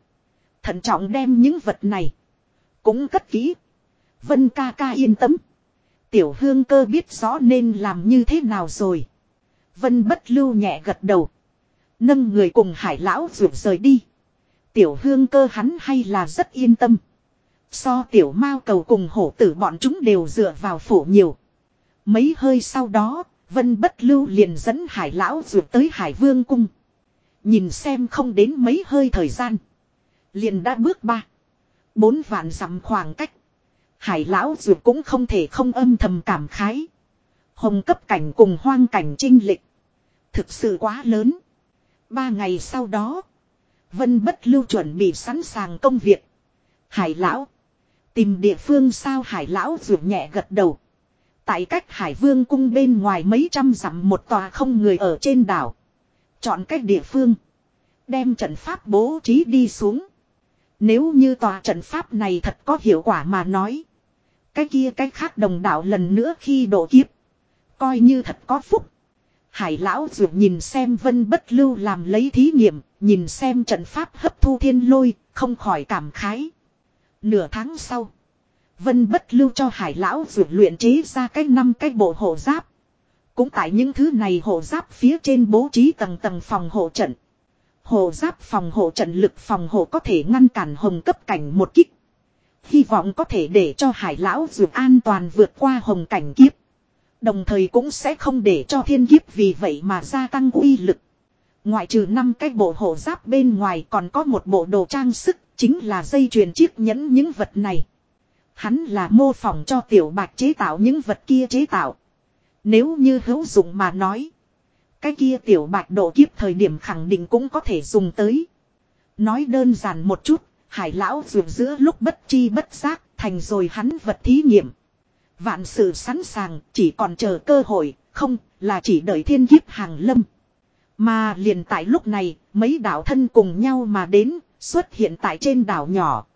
Thận trọng đem những vật này. Cũng cất kỹ. Vân ca ca yên tâm. Tiểu hương cơ biết rõ nên làm như thế nào rồi. Vân bất lưu nhẹ gật đầu. Nâng người cùng hải lão rượu rời đi. Tiểu hương cơ hắn hay là rất yên tâm. So tiểu mao cầu cùng hổ tử bọn chúng đều dựa vào phủ nhiều. Mấy hơi sau đó, Vân bất lưu liền dẫn hải lão rượu tới hải vương cung. Nhìn xem không đến mấy hơi thời gian. Liền đã bước ba. Bốn vạn dặm khoảng cách. Hải lão dù cũng không thể không âm thầm cảm khái. Hồng cấp cảnh cùng hoang cảnh trinh lịch. Thực sự quá lớn. Ba ngày sau đó. Vân bất lưu chuẩn bị sẵn sàng công việc. Hải lão. Tìm địa phương sao hải lão dù nhẹ gật đầu. Tại cách hải vương cung bên ngoài mấy trăm dặm một tòa không người ở trên đảo. Chọn cách địa phương. Đem trận pháp bố trí đi xuống. Nếu như tòa trận pháp này thật có hiệu quả mà nói. Cái kia cái khác đồng đạo lần nữa khi độ kiếp. Coi như thật có phúc. Hải lão dược nhìn xem vân bất lưu làm lấy thí nghiệm. Nhìn xem trận pháp hấp thu thiên lôi. Không khỏi cảm khái. Nửa tháng sau. Vân bất lưu cho hải lão dược luyện chế ra cái năm cái bộ hộ giáp. Cũng tại những thứ này hộ giáp phía trên bố trí tầng tầng phòng hộ trận. Hồ giáp phòng hộ trận lực phòng hộ có thể ngăn cản hồng cấp cảnh một kích. Hy vọng có thể để cho hải lão dược an toàn vượt qua hồng cảnh kiếp. Đồng thời cũng sẽ không để cho thiên kiếp vì vậy mà gia tăng uy lực. Ngoại trừ năm cái bộ hộ giáp bên ngoài còn có một bộ đồ trang sức, chính là dây chuyền chiếc nhẫn những vật này. Hắn là mô phỏng cho tiểu bạch chế tạo những vật kia chế tạo. Nếu như hữu dụng mà nói. Cái kia tiểu bạch độ kiếp thời điểm khẳng định cũng có thể dùng tới. Nói đơn giản một chút, hải lão vượt giữa lúc bất chi bất giác, thành rồi hắn vật thí nghiệm. Vạn sự sẵn sàng, chỉ còn chờ cơ hội, không, là chỉ đợi thiên kiếp hàng lâm. Mà liền tại lúc này, mấy đạo thân cùng nhau mà đến, xuất hiện tại trên đảo nhỏ.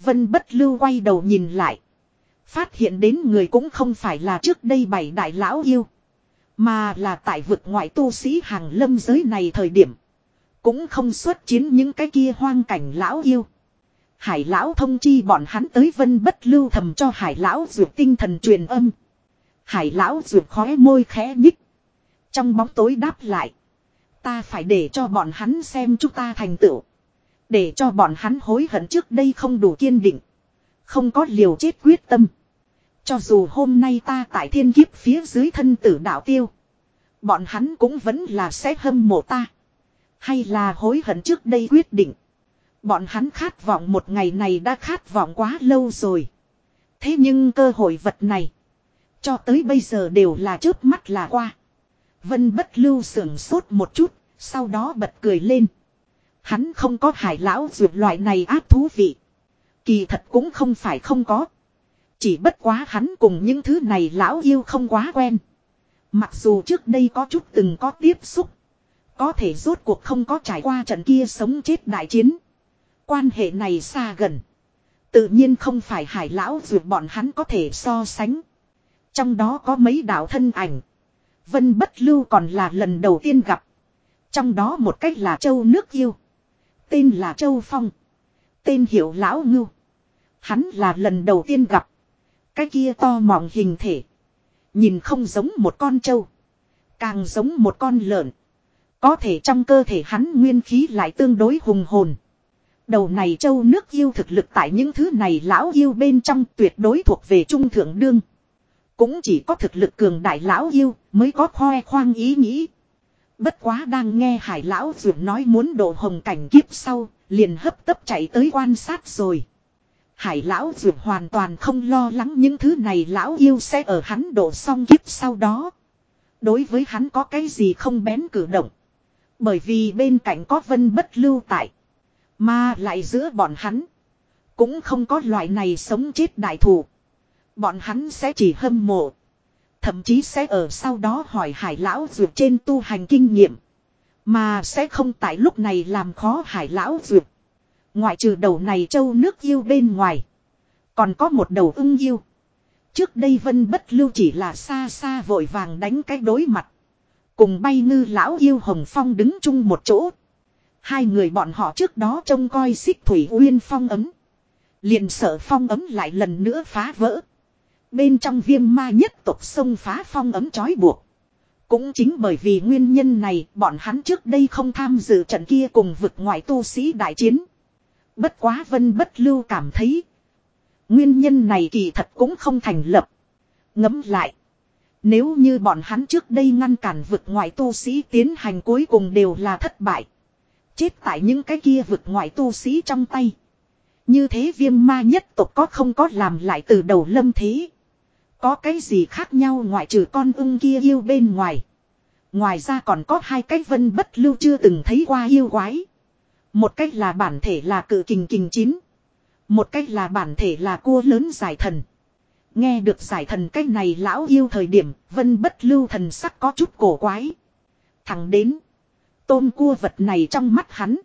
Vân bất lưu quay đầu nhìn lại. Phát hiện đến người cũng không phải là trước đây bảy đại lão yêu. Mà là tại vực ngoại tu sĩ hàng lâm giới này thời điểm. Cũng không xuất chiến những cái kia hoang cảnh lão yêu. Hải lão thông chi bọn hắn tới vân bất lưu thầm cho hải lão dược tinh thần truyền âm. Hải lão dược khóe môi khẽ nhích. Trong bóng tối đáp lại. Ta phải để cho bọn hắn xem chúng ta thành tựu. Để cho bọn hắn hối hận trước đây không đủ kiên định. Không có liều chết quyết tâm. Cho dù hôm nay ta tại thiên kiếp phía dưới thân tử đạo tiêu. Bọn hắn cũng vẫn là sẽ hâm mộ ta. Hay là hối hận trước đây quyết định. Bọn hắn khát vọng một ngày này đã khát vọng quá lâu rồi. Thế nhưng cơ hội vật này. Cho tới bây giờ đều là trước mắt là qua. Vân bất lưu sưởng sốt một chút. Sau đó bật cười lên. Hắn không có hải lão dược loại này ác thú vị. Kỳ thật cũng không phải không có. Chỉ bất quá hắn cùng những thứ này lão yêu không quá quen. Mặc dù trước đây có chút từng có tiếp xúc. Có thể rốt cuộc không có trải qua trận kia sống chết đại chiến. Quan hệ này xa gần. Tự nhiên không phải hải lão dược bọn hắn có thể so sánh. Trong đó có mấy đạo thân ảnh. Vân bất lưu còn là lần đầu tiên gặp. Trong đó một cách là châu nước yêu. Tên là châu phong. Tên hiệu lão ngưu. Hắn là lần đầu tiên gặp. Cái kia to mọng hình thể. Nhìn không giống một con trâu. Càng giống một con lợn. Có thể trong cơ thể hắn nguyên khí lại tương đối hùng hồn. Đầu này châu nước yêu thực lực tại những thứ này lão yêu bên trong tuyệt đối thuộc về trung thượng đương. Cũng chỉ có thực lực cường đại lão yêu mới có khoe khoang ý nghĩ. Bất quá đang nghe hải lão dược nói muốn độ hồng cảnh kiếp sau, liền hấp tấp chạy tới quan sát rồi. Hải lão dược hoàn toàn không lo lắng những thứ này, lão yêu sẽ ở hắn đổ xong kiếp sau đó. Đối với hắn có cái gì không bén cử động. Bởi vì bên cạnh có vân bất lưu tại. Mà lại giữa bọn hắn. Cũng không có loại này sống chết đại thủ. Bọn hắn sẽ chỉ hâm mộ. Thậm chí sẽ ở sau đó hỏi hải lão dược trên tu hành kinh nghiệm. Mà sẽ không tại lúc này làm khó hải lão dược. Ngoại trừ đầu này châu nước yêu bên ngoài. Còn có một đầu ưng yêu. Trước đây vân bất lưu chỉ là xa xa vội vàng đánh cái đối mặt. Cùng bay ngư lão yêu hồng phong đứng chung một chỗ. Hai người bọn họ trước đó trông coi xích thủy uyên phong ấm. Liền sợ phong ấm lại lần nữa phá vỡ. Bên trong viêm ma nhất tộc sông phá phong ấm trói buộc. Cũng chính bởi vì nguyên nhân này, bọn hắn trước đây không tham dự trận kia cùng vực ngoại tu sĩ đại chiến. Bất quá vân bất lưu cảm thấy. Nguyên nhân này kỳ thật cũng không thành lập. Ngấm lại. Nếu như bọn hắn trước đây ngăn cản vực ngoại tu sĩ tiến hành cuối cùng đều là thất bại. Chết tại những cái kia vực ngoại tu sĩ trong tay. Như thế viêm ma nhất tộc có không có làm lại từ đầu lâm thế. Có cái gì khác nhau ngoại trừ con ưng kia yêu bên ngoài. Ngoài ra còn có hai cái vân bất lưu chưa từng thấy qua yêu quái. Một cách là bản thể là cự kình kình chín. Một cách là bản thể là cua lớn giải thần. Nghe được giải thần cách này lão yêu thời điểm, vân bất lưu thần sắc có chút cổ quái. Thẳng đến. Tôm cua vật này trong mắt hắn.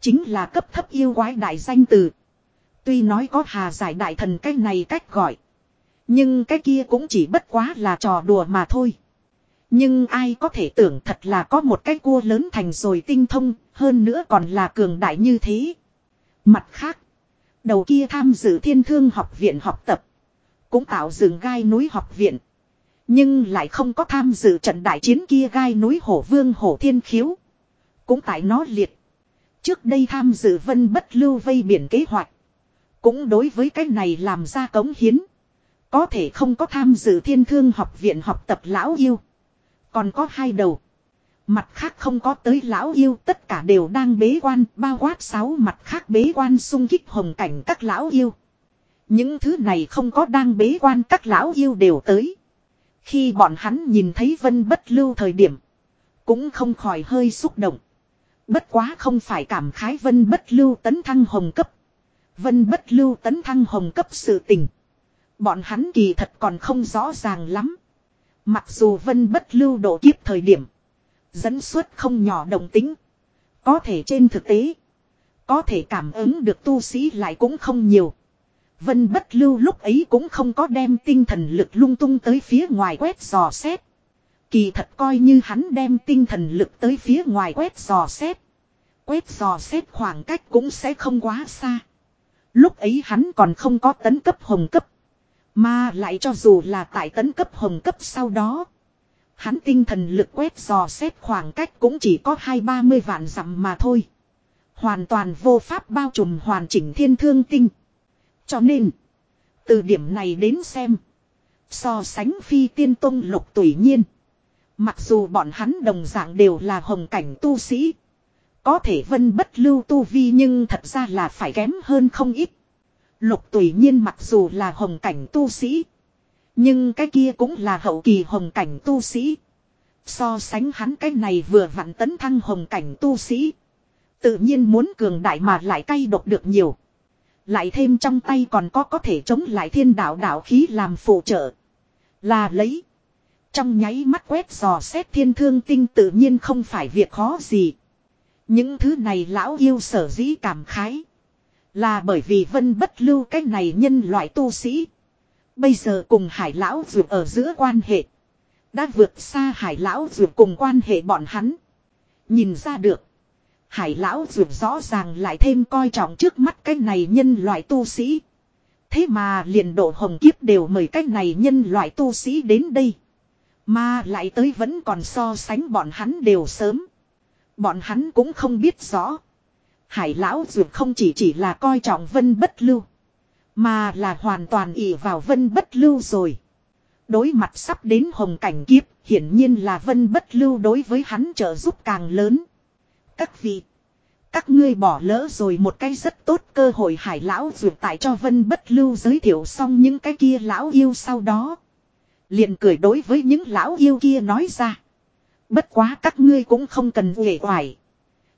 Chính là cấp thấp yêu quái đại danh từ. Tuy nói có hà giải đại thần cách này cách gọi. Nhưng cái kia cũng chỉ bất quá là trò đùa mà thôi. Nhưng ai có thể tưởng thật là có một cái cua lớn thành rồi tinh thông, hơn nữa còn là cường đại như thế. Mặt khác, đầu kia tham dự thiên thương học viện học tập. Cũng tạo dựng gai núi học viện. Nhưng lại không có tham dự trận đại chiến kia gai núi hổ vương hổ thiên khiếu. Cũng tại nó liệt. Trước đây tham dự vân bất lưu vây biển kế hoạch. Cũng đối với cái này làm ra cống hiến. Có thể không có tham dự thiên thương học viện học tập lão yêu. Còn có hai đầu. Mặt khác không có tới lão yêu, tất cả đều đang bế quan, bao quát sáu mặt khác bế quan sung kích hồng cảnh các lão yêu. Những thứ này không có đang bế quan các lão yêu đều tới. Khi bọn hắn nhìn thấy vân bất lưu thời điểm. Cũng không khỏi hơi xúc động. Bất quá không phải cảm khái vân bất lưu tấn thăng hồng cấp. Vân bất lưu tấn thăng hồng cấp sự tình. Bọn hắn kỳ thật còn không rõ ràng lắm. Mặc dù vân bất lưu độ kiếp thời điểm. Dẫn suất không nhỏ đồng tính. Có thể trên thực tế. Có thể cảm ứng được tu sĩ lại cũng không nhiều. Vân bất lưu lúc ấy cũng không có đem tinh thần lực lung tung tới phía ngoài quét dò xét. Kỳ thật coi như hắn đem tinh thần lực tới phía ngoài quét dò xét. Quét dò xét khoảng cách cũng sẽ không quá xa. Lúc ấy hắn còn không có tấn cấp hồng cấp. Mà lại cho dù là tại tấn cấp hồng cấp sau đó. Hắn tinh thần lực quét dò xét khoảng cách cũng chỉ có hai ba mươi vạn dặm mà thôi. Hoàn toàn vô pháp bao trùm hoàn chỉnh thiên thương tinh. Cho nên, từ điểm này đến xem. So sánh phi tiên tông lục tùy nhiên. Mặc dù bọn hắn đồng dạng đều là hồng cảnh tu sĩ. Có thể vân bất lưu tu vi nhưng thật ra là phải kém hơn không ít. Lục tùy nhiên mặc dù là hồng cảnh tu sĩ. Nhưng cái kia cũng là hậu kỳ hồng cảnh tu sĩ. So sánh hắn cái này vừa vặn tấn thăng hồng cảnh tu sĩ. Tự nhiên muốn cường đại mà lại cay độc được nhiều. Lại thêm trong tay còn có có thể chống lại thiên đạo đạo khí làm phụ trợ. Là lấy. Trong nháy mắt quét dò xét thiên thương tinh tự nhiên không phải việc khó gì. Những thứ này lão yêu sở dĩ cảm khái. Là bởi vì vân bất lưu cái này nhân loại tu sĩ. Bây giờ cùng hải lão dược ở giữa quan hệ. Đã vượt xa hải lão dược cùng quan hệ bọn hắn. Nhìn ra được. Hải lão dược rõ ràng lại thêm coi trọng trước mắt cái này nhân loại tu sĩ. Thế mà liền độ hồng kiếp đều mời cái này nhân loại tu sĩ đến đây. Mà lại tới vẫn còn so sánh bọn hắn đều sớm. Bọn hắn cũng không biết rõ. Hải lão dược không chỉ chỉ là coi trọng vân bất lưu. Mà là hoàn toàn ỷ vào vân bất lưu rồi. Đối mặt sắp đến hồng cảnh kiếp, hiển nhiên là vân bất lưu đối với hắn trợ giúp càng lớn. Các vị, các ngươi bỏ lỡ rồi một cái rất tốt cơ hội hải lão dược tại cho vân bất lưu giới thiệu xong những cái kia lão yêu sau đó. liền cười đối với những lão yêu kia nói ra. Bất quá các ngươi cũng không cần uể oải.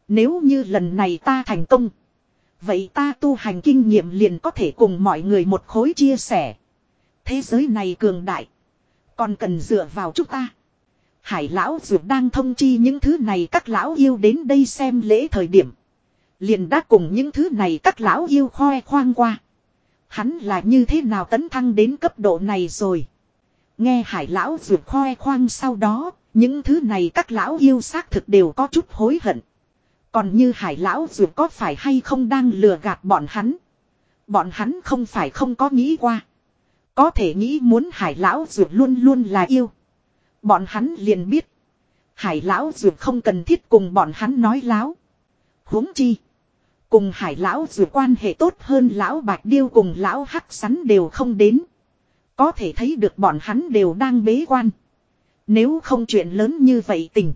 Nếu như lần này ta thành công. Vậy ta tu hành kinh nghiệm liền có thể cùng mọi người một khối chia sẻ. Thế giới này cường đại. Còn cần dựa vào chúng ta. Hải lão dược đang thông chi những thứ này các lão yêu đến đây xem lễ thời điểm. Liền đã cùng những thứ này các lão yêu khoe khoang qua. Hắn là như thế nào tấn thăng đến cấp độ này rồi. Nghe hải lão dược khoe khoang sau đó, những thứ này các lão yêu xác thực đều có chút hối hận. Còn như hải lão dù có phải hay không đang lừa gạt bọn hắn. Bọn hắn không phải không có nghĩ qua. Có thể nghĩ muốn hải lão dù luôn luôn là yêu. Bọn hắn liền biết. Hải lão dù không cần thiết cùng bọn hắn nói láo. huống chi. Cùng hải lão dù quan hệ tốt hơn lão bạch điêu cùng lão hắc sắn đều không đến. Có thể thấy được bọn hắn đều đang bế quan. Nếu không chuyện lớn như vậy tình.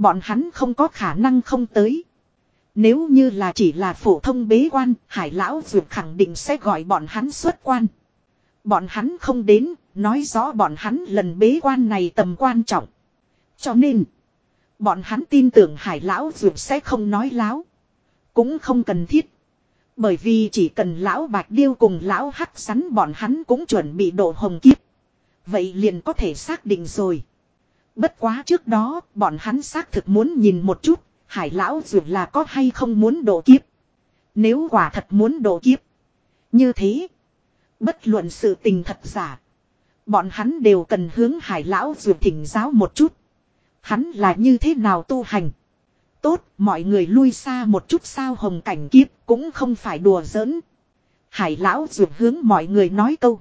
Bọn hắn không có khả năng không tới. Nếu như là chỉ là phổ thông bế quan, hải lão dược khẳng định sẽ gọi bọn hắn xuất quan. Bọn hắn không đến, nói rõ bọn hắn lần bế quan này tầm quan trọng. Cho nên, bọn hắn tin tưởng hải lão dược sẽ không nói láo. Cũng không cần thiết. Bởi vì chỉ cần lão bạch điêu cùng lão hắc sắn bọn hắn cũng chuẩn bị độ hồng kiếp. Vậy liền có thể xác định rồi. Bất quá trước đó, bọn hắn xác thực muốn nhìn một chút, hải lão dù là có hay không muốn độ kiếp. Nếu quả thật muốn độ kiếp. Như thế, bất luận sự tình thật giả. Bọn hắn đều cần hướng hải lão dù thỉnh giáo một chút. Hắn là như thế nào tu hành. Tốt, mọi người lui xa một chút sao hồng cảnh kiếp cũng không phải đùa giỡn. Hải lão dù hướng mọi người nói câu.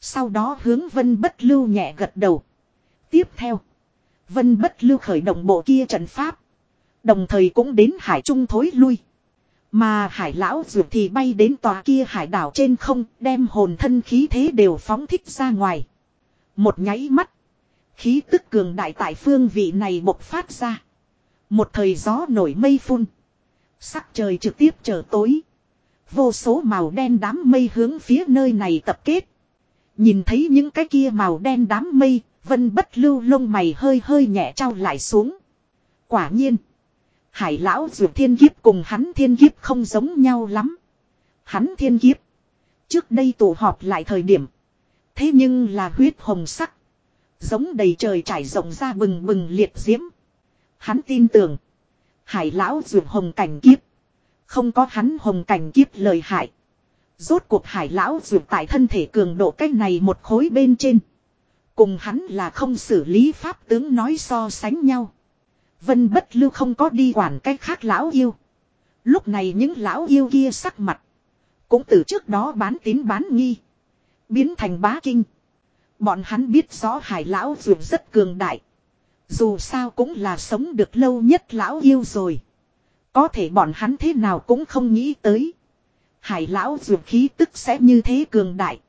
Sau đó hướng vân bất lưu nhẹ gật đầu. Tiếp theo. Vân bất lưu khởi động bộ kia trận pháp. Đồng thời cũng đến hải trung thối lui. Mà hải lão dược thì bay đến tòa kia hải đảo trên không đem hồn thân khí thế đều phóng thích ra ngoài. Một nháy mắt. Khí tức cường đại tại phương vị này bộc phát ra. Một thời gió nổi mây phun. Sắc trời trực tiếp trở tối. Vô số màu đen đám mây hướng phía nơi này tập kết. Nhìn thấy những cái kia màu đen đám mây, vân bất lưu lông mày hơi hơi nhẹ trao lại xuống. Quả nhiên. Hải lão dược thiên kiếp cùng hắn thiên kiếp không giống nhau lắm. Hắn thiên kiếp. Trước đây tụ họp lại thời điểm. Thế nhưng là huyết hồng sắc. Giống đầy trời trải rộng ra bừng bừng liệt diễm. Hắn tin tưởng. Hải lão dược hồng cảnh kiếp. Không có hắn hồng cảnh kiếp lời hại. Rốt cuộc hải lão dược tại thân thể cường độ cách này một khối bên trên. Cùng hắn là không xử lý pháp tướng nói so sánh nhau. Vân bất lưu không có đi quản cách khác lão yêu. Lúc này những lão yêu kia sắc mặt. Cũng từ trước đó bán tín bán nghi. Biến thành bá kinh. Bọn hắn biết rõ hải lão dù rất cường đại. Dù sao cũng là sống được lâu nhất lão yêu rồi. Có thể bọn hắn thế nào cũng không nghĩ tới. Hải lão dù khí tức sẽ như thế cường đại.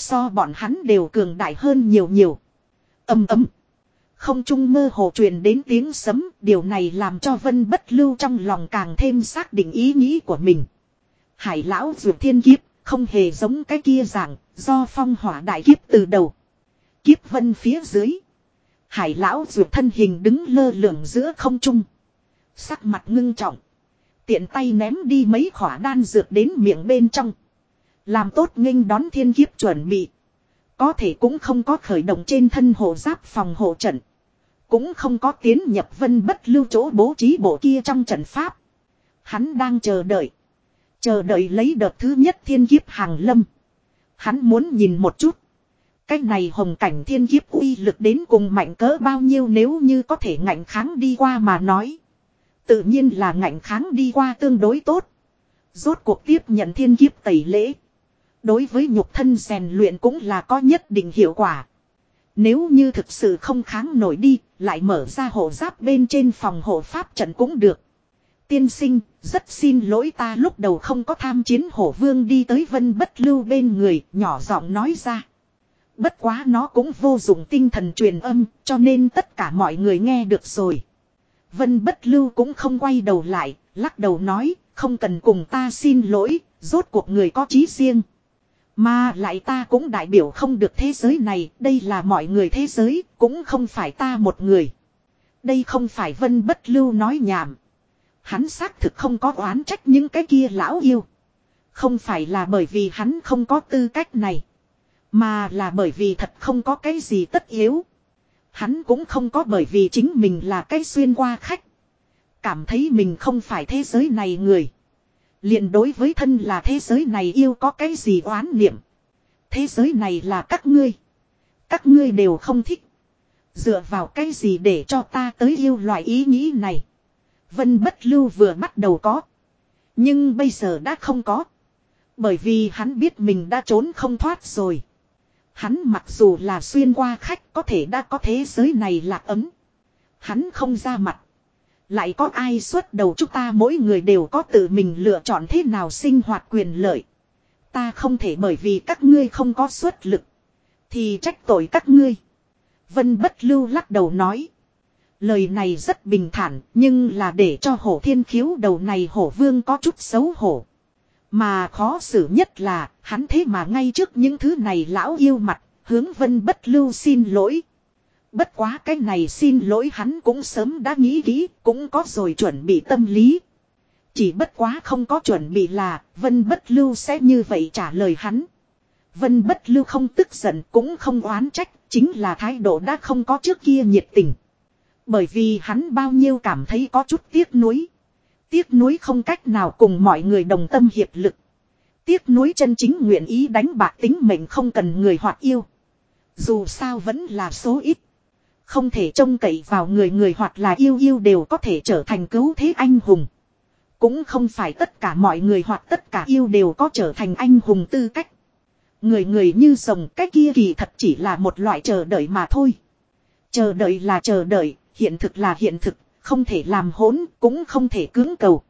So bọn hắn đều cường đại hơn nhiều nhiều. Âm ấm. Không trung mơ hồ truyền đến tiếng sấm, điều này làm cho Vân Bất Lưu trong lòng càng thêm xác định ý nghĩ của mình. Hải lão dược thiên kiếp, không hề giống cái kia dạng, do phong hỏa đại kiếp từ đầu. Kiếp vân phía dưới. Hải lão dược thân hình đứng lơ lửng giữa không trung. Sắc mặt ngưng trọng. Tiện tay ném đi mấy khỏa đan dược đến miệng bên trong. Làm tốt nghênh đón thiên kiếp chuẩn bị. Có thể cũng không có khởi động trên thân hộ giáp phòng hộ trận. Cũng không có tiến nhập vân bất lưu chỗ bố trí bộ kia trong trận pháp. Hắn đang chờ đợi. Chờ đợi lấy đợt thứ nhất thiên kiếp hàng lâm. Hắn muốn nhìn một chút. Cái này hồng cảnh thiên kiếp uy lực đến cùng mạnh cỡ bao nhiêu nếu như có thể ngạnh kháng đi qua mà nói. Tự nhiên là ngạnh kháng đi qua tương đối tốt. Rốt cuộc tiếp nhận thiên kiếp tẩy lễ. Đối với nhục thân rèn luyện cũng là có nhất định hiệu quả. Nếu như thực sự không kháng nổi đi, lại mở ra hộ giáp bên trên phòng hộ pháp trận cũng được. Tiên sinh, rất xin lỗi ta lúc đầu không có tham chiến hổ vương đi tới vân bất lưu bên người, nhỏ giọng nói ra. Bất quá nó cũng vô dụng tinh thần truyền âm, cho nên tất cả mọi người nghe được rồi. Vân bất lưu cũng không quay đầu lại, lắc đầu nói, không cần cùng ta xin lỗi, rốt cuộc người có trí riêng. Mà lại ta cũng đại biểu không được thế giới này, đây là mọi người thế giới, cũng không phải ta một người. Đây không phải vân bất lưu nói nhảm. Hắn xác thực không có oán trách những cái kia lão yêu. Không phải là bởi vì hắn không có tư cách này. Mà là bởi vì thật không có cái gì tất yếu. Hắn cũng không có bởi vì chính mình là cái xuyên qua khách. Cảm thấy mình không phải thế giới này người liền đối với thân là thế giới này yêu có cái gì oán niệm. Thế giới này là các ngươi. Các ngươi đều không thích. Dựa vào cái gì để cho ta tới yêu loại ý nghĩ này. Vân bất lưu vừa bắt đầu có. Nhưng bây giờ đã không có. Bởi vì hắn biết mình đã trốn không thoát rồi. Hắn mặc dù là xuyên qua khách có thể đã có thế giới này là ấm. Hắn không ra mặt. Lại có ai xuất đầu chúng ta mỗi người đều có tự mình lựa chọn thế nào sinh hoạt quyền lợi. Ta không thể bởi vì các ngươi không có xuất lực. Thì trách tội các ngươi. Vân bất lưu lắc đầu nói. Lời này rất bình thản, nhưng là để cho hổ thiên khiếu đầu này hổ vương có chút xấu hổ. Mà khó xử nhất là, hắn thế mà ngay trước những thứ này lão yêu mặt, hướng vân bất lưu xin lỗi. Bất quá cái này xin lỗi hắn cũng sớm đã nghĩ kỹ, cũng có rồi chuẩn bị tâm lý. Chỉ bất quá không có chuẩn bị là, vân bất lưu sẽ như vậy trả lời hắn. Vân bất lưu không tức giận cũng không oán trách, chính là thái độ đã không có trước kia nhiệt tình. Bởi vì hắn bao nhiêu cảm thấy có chút tiếc nuối. Tiếc nuối không cách nào cùng mọi người đồng tâm hiệp lực. Tiếc nuối chân chính nguyện ý đánh bạc tính mệnh không cần người hoặc yêu. Dù sao vẫn là số ít. Không thể trông cậy vào người người hoặc là yêu yêu đều có thể trở thành cứu thế anh hùng. Cũng không phải tất cả mọi người hoặc tất cả yêu đều có trở thành anh hùng tư cách. Người người như rồng cái kia kỳ thật chỉ là một loại chờ đợi mà thôi. Chờ đợi là chờ đợi, hiện thực là hiện thực, không thể làm hỗn, cũng không thể cưỡng cầu.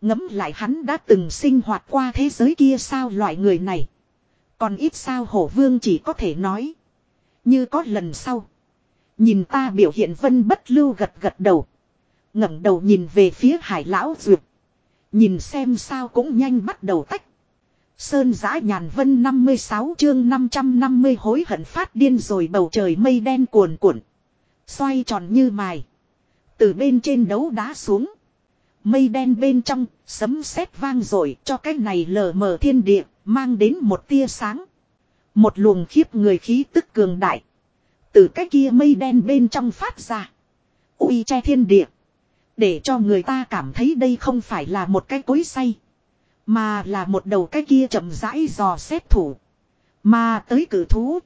ngẫm lại hắn đã từng sinh hoạt qua thế giới kia sao loại người này. Còn ít sao hổ vương chỉ có thể nói. Như có lần sau. Nhìn ta biểu hiện vân bất lưu gật gật đầu. ngẩng đầu nhìn về phía hải lão duyệt. Nhìn xem sao cũng nhanh bắt đầu tách. Sơn giã nhàn vân 56 chương 550 hối hận phát điên rồi bầu trời mây đen cuồn cuộn. Xoay tròn như mài. Từ bên trên đấu đá xuống. Mây đen bên trong, sấm sét vang rồi cho cái này lờ mờ thiên địa, mang đến một tia sáng. Một luồng khiếp người khí tức cường đại. Từ cái kia mây đen bên trong phát ra. uy che thiên địa. Để cho người ta cảm thấy đây không phải là một cái cối say. Mà là một đầu cái kia chậm rãi dò xét thủ. Mà tới cử thú.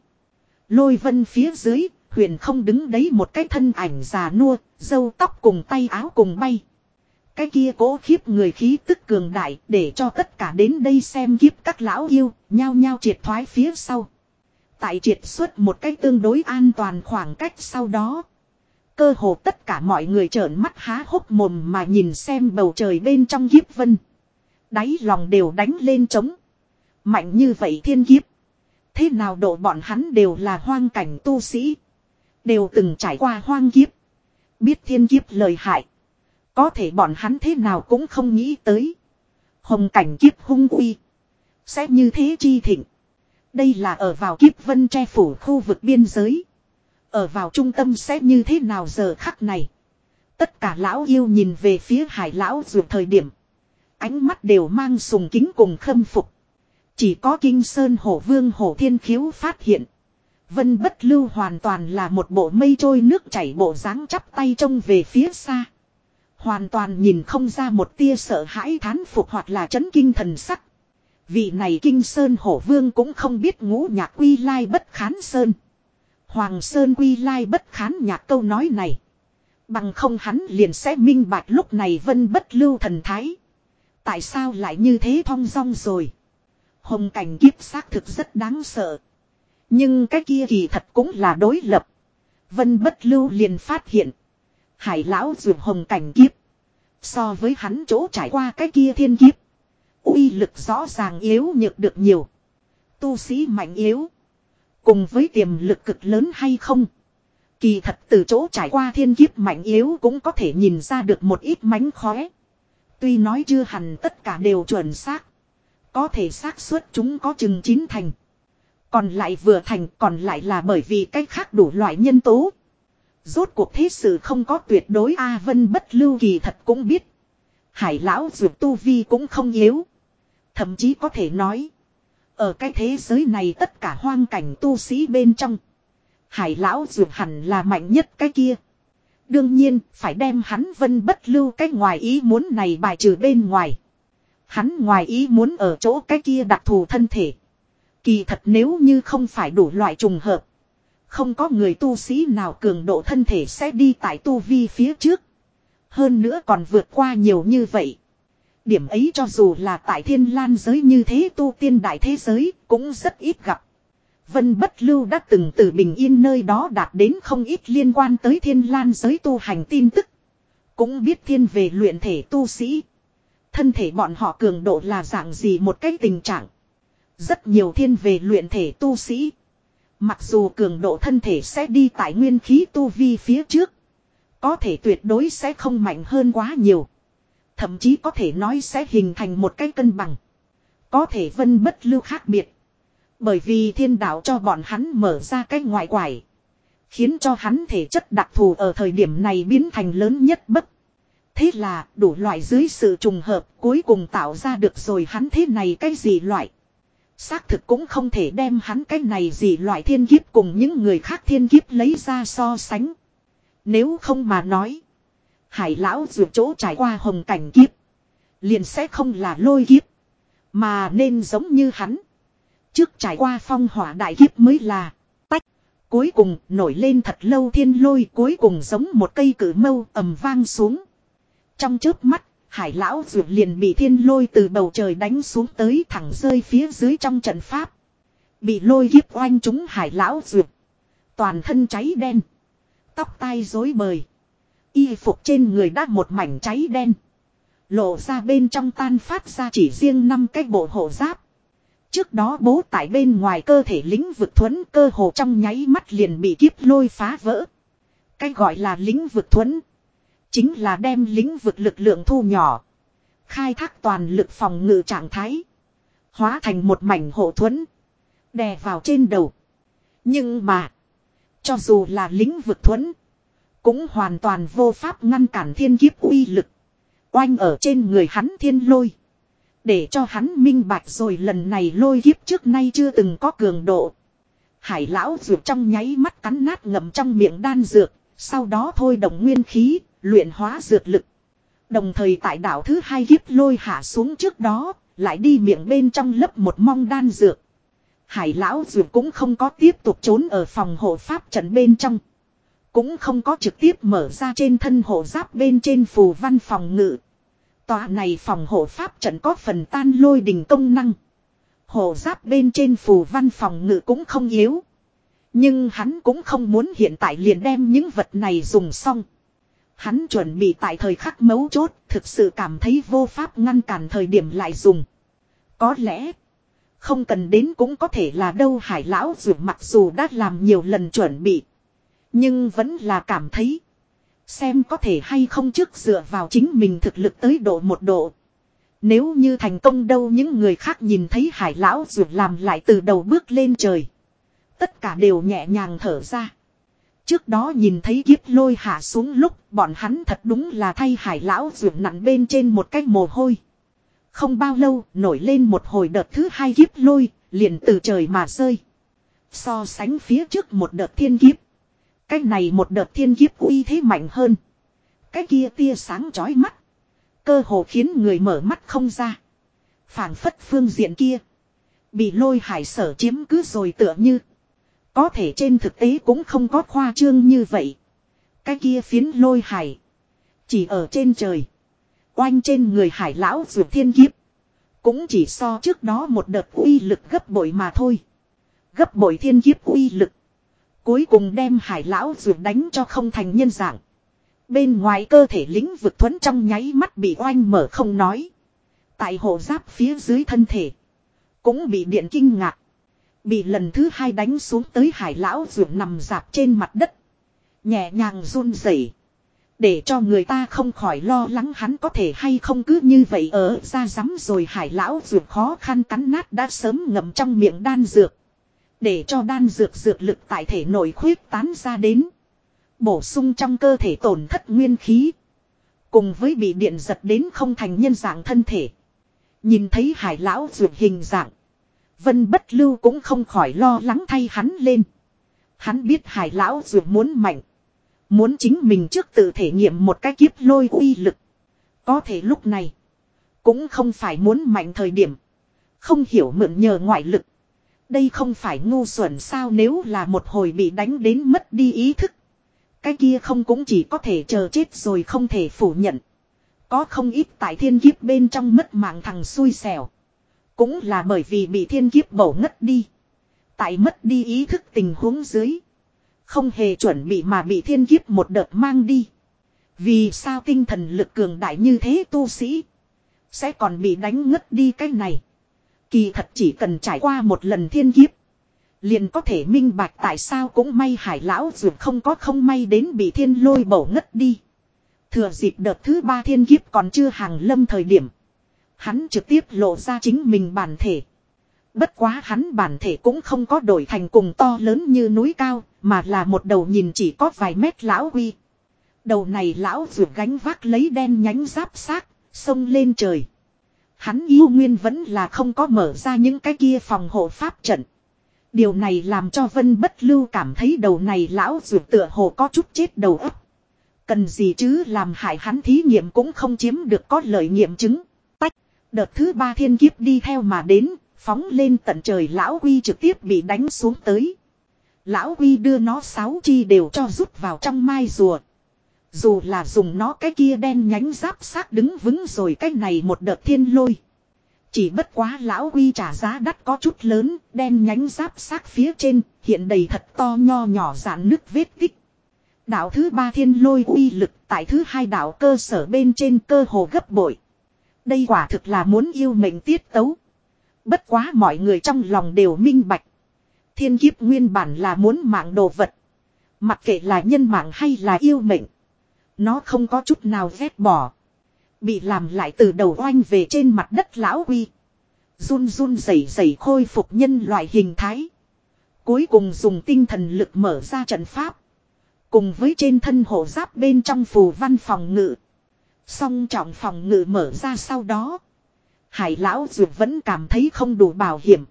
Lôi vân phía dưới, huyền không đứng đấy một cái thân ảnh già nua, dâu tóc cùng tay áo cùng bay. Cái kia cố khiếp người khí tức cường đại để cho tất cả đến đây xem kiếp các lão yêu, nhao nhao triệt thoái phía sau. Tại triệt xuất một cách tương đối an toàn khoảng cách sau đó. Cơ hồ tất cả mọi người trợn mắt há hốc mồm mà nhìn xem bầu trời bên trong kiếp vân. Đáy lòng đều đánh lên trống. Mạnh như vậy thiên kiếp. Thế nào độ bọn hắn đều là hoang cảnh tu sĩ. Đều từng trải qua hoang kiếp. Biết thiên kiếp lời hại. Có thể bọn hắn thế nào cũng không nghĩ tới. Hồng cảnh kiếp hung uy. Sẽ như thế chi thịnh. Đây là ở vào kiếp vân che phủ khu vực biên giới. Ở vào trung tâm sẽ như thế nào giờ khắc này. Tất cả lão yêu nhìn về phía hải lão ruột thời điểm. Ánh mắt đều mang sùng kính cùng khâm phục. Chỉ có kinh sơn hổ vương hổ thiên khiếu phát hiện. Vân bất lưu hoàn toàn là một bộ mây trôi nước chảy bộ dáng chắp tay trông về phía xa. Hoàn toàn nhìn không ra một tia sợ hãi thán phục hoặc là chấn kinh thần sắc. Vị này kinh sơn hổ vương cũng không biết ngũ nhạc quy lai bất khán sơn. Hoàng sơn quy lai bất khán nhạc câu nói này. Bằng không hắn liền sẽ minh bạch lúc này vân bất lưu thần thái. Tại sao lại như thế thong dong rồi. Hồng cảnh kiếp xác thực rất đáng sợ. Nhưng cái kia kỳ thật cũng là đối lập. Vân bất lưu liền phát hiện. Hải lão dược hồng cảnh kiếp. So với hắn chỗ trải qua cái kia thiên kiếp uy lực rõ ràng yếu nhược được nhiều. Tu sĩ mạnh yếu. Cùng với tiềm lực cực lớn hay không. Kỳ thật từ chỗ trải qua thiên kiếp mạnh yếu cũng có thể nhìn ra được một ít mánh khóe. Tuy nói chưa hẳn tất cả đều chuẩn xác. Có thể xác suất chúng có chừng chín thành. Còn lại vừa thành, còn lại là bởi vì cách khác đủ loại nhân tố. Rốt cuộc thế sự không có tuyệt đối A Vân bất lưu kỳ thật cũng biết. Hải lão dược tu vi cũng không yếu. Thậm chí có thể nói. Ở cái thế giới này tất cả hoang cảnh tu sĩ bên trong. Hải lão dược hẳn là mạnh nhất cái kia. Đương nhiên, phải đem hắn vân bất lưu cái ngoài ý muốn này bài trừ bên ngoài. Hắn ngoài ý muốn ở chỗ cái kia đặc thù thân thể. Kỳ thật nếu như không phải đủ loại trùng hợp. Không có người tu sĩ nào cường độ thân thể sẽ đi tại tu vi phía trước. Hơn nữa còn vượt qua nhiều như vậy. Điểm ấy cho dù là tại thiên lan giới như thế tu tiên đại thế giới cũng rất ít gặp. Vân Bất Lưu đã từng từ bình yên nơi đó đạt đến không ít liên quan tới thiên lan giới tu hành tin tức. Cũng biết thiên về luyện thể tu sĩ. Thân thể bọn họ cường độ là dạng gì một cái tình trạng. Rất nhiều thiên về luyện thể tu sĩ. Mặc dù cường độ thân thể sẽ đi tại nguyên khí tu vi phía trước. Có thể tuyệt đối sẽ không mạnh hơn quá nhiều. Thậm chí có thể nói sẽ hình thành một cái cân bằng. Có thể vân bất lưu khác biệt. Bởi vì thiên đạo cho bọn hắn mở ra cái ngoại quải. Khiến cho hắn thể chất đặc thù ở thời điểm này biến thành lớn nhất bất. Thế là đủ loại dưới sự trùng hợp cuối cùng tạo ra được rồi hắn thế này cái gì loại. Xác thực cũng không thể đem hắn cái này gì loại thiên kiếp cùng những người khác thiên kiếp lấy ra so sánh. Nếu không mà nói. Hải lão dược chỗ trải qua hồng cảnh kiếp. Liền sẽ không là lôi kiếp. Mà nên giống như hắn. Trước trải qua phong hỏa đại kiếp mới là. Tách. Cuối cùng nổi lên thật lâu thiên lôi cuối cùng giống một cây cử mâu ầm vang xuống. Trong chớp mắt, Hải lão dược liền bị thiên lôi từ bầu trời đánh xuống tới thẳng rơi phía dưới trong trận pháp. Bị lôi kiếp oanh trúng hải lão dược. Toàn thân cháy đen. Tóc tai rối bời. Y phục trên người đã một mảnh cháy đen. Lộ ra bên trong tan phát ra chỉ riêng năm cái bộ hộ giáp. Trước đó bố tại bên ngoài cơ thể lính vực thuẫn cơ hồ trong nháy mắt liền bị kiếp lôi phá vỡ. Cái gọi là lính vực thuẫn, Chính là đem lĩnh vực lực lượng thu nhỏ. Khai thác toàn lực phòng ngự trạng thái. Hóa thành một mảnh hộ thuẫn. Đè vào trên đầu. Nhưng mà. Cho dù là lính vực thuẫn. Cũng hoàn toàn vô pháp ngăn cản thiên kiếp uy lực. Oanh ở trên người hắn thiên lôi. Để cho hắn minh bạch rồi lần này lôi kiếp trước nay chưa từng có cường độ. Hải lão dược trong nháy mắt cắn nát ngậm trong miệng đan dược. Sau đó thôi động nguyên khí, luyện hóa dược lực. Đồng thời tại đảo thứ hai kiếp lôi hạ xuống trước đó, lại đi miệng bên trong lấp một mong đan dược. Hải lão dược cũng không có tiếp tục trốn ở phòng hộ pháp trận bên trong. Cũng không có trực tiếp mở ra trên thân hộ giáp bên trên phù văn phòng ngự. Tòa này phòng hộ pháp trận có phần tan lôi đình công năng. Hộ giáp bên trên phù văn phòng ngự cũng không yếu. Nhưng hắn cũng không muốn hiện tại liền đem những vật này dùng xong. Hắn chuẩn bị tại thời khắc mấu chốt, thực sự cảm thấy vô pháp ngăn cản thời điểm lại dùng. Có lẽ, không cần đến cũng có thể là đâu hải lão dù mặc dù đã làm nhiều lần chuẩn bị. Nhưng vẫn là cảm thấy, xem có thể hay không trước dựa vào chính mình thực lực tới độ một độ. Nếu như thành công đâu những người khác nhìn thấy hải lão ruột làm lại từ đầu bước lên trời. Tất cả đều nhẹ nhàng thở ra. Trước đó nhìn thấy kiếp lôi hạ xuống lúc bọn hắn thật đúng là thay hải lão ruột nặn bên trên một cái mồ hôi. Không bao lâu nổi lên một hồi đợt thứ hai kiếp lôi liền từ trời mà rơi. So sánh phía trước một đợt thiên kiếp. Cái này một đợt thiên kiếp uy thế mạnh hơn. Cái kia tia sáng chói mắt. Cơ hồ khiến người mở mắt không ra. phảng phất phương diện kia. Bị lôi hải sở chiếm cứ rồi tựa như. Có thể trên thực tế cũng không có khoa trương như vậy. Cái kia phiến lôi hải. Chỉ ở trên trời. Oanh trên người hải lão ruột thiên kiếp. Cũng chỉ so trước đó một đợt uy lực gấp bội mà thôi. Gấp bội thiên kiếp uy lực. Cuối cùng đem hải lão ruột đánh cho không thành nhân dạng. Bên ngoài cơ thể lính vực thuẫn trong nháy mắt bị oanh mở không nói. Tại hộ giáp phía dưới thân thể. Cũng bị điện kinh ngạc. Bị lần thứ hai đánh xuống tới hải lão ruột nằm dạp trên mặt đất. Nhẹ nhàng run rẩy Để cho người ta không khỏi lo lắng hắn có thể hay không cứ như vậy ở ra rắm rồi hải lão ruột khó khăn cắn nát đã sớm ngậm trong miệng đan dược. Để cho đan dược dược lực tại thể nội khuyết tán ra đến. Bổ sung trong cơ thể tổn thất nguyên khí. Cùng với bị điện giật đến không thành nhân dạng thân thể. Nhìn thấy hải lão dược hình dạng. Vân bất lưu cũng không khỏi lo lắng thay hắn lên. Hắn biết hải lão dược muốn mạnh. Muốn chính mình trước tự thể nghiệm một cái kiếp lôi uy lực. Có thể lúc này. Cũng không phải muốn mạnh thời điểm. Không hiểu mượn nhờ ngoại lực. Đây không phải ngu xuẩn sao nếu là một hồi bị đánh đến mất đi ý thức. Cái kia không cũng chỉ có thể chờ chết rồi không thể phủ nhận. Có không ít tại thiên kiếp bên trong mất mạng thằng xui xẻo. Cũng là bởi vì bị thiên kiếp bổ ngất đi. Tại mất đi ý thức tình huống dưới. Không hề chuẩn bị mà bị thiên kiếp một đợt mang đi. Vì sao tinh thần lực cường đại như thế tu sĩ. Sẽ còn bị đánh ngất đi cái này. Kỳ thật chỉ cần trải qua một lần thiên kiếp. Liền có thể minh bạch tại sao cũng may hải lão dù không có không may đến bị thiên lôi bổ ngất đi. Thừa dịp đợt thứ ba thiên kiếp còn chưa hàng lâm thời điểm. Hắn trực tiếp lộ ra chính mình bản thể. Bất quá hắn bản thể cũng không có đổi thành cùng to lớn như núi cao, mà là một đầu nhìn chỉ có vài mét lão huy. Đầu này lão ruột gánh vác lấy đen nhánh giáp xác, sông lên trời. Hắn yêu nguyên vẫn là không có mở ra những cái kia phòng hộ pháp trận. Điều này làm cho Vân Bất Lưu cảm thấy đầu này lão ruột tựa hồ có chút chết đầu ấp. Cần gì chứ làm hại hắn thí nghiệm cũng không chiếm được có lợi nghiệm chứng. Đợt thứ ba thiên kiếp đi theo mà đến, phóng lên tận trời lão quy trực tiếp bị đánh xuống tới. Lão quy đưa nó sáu chi đều cho rút vào trong mai rùa. Dù là dùng nó cái kia đen nhánh giáp xác đứng vững rồi cái này một đợt thiên lôi. Chỉ bất quá lão quy trả giá đắt có chút lớn, đen nhánh giáp xác phía trên, hiện đầy thật to nho nhỏ dạn nước vết tích. Đạo thứ ba thiên lôi uy lực tại thứ hai đạo cơ sở bên trên cơ hồ gấp bội. Đây quả thực là muốn yêu mệnh tiết tấu. Bất quá mọi người trong lòng đều minh bạch. Thiên kiếp nguyên bản là muốn mạng đồ vật. Mặc kệ là nhân mạng hay là yêu mệnh. Nó không có chút nào ghét bỏ. Bị làm lại từ đầu oanh về trên mặt đất lão huy Run run rẩy rẩy khôi phục nhân loại hình thái. Cuối cùng dùng tinh thần lực mở ra trận pháp. Cùng với trên thân hộ giáp bên trong phù văn phòng ngự. Song trọng phòng ngự mở ra sau đó. Hải lão dược vẫn cảm thấy không đủ bảo hiểm.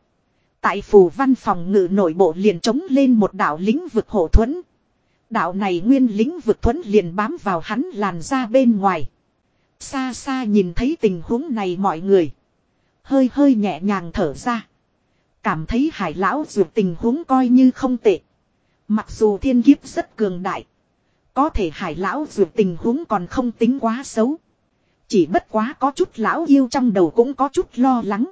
Tại phù văn phòng ngự nội bộ liền chống lên một đạo lĩnh vực hộ thuẫn. Đạo này nguyên lĩnh vực thuẫn liền bám vào hắn làn ra bên ngoài. Xa xa nhìn thấy tình huống này mọi người. Hơi hơi nhẹ nhàng thở ra. Cảm thấy hải lão dược tình huống coi như không tệ. Mặc dù thiên kiếp rất cường đại. Có thể hải lão dược tình huống còn không tính quá xấu. Chỉ bất quá có chút lão yêu trong đầu cũng có chút lo lắng.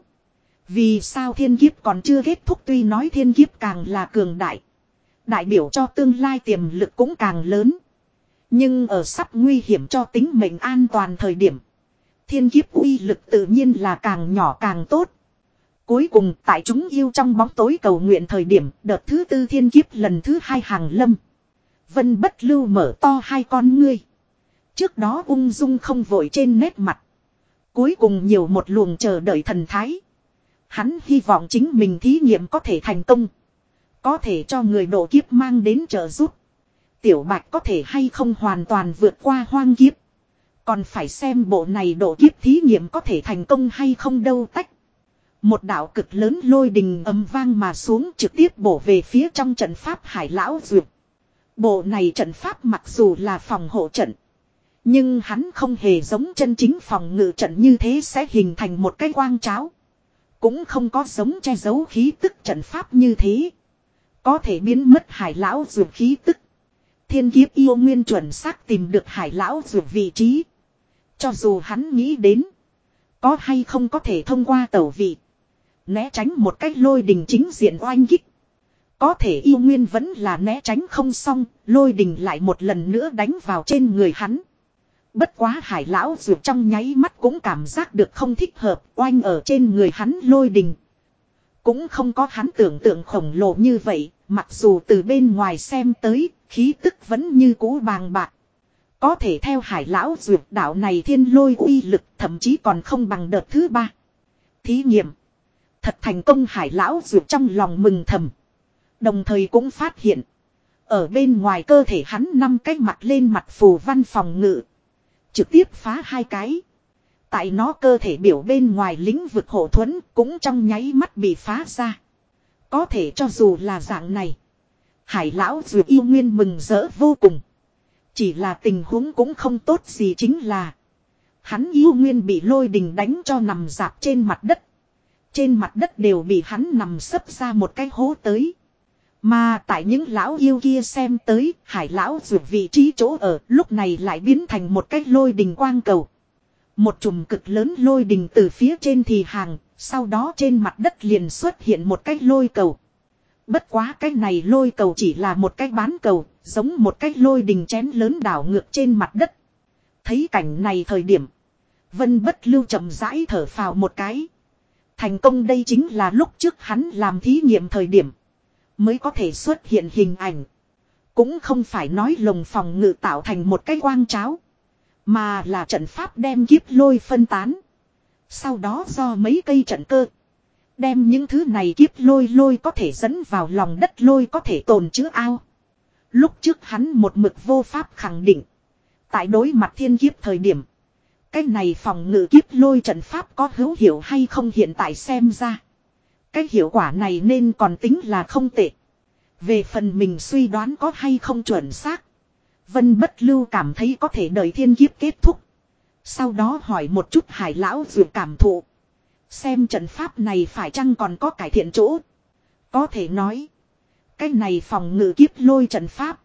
Vì sao thiên kiếp còn chưa kết thúc tuy nói thiên kiếp càng là cường đại. Đại biểu cho tương lai tiềm lực cũng càng lớn. Nhưng ở sắp nguy hiểm cho tính mệnh an toàn thời điểm. Thiên kiếp uy lực tự nhiên là càng nhỏ càng tốt. Cuối cùng, tại chúng yêu trong bóng tối cầu nguyện thời điểm, đợt thứ tư thiên kiếp lần thứ hai hàng lâm. Vân bất lưu mở to hai con ngươi. Trước đó ung dung không vội trên nét mặt. Cuối cùng nhiều một luồng chờ đợi thần thái. Hắn hy vọng chính mình thí nghiệm có thể thành công. Có thể cho người độ kiếp mang đến trợ giúp. Tiểu bạch có thể hay không hoàn toàn vượt qua hoang kiếp. Còn phải xem bộ này độ kiếp thí nghiệm có thể thành công hay không đâu tách. Một đạo cực lớn lôi đình âm vang mà xuống trực tiếp bổ về phía trong trận pháp hải lão duyệt. Bộ này trận pháp mặc dù là phòng hộ trận. Nhưng hắn không hề giống chân chính phòng ngự trận như thế sẽ hình thành một cái quang cháo. Cũng không có giống che giấu khí tức trận pháp như thế. Có thể biến mất hải lão dù khí tức. Thiên kiếp yêu nguyên chuẩn xác tìm được hải lão dù vị trí. Cho dù hắn nghĩ đến. Có hay không có thể thông qua tẩu vị. Né tránh một cách lôi đình chính diện oanh kích. Có thể yêu nguyên vẫn là né tránh không xong. Lôi đình lại một lần nữa đánh vào trên người hắn. Bất quá hải lão dù trong nháy mắt cũng cảm giác được không thích hợp, oanh ở trên người hắn lôi đình. Cũng không có hắn tưởng tượng khổng lồ như vậy, mặc dù từ bên ngoài xem tới, khí tức vẫn như cũ bàng bạc. Có thể theo hải lão dược đạo này thiên lôi uy lực thậm chí còn không bằng đợt thứ ba. Thí nghiệm. Thật thành công hải lão dược trong lòng mừng thầm. Đồng thời cũng phát hiện. Ở bên ngoài cơ thể hắn năm cái mặt lên mặt phù văn phòng ngự. Trực tiếp phá hai cái. Tại nó cơ thể biểu bên ngoài lĩnh vực hộ thuẫn cũng trong nháy mắt bị phá ra. Có thể cho dù là dạng này. Hải lão dù yêu nguyên mừng rỡ vô cùng. Chỉ là tình huống cũng không tốt gì chính là. Hắn yêu nguyên bị lôi đình đánh cho nằm dạp trên mặt đất. Trên mặt đất đều bị hắn nằm sấp ra một cái hố tới. Mà tại những lão yêu kia xem tới, hải lão dù vị trí chỗ ở lúc này lại biến thành một cái lôi đình quang cầu. Một chùm cực lớn lôi đình từ phía trên thì hàng, sau đó trên mặt đất liền xuất hiện một cái lôi cầu. Bất quá cái này lôi cầu chỉ là một cái bán cầu, giống một cái lôi đình chén lớn đảo ngược trên mặt đất. Thấy cảnh này thời điểm, Vân bất lưu chậm rãi thở phào một cái. Thành công đây chính là lúc trước hắn làm thí nghiệm thời điểm. Mới có thể xuất hiện hình ảnh. Cũng không phải nói lồng phòng ngự tạo thành một cái quang cháo. Mà là trận pháp đem kiếp lôi phân tán. Sau đó do mấy cây trận cơ. Đem những thứ này kiếp lôi lôi có thể dẫn vào lòng đất lôi có thể tồn chứa ao. Lúc trước hắn một mực vô pháp khẳng định. Tại đối mặt thiên kiếp thời điểm. Cái này phòng ngự kiếp lôi trận pháp có hữu hiệu hay không hiện tại xem ra. Cái hiệu quả này nên còn tính là không tệ. Về phần mình suy đoán có hay không chuẩn xác. Vân bất lưu cảm thấy có thể đợi thiên kiếp kết thúc. Sau đó hỏi một chút hải lão dù cảm thụ. Xem trận pháp này phải chăng còn có cải thiện chỗ. Có thể nói. Cái này phòng ngự kiếp lôi trận pháp.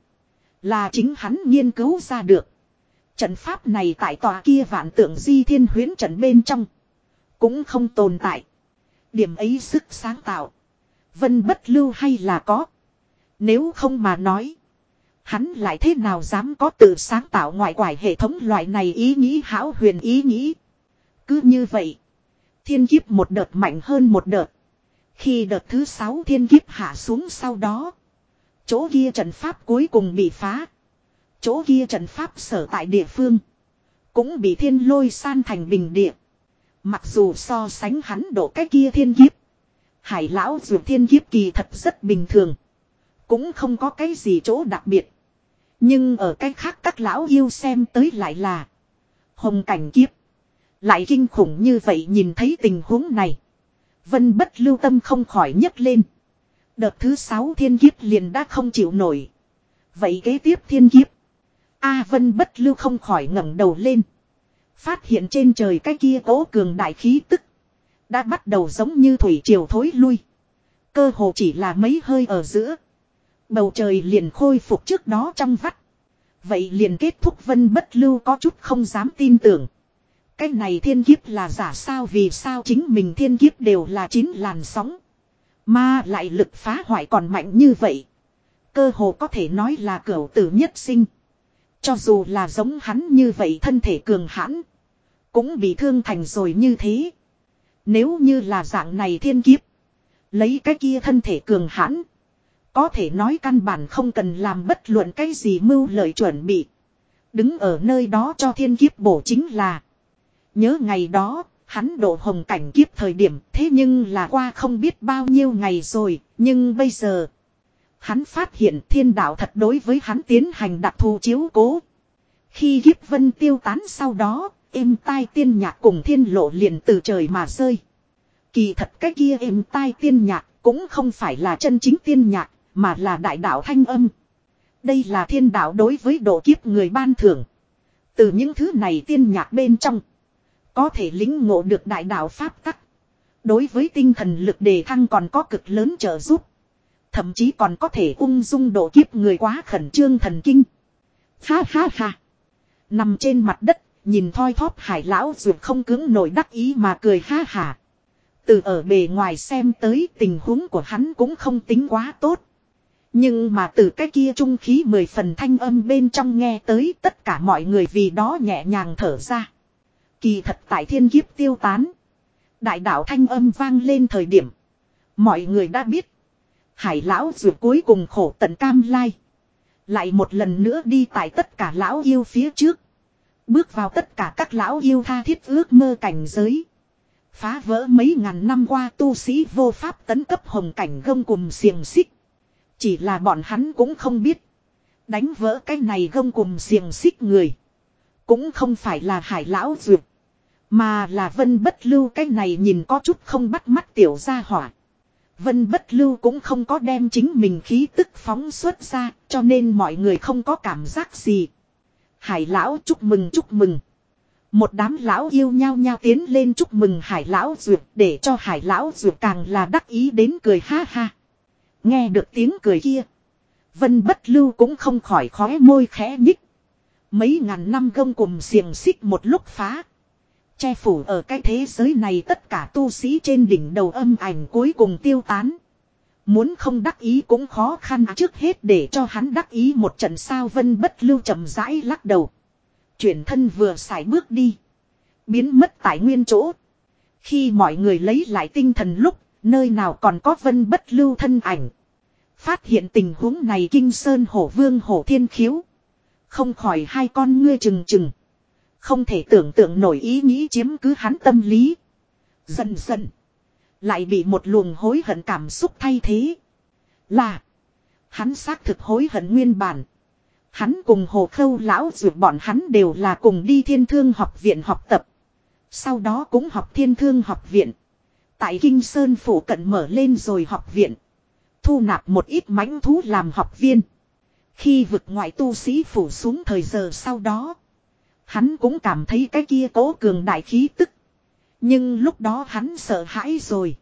Là chính hắn nghiên cứu ra được. Trận pháp này tại tòa kia vạn tượng di thiên huyến trận bên trong. Cũng không tồn tại. Điểm ấy sức sáng tạo. Vân bất lưu hay là có. Nếu không mà nói. Hắn lại thế nào dám có tự sáng tạo ngoại quải hệ thống loại này ý nghĩ hão huyền ý nghĩ. Cứ như vậy. Thiên kiếp một đợt mạnh hơn một đợt. Khi đợt thứ sáu thiên kiếp hạ xuống sau đó. Chỗ kia trận pháp cuối cùng bị phá. Chỗ kia trận pháp sở tại địa phương. Cũng bị thiên lôi san thành bình địa. Mặc dù so sánh hắn độ cái kia thiên kiếp. Hải lão dù thiên kiếp kỳ thật rất bình thường. Cũng không có cái gì chỗ đặc biệt. Nhưng ở cái khác các lão yêu xem tới lại là. Hồng cảnh kiếp. Lại kinh khủng như vậy nhìn thấy tình huống này. Vân bất lưu tâm không khỏi nhấc lên. Đợt thứ sáu thiên kiếp liền đã không chịu nổi. Vậy kế tiếp thiên kiếp. A vân bất lưu không khỏi ngẩng đầu lên. Phát hiện trên trời cái kia cố cường đại khí tức. Đã bắt đầu giống như thủy triều thối lui. Cơ hồ chỉ là mấy hơi ở giữa. Bầu trời liền khôi phục trước đó trong vắt. Vậy liền kết thúc vân bất lưu có chút không dám tin tưởng. Cái này thiên kiếp là giả sao vì sao chính mình thiên kiếp đều là chín làn sóng. Mà lại lực phá hoại còn mạnh như vậy. Cơ hồ có thể nói là cửu tử nhất sinh. Cho dù là giống hắn như vậy thân thể cường hãn. Cũng bị thương thành rồi như thế. Nếu như là dạng này thiên kiếp. Lấy cái kia thân thể cường hãn. Có thể nói căn bản không cần làm bất luận cái gì mưu lợi chuẩn bị. Đứng ở nơi đó cho thiên kiếp bổ chính là. Nhớ ngày đó, hắn độ hồng cảnh kiếp thời điểm thế nhưng là qua không biết bao nhiêu ngày rồi, nhưng bây giờ. Hắn phát hiện thiên đạo thật đối với hắn tiến hành đặc thù chiếu cố. Khi kiếp vân tiêu tán sau đó, êm tai tiên nhạc cùng thiên lộ liền từ trời mà rơi. Kỳ thật cái kia êm tai tiên nhạc cũng không phải là chân chính tiên nhạc, mà là đại đạo thanh âm. Đây là thiên đạo đối với độ kiếp người ban thưởng. Từ những thứ này tiên nhạc bên trong. Có thể lính ngộ được đại đạo pháp tắc. Đối với tinh thần lực đề thăng còn có cực lớn trợ giúp. Thậm chí còn có thể ung dung độ kiếp người quá khẩn trương thần kinh. Ha ha ha. Nằm trên mặt đất, nhìn thoi thóp hải lão ruột không cứng nổi đắc ý mà cười ha ha. Từ ở bề ngoài xem tới tình huống của hắn cũng không tính quá tốt. Nhưng mà từ cái kia trung khí mười phần thanh âm bên trong nghe tới tất cả mọi người vì đó nhẹ nhàng thở ra. Kỳ thật tại thiên kiếp tiêu tán. Đại đạo thanh âm vang lên thời điểm. Mọi người đã biết. Hải lão dù cuối cùng khổ tận cam lai. Lại một lần nữa đi tại tất cả lão yêu phía trước. Bước vào tất cả các lão yêu tha thiết ước mơ cảnh giới. Phá vỡ mấy ngàn năm qua tu sĩ vô pháp tấn cấp hồng cảnh gông cùng xiềng xích. Chỉ là bọn hắn cũng không biết. Đánh vỡ cái này gông cùng xiềng xích người. Cũng không phải là hải lão duyệt. Mà là vân bất lưu cái này nhìn có chút không bắt mắt tiểu ra hỏa. Vân bất lưu cũng không có đem chính mình khí tức phóng xuất ra, cho nên mọi người không có cảm giác gì. Hải lão chúc mừng chúc mừng. Một đám lão yêu nhau nhau tiến lên chúc mừng hải lão duyệt để cho hải lão duyệt càng là đắc ý đến cười ha ha. Nghe được tiếng cười kia. Vân bất lưu cũng không khỏi khóe môi khẽ nhích. Mấy ngàn năm gông cùng xiềng xích một lúc phá. Che phủ ở cái thế giới này tất cả tu sĩ trên đỉnh đầu âm ảnh cuối cùng tiêu tán. Muốn không đắc ý cũng khó khăn trước hết để cho hắn đắc ý một trận sao vân bất lưu chậm rãi lắc đầu. Chuyển thân vừa xài bước đi. Biến mất tại nguyên chỗ. Khi mọi người lấy lại tinh thần lúc, nơi nào còn có vân bất lưu thân ảnh. Phát hiện tình huống này kinh sơn hổ vương hổ thiên khiếu. Không khỏi hai con ngươi chừng chừng. Không thể tưởng tượng nổi ý nghĩ chiếm cứ hắn tâm lý. Dần dần. Lại bị một luồng hối hận cảm xúc thay thế. Là. Hắn xác thực hối hận nguyên bản. Hắn cùng hồ khâu lão dù bọn hắn đều là cùng đi thiên thương học viện học tập. Sau đó cũng học thiên thương học viện. Tại Kinh Sơn phủ cận mở lên rồi học viện. Thu nạp một ít mãnh thú làm học viên. Khi vực ngoại tu sĩ phủ xuống thời giờ sau đó. Hắn cũng cảm thấy cái kia cố cường đại khí tức. Nhưng lúc đó hắn sợ hãi rồi.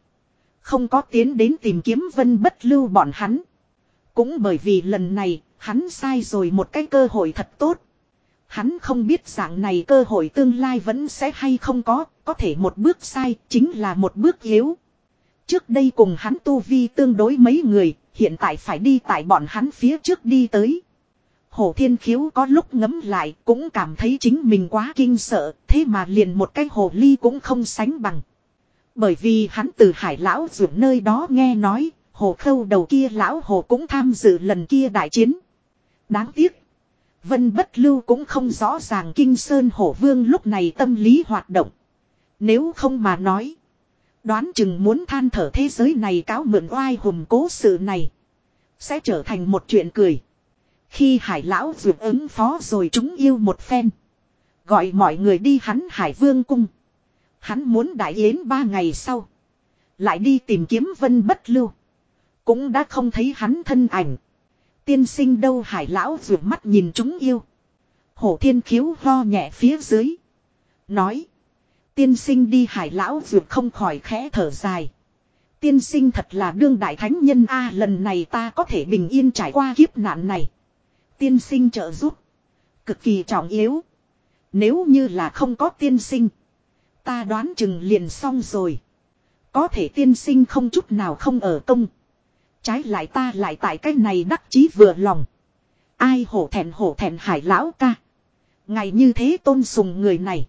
Không có tiến đến tìm kiếm vân bất lưu bọn hắn. Cũng bởi vì lần này, hắn sai rồi một cái cơ hội thật tốt. Hắn không biết dạng này cơ hội tương lai vẫn sẽ hay không có, có thể một bước sai chính là một bước yếu. Trước đây cùng hắn tu vi tương đối mấy người, hiện tại phải đi tại bọn hắn phía trước đi tới. Hổ thiên khiếu có lúc ngấm lại cũng cảm thấy chính mình quá kinh sợ, thế mà liền một cái hồ ly cũng không sánh bằng. Bởi vì hắn từ hải lão ruột nơi đó nghe nói, hồ khâu đầu kia lão hồ cũng tham dự lần kia đại chiến. Đáng tiếc. Vân bất lưu cũng không rõ ràng kinh sơn hổ vương lúc này tâm lý hoạt động. Nếu không mà nói. Đoán chừng muốn than thở thế giới này cáo mượn oai hùng cố sự này. Sẽ trở thành một chuyện cười. Khi hải lão dược ứng phó rồi chúng yêu một phen. Gọi mọi người đi hắn hải vương cung. Hắn muốn đại yến ba ngày sau. Lại đi tìm kiếm vân bất lưu. Cũng đã không thấy hắn thân ảnh. Tiên sinh đâu hải lão dược mắt nhìn chúng yêu. Hổ thiên khiếu ho nhẹ phía dưới. Nói. Tiên sinh đi hải lão ruột không khỏi khẽ thở dài. Tiên sinh thật là đương đại thánh nhân a, lần này ta có thể bình yên trải qua kiếp nạn này. Tiên sinh trợ giúp. Cực kỳ trọng yếu. Nếu như là không có tiên sinh. Ta đoán chừng liền xong rồi. Có thể tiên sinh không chút nào không ở công. Trái lại ta lại tại cái này đắc chí vừa lòng. Ai hổ thẹn hổ thẹn hải lão ca. Ngày như thế tôn sùng người này.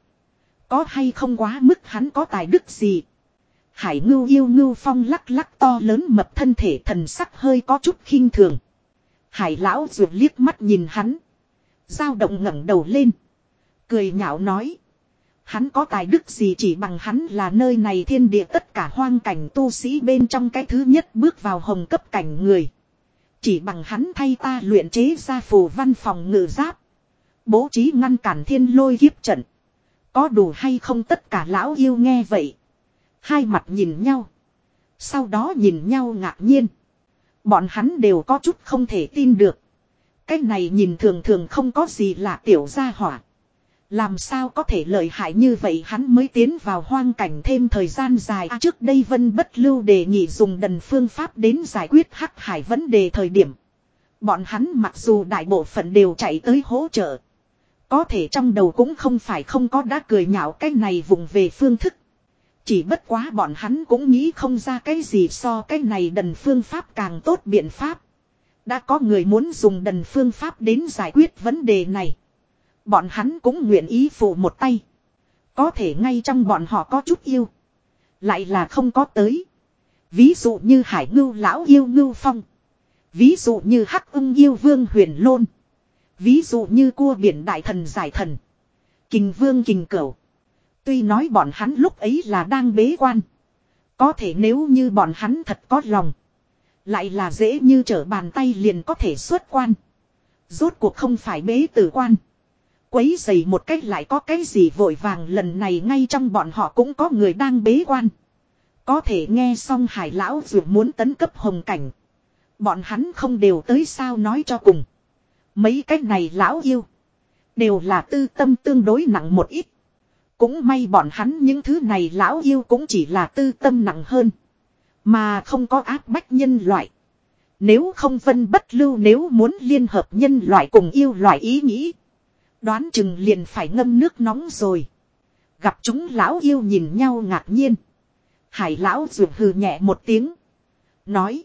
Có hay không quá mức hắn có tài đức gì. Hải ngưu yêu ngưu phong lắc lắc to lớn mập thân thể thần sắc hơi có chút khinh thường. Hải lão ruột liếc mắt nhìn hắn. dao động ngẩng đầu lên. Cười nhạo nói. Hắn có tài đức gì chỉ bằng hắn là nơi này thiên địa tất cả hoang cảnh tu sĩ bên trong cái thứ nhất bước vào hồng cấp cảnh người. Chỉ bằng hắn thay ta luyện chế ra phù văn phòng ngự giáp. Bố trí ngăn cản thiên lôi kiếp trận. Có đủ hay không tất cả lão yêu nghe vậy. Hai mặt nhìn nhau. Sau đó nhìn nhau ngạc nhiên. Bọn hắn đều có chút không thể tin được. Cái này nhìn thường thường không có gì là tiểu gia hỏa. Làm sao có thể lợi hại như vậy hắn mới tiến vào hoang cảnh thêm thời gian dài à, trước đây Vân Bất Lưu đề nghị dùng đần phương pháp đến giải quyết hắc hải vấn đề thời điểm. Bọn hắn mặc dù đại bộ phận đều chạy tới hỗ trợ. Có thể trong đầu cũng không phải không có đã cười nhạo cái này vùng về phương thức. Chỉ bất quá bọn hắn cũng nghĩ không ra cái gì so cái này đần phương pháp càng tốt biện pháp. Đã có người muốn dùng đần phương pháp đến giải quyết vấn đề này. Bọn hắn cũng nguyện ý phụ một tay. Có thể ngay trong bọn họ có chút yêu. Lại là không có tới. Ví dụ như hải ngưu lão yêu ngưu phong. Ví dụ như hắc ưng yêu vương huyền lôn. Ví dụ như cua biển đại thần giải thần. Kình vương kình cửu. Tuy nói bọn hắn lúc ấy là đang bế quan. Có thể nếu như bọn hắn thật có lòng. Lại là dễ như trở bàn tay liền có thể xuất quan. Rốt cuộc không phải bế tử quan. Quấy dày một cách lại có cái gì vội vàng lần này ngay trong bọn họ cũng có người đang bế quan. Có thể nghe xong hải lão dù muốn tấn cấp hồng cảnh. Bọn hắn không đều tới sao nói cho cùng. Mấy cái này lão yêu. Đều là tư tâm tương đối nặng một ít. Cũng may bọn hắn những thứ này lão yêu cũng chỉ là tư tâm nặng hơn. Mà không có áp bách nhân loại. Nếu không vân bất lưu nếu muốn liên hợp nhân loại cùng yêu loại ý nghĩ. Đoán chừng liền phải ngâm nước nóng rồi. Gặp chúng lão yêu nhìn nhau ngạc nhiên. Hải lão rượu hừ nhẹ một tiếng. Nói.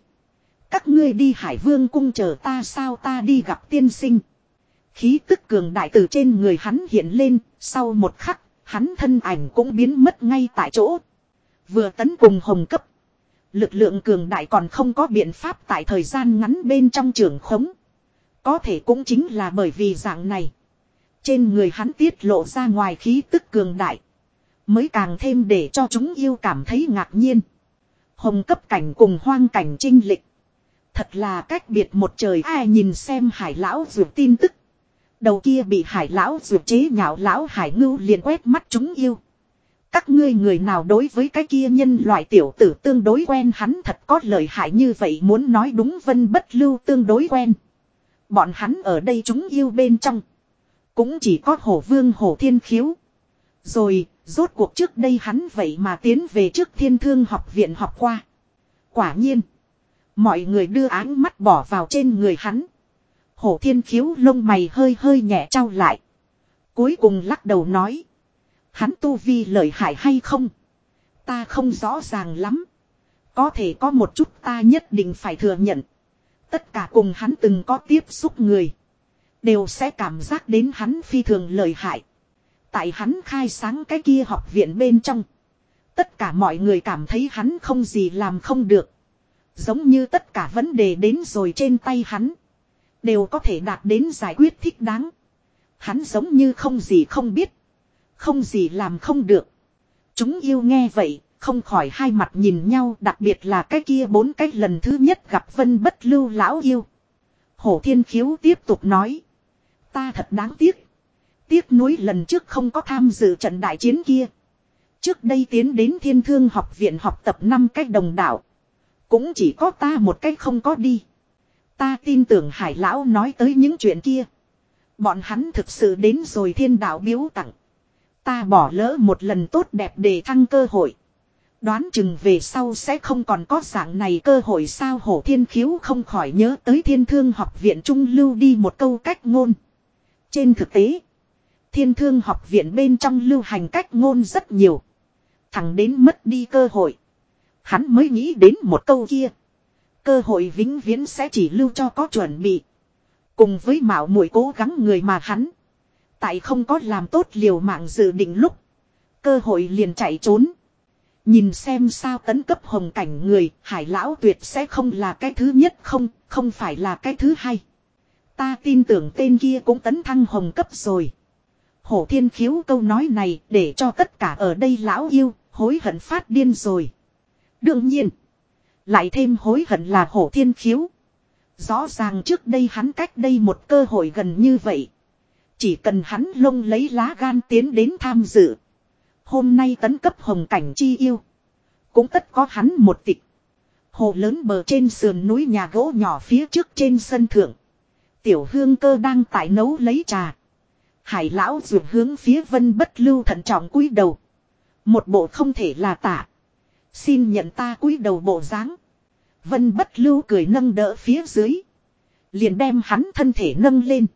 Các ngươi đi hải vương cung chờ ta sao ta đi gặp tiên sinh. Khí tức cường đại từ trên người hắn hiện lên. Sau một khắc, hắn thân ảnh cũng biến mất ngay tại chỗ. Vừa tấn cùng hồng cấp. Lực lượng cường đại còn không có biện pháp tại thời gian ngắn bên trong trường khống. Có thể cũng chính là bởi vì dạng này. Trên người hắn tiết lộ ra ngoài khí tức cường đại. Mới càng thêm để cho chúng yêu cảm thấy ngạc nhiên. Hồng cấp cảnh cùng hoang cảnh trinh lịch. Thật là cách biệt một trời ai nhìn xem hải lão dù tin tức. Đầu kia bị hải lão dù chế nhạo lão hải ngưu liền quét mắt chúng yêu. Các ngươi người nào đối với cái kia nhân loại tiểu tử tương đối quen hắn thật có lợi hại như vậy muốn nói đúng vân bất lưu tương đối quen. Bọn hắn ở đây chúng yêu bên trong. Cũng chỉ có hổ vương hổ thiên khiếu. Rồi, rốt cuộc trước đây hắn vậy mà tiến về trước thiên thương học viện học qua. Quả nhiên. Mọi người đưa áng mắt bỏ vào trên người hắn. Hổ thiên khiếu lông mày hơi hơi nhẹ trao lại. Cuối cùng lắc đầu nói. Hắn tu vi lợi hại hay không? Ta không rõ ràng lắm. Có thể có một chút ta nhất định phải thừa nhận. Tất cả cùng hắn từng có tiếp xúc người. Đều sẽ cảm giác đến hắn phi thường lợi hại. Tại hắn khai sáng cái kia học viện bên trong. Tất cả mọi người cảm thấy hắn không gì làm không được. Giống như tất cả vấn đề đến rồi trên tay hắn. Đều có thể đạt đến giải quyết thích đáng. Hắn giống như không gì không biết. Không gì làm không được. Chúng yêu nghe vậy, không khỏi hai mặt nhìn nhau đặc biệt là cái kia bốn cái lần thứ nhất gặp vân bất lưu lão yêu. Hổ thiên khiếu tiếp tục nói. Ta thật đáng tiếc. Tiếc nuối lần trước không có tham dự trận đại chiến kia. Trước đây tiến đến thiên thương học viện học tập năm cách đồng đạo. Cũng chỉ có ta một cách không có đi. Ta tin tưởng hải lão nói tới những chuyện kia. Bọn hắn thực sự đến rồi thiên đạo biếu tặng. Ta bỏ lỡ một lần tốt đẹp để thăng cơ hội. Đoán chừng về sau sẽ không còn có dạng này cơ hội sao hổ thiên khiếu không khỏi nhớ tới thiên thương học viện trung lưu đi một câu cách ngôn. Trên thực tế, thiên thương học viện bên trong lưu hành cách ngôn rất nhiều. Thẳng đến mất đi cơ hội. Hắn mới nghĩ đến một câu kia. Cơ hội vĩnh viễn sẽ chỉ lưu cho có chuẩn bị. Cùng với mạo muội cố gắng người mà hắn. Tại không có làm tốt liều mạng dự định lúc. Cơ hội liền chạy trốn. Nhìn xem sao tấn cấp hồng cảnh người, hải lão tuyệt sẽ không là cái thứ nhất không, không phải là cái thứ hai. Ta tin tưởng tên kia cũng tấn thăng hồng cấp rồi. Hổ thiên khiếu câu nói này để cho tất cả ở đây lão yêu, hối hận phát điên rồi. Đương nhiên, lại thêm hối hận là hổ thiên khiếu. Rõ ràng trước đây hắn cách đây một cơ hội gần như vậy. Chỉ cần hắn lông lấy lá gan tiến đến tham dự. Hôm nay tấn cấp hồng cảnh chi yêu. Cũng tất có hắn một tịch. Hồ lớn bờ trên sườn núi nhà gỗ nhỏ phía trước trên sân thượng. Tiểu hương cơ đang tại nấu lấy trà. Hải lão dược hướng phía vân bất lưu thận trọng cúi đầu. Một bộ không thể là tả. Xin nhận ta cúi đầu bộ dáng. Vân bất lưu cười nâng đỡ phía dưới. Liền đem hắn thân thể nâng lên.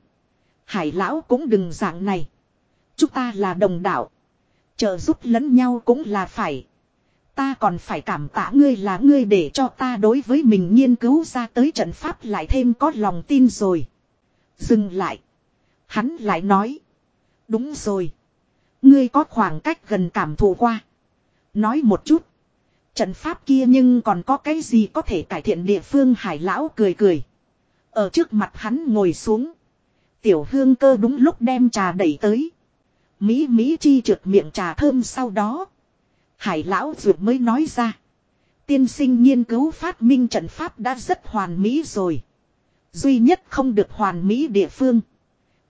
Hải lão cũng đừng dạng này. Chúng ta là đồng đạo. Trợ giúp lẫn nhau cũng là phải. Ta còn phải cảm tạ ngươi là ngươi để cho ta đối với mình nghiên cứu ra tới trận pháp lại thêm có lòng tin rồi. Dừng lại. Hắn lại nói. Đúng rồi. Ngươi có khoảng cách gần cảm thụ qua. Nói một chút. Trận pháp kia nhưng còn có cái gì có thể cải thiện địa phương hải lão cười cười. Ở trước mặt hắn ngồi xuống. Tiểu hương cơ đúng lúc đem trà đẩy tới. Mỹ Mỹ chi trượt miệng trà thơm sau đó. Hải lão ruột mới nói ra. Tiên sinh nghiên cứu phát minh trận pháp đã rất hoàn mỹ rồi. Duy nhất không được hoàn mỹ địa phương.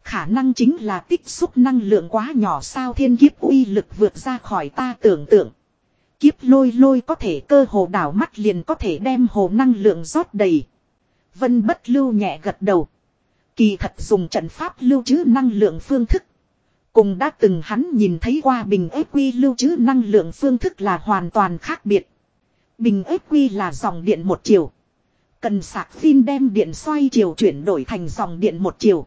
Khả năng chính là tích xúc năng lượng quá nhỏ sao thiên kiếp uy lực vượt ra khỏi ta tưởng tượng. Kiếp lôi lôi có thể cơ hồ đảo mắt liền có thể đem hồ năng lượng rót đầy. Vân bất lưu nhẹ gật đầu. Kỳ thật dùng trận pháp lưu trữ năng lượng phương thức. Cùng đã từng hắn nhìn thấy qua bình ếp quy lưu trữ năng lượng phương thức là hoàn toàn khác biệt. Bình ếp quy là dòng điện một chiều. Cần sạc pin đem điện xoay chiều chuyển đổi thành dòng điện một chiều.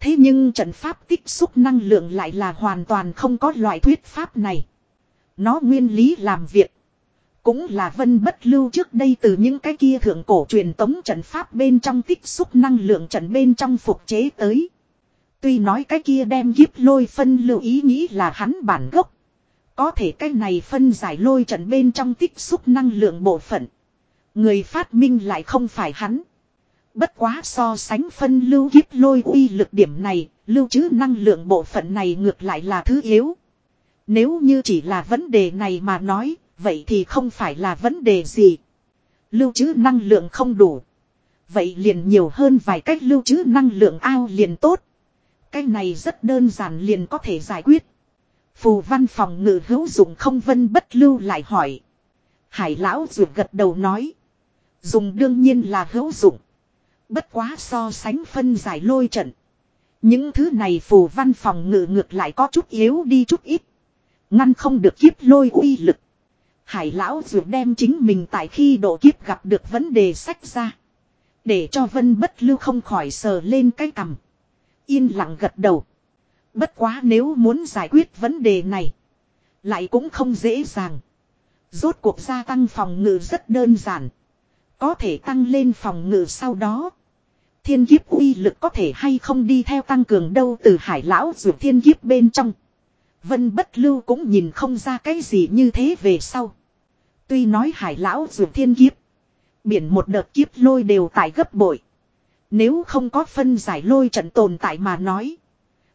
Thế nhưng trận pháp tích xúc năng lượng lại là hoàn toàn không có loại thuyết pháp này. Nó nguyên lý làm việc. Cũng là vân bất lưu trước đây từ những cái kia thượng cổ truyền tống trận pháp bên trong tích xúc năng lượng trận bên trong phục chế tới. Tuy nói cái kia đem kiếp lôi phân lưu ý nghĩ là hắn bản gốc. Có thể cái này phân giải lôi trận bên trong tích xúc năng lượng bộ phận. Người phát minh lại không phải hắn. Bất quá so sánh phân lưu kiếp lôi uy lực điểm này, lưu trữ năng lượng bộ phận này ngược lại là thứ yếu. Nếu như chỉ là vấn đề này mà nói, vậy thì không phải là vấn đề gì. Lưu trữ năng lượng không đủ. Vậy liền nhiều hơn vài cách lưu trữ năng lượng ao liền tốt. Cái này rất đơn giản liền có thể giải quyết. Phù văn phòng ngự hữu dụng không vân bất lưu lại hỏi. Hải lão ruột gật đầu nói. Dùng đương nhiên là hữu dụng. Bất quá so sánh phân giải lôi trận. Những thứ này phù văn phòng ngự ngược lại có chút yếu đi chút ít. Ngăn không được kiếp lôi uy lực. Hải lão dược đem chính mình tại khi độ kiếp gặp được vấn đề sách ra. Để cho vân bất lưu không khỏi sờ lên cái cằm. Yên lặng gật đầu. Bất quá nếu muốn giải quyết vấn đề này. Lại cũng không dễ dàng. Rốt cuộc gia tăng phòng ngự rất đơn giản. Có thể tăng lên phòng ngự sau đó. Thiên kiếp uy lực có thể hay không đi theo tăng cường đâu từ hải lão dù thiên kiếp bên trong. Vân bất lưu cũng nhìn không ra cái gì như thế về sau. Tuy nói hải lão dù thiên kiếp. Biển một đợt kiếp lôi đều tại gấp bội. Nếu không có phân giải lôi trận tồn tại mà nói.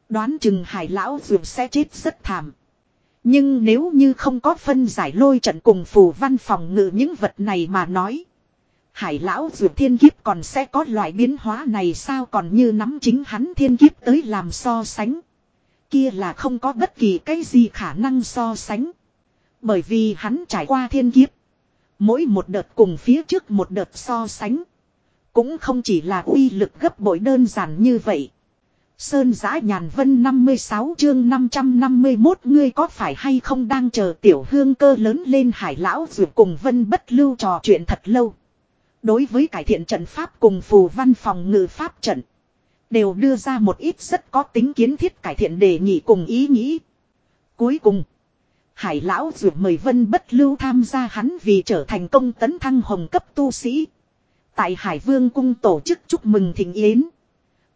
Đoán chừng hải lão dược sẽ chết rất thảm. Nhưng nếu như không có phân giải lôi trận cùng phù văn phòng ngự những vật này mà nói. Hải lão dược thiên kiếp còn sẽ có loại biến hóa này sao còn như nắm chính hắn thiên kiếp tới làm so sánh. Kia là không có bất kỳ cái gì khả năng so sánh. Bởi vì hắn trải qua thiên kiếp. Mỗi một đợt cùng phía trước một đợt so sánh. Cũng không chỉ là uy lực gấp bội đơn giản như vậy. Sơn giã nhàn vân 56 chương 551 ngươi có phải hay không đang chờ tiểu hương cơ lớn lên hải lão dù cùng vân bất lưu trò chuyện thật lâu. Đối với cải thiện trận pháp cùng phù văn phòng ngự pháp trận. Đều đưa ra một ít rất có tính kiến thiết cải thiện đề nghị cùng ý nghĩ. Cuối cùng. Hải lão dù mời vân bất lưu tham gia hắn vì trở thành công tấn thăng hồng cấp tu sĩ. Tại Hải Vương cung tổ chức chúc mừng thịnh yến.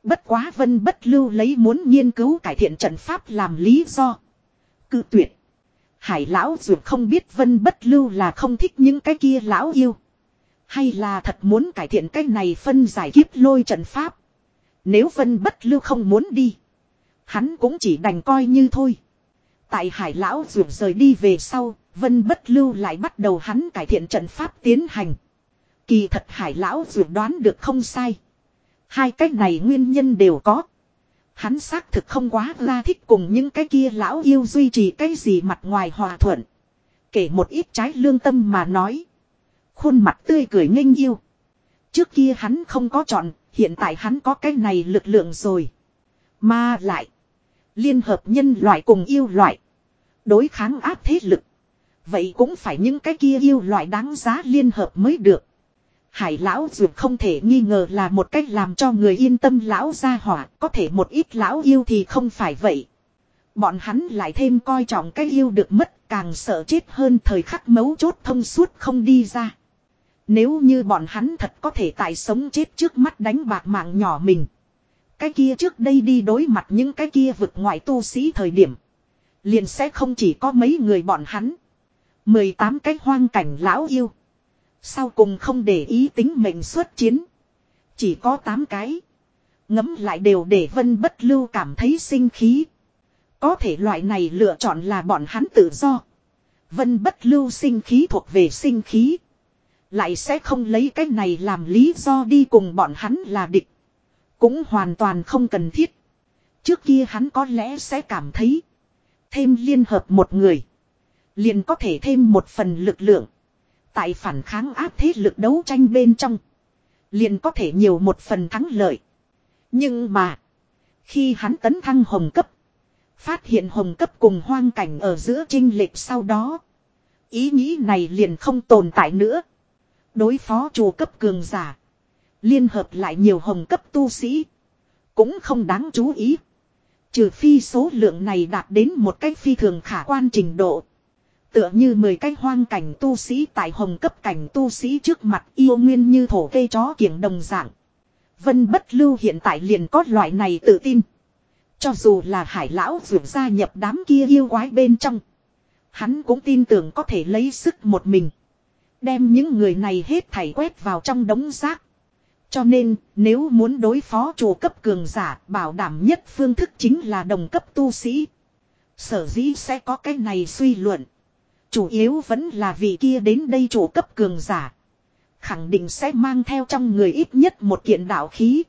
Bất quá vân bất lưu lấy muốn nghiên cứu cải thiện trận pháp làm lý do. Cự tuyệt. Hải lão dù không biết vân bất lưu là không thích những cái kia lão yêu. Hay là thật muốn cải thiện cái này phân giải kiếp lôi trận pháp. Nếu vân bất lưu không muốn đi. Hắn cũng chỉ đành coi như thôi. Tại hải lão dù rời đi về sau, vân bất lưu lại bắt đầu hắn cải thiện trận pháp tiến hành. Kỳ thật hải lão dù đoán được không sai. Hai cách này nguyên nhân đều có. Hắn xác thực không quá ra thích cùng những cái kia lão yêu duy trì cái gì mặt ngoài hòa thuận. Kể một ít trái lương tâm mà nói. Khuôn mặt tươi cười nghênh yêu. Trước kia hắn không có chọn, hiện tại hắn có cái này lực lượng rồi. Mà lại. Liên hợp nhân loại cùng yêu loại. Đối kháng áp thế lực. Vậy cũng phải những cái kia yêu loại đáng giá liên hợp mới được. Hải lão dược không thể nghi ngờ là một cách làm cho người yên tâm lão gia hỏa, có thể một ít lão yêu thì không phải vậy. Bọn hắn lại thêm coi trọng cái yêu được mất, càng sợ chết hơn thời khắc mấu chốt thông suốt không đi ra. Nếu như bọn hắn thật có thể tại sống chết trước mắt đánh bạc mạng nhỏ mình. Cái kia trước đây đi đối mặt những cái kia vực ngoại tu sĩ thời điểm. Liền sẽ không chỉ có mấy người bọn hắn. 18 cái hoang cảnh lão yêu. Sau cùng không để ý tính mệnh xuất chiến. Chỉ có 8 cái. Ngấm lại đều để vân bất lưu cảm thấy sinh khí. Có thể loại này lựa chọn là bọn hắn tự do. Vân bất lưu sinh khí thuộc về sinh khí. Lại sẽ không lấy cái này làm lý do đi cùng bọn hắn là địch. Cũng hoàn toàn không cần thiết. Trước kia hắn có lẽ sẽ cảm thấy. Thêm liên hợp một người. Liền có thể thêm một phần lực lượng. Tại phản kháng áp thế lực đấu tranh bên trong. Liền có thể nhiều một phần thắng lợi. Nhưng mà. Khi hắn tấn thăng hồng cấp. Phát hiện hồng cấp cùng hoang cảnh ở giữa trinh lệch sau đó. Ý nghĩ này liền không tồn tại nữa. Đối phó chủ cấp cường giả. Liên hợp lại nhiều hồng cấp tu sĩ. Cũng không đáng chú ý. Trừ phi số lượng này đạt đến một cách phi thường khả quan trình độ. Tựa như 10 cái hoang cảnh tu sĩ tại hồng cấp cảnh tu sĩ trước mặt yêu nguyên như thổ cây chó kiểng đồng dạng. Vân bất lưu hiện tại liền có loại này tự tin. Cho dù là hải lão vượt gia nhập đám kia yêu quái bên trong. Hắn cũng tin tưởng có thể lấy sức một mình. Đem những người này hết thảy quét vào trong đống rác. Cho nên, nếu muốn đối phó chủ cấp cường giả, bảo đảm nhất phương thức chính là đồng cấp tu sĩ. Sở dĩ sẽ có cái này suy luận. Chủ yếu vẫn là vì kia đến đây chủ cấp cường giả. Khẳng định sẽ mang theo trong người ít nhất một kiện đạo khí.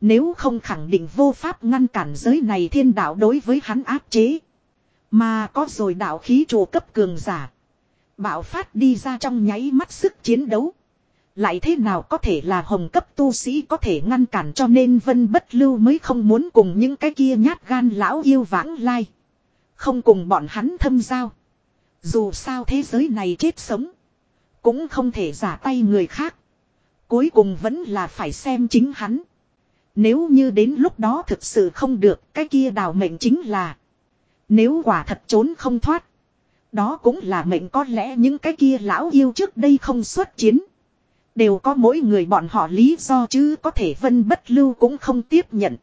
Nếu không khẳng định vô pháp ngăn cản giới này thiên đạo đối với hắn áp chế. Mà có rồi đạo khí chủ cấp cường giả. Bạo phát đi ra trong nháy mắt sức chiến đấu. Lại thế nào có thể là hồng cấp tu sĩ có thể ngăn cản cho nên vân bất lưu mới không muốn cùng những cái kia nhát gan lão yêu vãng lai. Không cùng bọn hắn thâm giao. Dù sao thế giới này chết sống. Cũng không thể giả tay người khác. Cuối cùng vẫn là phải xem chính hắn. Nếu như đến lúc đó thực sự không được, cái kia đào mệnh chính là. Nếu quả thật trốn không thoát. Đó cũng là mệnh có lẽ những cái kia lão yêu trước đây không xuất chiến. Đều có mỗi người bọn họ lý do chứ có thể vân bất lưu cũng không tiếp nhận.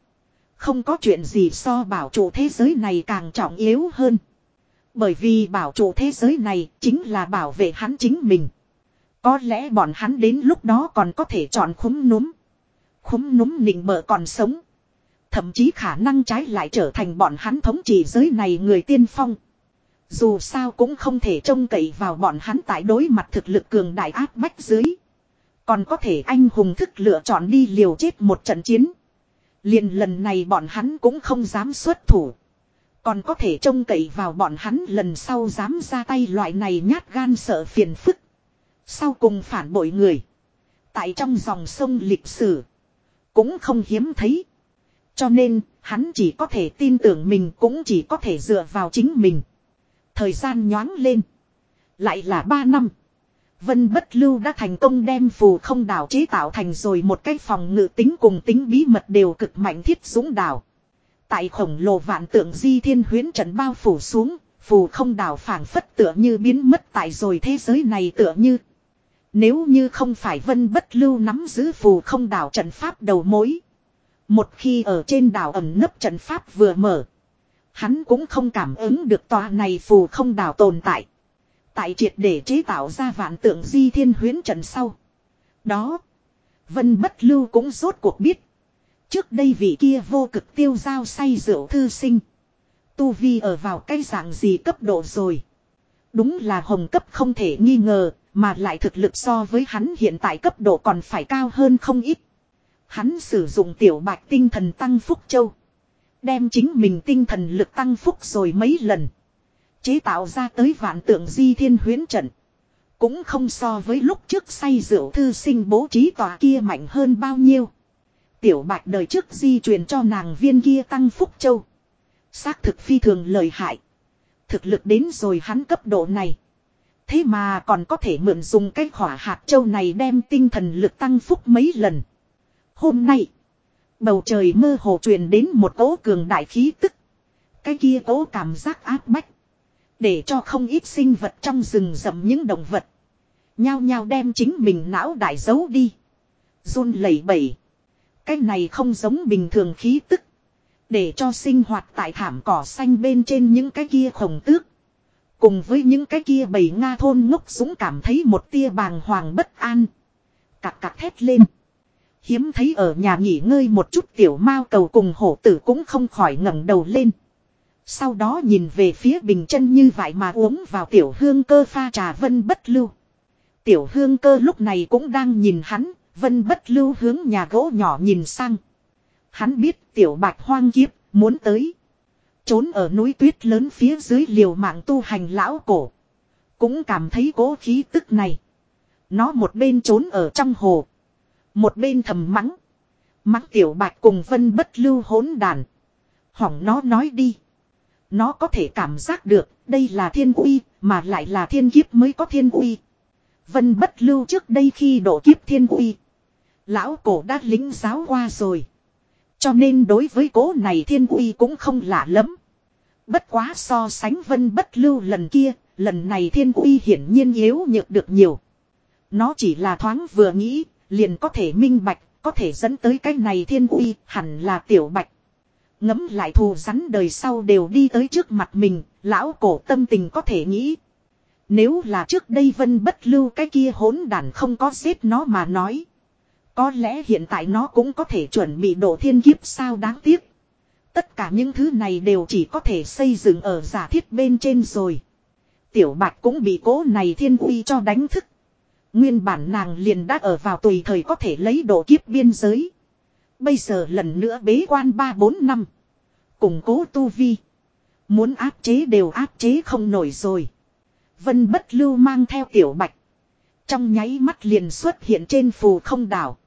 Không có chuyện gì so bảo chủ thế giới này càng trọng yếu hơn. Bởi vì bảo chủ thế giới này chính là bảo vệ hắn chính mình. Có lẽ bọn hắn đến lúc đó còn có thể chọn khúm núm. Khúm núm nịnh bợ còn sống. Thậm chí khả năng trái lại trở thành bọn hắn thống trị giới này người tiên phong. Dù sao cũng không thể trông cậy vào bọn hắn tại đối mặt thực lực cường đại áp bách dưới. Còn có thể anh hùng thức lựa chọn đi liều chết một trận chiến. liền lần này bọn hắn cũng không dám xuất thủ. Còn có thể trông cậy vào bọn hắn lần sau dám ra tay loại này nhát gan sợ phiền phức. Sau cùng phản bội người. Tại trong dòng sông lịch sử. Cũng không hiếm thấy. Cho nên, hắn chỉ có thể tin tưởng mình cũng chỉ có thể dựa vào chính mình. Thời gian nhoáng lên. Lại là 3 năm. Vân Bất Lưu đã thành công đem phù không đảo chế tạo thành rồi một cái phòng ngự tính cùng tính bí mật đều cực mạnh thiết dũng đảo. Tại khổng lồ vạn tượng di thiên huyến trận bao phủ xuống, phù không đảo phảng phất tựa như biến mất tại rồi thế giới này tựa như. Nếu như không phải Vân Bất Lưu nắm giữ phù không đảo trận pháp đầu mối. Một khi ở trên đảo ẩm nấp trận pháp vừa mở. Hắn cũng không cảm ứng được tòa này phù không đảo tồn tại. Tại triệt để chế tạo ra vạn tượng di thiên huyến trận sau. Đó. Vân bất lưu cũng rốt cuộc biết. Trước đây vị kia vô cực tiêu giao say rượu thư sinh. Tu Vi ở vào cái dạng gì cấp độ rồi. Đúng là hồng cấp không thể nghi ngờ, mà lại thực lực so với hắn hiện tại cấp độ còn phải cao hơn không ít. Hắn sử dụng tiểu bạch tinh thần tăng phúc châu. Đem chính mình tinh thần lực tăng phúc rồi mấy lần. Chế tạo ra tới vạn tượng di thiên huyến trận. Cũng không so với lúc trước say rượu thư sinh bố trí tòa kia mạnh hơn bao nhiêu. Tiểu bạch đời trước di truyền cho nàng viên kia tăng phúc châu. Xác thực phi thường lợi hại. Thực lực đến rồi hắn cấp độ này. Thế mà còn có thể mượn dùng cái khỏa hạt châu này đem tinh thần lực tăng phúc mấy lần. Hôm nay. Bầu trời mơ hồ truyền đến một cỗ cường đại khí tức. Cái kia cỗ cảm giác áp bách. Để cho không ít sinh vật trong rừng rậm những động vật. Nhao nhao đem chính mình não đại giấu đi. run lẩy bẩy. Cái này không giống bình thường khí tức. Để cho sinh hoạt tại thảm cỏ xanh bên trên những cái kia khổng tước. Cùng với những cái kia bầy Nga thôn ngốc súng cảm thấy một tia bàng hoàng bất an. Cạc cạc thét lên. Hiếm thấy ở nhà nghỉ ngơi một chút tiểu mao cầu cùng hổ tử cũng không khỏi ngẩng đầu lên. Sau đó nhìn về phía bình chân như vậy mà uống vào tiểu hương cơ pha trà vân bất lưu. Tiểu hương cơ lúc này cũng đang nhìn hắn, vân bất lưu hướng nhà gỗ nhỏ nhìn sang. Hắn biết tiểu bạch hoang kiếp, muốn tới. Trốn ở núi tuyết lớn phía dưới liều mạng tu hành lão cổ. Cũng cảm thấy cố khí tức này. Nó một bên trốn ở trong hồ. Một bên thầm mắng. Mắng tiểu bạch cùng vân bất lưu hỗn đàn. Hỏng nó nói đi. Nó có thể cảm giác được đây là thiên uy mà lại là thiên kiếp mới có thiên uy. Vân bất lưu trước đây khi độ kiếp thiên uy. Lão cổ đã lính giáo qua rồi. Cho nên đối với cố này thiên uy cũng không lạ lắm. Bất quá so sánh vân bất lưu lần kia, lần này thiên uy hiển nhiên yếu nhược được nhiều. Nó chỉ là thoáng vừa nghĩ, liền có thể minh bạch, có thể dẫn tới cái này thiên uy, hẳn là tiểu bạch. Ngấm lại thù rắn đời sau đều đi tới trước mặt mình, lão cổ tâm tình có thể nghĩ. Nếu là trước đây vân bất lưu cái kia hỗn đản không có xếp nó mà nói. Có lẽ hiện tại nó cũng có thể chuẩn bị độ thiên kiếp sao đáng tiếc. Tất cả những thứ này đều chỉ có thể xây dựng ở giả thiết bên trên rồi. Tiểu bạch cũng bị cố này thiên uy cho đánh thức. Nguyên bản nàng liền đã ở vào tùy thời có thể lấy độ kiếp biên giới. Bây giờ lần nữa bế quan 3-4 năm. Củng cố tu vi. Muốn áp chế đều áp chế không nổi rồi. Vân bất lưu mang theo tiểu bạch. Trong nháy mắt liền xuất hiện trên phù không đảo.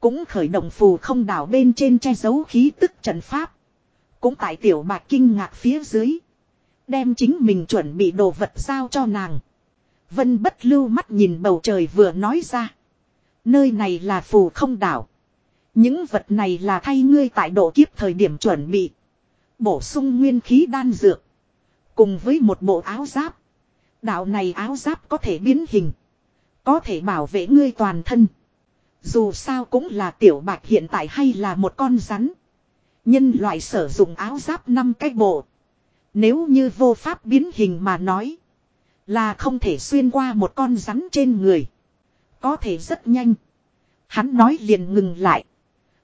Cũng khởi động phù không đảo bên trên che giấu khí tức trận pháp. Cũng tại tiểu bạch kinh ngạc phía dưới. Đem chính mình chuẩn bị đồ vật giao cho nàng. Vân bất lưu mắt nhìn bầu trời vừa nói ra. Nơi này là phù không đảo. Những vật này là thay ngươi tại độ kiếp thời điểm chuẩn bị. Bổ sung nguyên khí đan dược. Cùng với một bộ áo giáp. Đạo này áo giáp có thể biến hình. Có thể bảo vệ ngươi toàn thân. Dù sao cũng là tiểu bạch hiện tại hay là một con rắn. Nhân loại sử dụng áo giáp năm cái bộ. Nếu như vô pháp biến hình mà nói. Là không thể xuyên qua một con rắn trên người. Có thể rất nhanh. Hắn nói liền ngừng lại.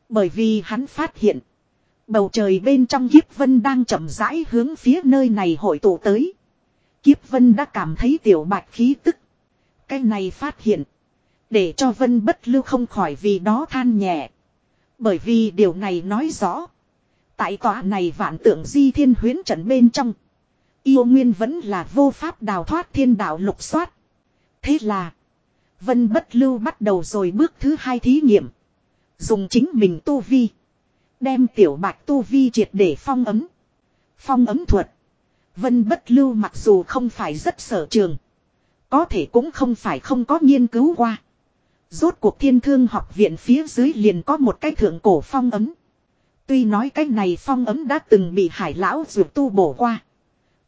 Bởi vì hắn phát hiện. Bầu trời bên trong kiếp vân đang chậm rãi hướng phía nơi này hội tụ tới. Kiếp vân đã cảm thấy tiểu bạch khí tức. Cái này phát hiện. Để cho vân bất lưu không khỏi vì đó than nhẹ. Bởi vì điều này nói rõ. Tại tòa này vạn tượng di thiên huyến trận bên trong. Yêu nguyên vẫn là vô pháp đào thoát thiên đạo lục soát. Thế là. Vân bất lưu bắt đầu rồi bước thứ hai thí nghiệm. Dùng chính mình tu vi. Đem tiểu bạch tu vi triệt để phong ấm. Phong ấm thuật. Vân bất lưu mặc dù không phải rất sở trường. Có thể cũng không phải không có nghiên cứu qua. Rốt cuộc thiên thương học viện phía dưới liền có một cái thượng cổ phong ấm. Tuy nói cái này phong ấm đã từng bị hải lão dược tu bổ qua.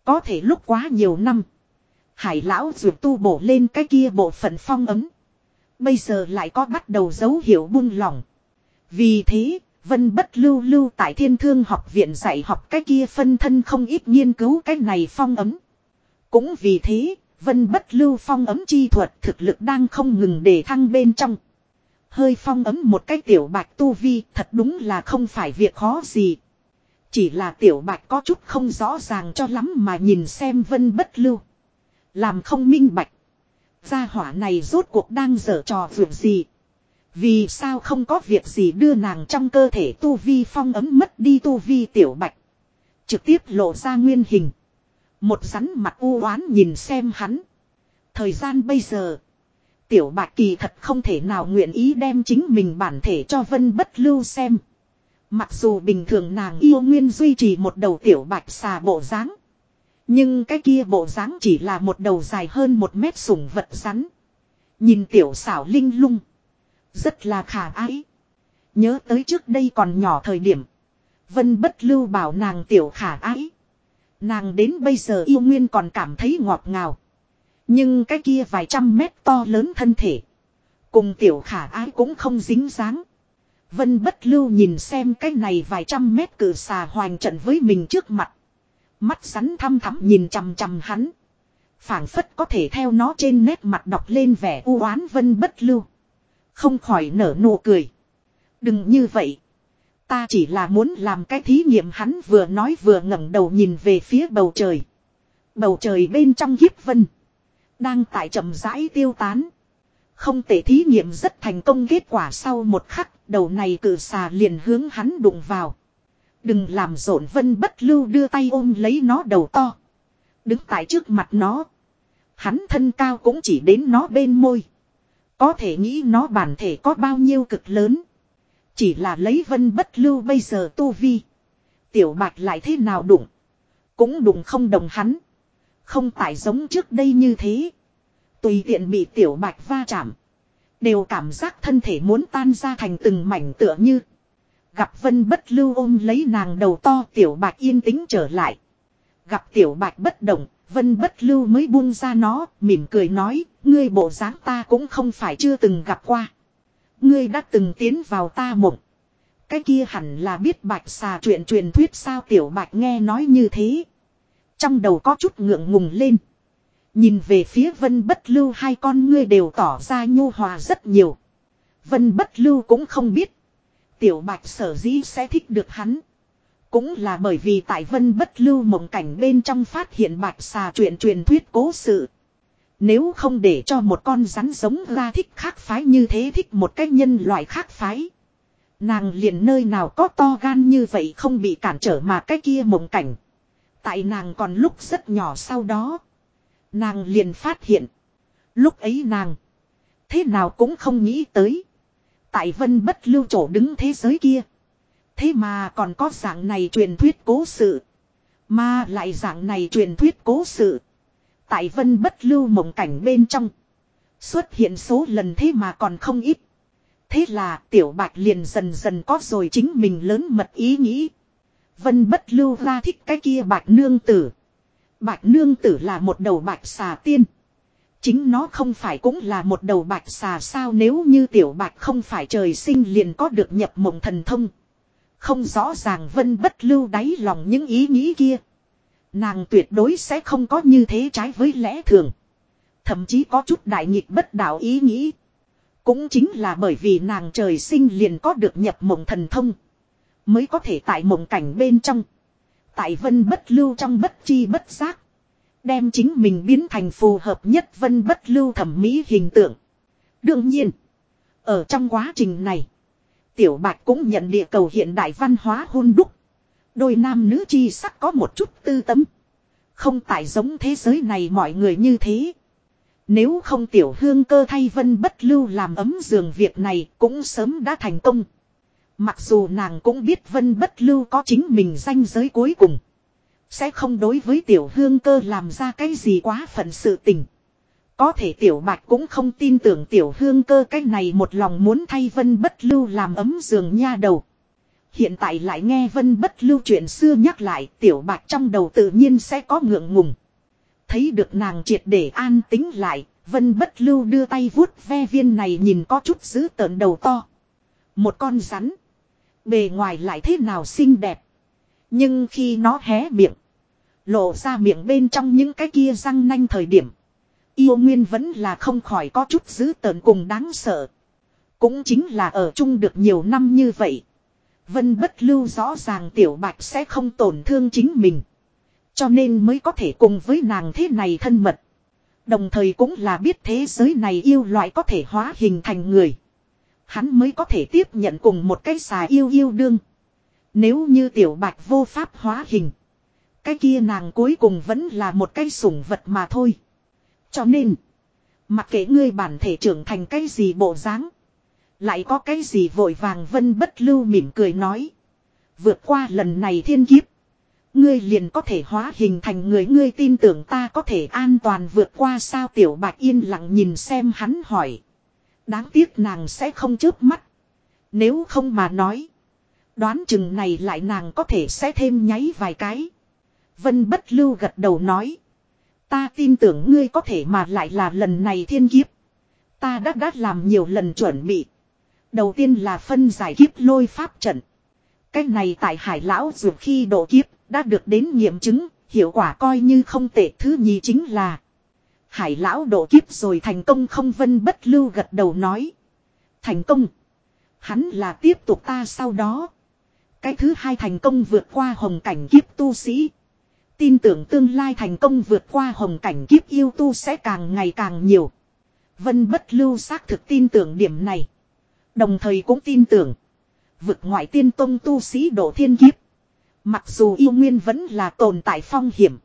Có thể lúc quá nhiều năm. Hải lão dược tu bổ lên cái kia bộ phận phong ấm. Bây giờ lại có bắt đầu dấu hiệu buông lỏng. Vì thế, Vân bất lưu lưu tại thiên thương học viện dạy học cái kia phân thân không ít nghiên cứu cái này phong ấm. Cũng vì thế, Vân bất lưu phong ấm chi thuật thực lực đang không ngừng để thăng bên trong. Hơi phong ấm một cái tiểu bạch tu vi thật đúng là không phải việc khó gì. Chỉ là tiểu bạch có chút không rõ ràng cho lắm mà nhìn xem vân bất lưu. Làm không minh bạch. Gia hỏa này rốt cuộc đang dở trò vượt gì. Vì sao không có việc gì đưa nàng trong cơ thể tu vi phong ấm mất đi tu vi tiểu bạch. Trực tiếp lộ ra nguyên hình. Một rắn mặt u oán nhìn xem hắn. Thời gian bây giờ. Tiểu bạch kỳ thật không thể nào nguyện ý đem chính mình bản thể cho vân bất lưu xem. Mặc dù bình thường nàng yêu nguyên duy trì một đầu tiểu bạch xà bộ dáng, Nhưng cái kia bộ dáng chỉ là một đầu dài hơn một mét sủng vật rắn. Nhìn tiểu xảo linh lung. Rất là khả ái. Nhớ tới trước đây còn nhỏ thời điểm. Vân bất lưu bảo nàng tiểu khả ái. Nàng đến bây giờ yêu nguyên còn cảm thấy ngọt ngào. Nhưng cái kia vài trăm mét to lớn thân thể. Cùng tiểu khả ái cũng không dính dáng. Vân bất lưu nhìn xem cái này vài trăm mét cử xà hoành trận với mình trước mặt. Mắt rắn thăm thắm nhìn chằm chằm hắn. phảng phất có thể theo nó trên nét mặt đọc lên vẻ u oán vân bất lưu. Không khỏi nở nụ cười. Đừng như vậy. Ta chỉ là muốn làm cái thí nghiệm hắn vừa nói vừa ngẩng đầu nhìn về phía bầu trời. Bầu trời bên trong hiếp vân. Đang tại chậm rãi tiêu tán. Không thể thí nghiệm rất thành công kết quả sau một khắc đầu này cử xà liền hướng hắn đụng vào. Đừng làm rộn vân bất lưu đưa tay ôm lấy nó đầu to. Đứng tại trước mặt nó. Hắn thân cao cũng chỉ đến nó bên môi. Có thể nghĩ nó bản thể có bao nhiêu cực lớn. Chỉ là lấy vân bất lưu bây giờ tu vi. Tiểu bạch lại thế nào đụng. Cũng đụng không đồng hắn. Không phải giống trước đây như thế. Tùy tiện bị tiểu bạch va chạm. Đều cảm giác thân thể muốn tan ra thành từng mảnh tựa như. Gặp vân bất lưu ôm lấy nàng đầu to tiểu bạch yên tĩnh trở lại. Gặp tiểu bạch bất động, vân bất lưu mới buông ra nó, mỉm cười nói, ngươi bộ dáng ta cũng không phải chưa từng gặp qua. Ngươi đã từng tiến vào ta mộng. Cái kia hẳn là biết bạch xà chuyện truyền thuyết sao tiểu bạch nghe nói như thế. Trong đầu có chút ngượng ngùng lên. Nhìn về phía vân bất lưu hai con ngươi đều tỏ ra nhu hòa rất nhiều. Vân bất lưu cũng không biết. Tiểu bạch sở dĩ sẽ thích được hắn. Cũng là bởi vì tại vân bất lưu mộng cảnh bên trong phát hiện bạch xà chuyện truyền thuyết cố sự. Nếu không để cho một con rắn giống ra thích khác phái như thế thích một cái nhân loại khác phái. Nàng liền nơi nào có to gan như vậy không bị cản trở mà cái kia mộng cảnh. Tại nàng còn lúc rất nhỏ sau đó. Nàng liền phát hiện. Lúc ấy nàng. Thế nào cũng không nghĩ tới. Tại vân bất lưu chỗ đứng thế giới kia. Thế mà còn có dạng này truyền thuyết cố sự. Mà lại dạng này truyền thuyết cố sự. Tại vân bất lưu mộng cảnh bên trong. Xuất hiện số lần thế mà còn không ít. Thế là tiểu bạch liền dần dần có rồi chính mình lớn mật ý nghĩ. Vân bất lưu ra thích cái kia bạch nương tử. Bạch nương tử là một đầu bạch xà tiên. Chính nó không phải cũng là một đầu bạch xà sao nếu như tiểu bạch không phải trời sinh liền có được nhập mộng thần thông. Không rõ ràng vân bất lưu đáy lòng những ý nghĩ kia. Nàng tuyệt đối sẽ không có như thế trái với lẽ thường. Thậm chí có chút đại nghịch bất đạo ý nghĩ. Cũng chính là bởi vì nàng trời sinh liền có được nhập mộng thần thông. Mới có thể tại mộng cảnh bên trong. Tại vân bất lưu trong bất chi bất giác. Đem chính mình biến thành phù hợp nhất vân bất lưu thẩm mỹ hình tượng. Đương nhiên. Ở trong quá trình này. Tiểu Bạch cũng nhận địa cầu hiện đại văn hóa hôn đúc. Đôi nam nữ chi sắc có một chút tư tâm. Không tại giống thế giới này mọi người như thế. Nếu không tiểu hương cơ thay vân bất lưu làm ấm giường việc này cũng sớm đã thành công. Mặc dù nàng cũng biết vân bất lưu có chính mình danh giới cuối cùng. Sẽ không đối với tiểu hương cơ làm ra cái gì quá phận sự tình. Có thể tiểu bạch cũng không tin tưởng tiểu hương cơ cái này một lòng muốn thay vân bất lưu làm ấm giường nha đầu. Hiện tại lại nghe vân bất lưu chuyện xưa nhắc lại tiểu bạch trong đầu tự nhiên sẽ có ngượng ngùng. Thấy được nàng triệt để an tính lại, vân bất lưu đưa tay vuốt ve viên này nhìn có chút dữ tợn đầu to. Một con rắn. Bề ngoài lại thế nào xinh đẹp. Nhưng khi nó hé miệng. Lộ ra miệng bên trong những cái kia răng nanh thời điểm. Yêu nguyên vẫn là không khỏi có chút dữ tợn cùng đáng sợ. Cũng chính là ở chung được nhiều năm như vậy. Vân bất lưu rõ ràng tiểu bạch sẽ không tổn thương chính mình. Cho nên mới có thể cùng với nàng thế này thân mật. Đồng thời cũng là biết thế giới này yêu loại có thể hóa hình thành người. Hắn mới có thể tiếp nhận cùng một cái xà yêu yêu đương. Nếu như tiểu bạch vô pháp hóa hình. Cái kia nàng cuối cùng vẫn là một cái sủng vật mà thôi. Cho nên. Mặc kệ ngươi bản thể trưởng thành cái gì bộ dáng, Lại có cái gì vội vàng vân bất lưu mỉm cười nói. Vượt qua lần này thiên kiếp. Ngươi liền có thể hóa hình thành người ngươi tin tưởng ta có thể an toàn vượt qua sao tiểu bạch yên lặng nhìn xem hắn hỏi. Đáng tiếc nàng sẽ không chớp mắt. Nếu không mà nói. Đoán chừng này lại nàng có thể sẽ thêm nháy vài cái. Vân bất lưu gật đầu nói. Ta tin tưởng ngươi có thể mà lại là lần này thiên kiếp. Ta đã đã làm nhiều lần chuẩn bị. Đầu tiên là phân giải kiếp lôi pháp trận. Cách này tại hải lão dù khi độ kiếp đã được đến nghiệm chứng, hiệu quả coi như không tệ thứ nhì chính là. Hải lão độ kiếp rồi thành công không vân bất lưu gật đầu nói. Thành công. Hắn là tiếp tục ta sau đó. Cái thứ hai thành công vượt qua hồng cảnh kiếp tu sĩ. Tin tưởng tương lai thành công vượt qua hồng cảnh kiếp yêu tu sẽ càng ngày càng nhiều. Vân bất lưu xác thực tin tưởng điểm này. Đồng thời cũng tin tưởng. Vực ngoại tiên tông tu sĩ độ thiên kiếp. Mặc dù yêu nguyên vẫn là tồn tại phong hiểm.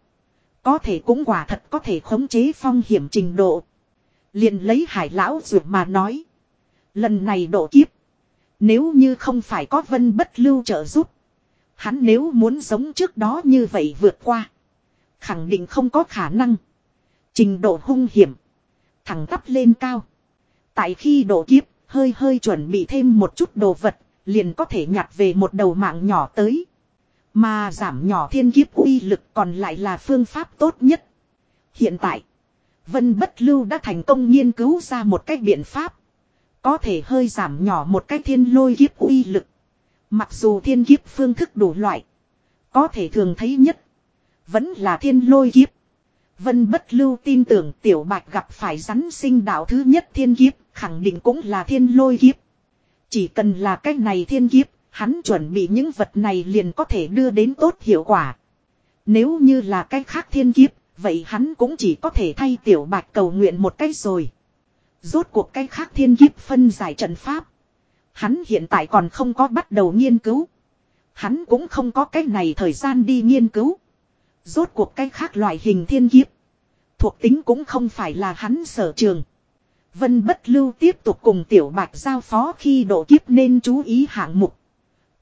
Có thể cũng quả thật có thể khống chế phong hiểm trình độ. liền lấy hải lão ruột mà nói. Lần này độ kiếp. Nếu như không phải có vân bất lưu trợ giúp. Hắn nếu muốn giống trước đó như vậy vượt qua. Khẳng định không có khả năng. Trình độ hung hiểm. Thẳng tắp lên cao. Tại khi độ kiếp, hơi hơi chuẩn bị thêm một chút đồ vật, liền có thể nhặt về một đầu mạng nhỏ tới. Mà giảm nhỏ thiên kiếp uy lực còn lại là phương pháp tốt nhất. Hiện tại, Vân Bất Lưu đã thành công nghiên cứu ra một cách biện pháp. Có thể hơi giảm nhỏ một cách thiên lôi kiếp uy lực. Mặc dù thiên kiếp phương thức đủ loại. Có thể thường thấy nhất. Vẫn là thiên lôi kiếp. Vân bất lưu tin tưởng tiểu bạch gặp phải rắn sinh đạo thứ nhất thiên kiếp. Khẳng định cũng là thiên lôi kiếp. Chỉ cần là cách này thiên kiếp. Hắn chuẩn bị những vật này liền có thể đưa đến tốt hiệu quả. Nếu như là cách khác thiên kiếp. Vậy hắn cũng chỉ có thể thay tiểu bạch cầu nguyện một cách rồi. Rốt cuộc cách khác thiên kiếp phân giải trận pháp. Hắn hiện tại còn không có bắt đầu nghiên cứu. Hắn cũng không có cái này thời gian đi nghiên cứu. Rốt cuộc cái khác loại hình thiên kiếp. Thuộc tính cũng không phải là hắn sở trường. Vân bất lưu tiếp tục cùng tiểu bạch giao phó khi độ kiếp nên chú ý hạng mục.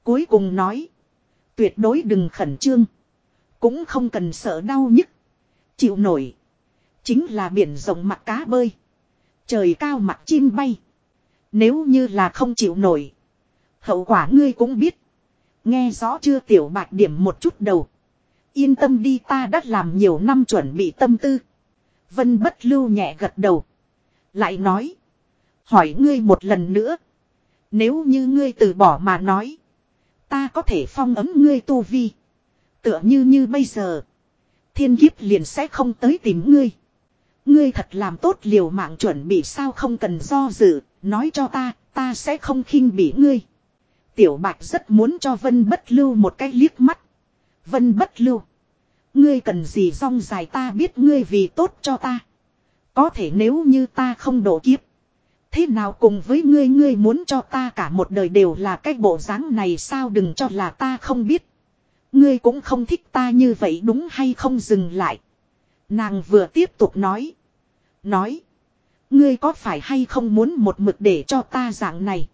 Cuối cùng nói. Tuyệt đối đừng khẩn trương. Cũng không cần sợ đau nhức. Chịu nổi. Chính là biển rộng mặt cá bơi. Trời cao mặt chim bay. Nếu như là không chịu nổi. Hậu quả ngươi cũng biết. Nghe rõ chưa tiểu bạc điểm một chút đầu. Yên tâm đi ta đã làm nhiều năm chuẩn bị tâm tư. Vân bất lưu nhẹ gật đầu. Lại nói. Hỏi ngươi một lần nữa. Nếu như ngươi từ bỏ mà nói. Ta có thể phong ấm ngươi tu vi. Tựa như như bây giờ. Thiên kiếp liền sẽ không tới tìm ngươi. Ngươi thật làm tốt liều mạng chuẩn bị sao không cần do dự, nói cho ta, ta sẽ không khinh bỉ ngươi. Tiểu bạch rất muốn cho vân bất lưu một cái liếc mắt. Vân bất lưu. Ngươi cần gì rong dài ta biết ngươi vì tốt cho ta. Có thể nếu như ta không đổ kiếp. Thế nào cùng với ngươi ngươi muốn cho ta cả một đời đều là cái bộ dáng này sao đừng cho là ta không biết. Ngươi cũng không thích ta như vậy, đúng hay không dừng lại. Nàng vừa tiếp tục nói. Nói. Ngươi có phải hay không muốn một mực để cho ta dạng này.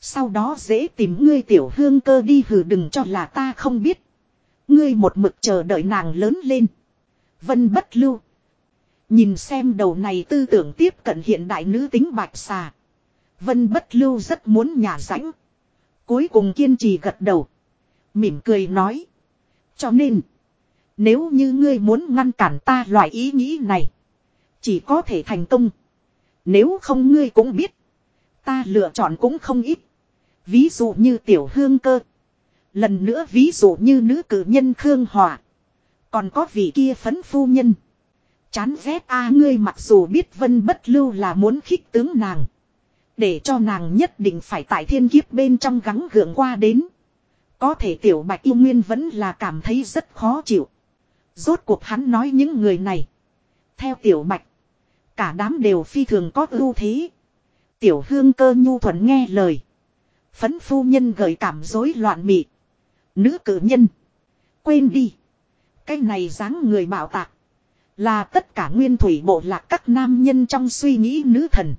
Sau đó dễ tìm ngươi tiểu hương cơ đi hử đừng cho là ta không biết. Ngươi một mực chờ đợi nàng lớn lên. Vân bất lưu. Nhìn xem đầu này tư tưởng tiếp cận hiện đại nữ tính bạch xà. Vân bất lưu rất muốn nhà rãnh. Cuối cùng kiên trì gật đầu. Mỉm cười nói. Cho nên. Nếu như ngươi muốn ngăn cản ta loại ý nghĩ này. Chỉ có thể thành công. Nếu không ngươi cũng biết. Ta lựa chọn cũng không ít. Ví dụ như tiểu hương cơ. Lần nữa ví dụ như nữ cử nhân Khương Hòa. Còn có vị kia phấn phu nhân. Chán ghét a ngươi mặc dù biết vân bất lưu là muốn khích tướng nàng. Để cho nàng nhất định phải tại thiên kiếp bên trong gắng gượng qua đến. Có thể tiểu bạch yêu nguyên vẫn là cảm thấy rất khó chịu. Rốt cuộc hắn nói những người này. Theo tiểu bạch. Cả đám đều phi thường có ưu thế. Tiểu hương cơ nhu thuận nghe lời. Phấn phu nhân gợi cảm rối loạn mị. Nữ cử nhân. Quên đi. Cái này dáng người bảo tạc. Là tất cả nguyên thủy bộ lạc các nam nhân trong suy nghĩ nữ thần.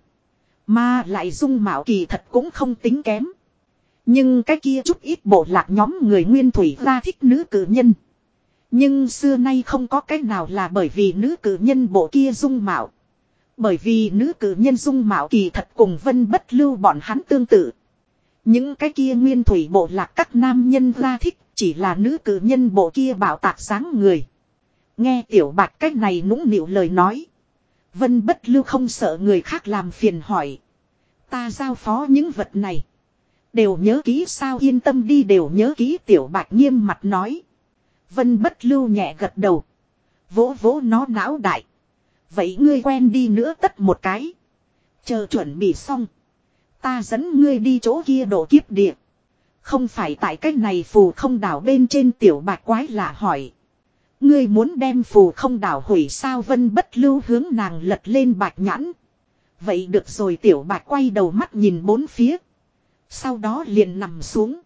Mà lại dung mạo kỳ thật cũng không tính kém. Nhưng cái kia chút ít bộ lạc nhóm người nguyên thủy ra thích nữ cử nhân. Nhưng xưa nay không có cái nào là bởi vì nữ cử nhân bộ kia dung mạo. Bởi vì nữ cử nhân dung mạo kỳ thật cùng vân bất lưu bọn hắn tương tự. Những cái kia nguyên thủy bộ lạc các nam nhân ra thích chỉ là nữ cử nhân bộ kia bảo tạc sáng người. Nghe tiểu bạch cách này nũng nịu lời nói. Vân bất lưu không sợ người khác làm phiền hỏi. Ta giao phó những vật này. Đều nhớ ký sao yên tâm đi đều nhớ ký tiểu bạch nghiêm mặt nói. Vân bất lưu nhẹ gật đầu. Vỗ vỗ nó não đại. Vậy ngươi quen đi nữa tất một cái. Chờ chuẩn bị xong. Ta dẫn ngươi đi chỗ kia đổ kiếp địa. Không phải tại cách này phù không đảo bên trên tiểu bạch quái lạ hỏi. Ngươi muốn đem phù không đảo hủy sao vân bất lưu hướng nàng lật lên bạch nhãn. Vậy được rồi, tiểu bạch quay đầu mắt nhìn bốn phía. Sau đó liền nằm xuống.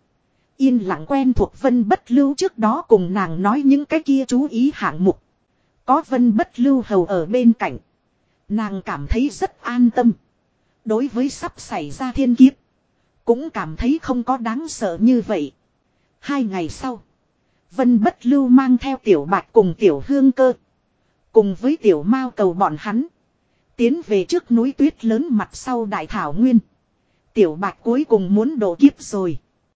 Yên lặng quen thuộc vân bất lưu trước đó cùng nàng nói những cái kia chú ý hạng mục. Có vân bất lưu hầu ở bên cạnh. Nàng cảm thấy rất an tâm. Đối với sắp xảy ra thiên kiếp. Cũng cảm thấy không có đáng sợ như vậy. Hai ngày sau. Vân bất lưu mang theo tiểu bạch cùng tiểu hương cơ. Cùng với tiểu mao cầu bọn hắn. Tiến về trước núi tuyết lớn mặt sau đại thảo nguyên. Tiểu bạch cuối cùng muốn đổ kiếp rồi.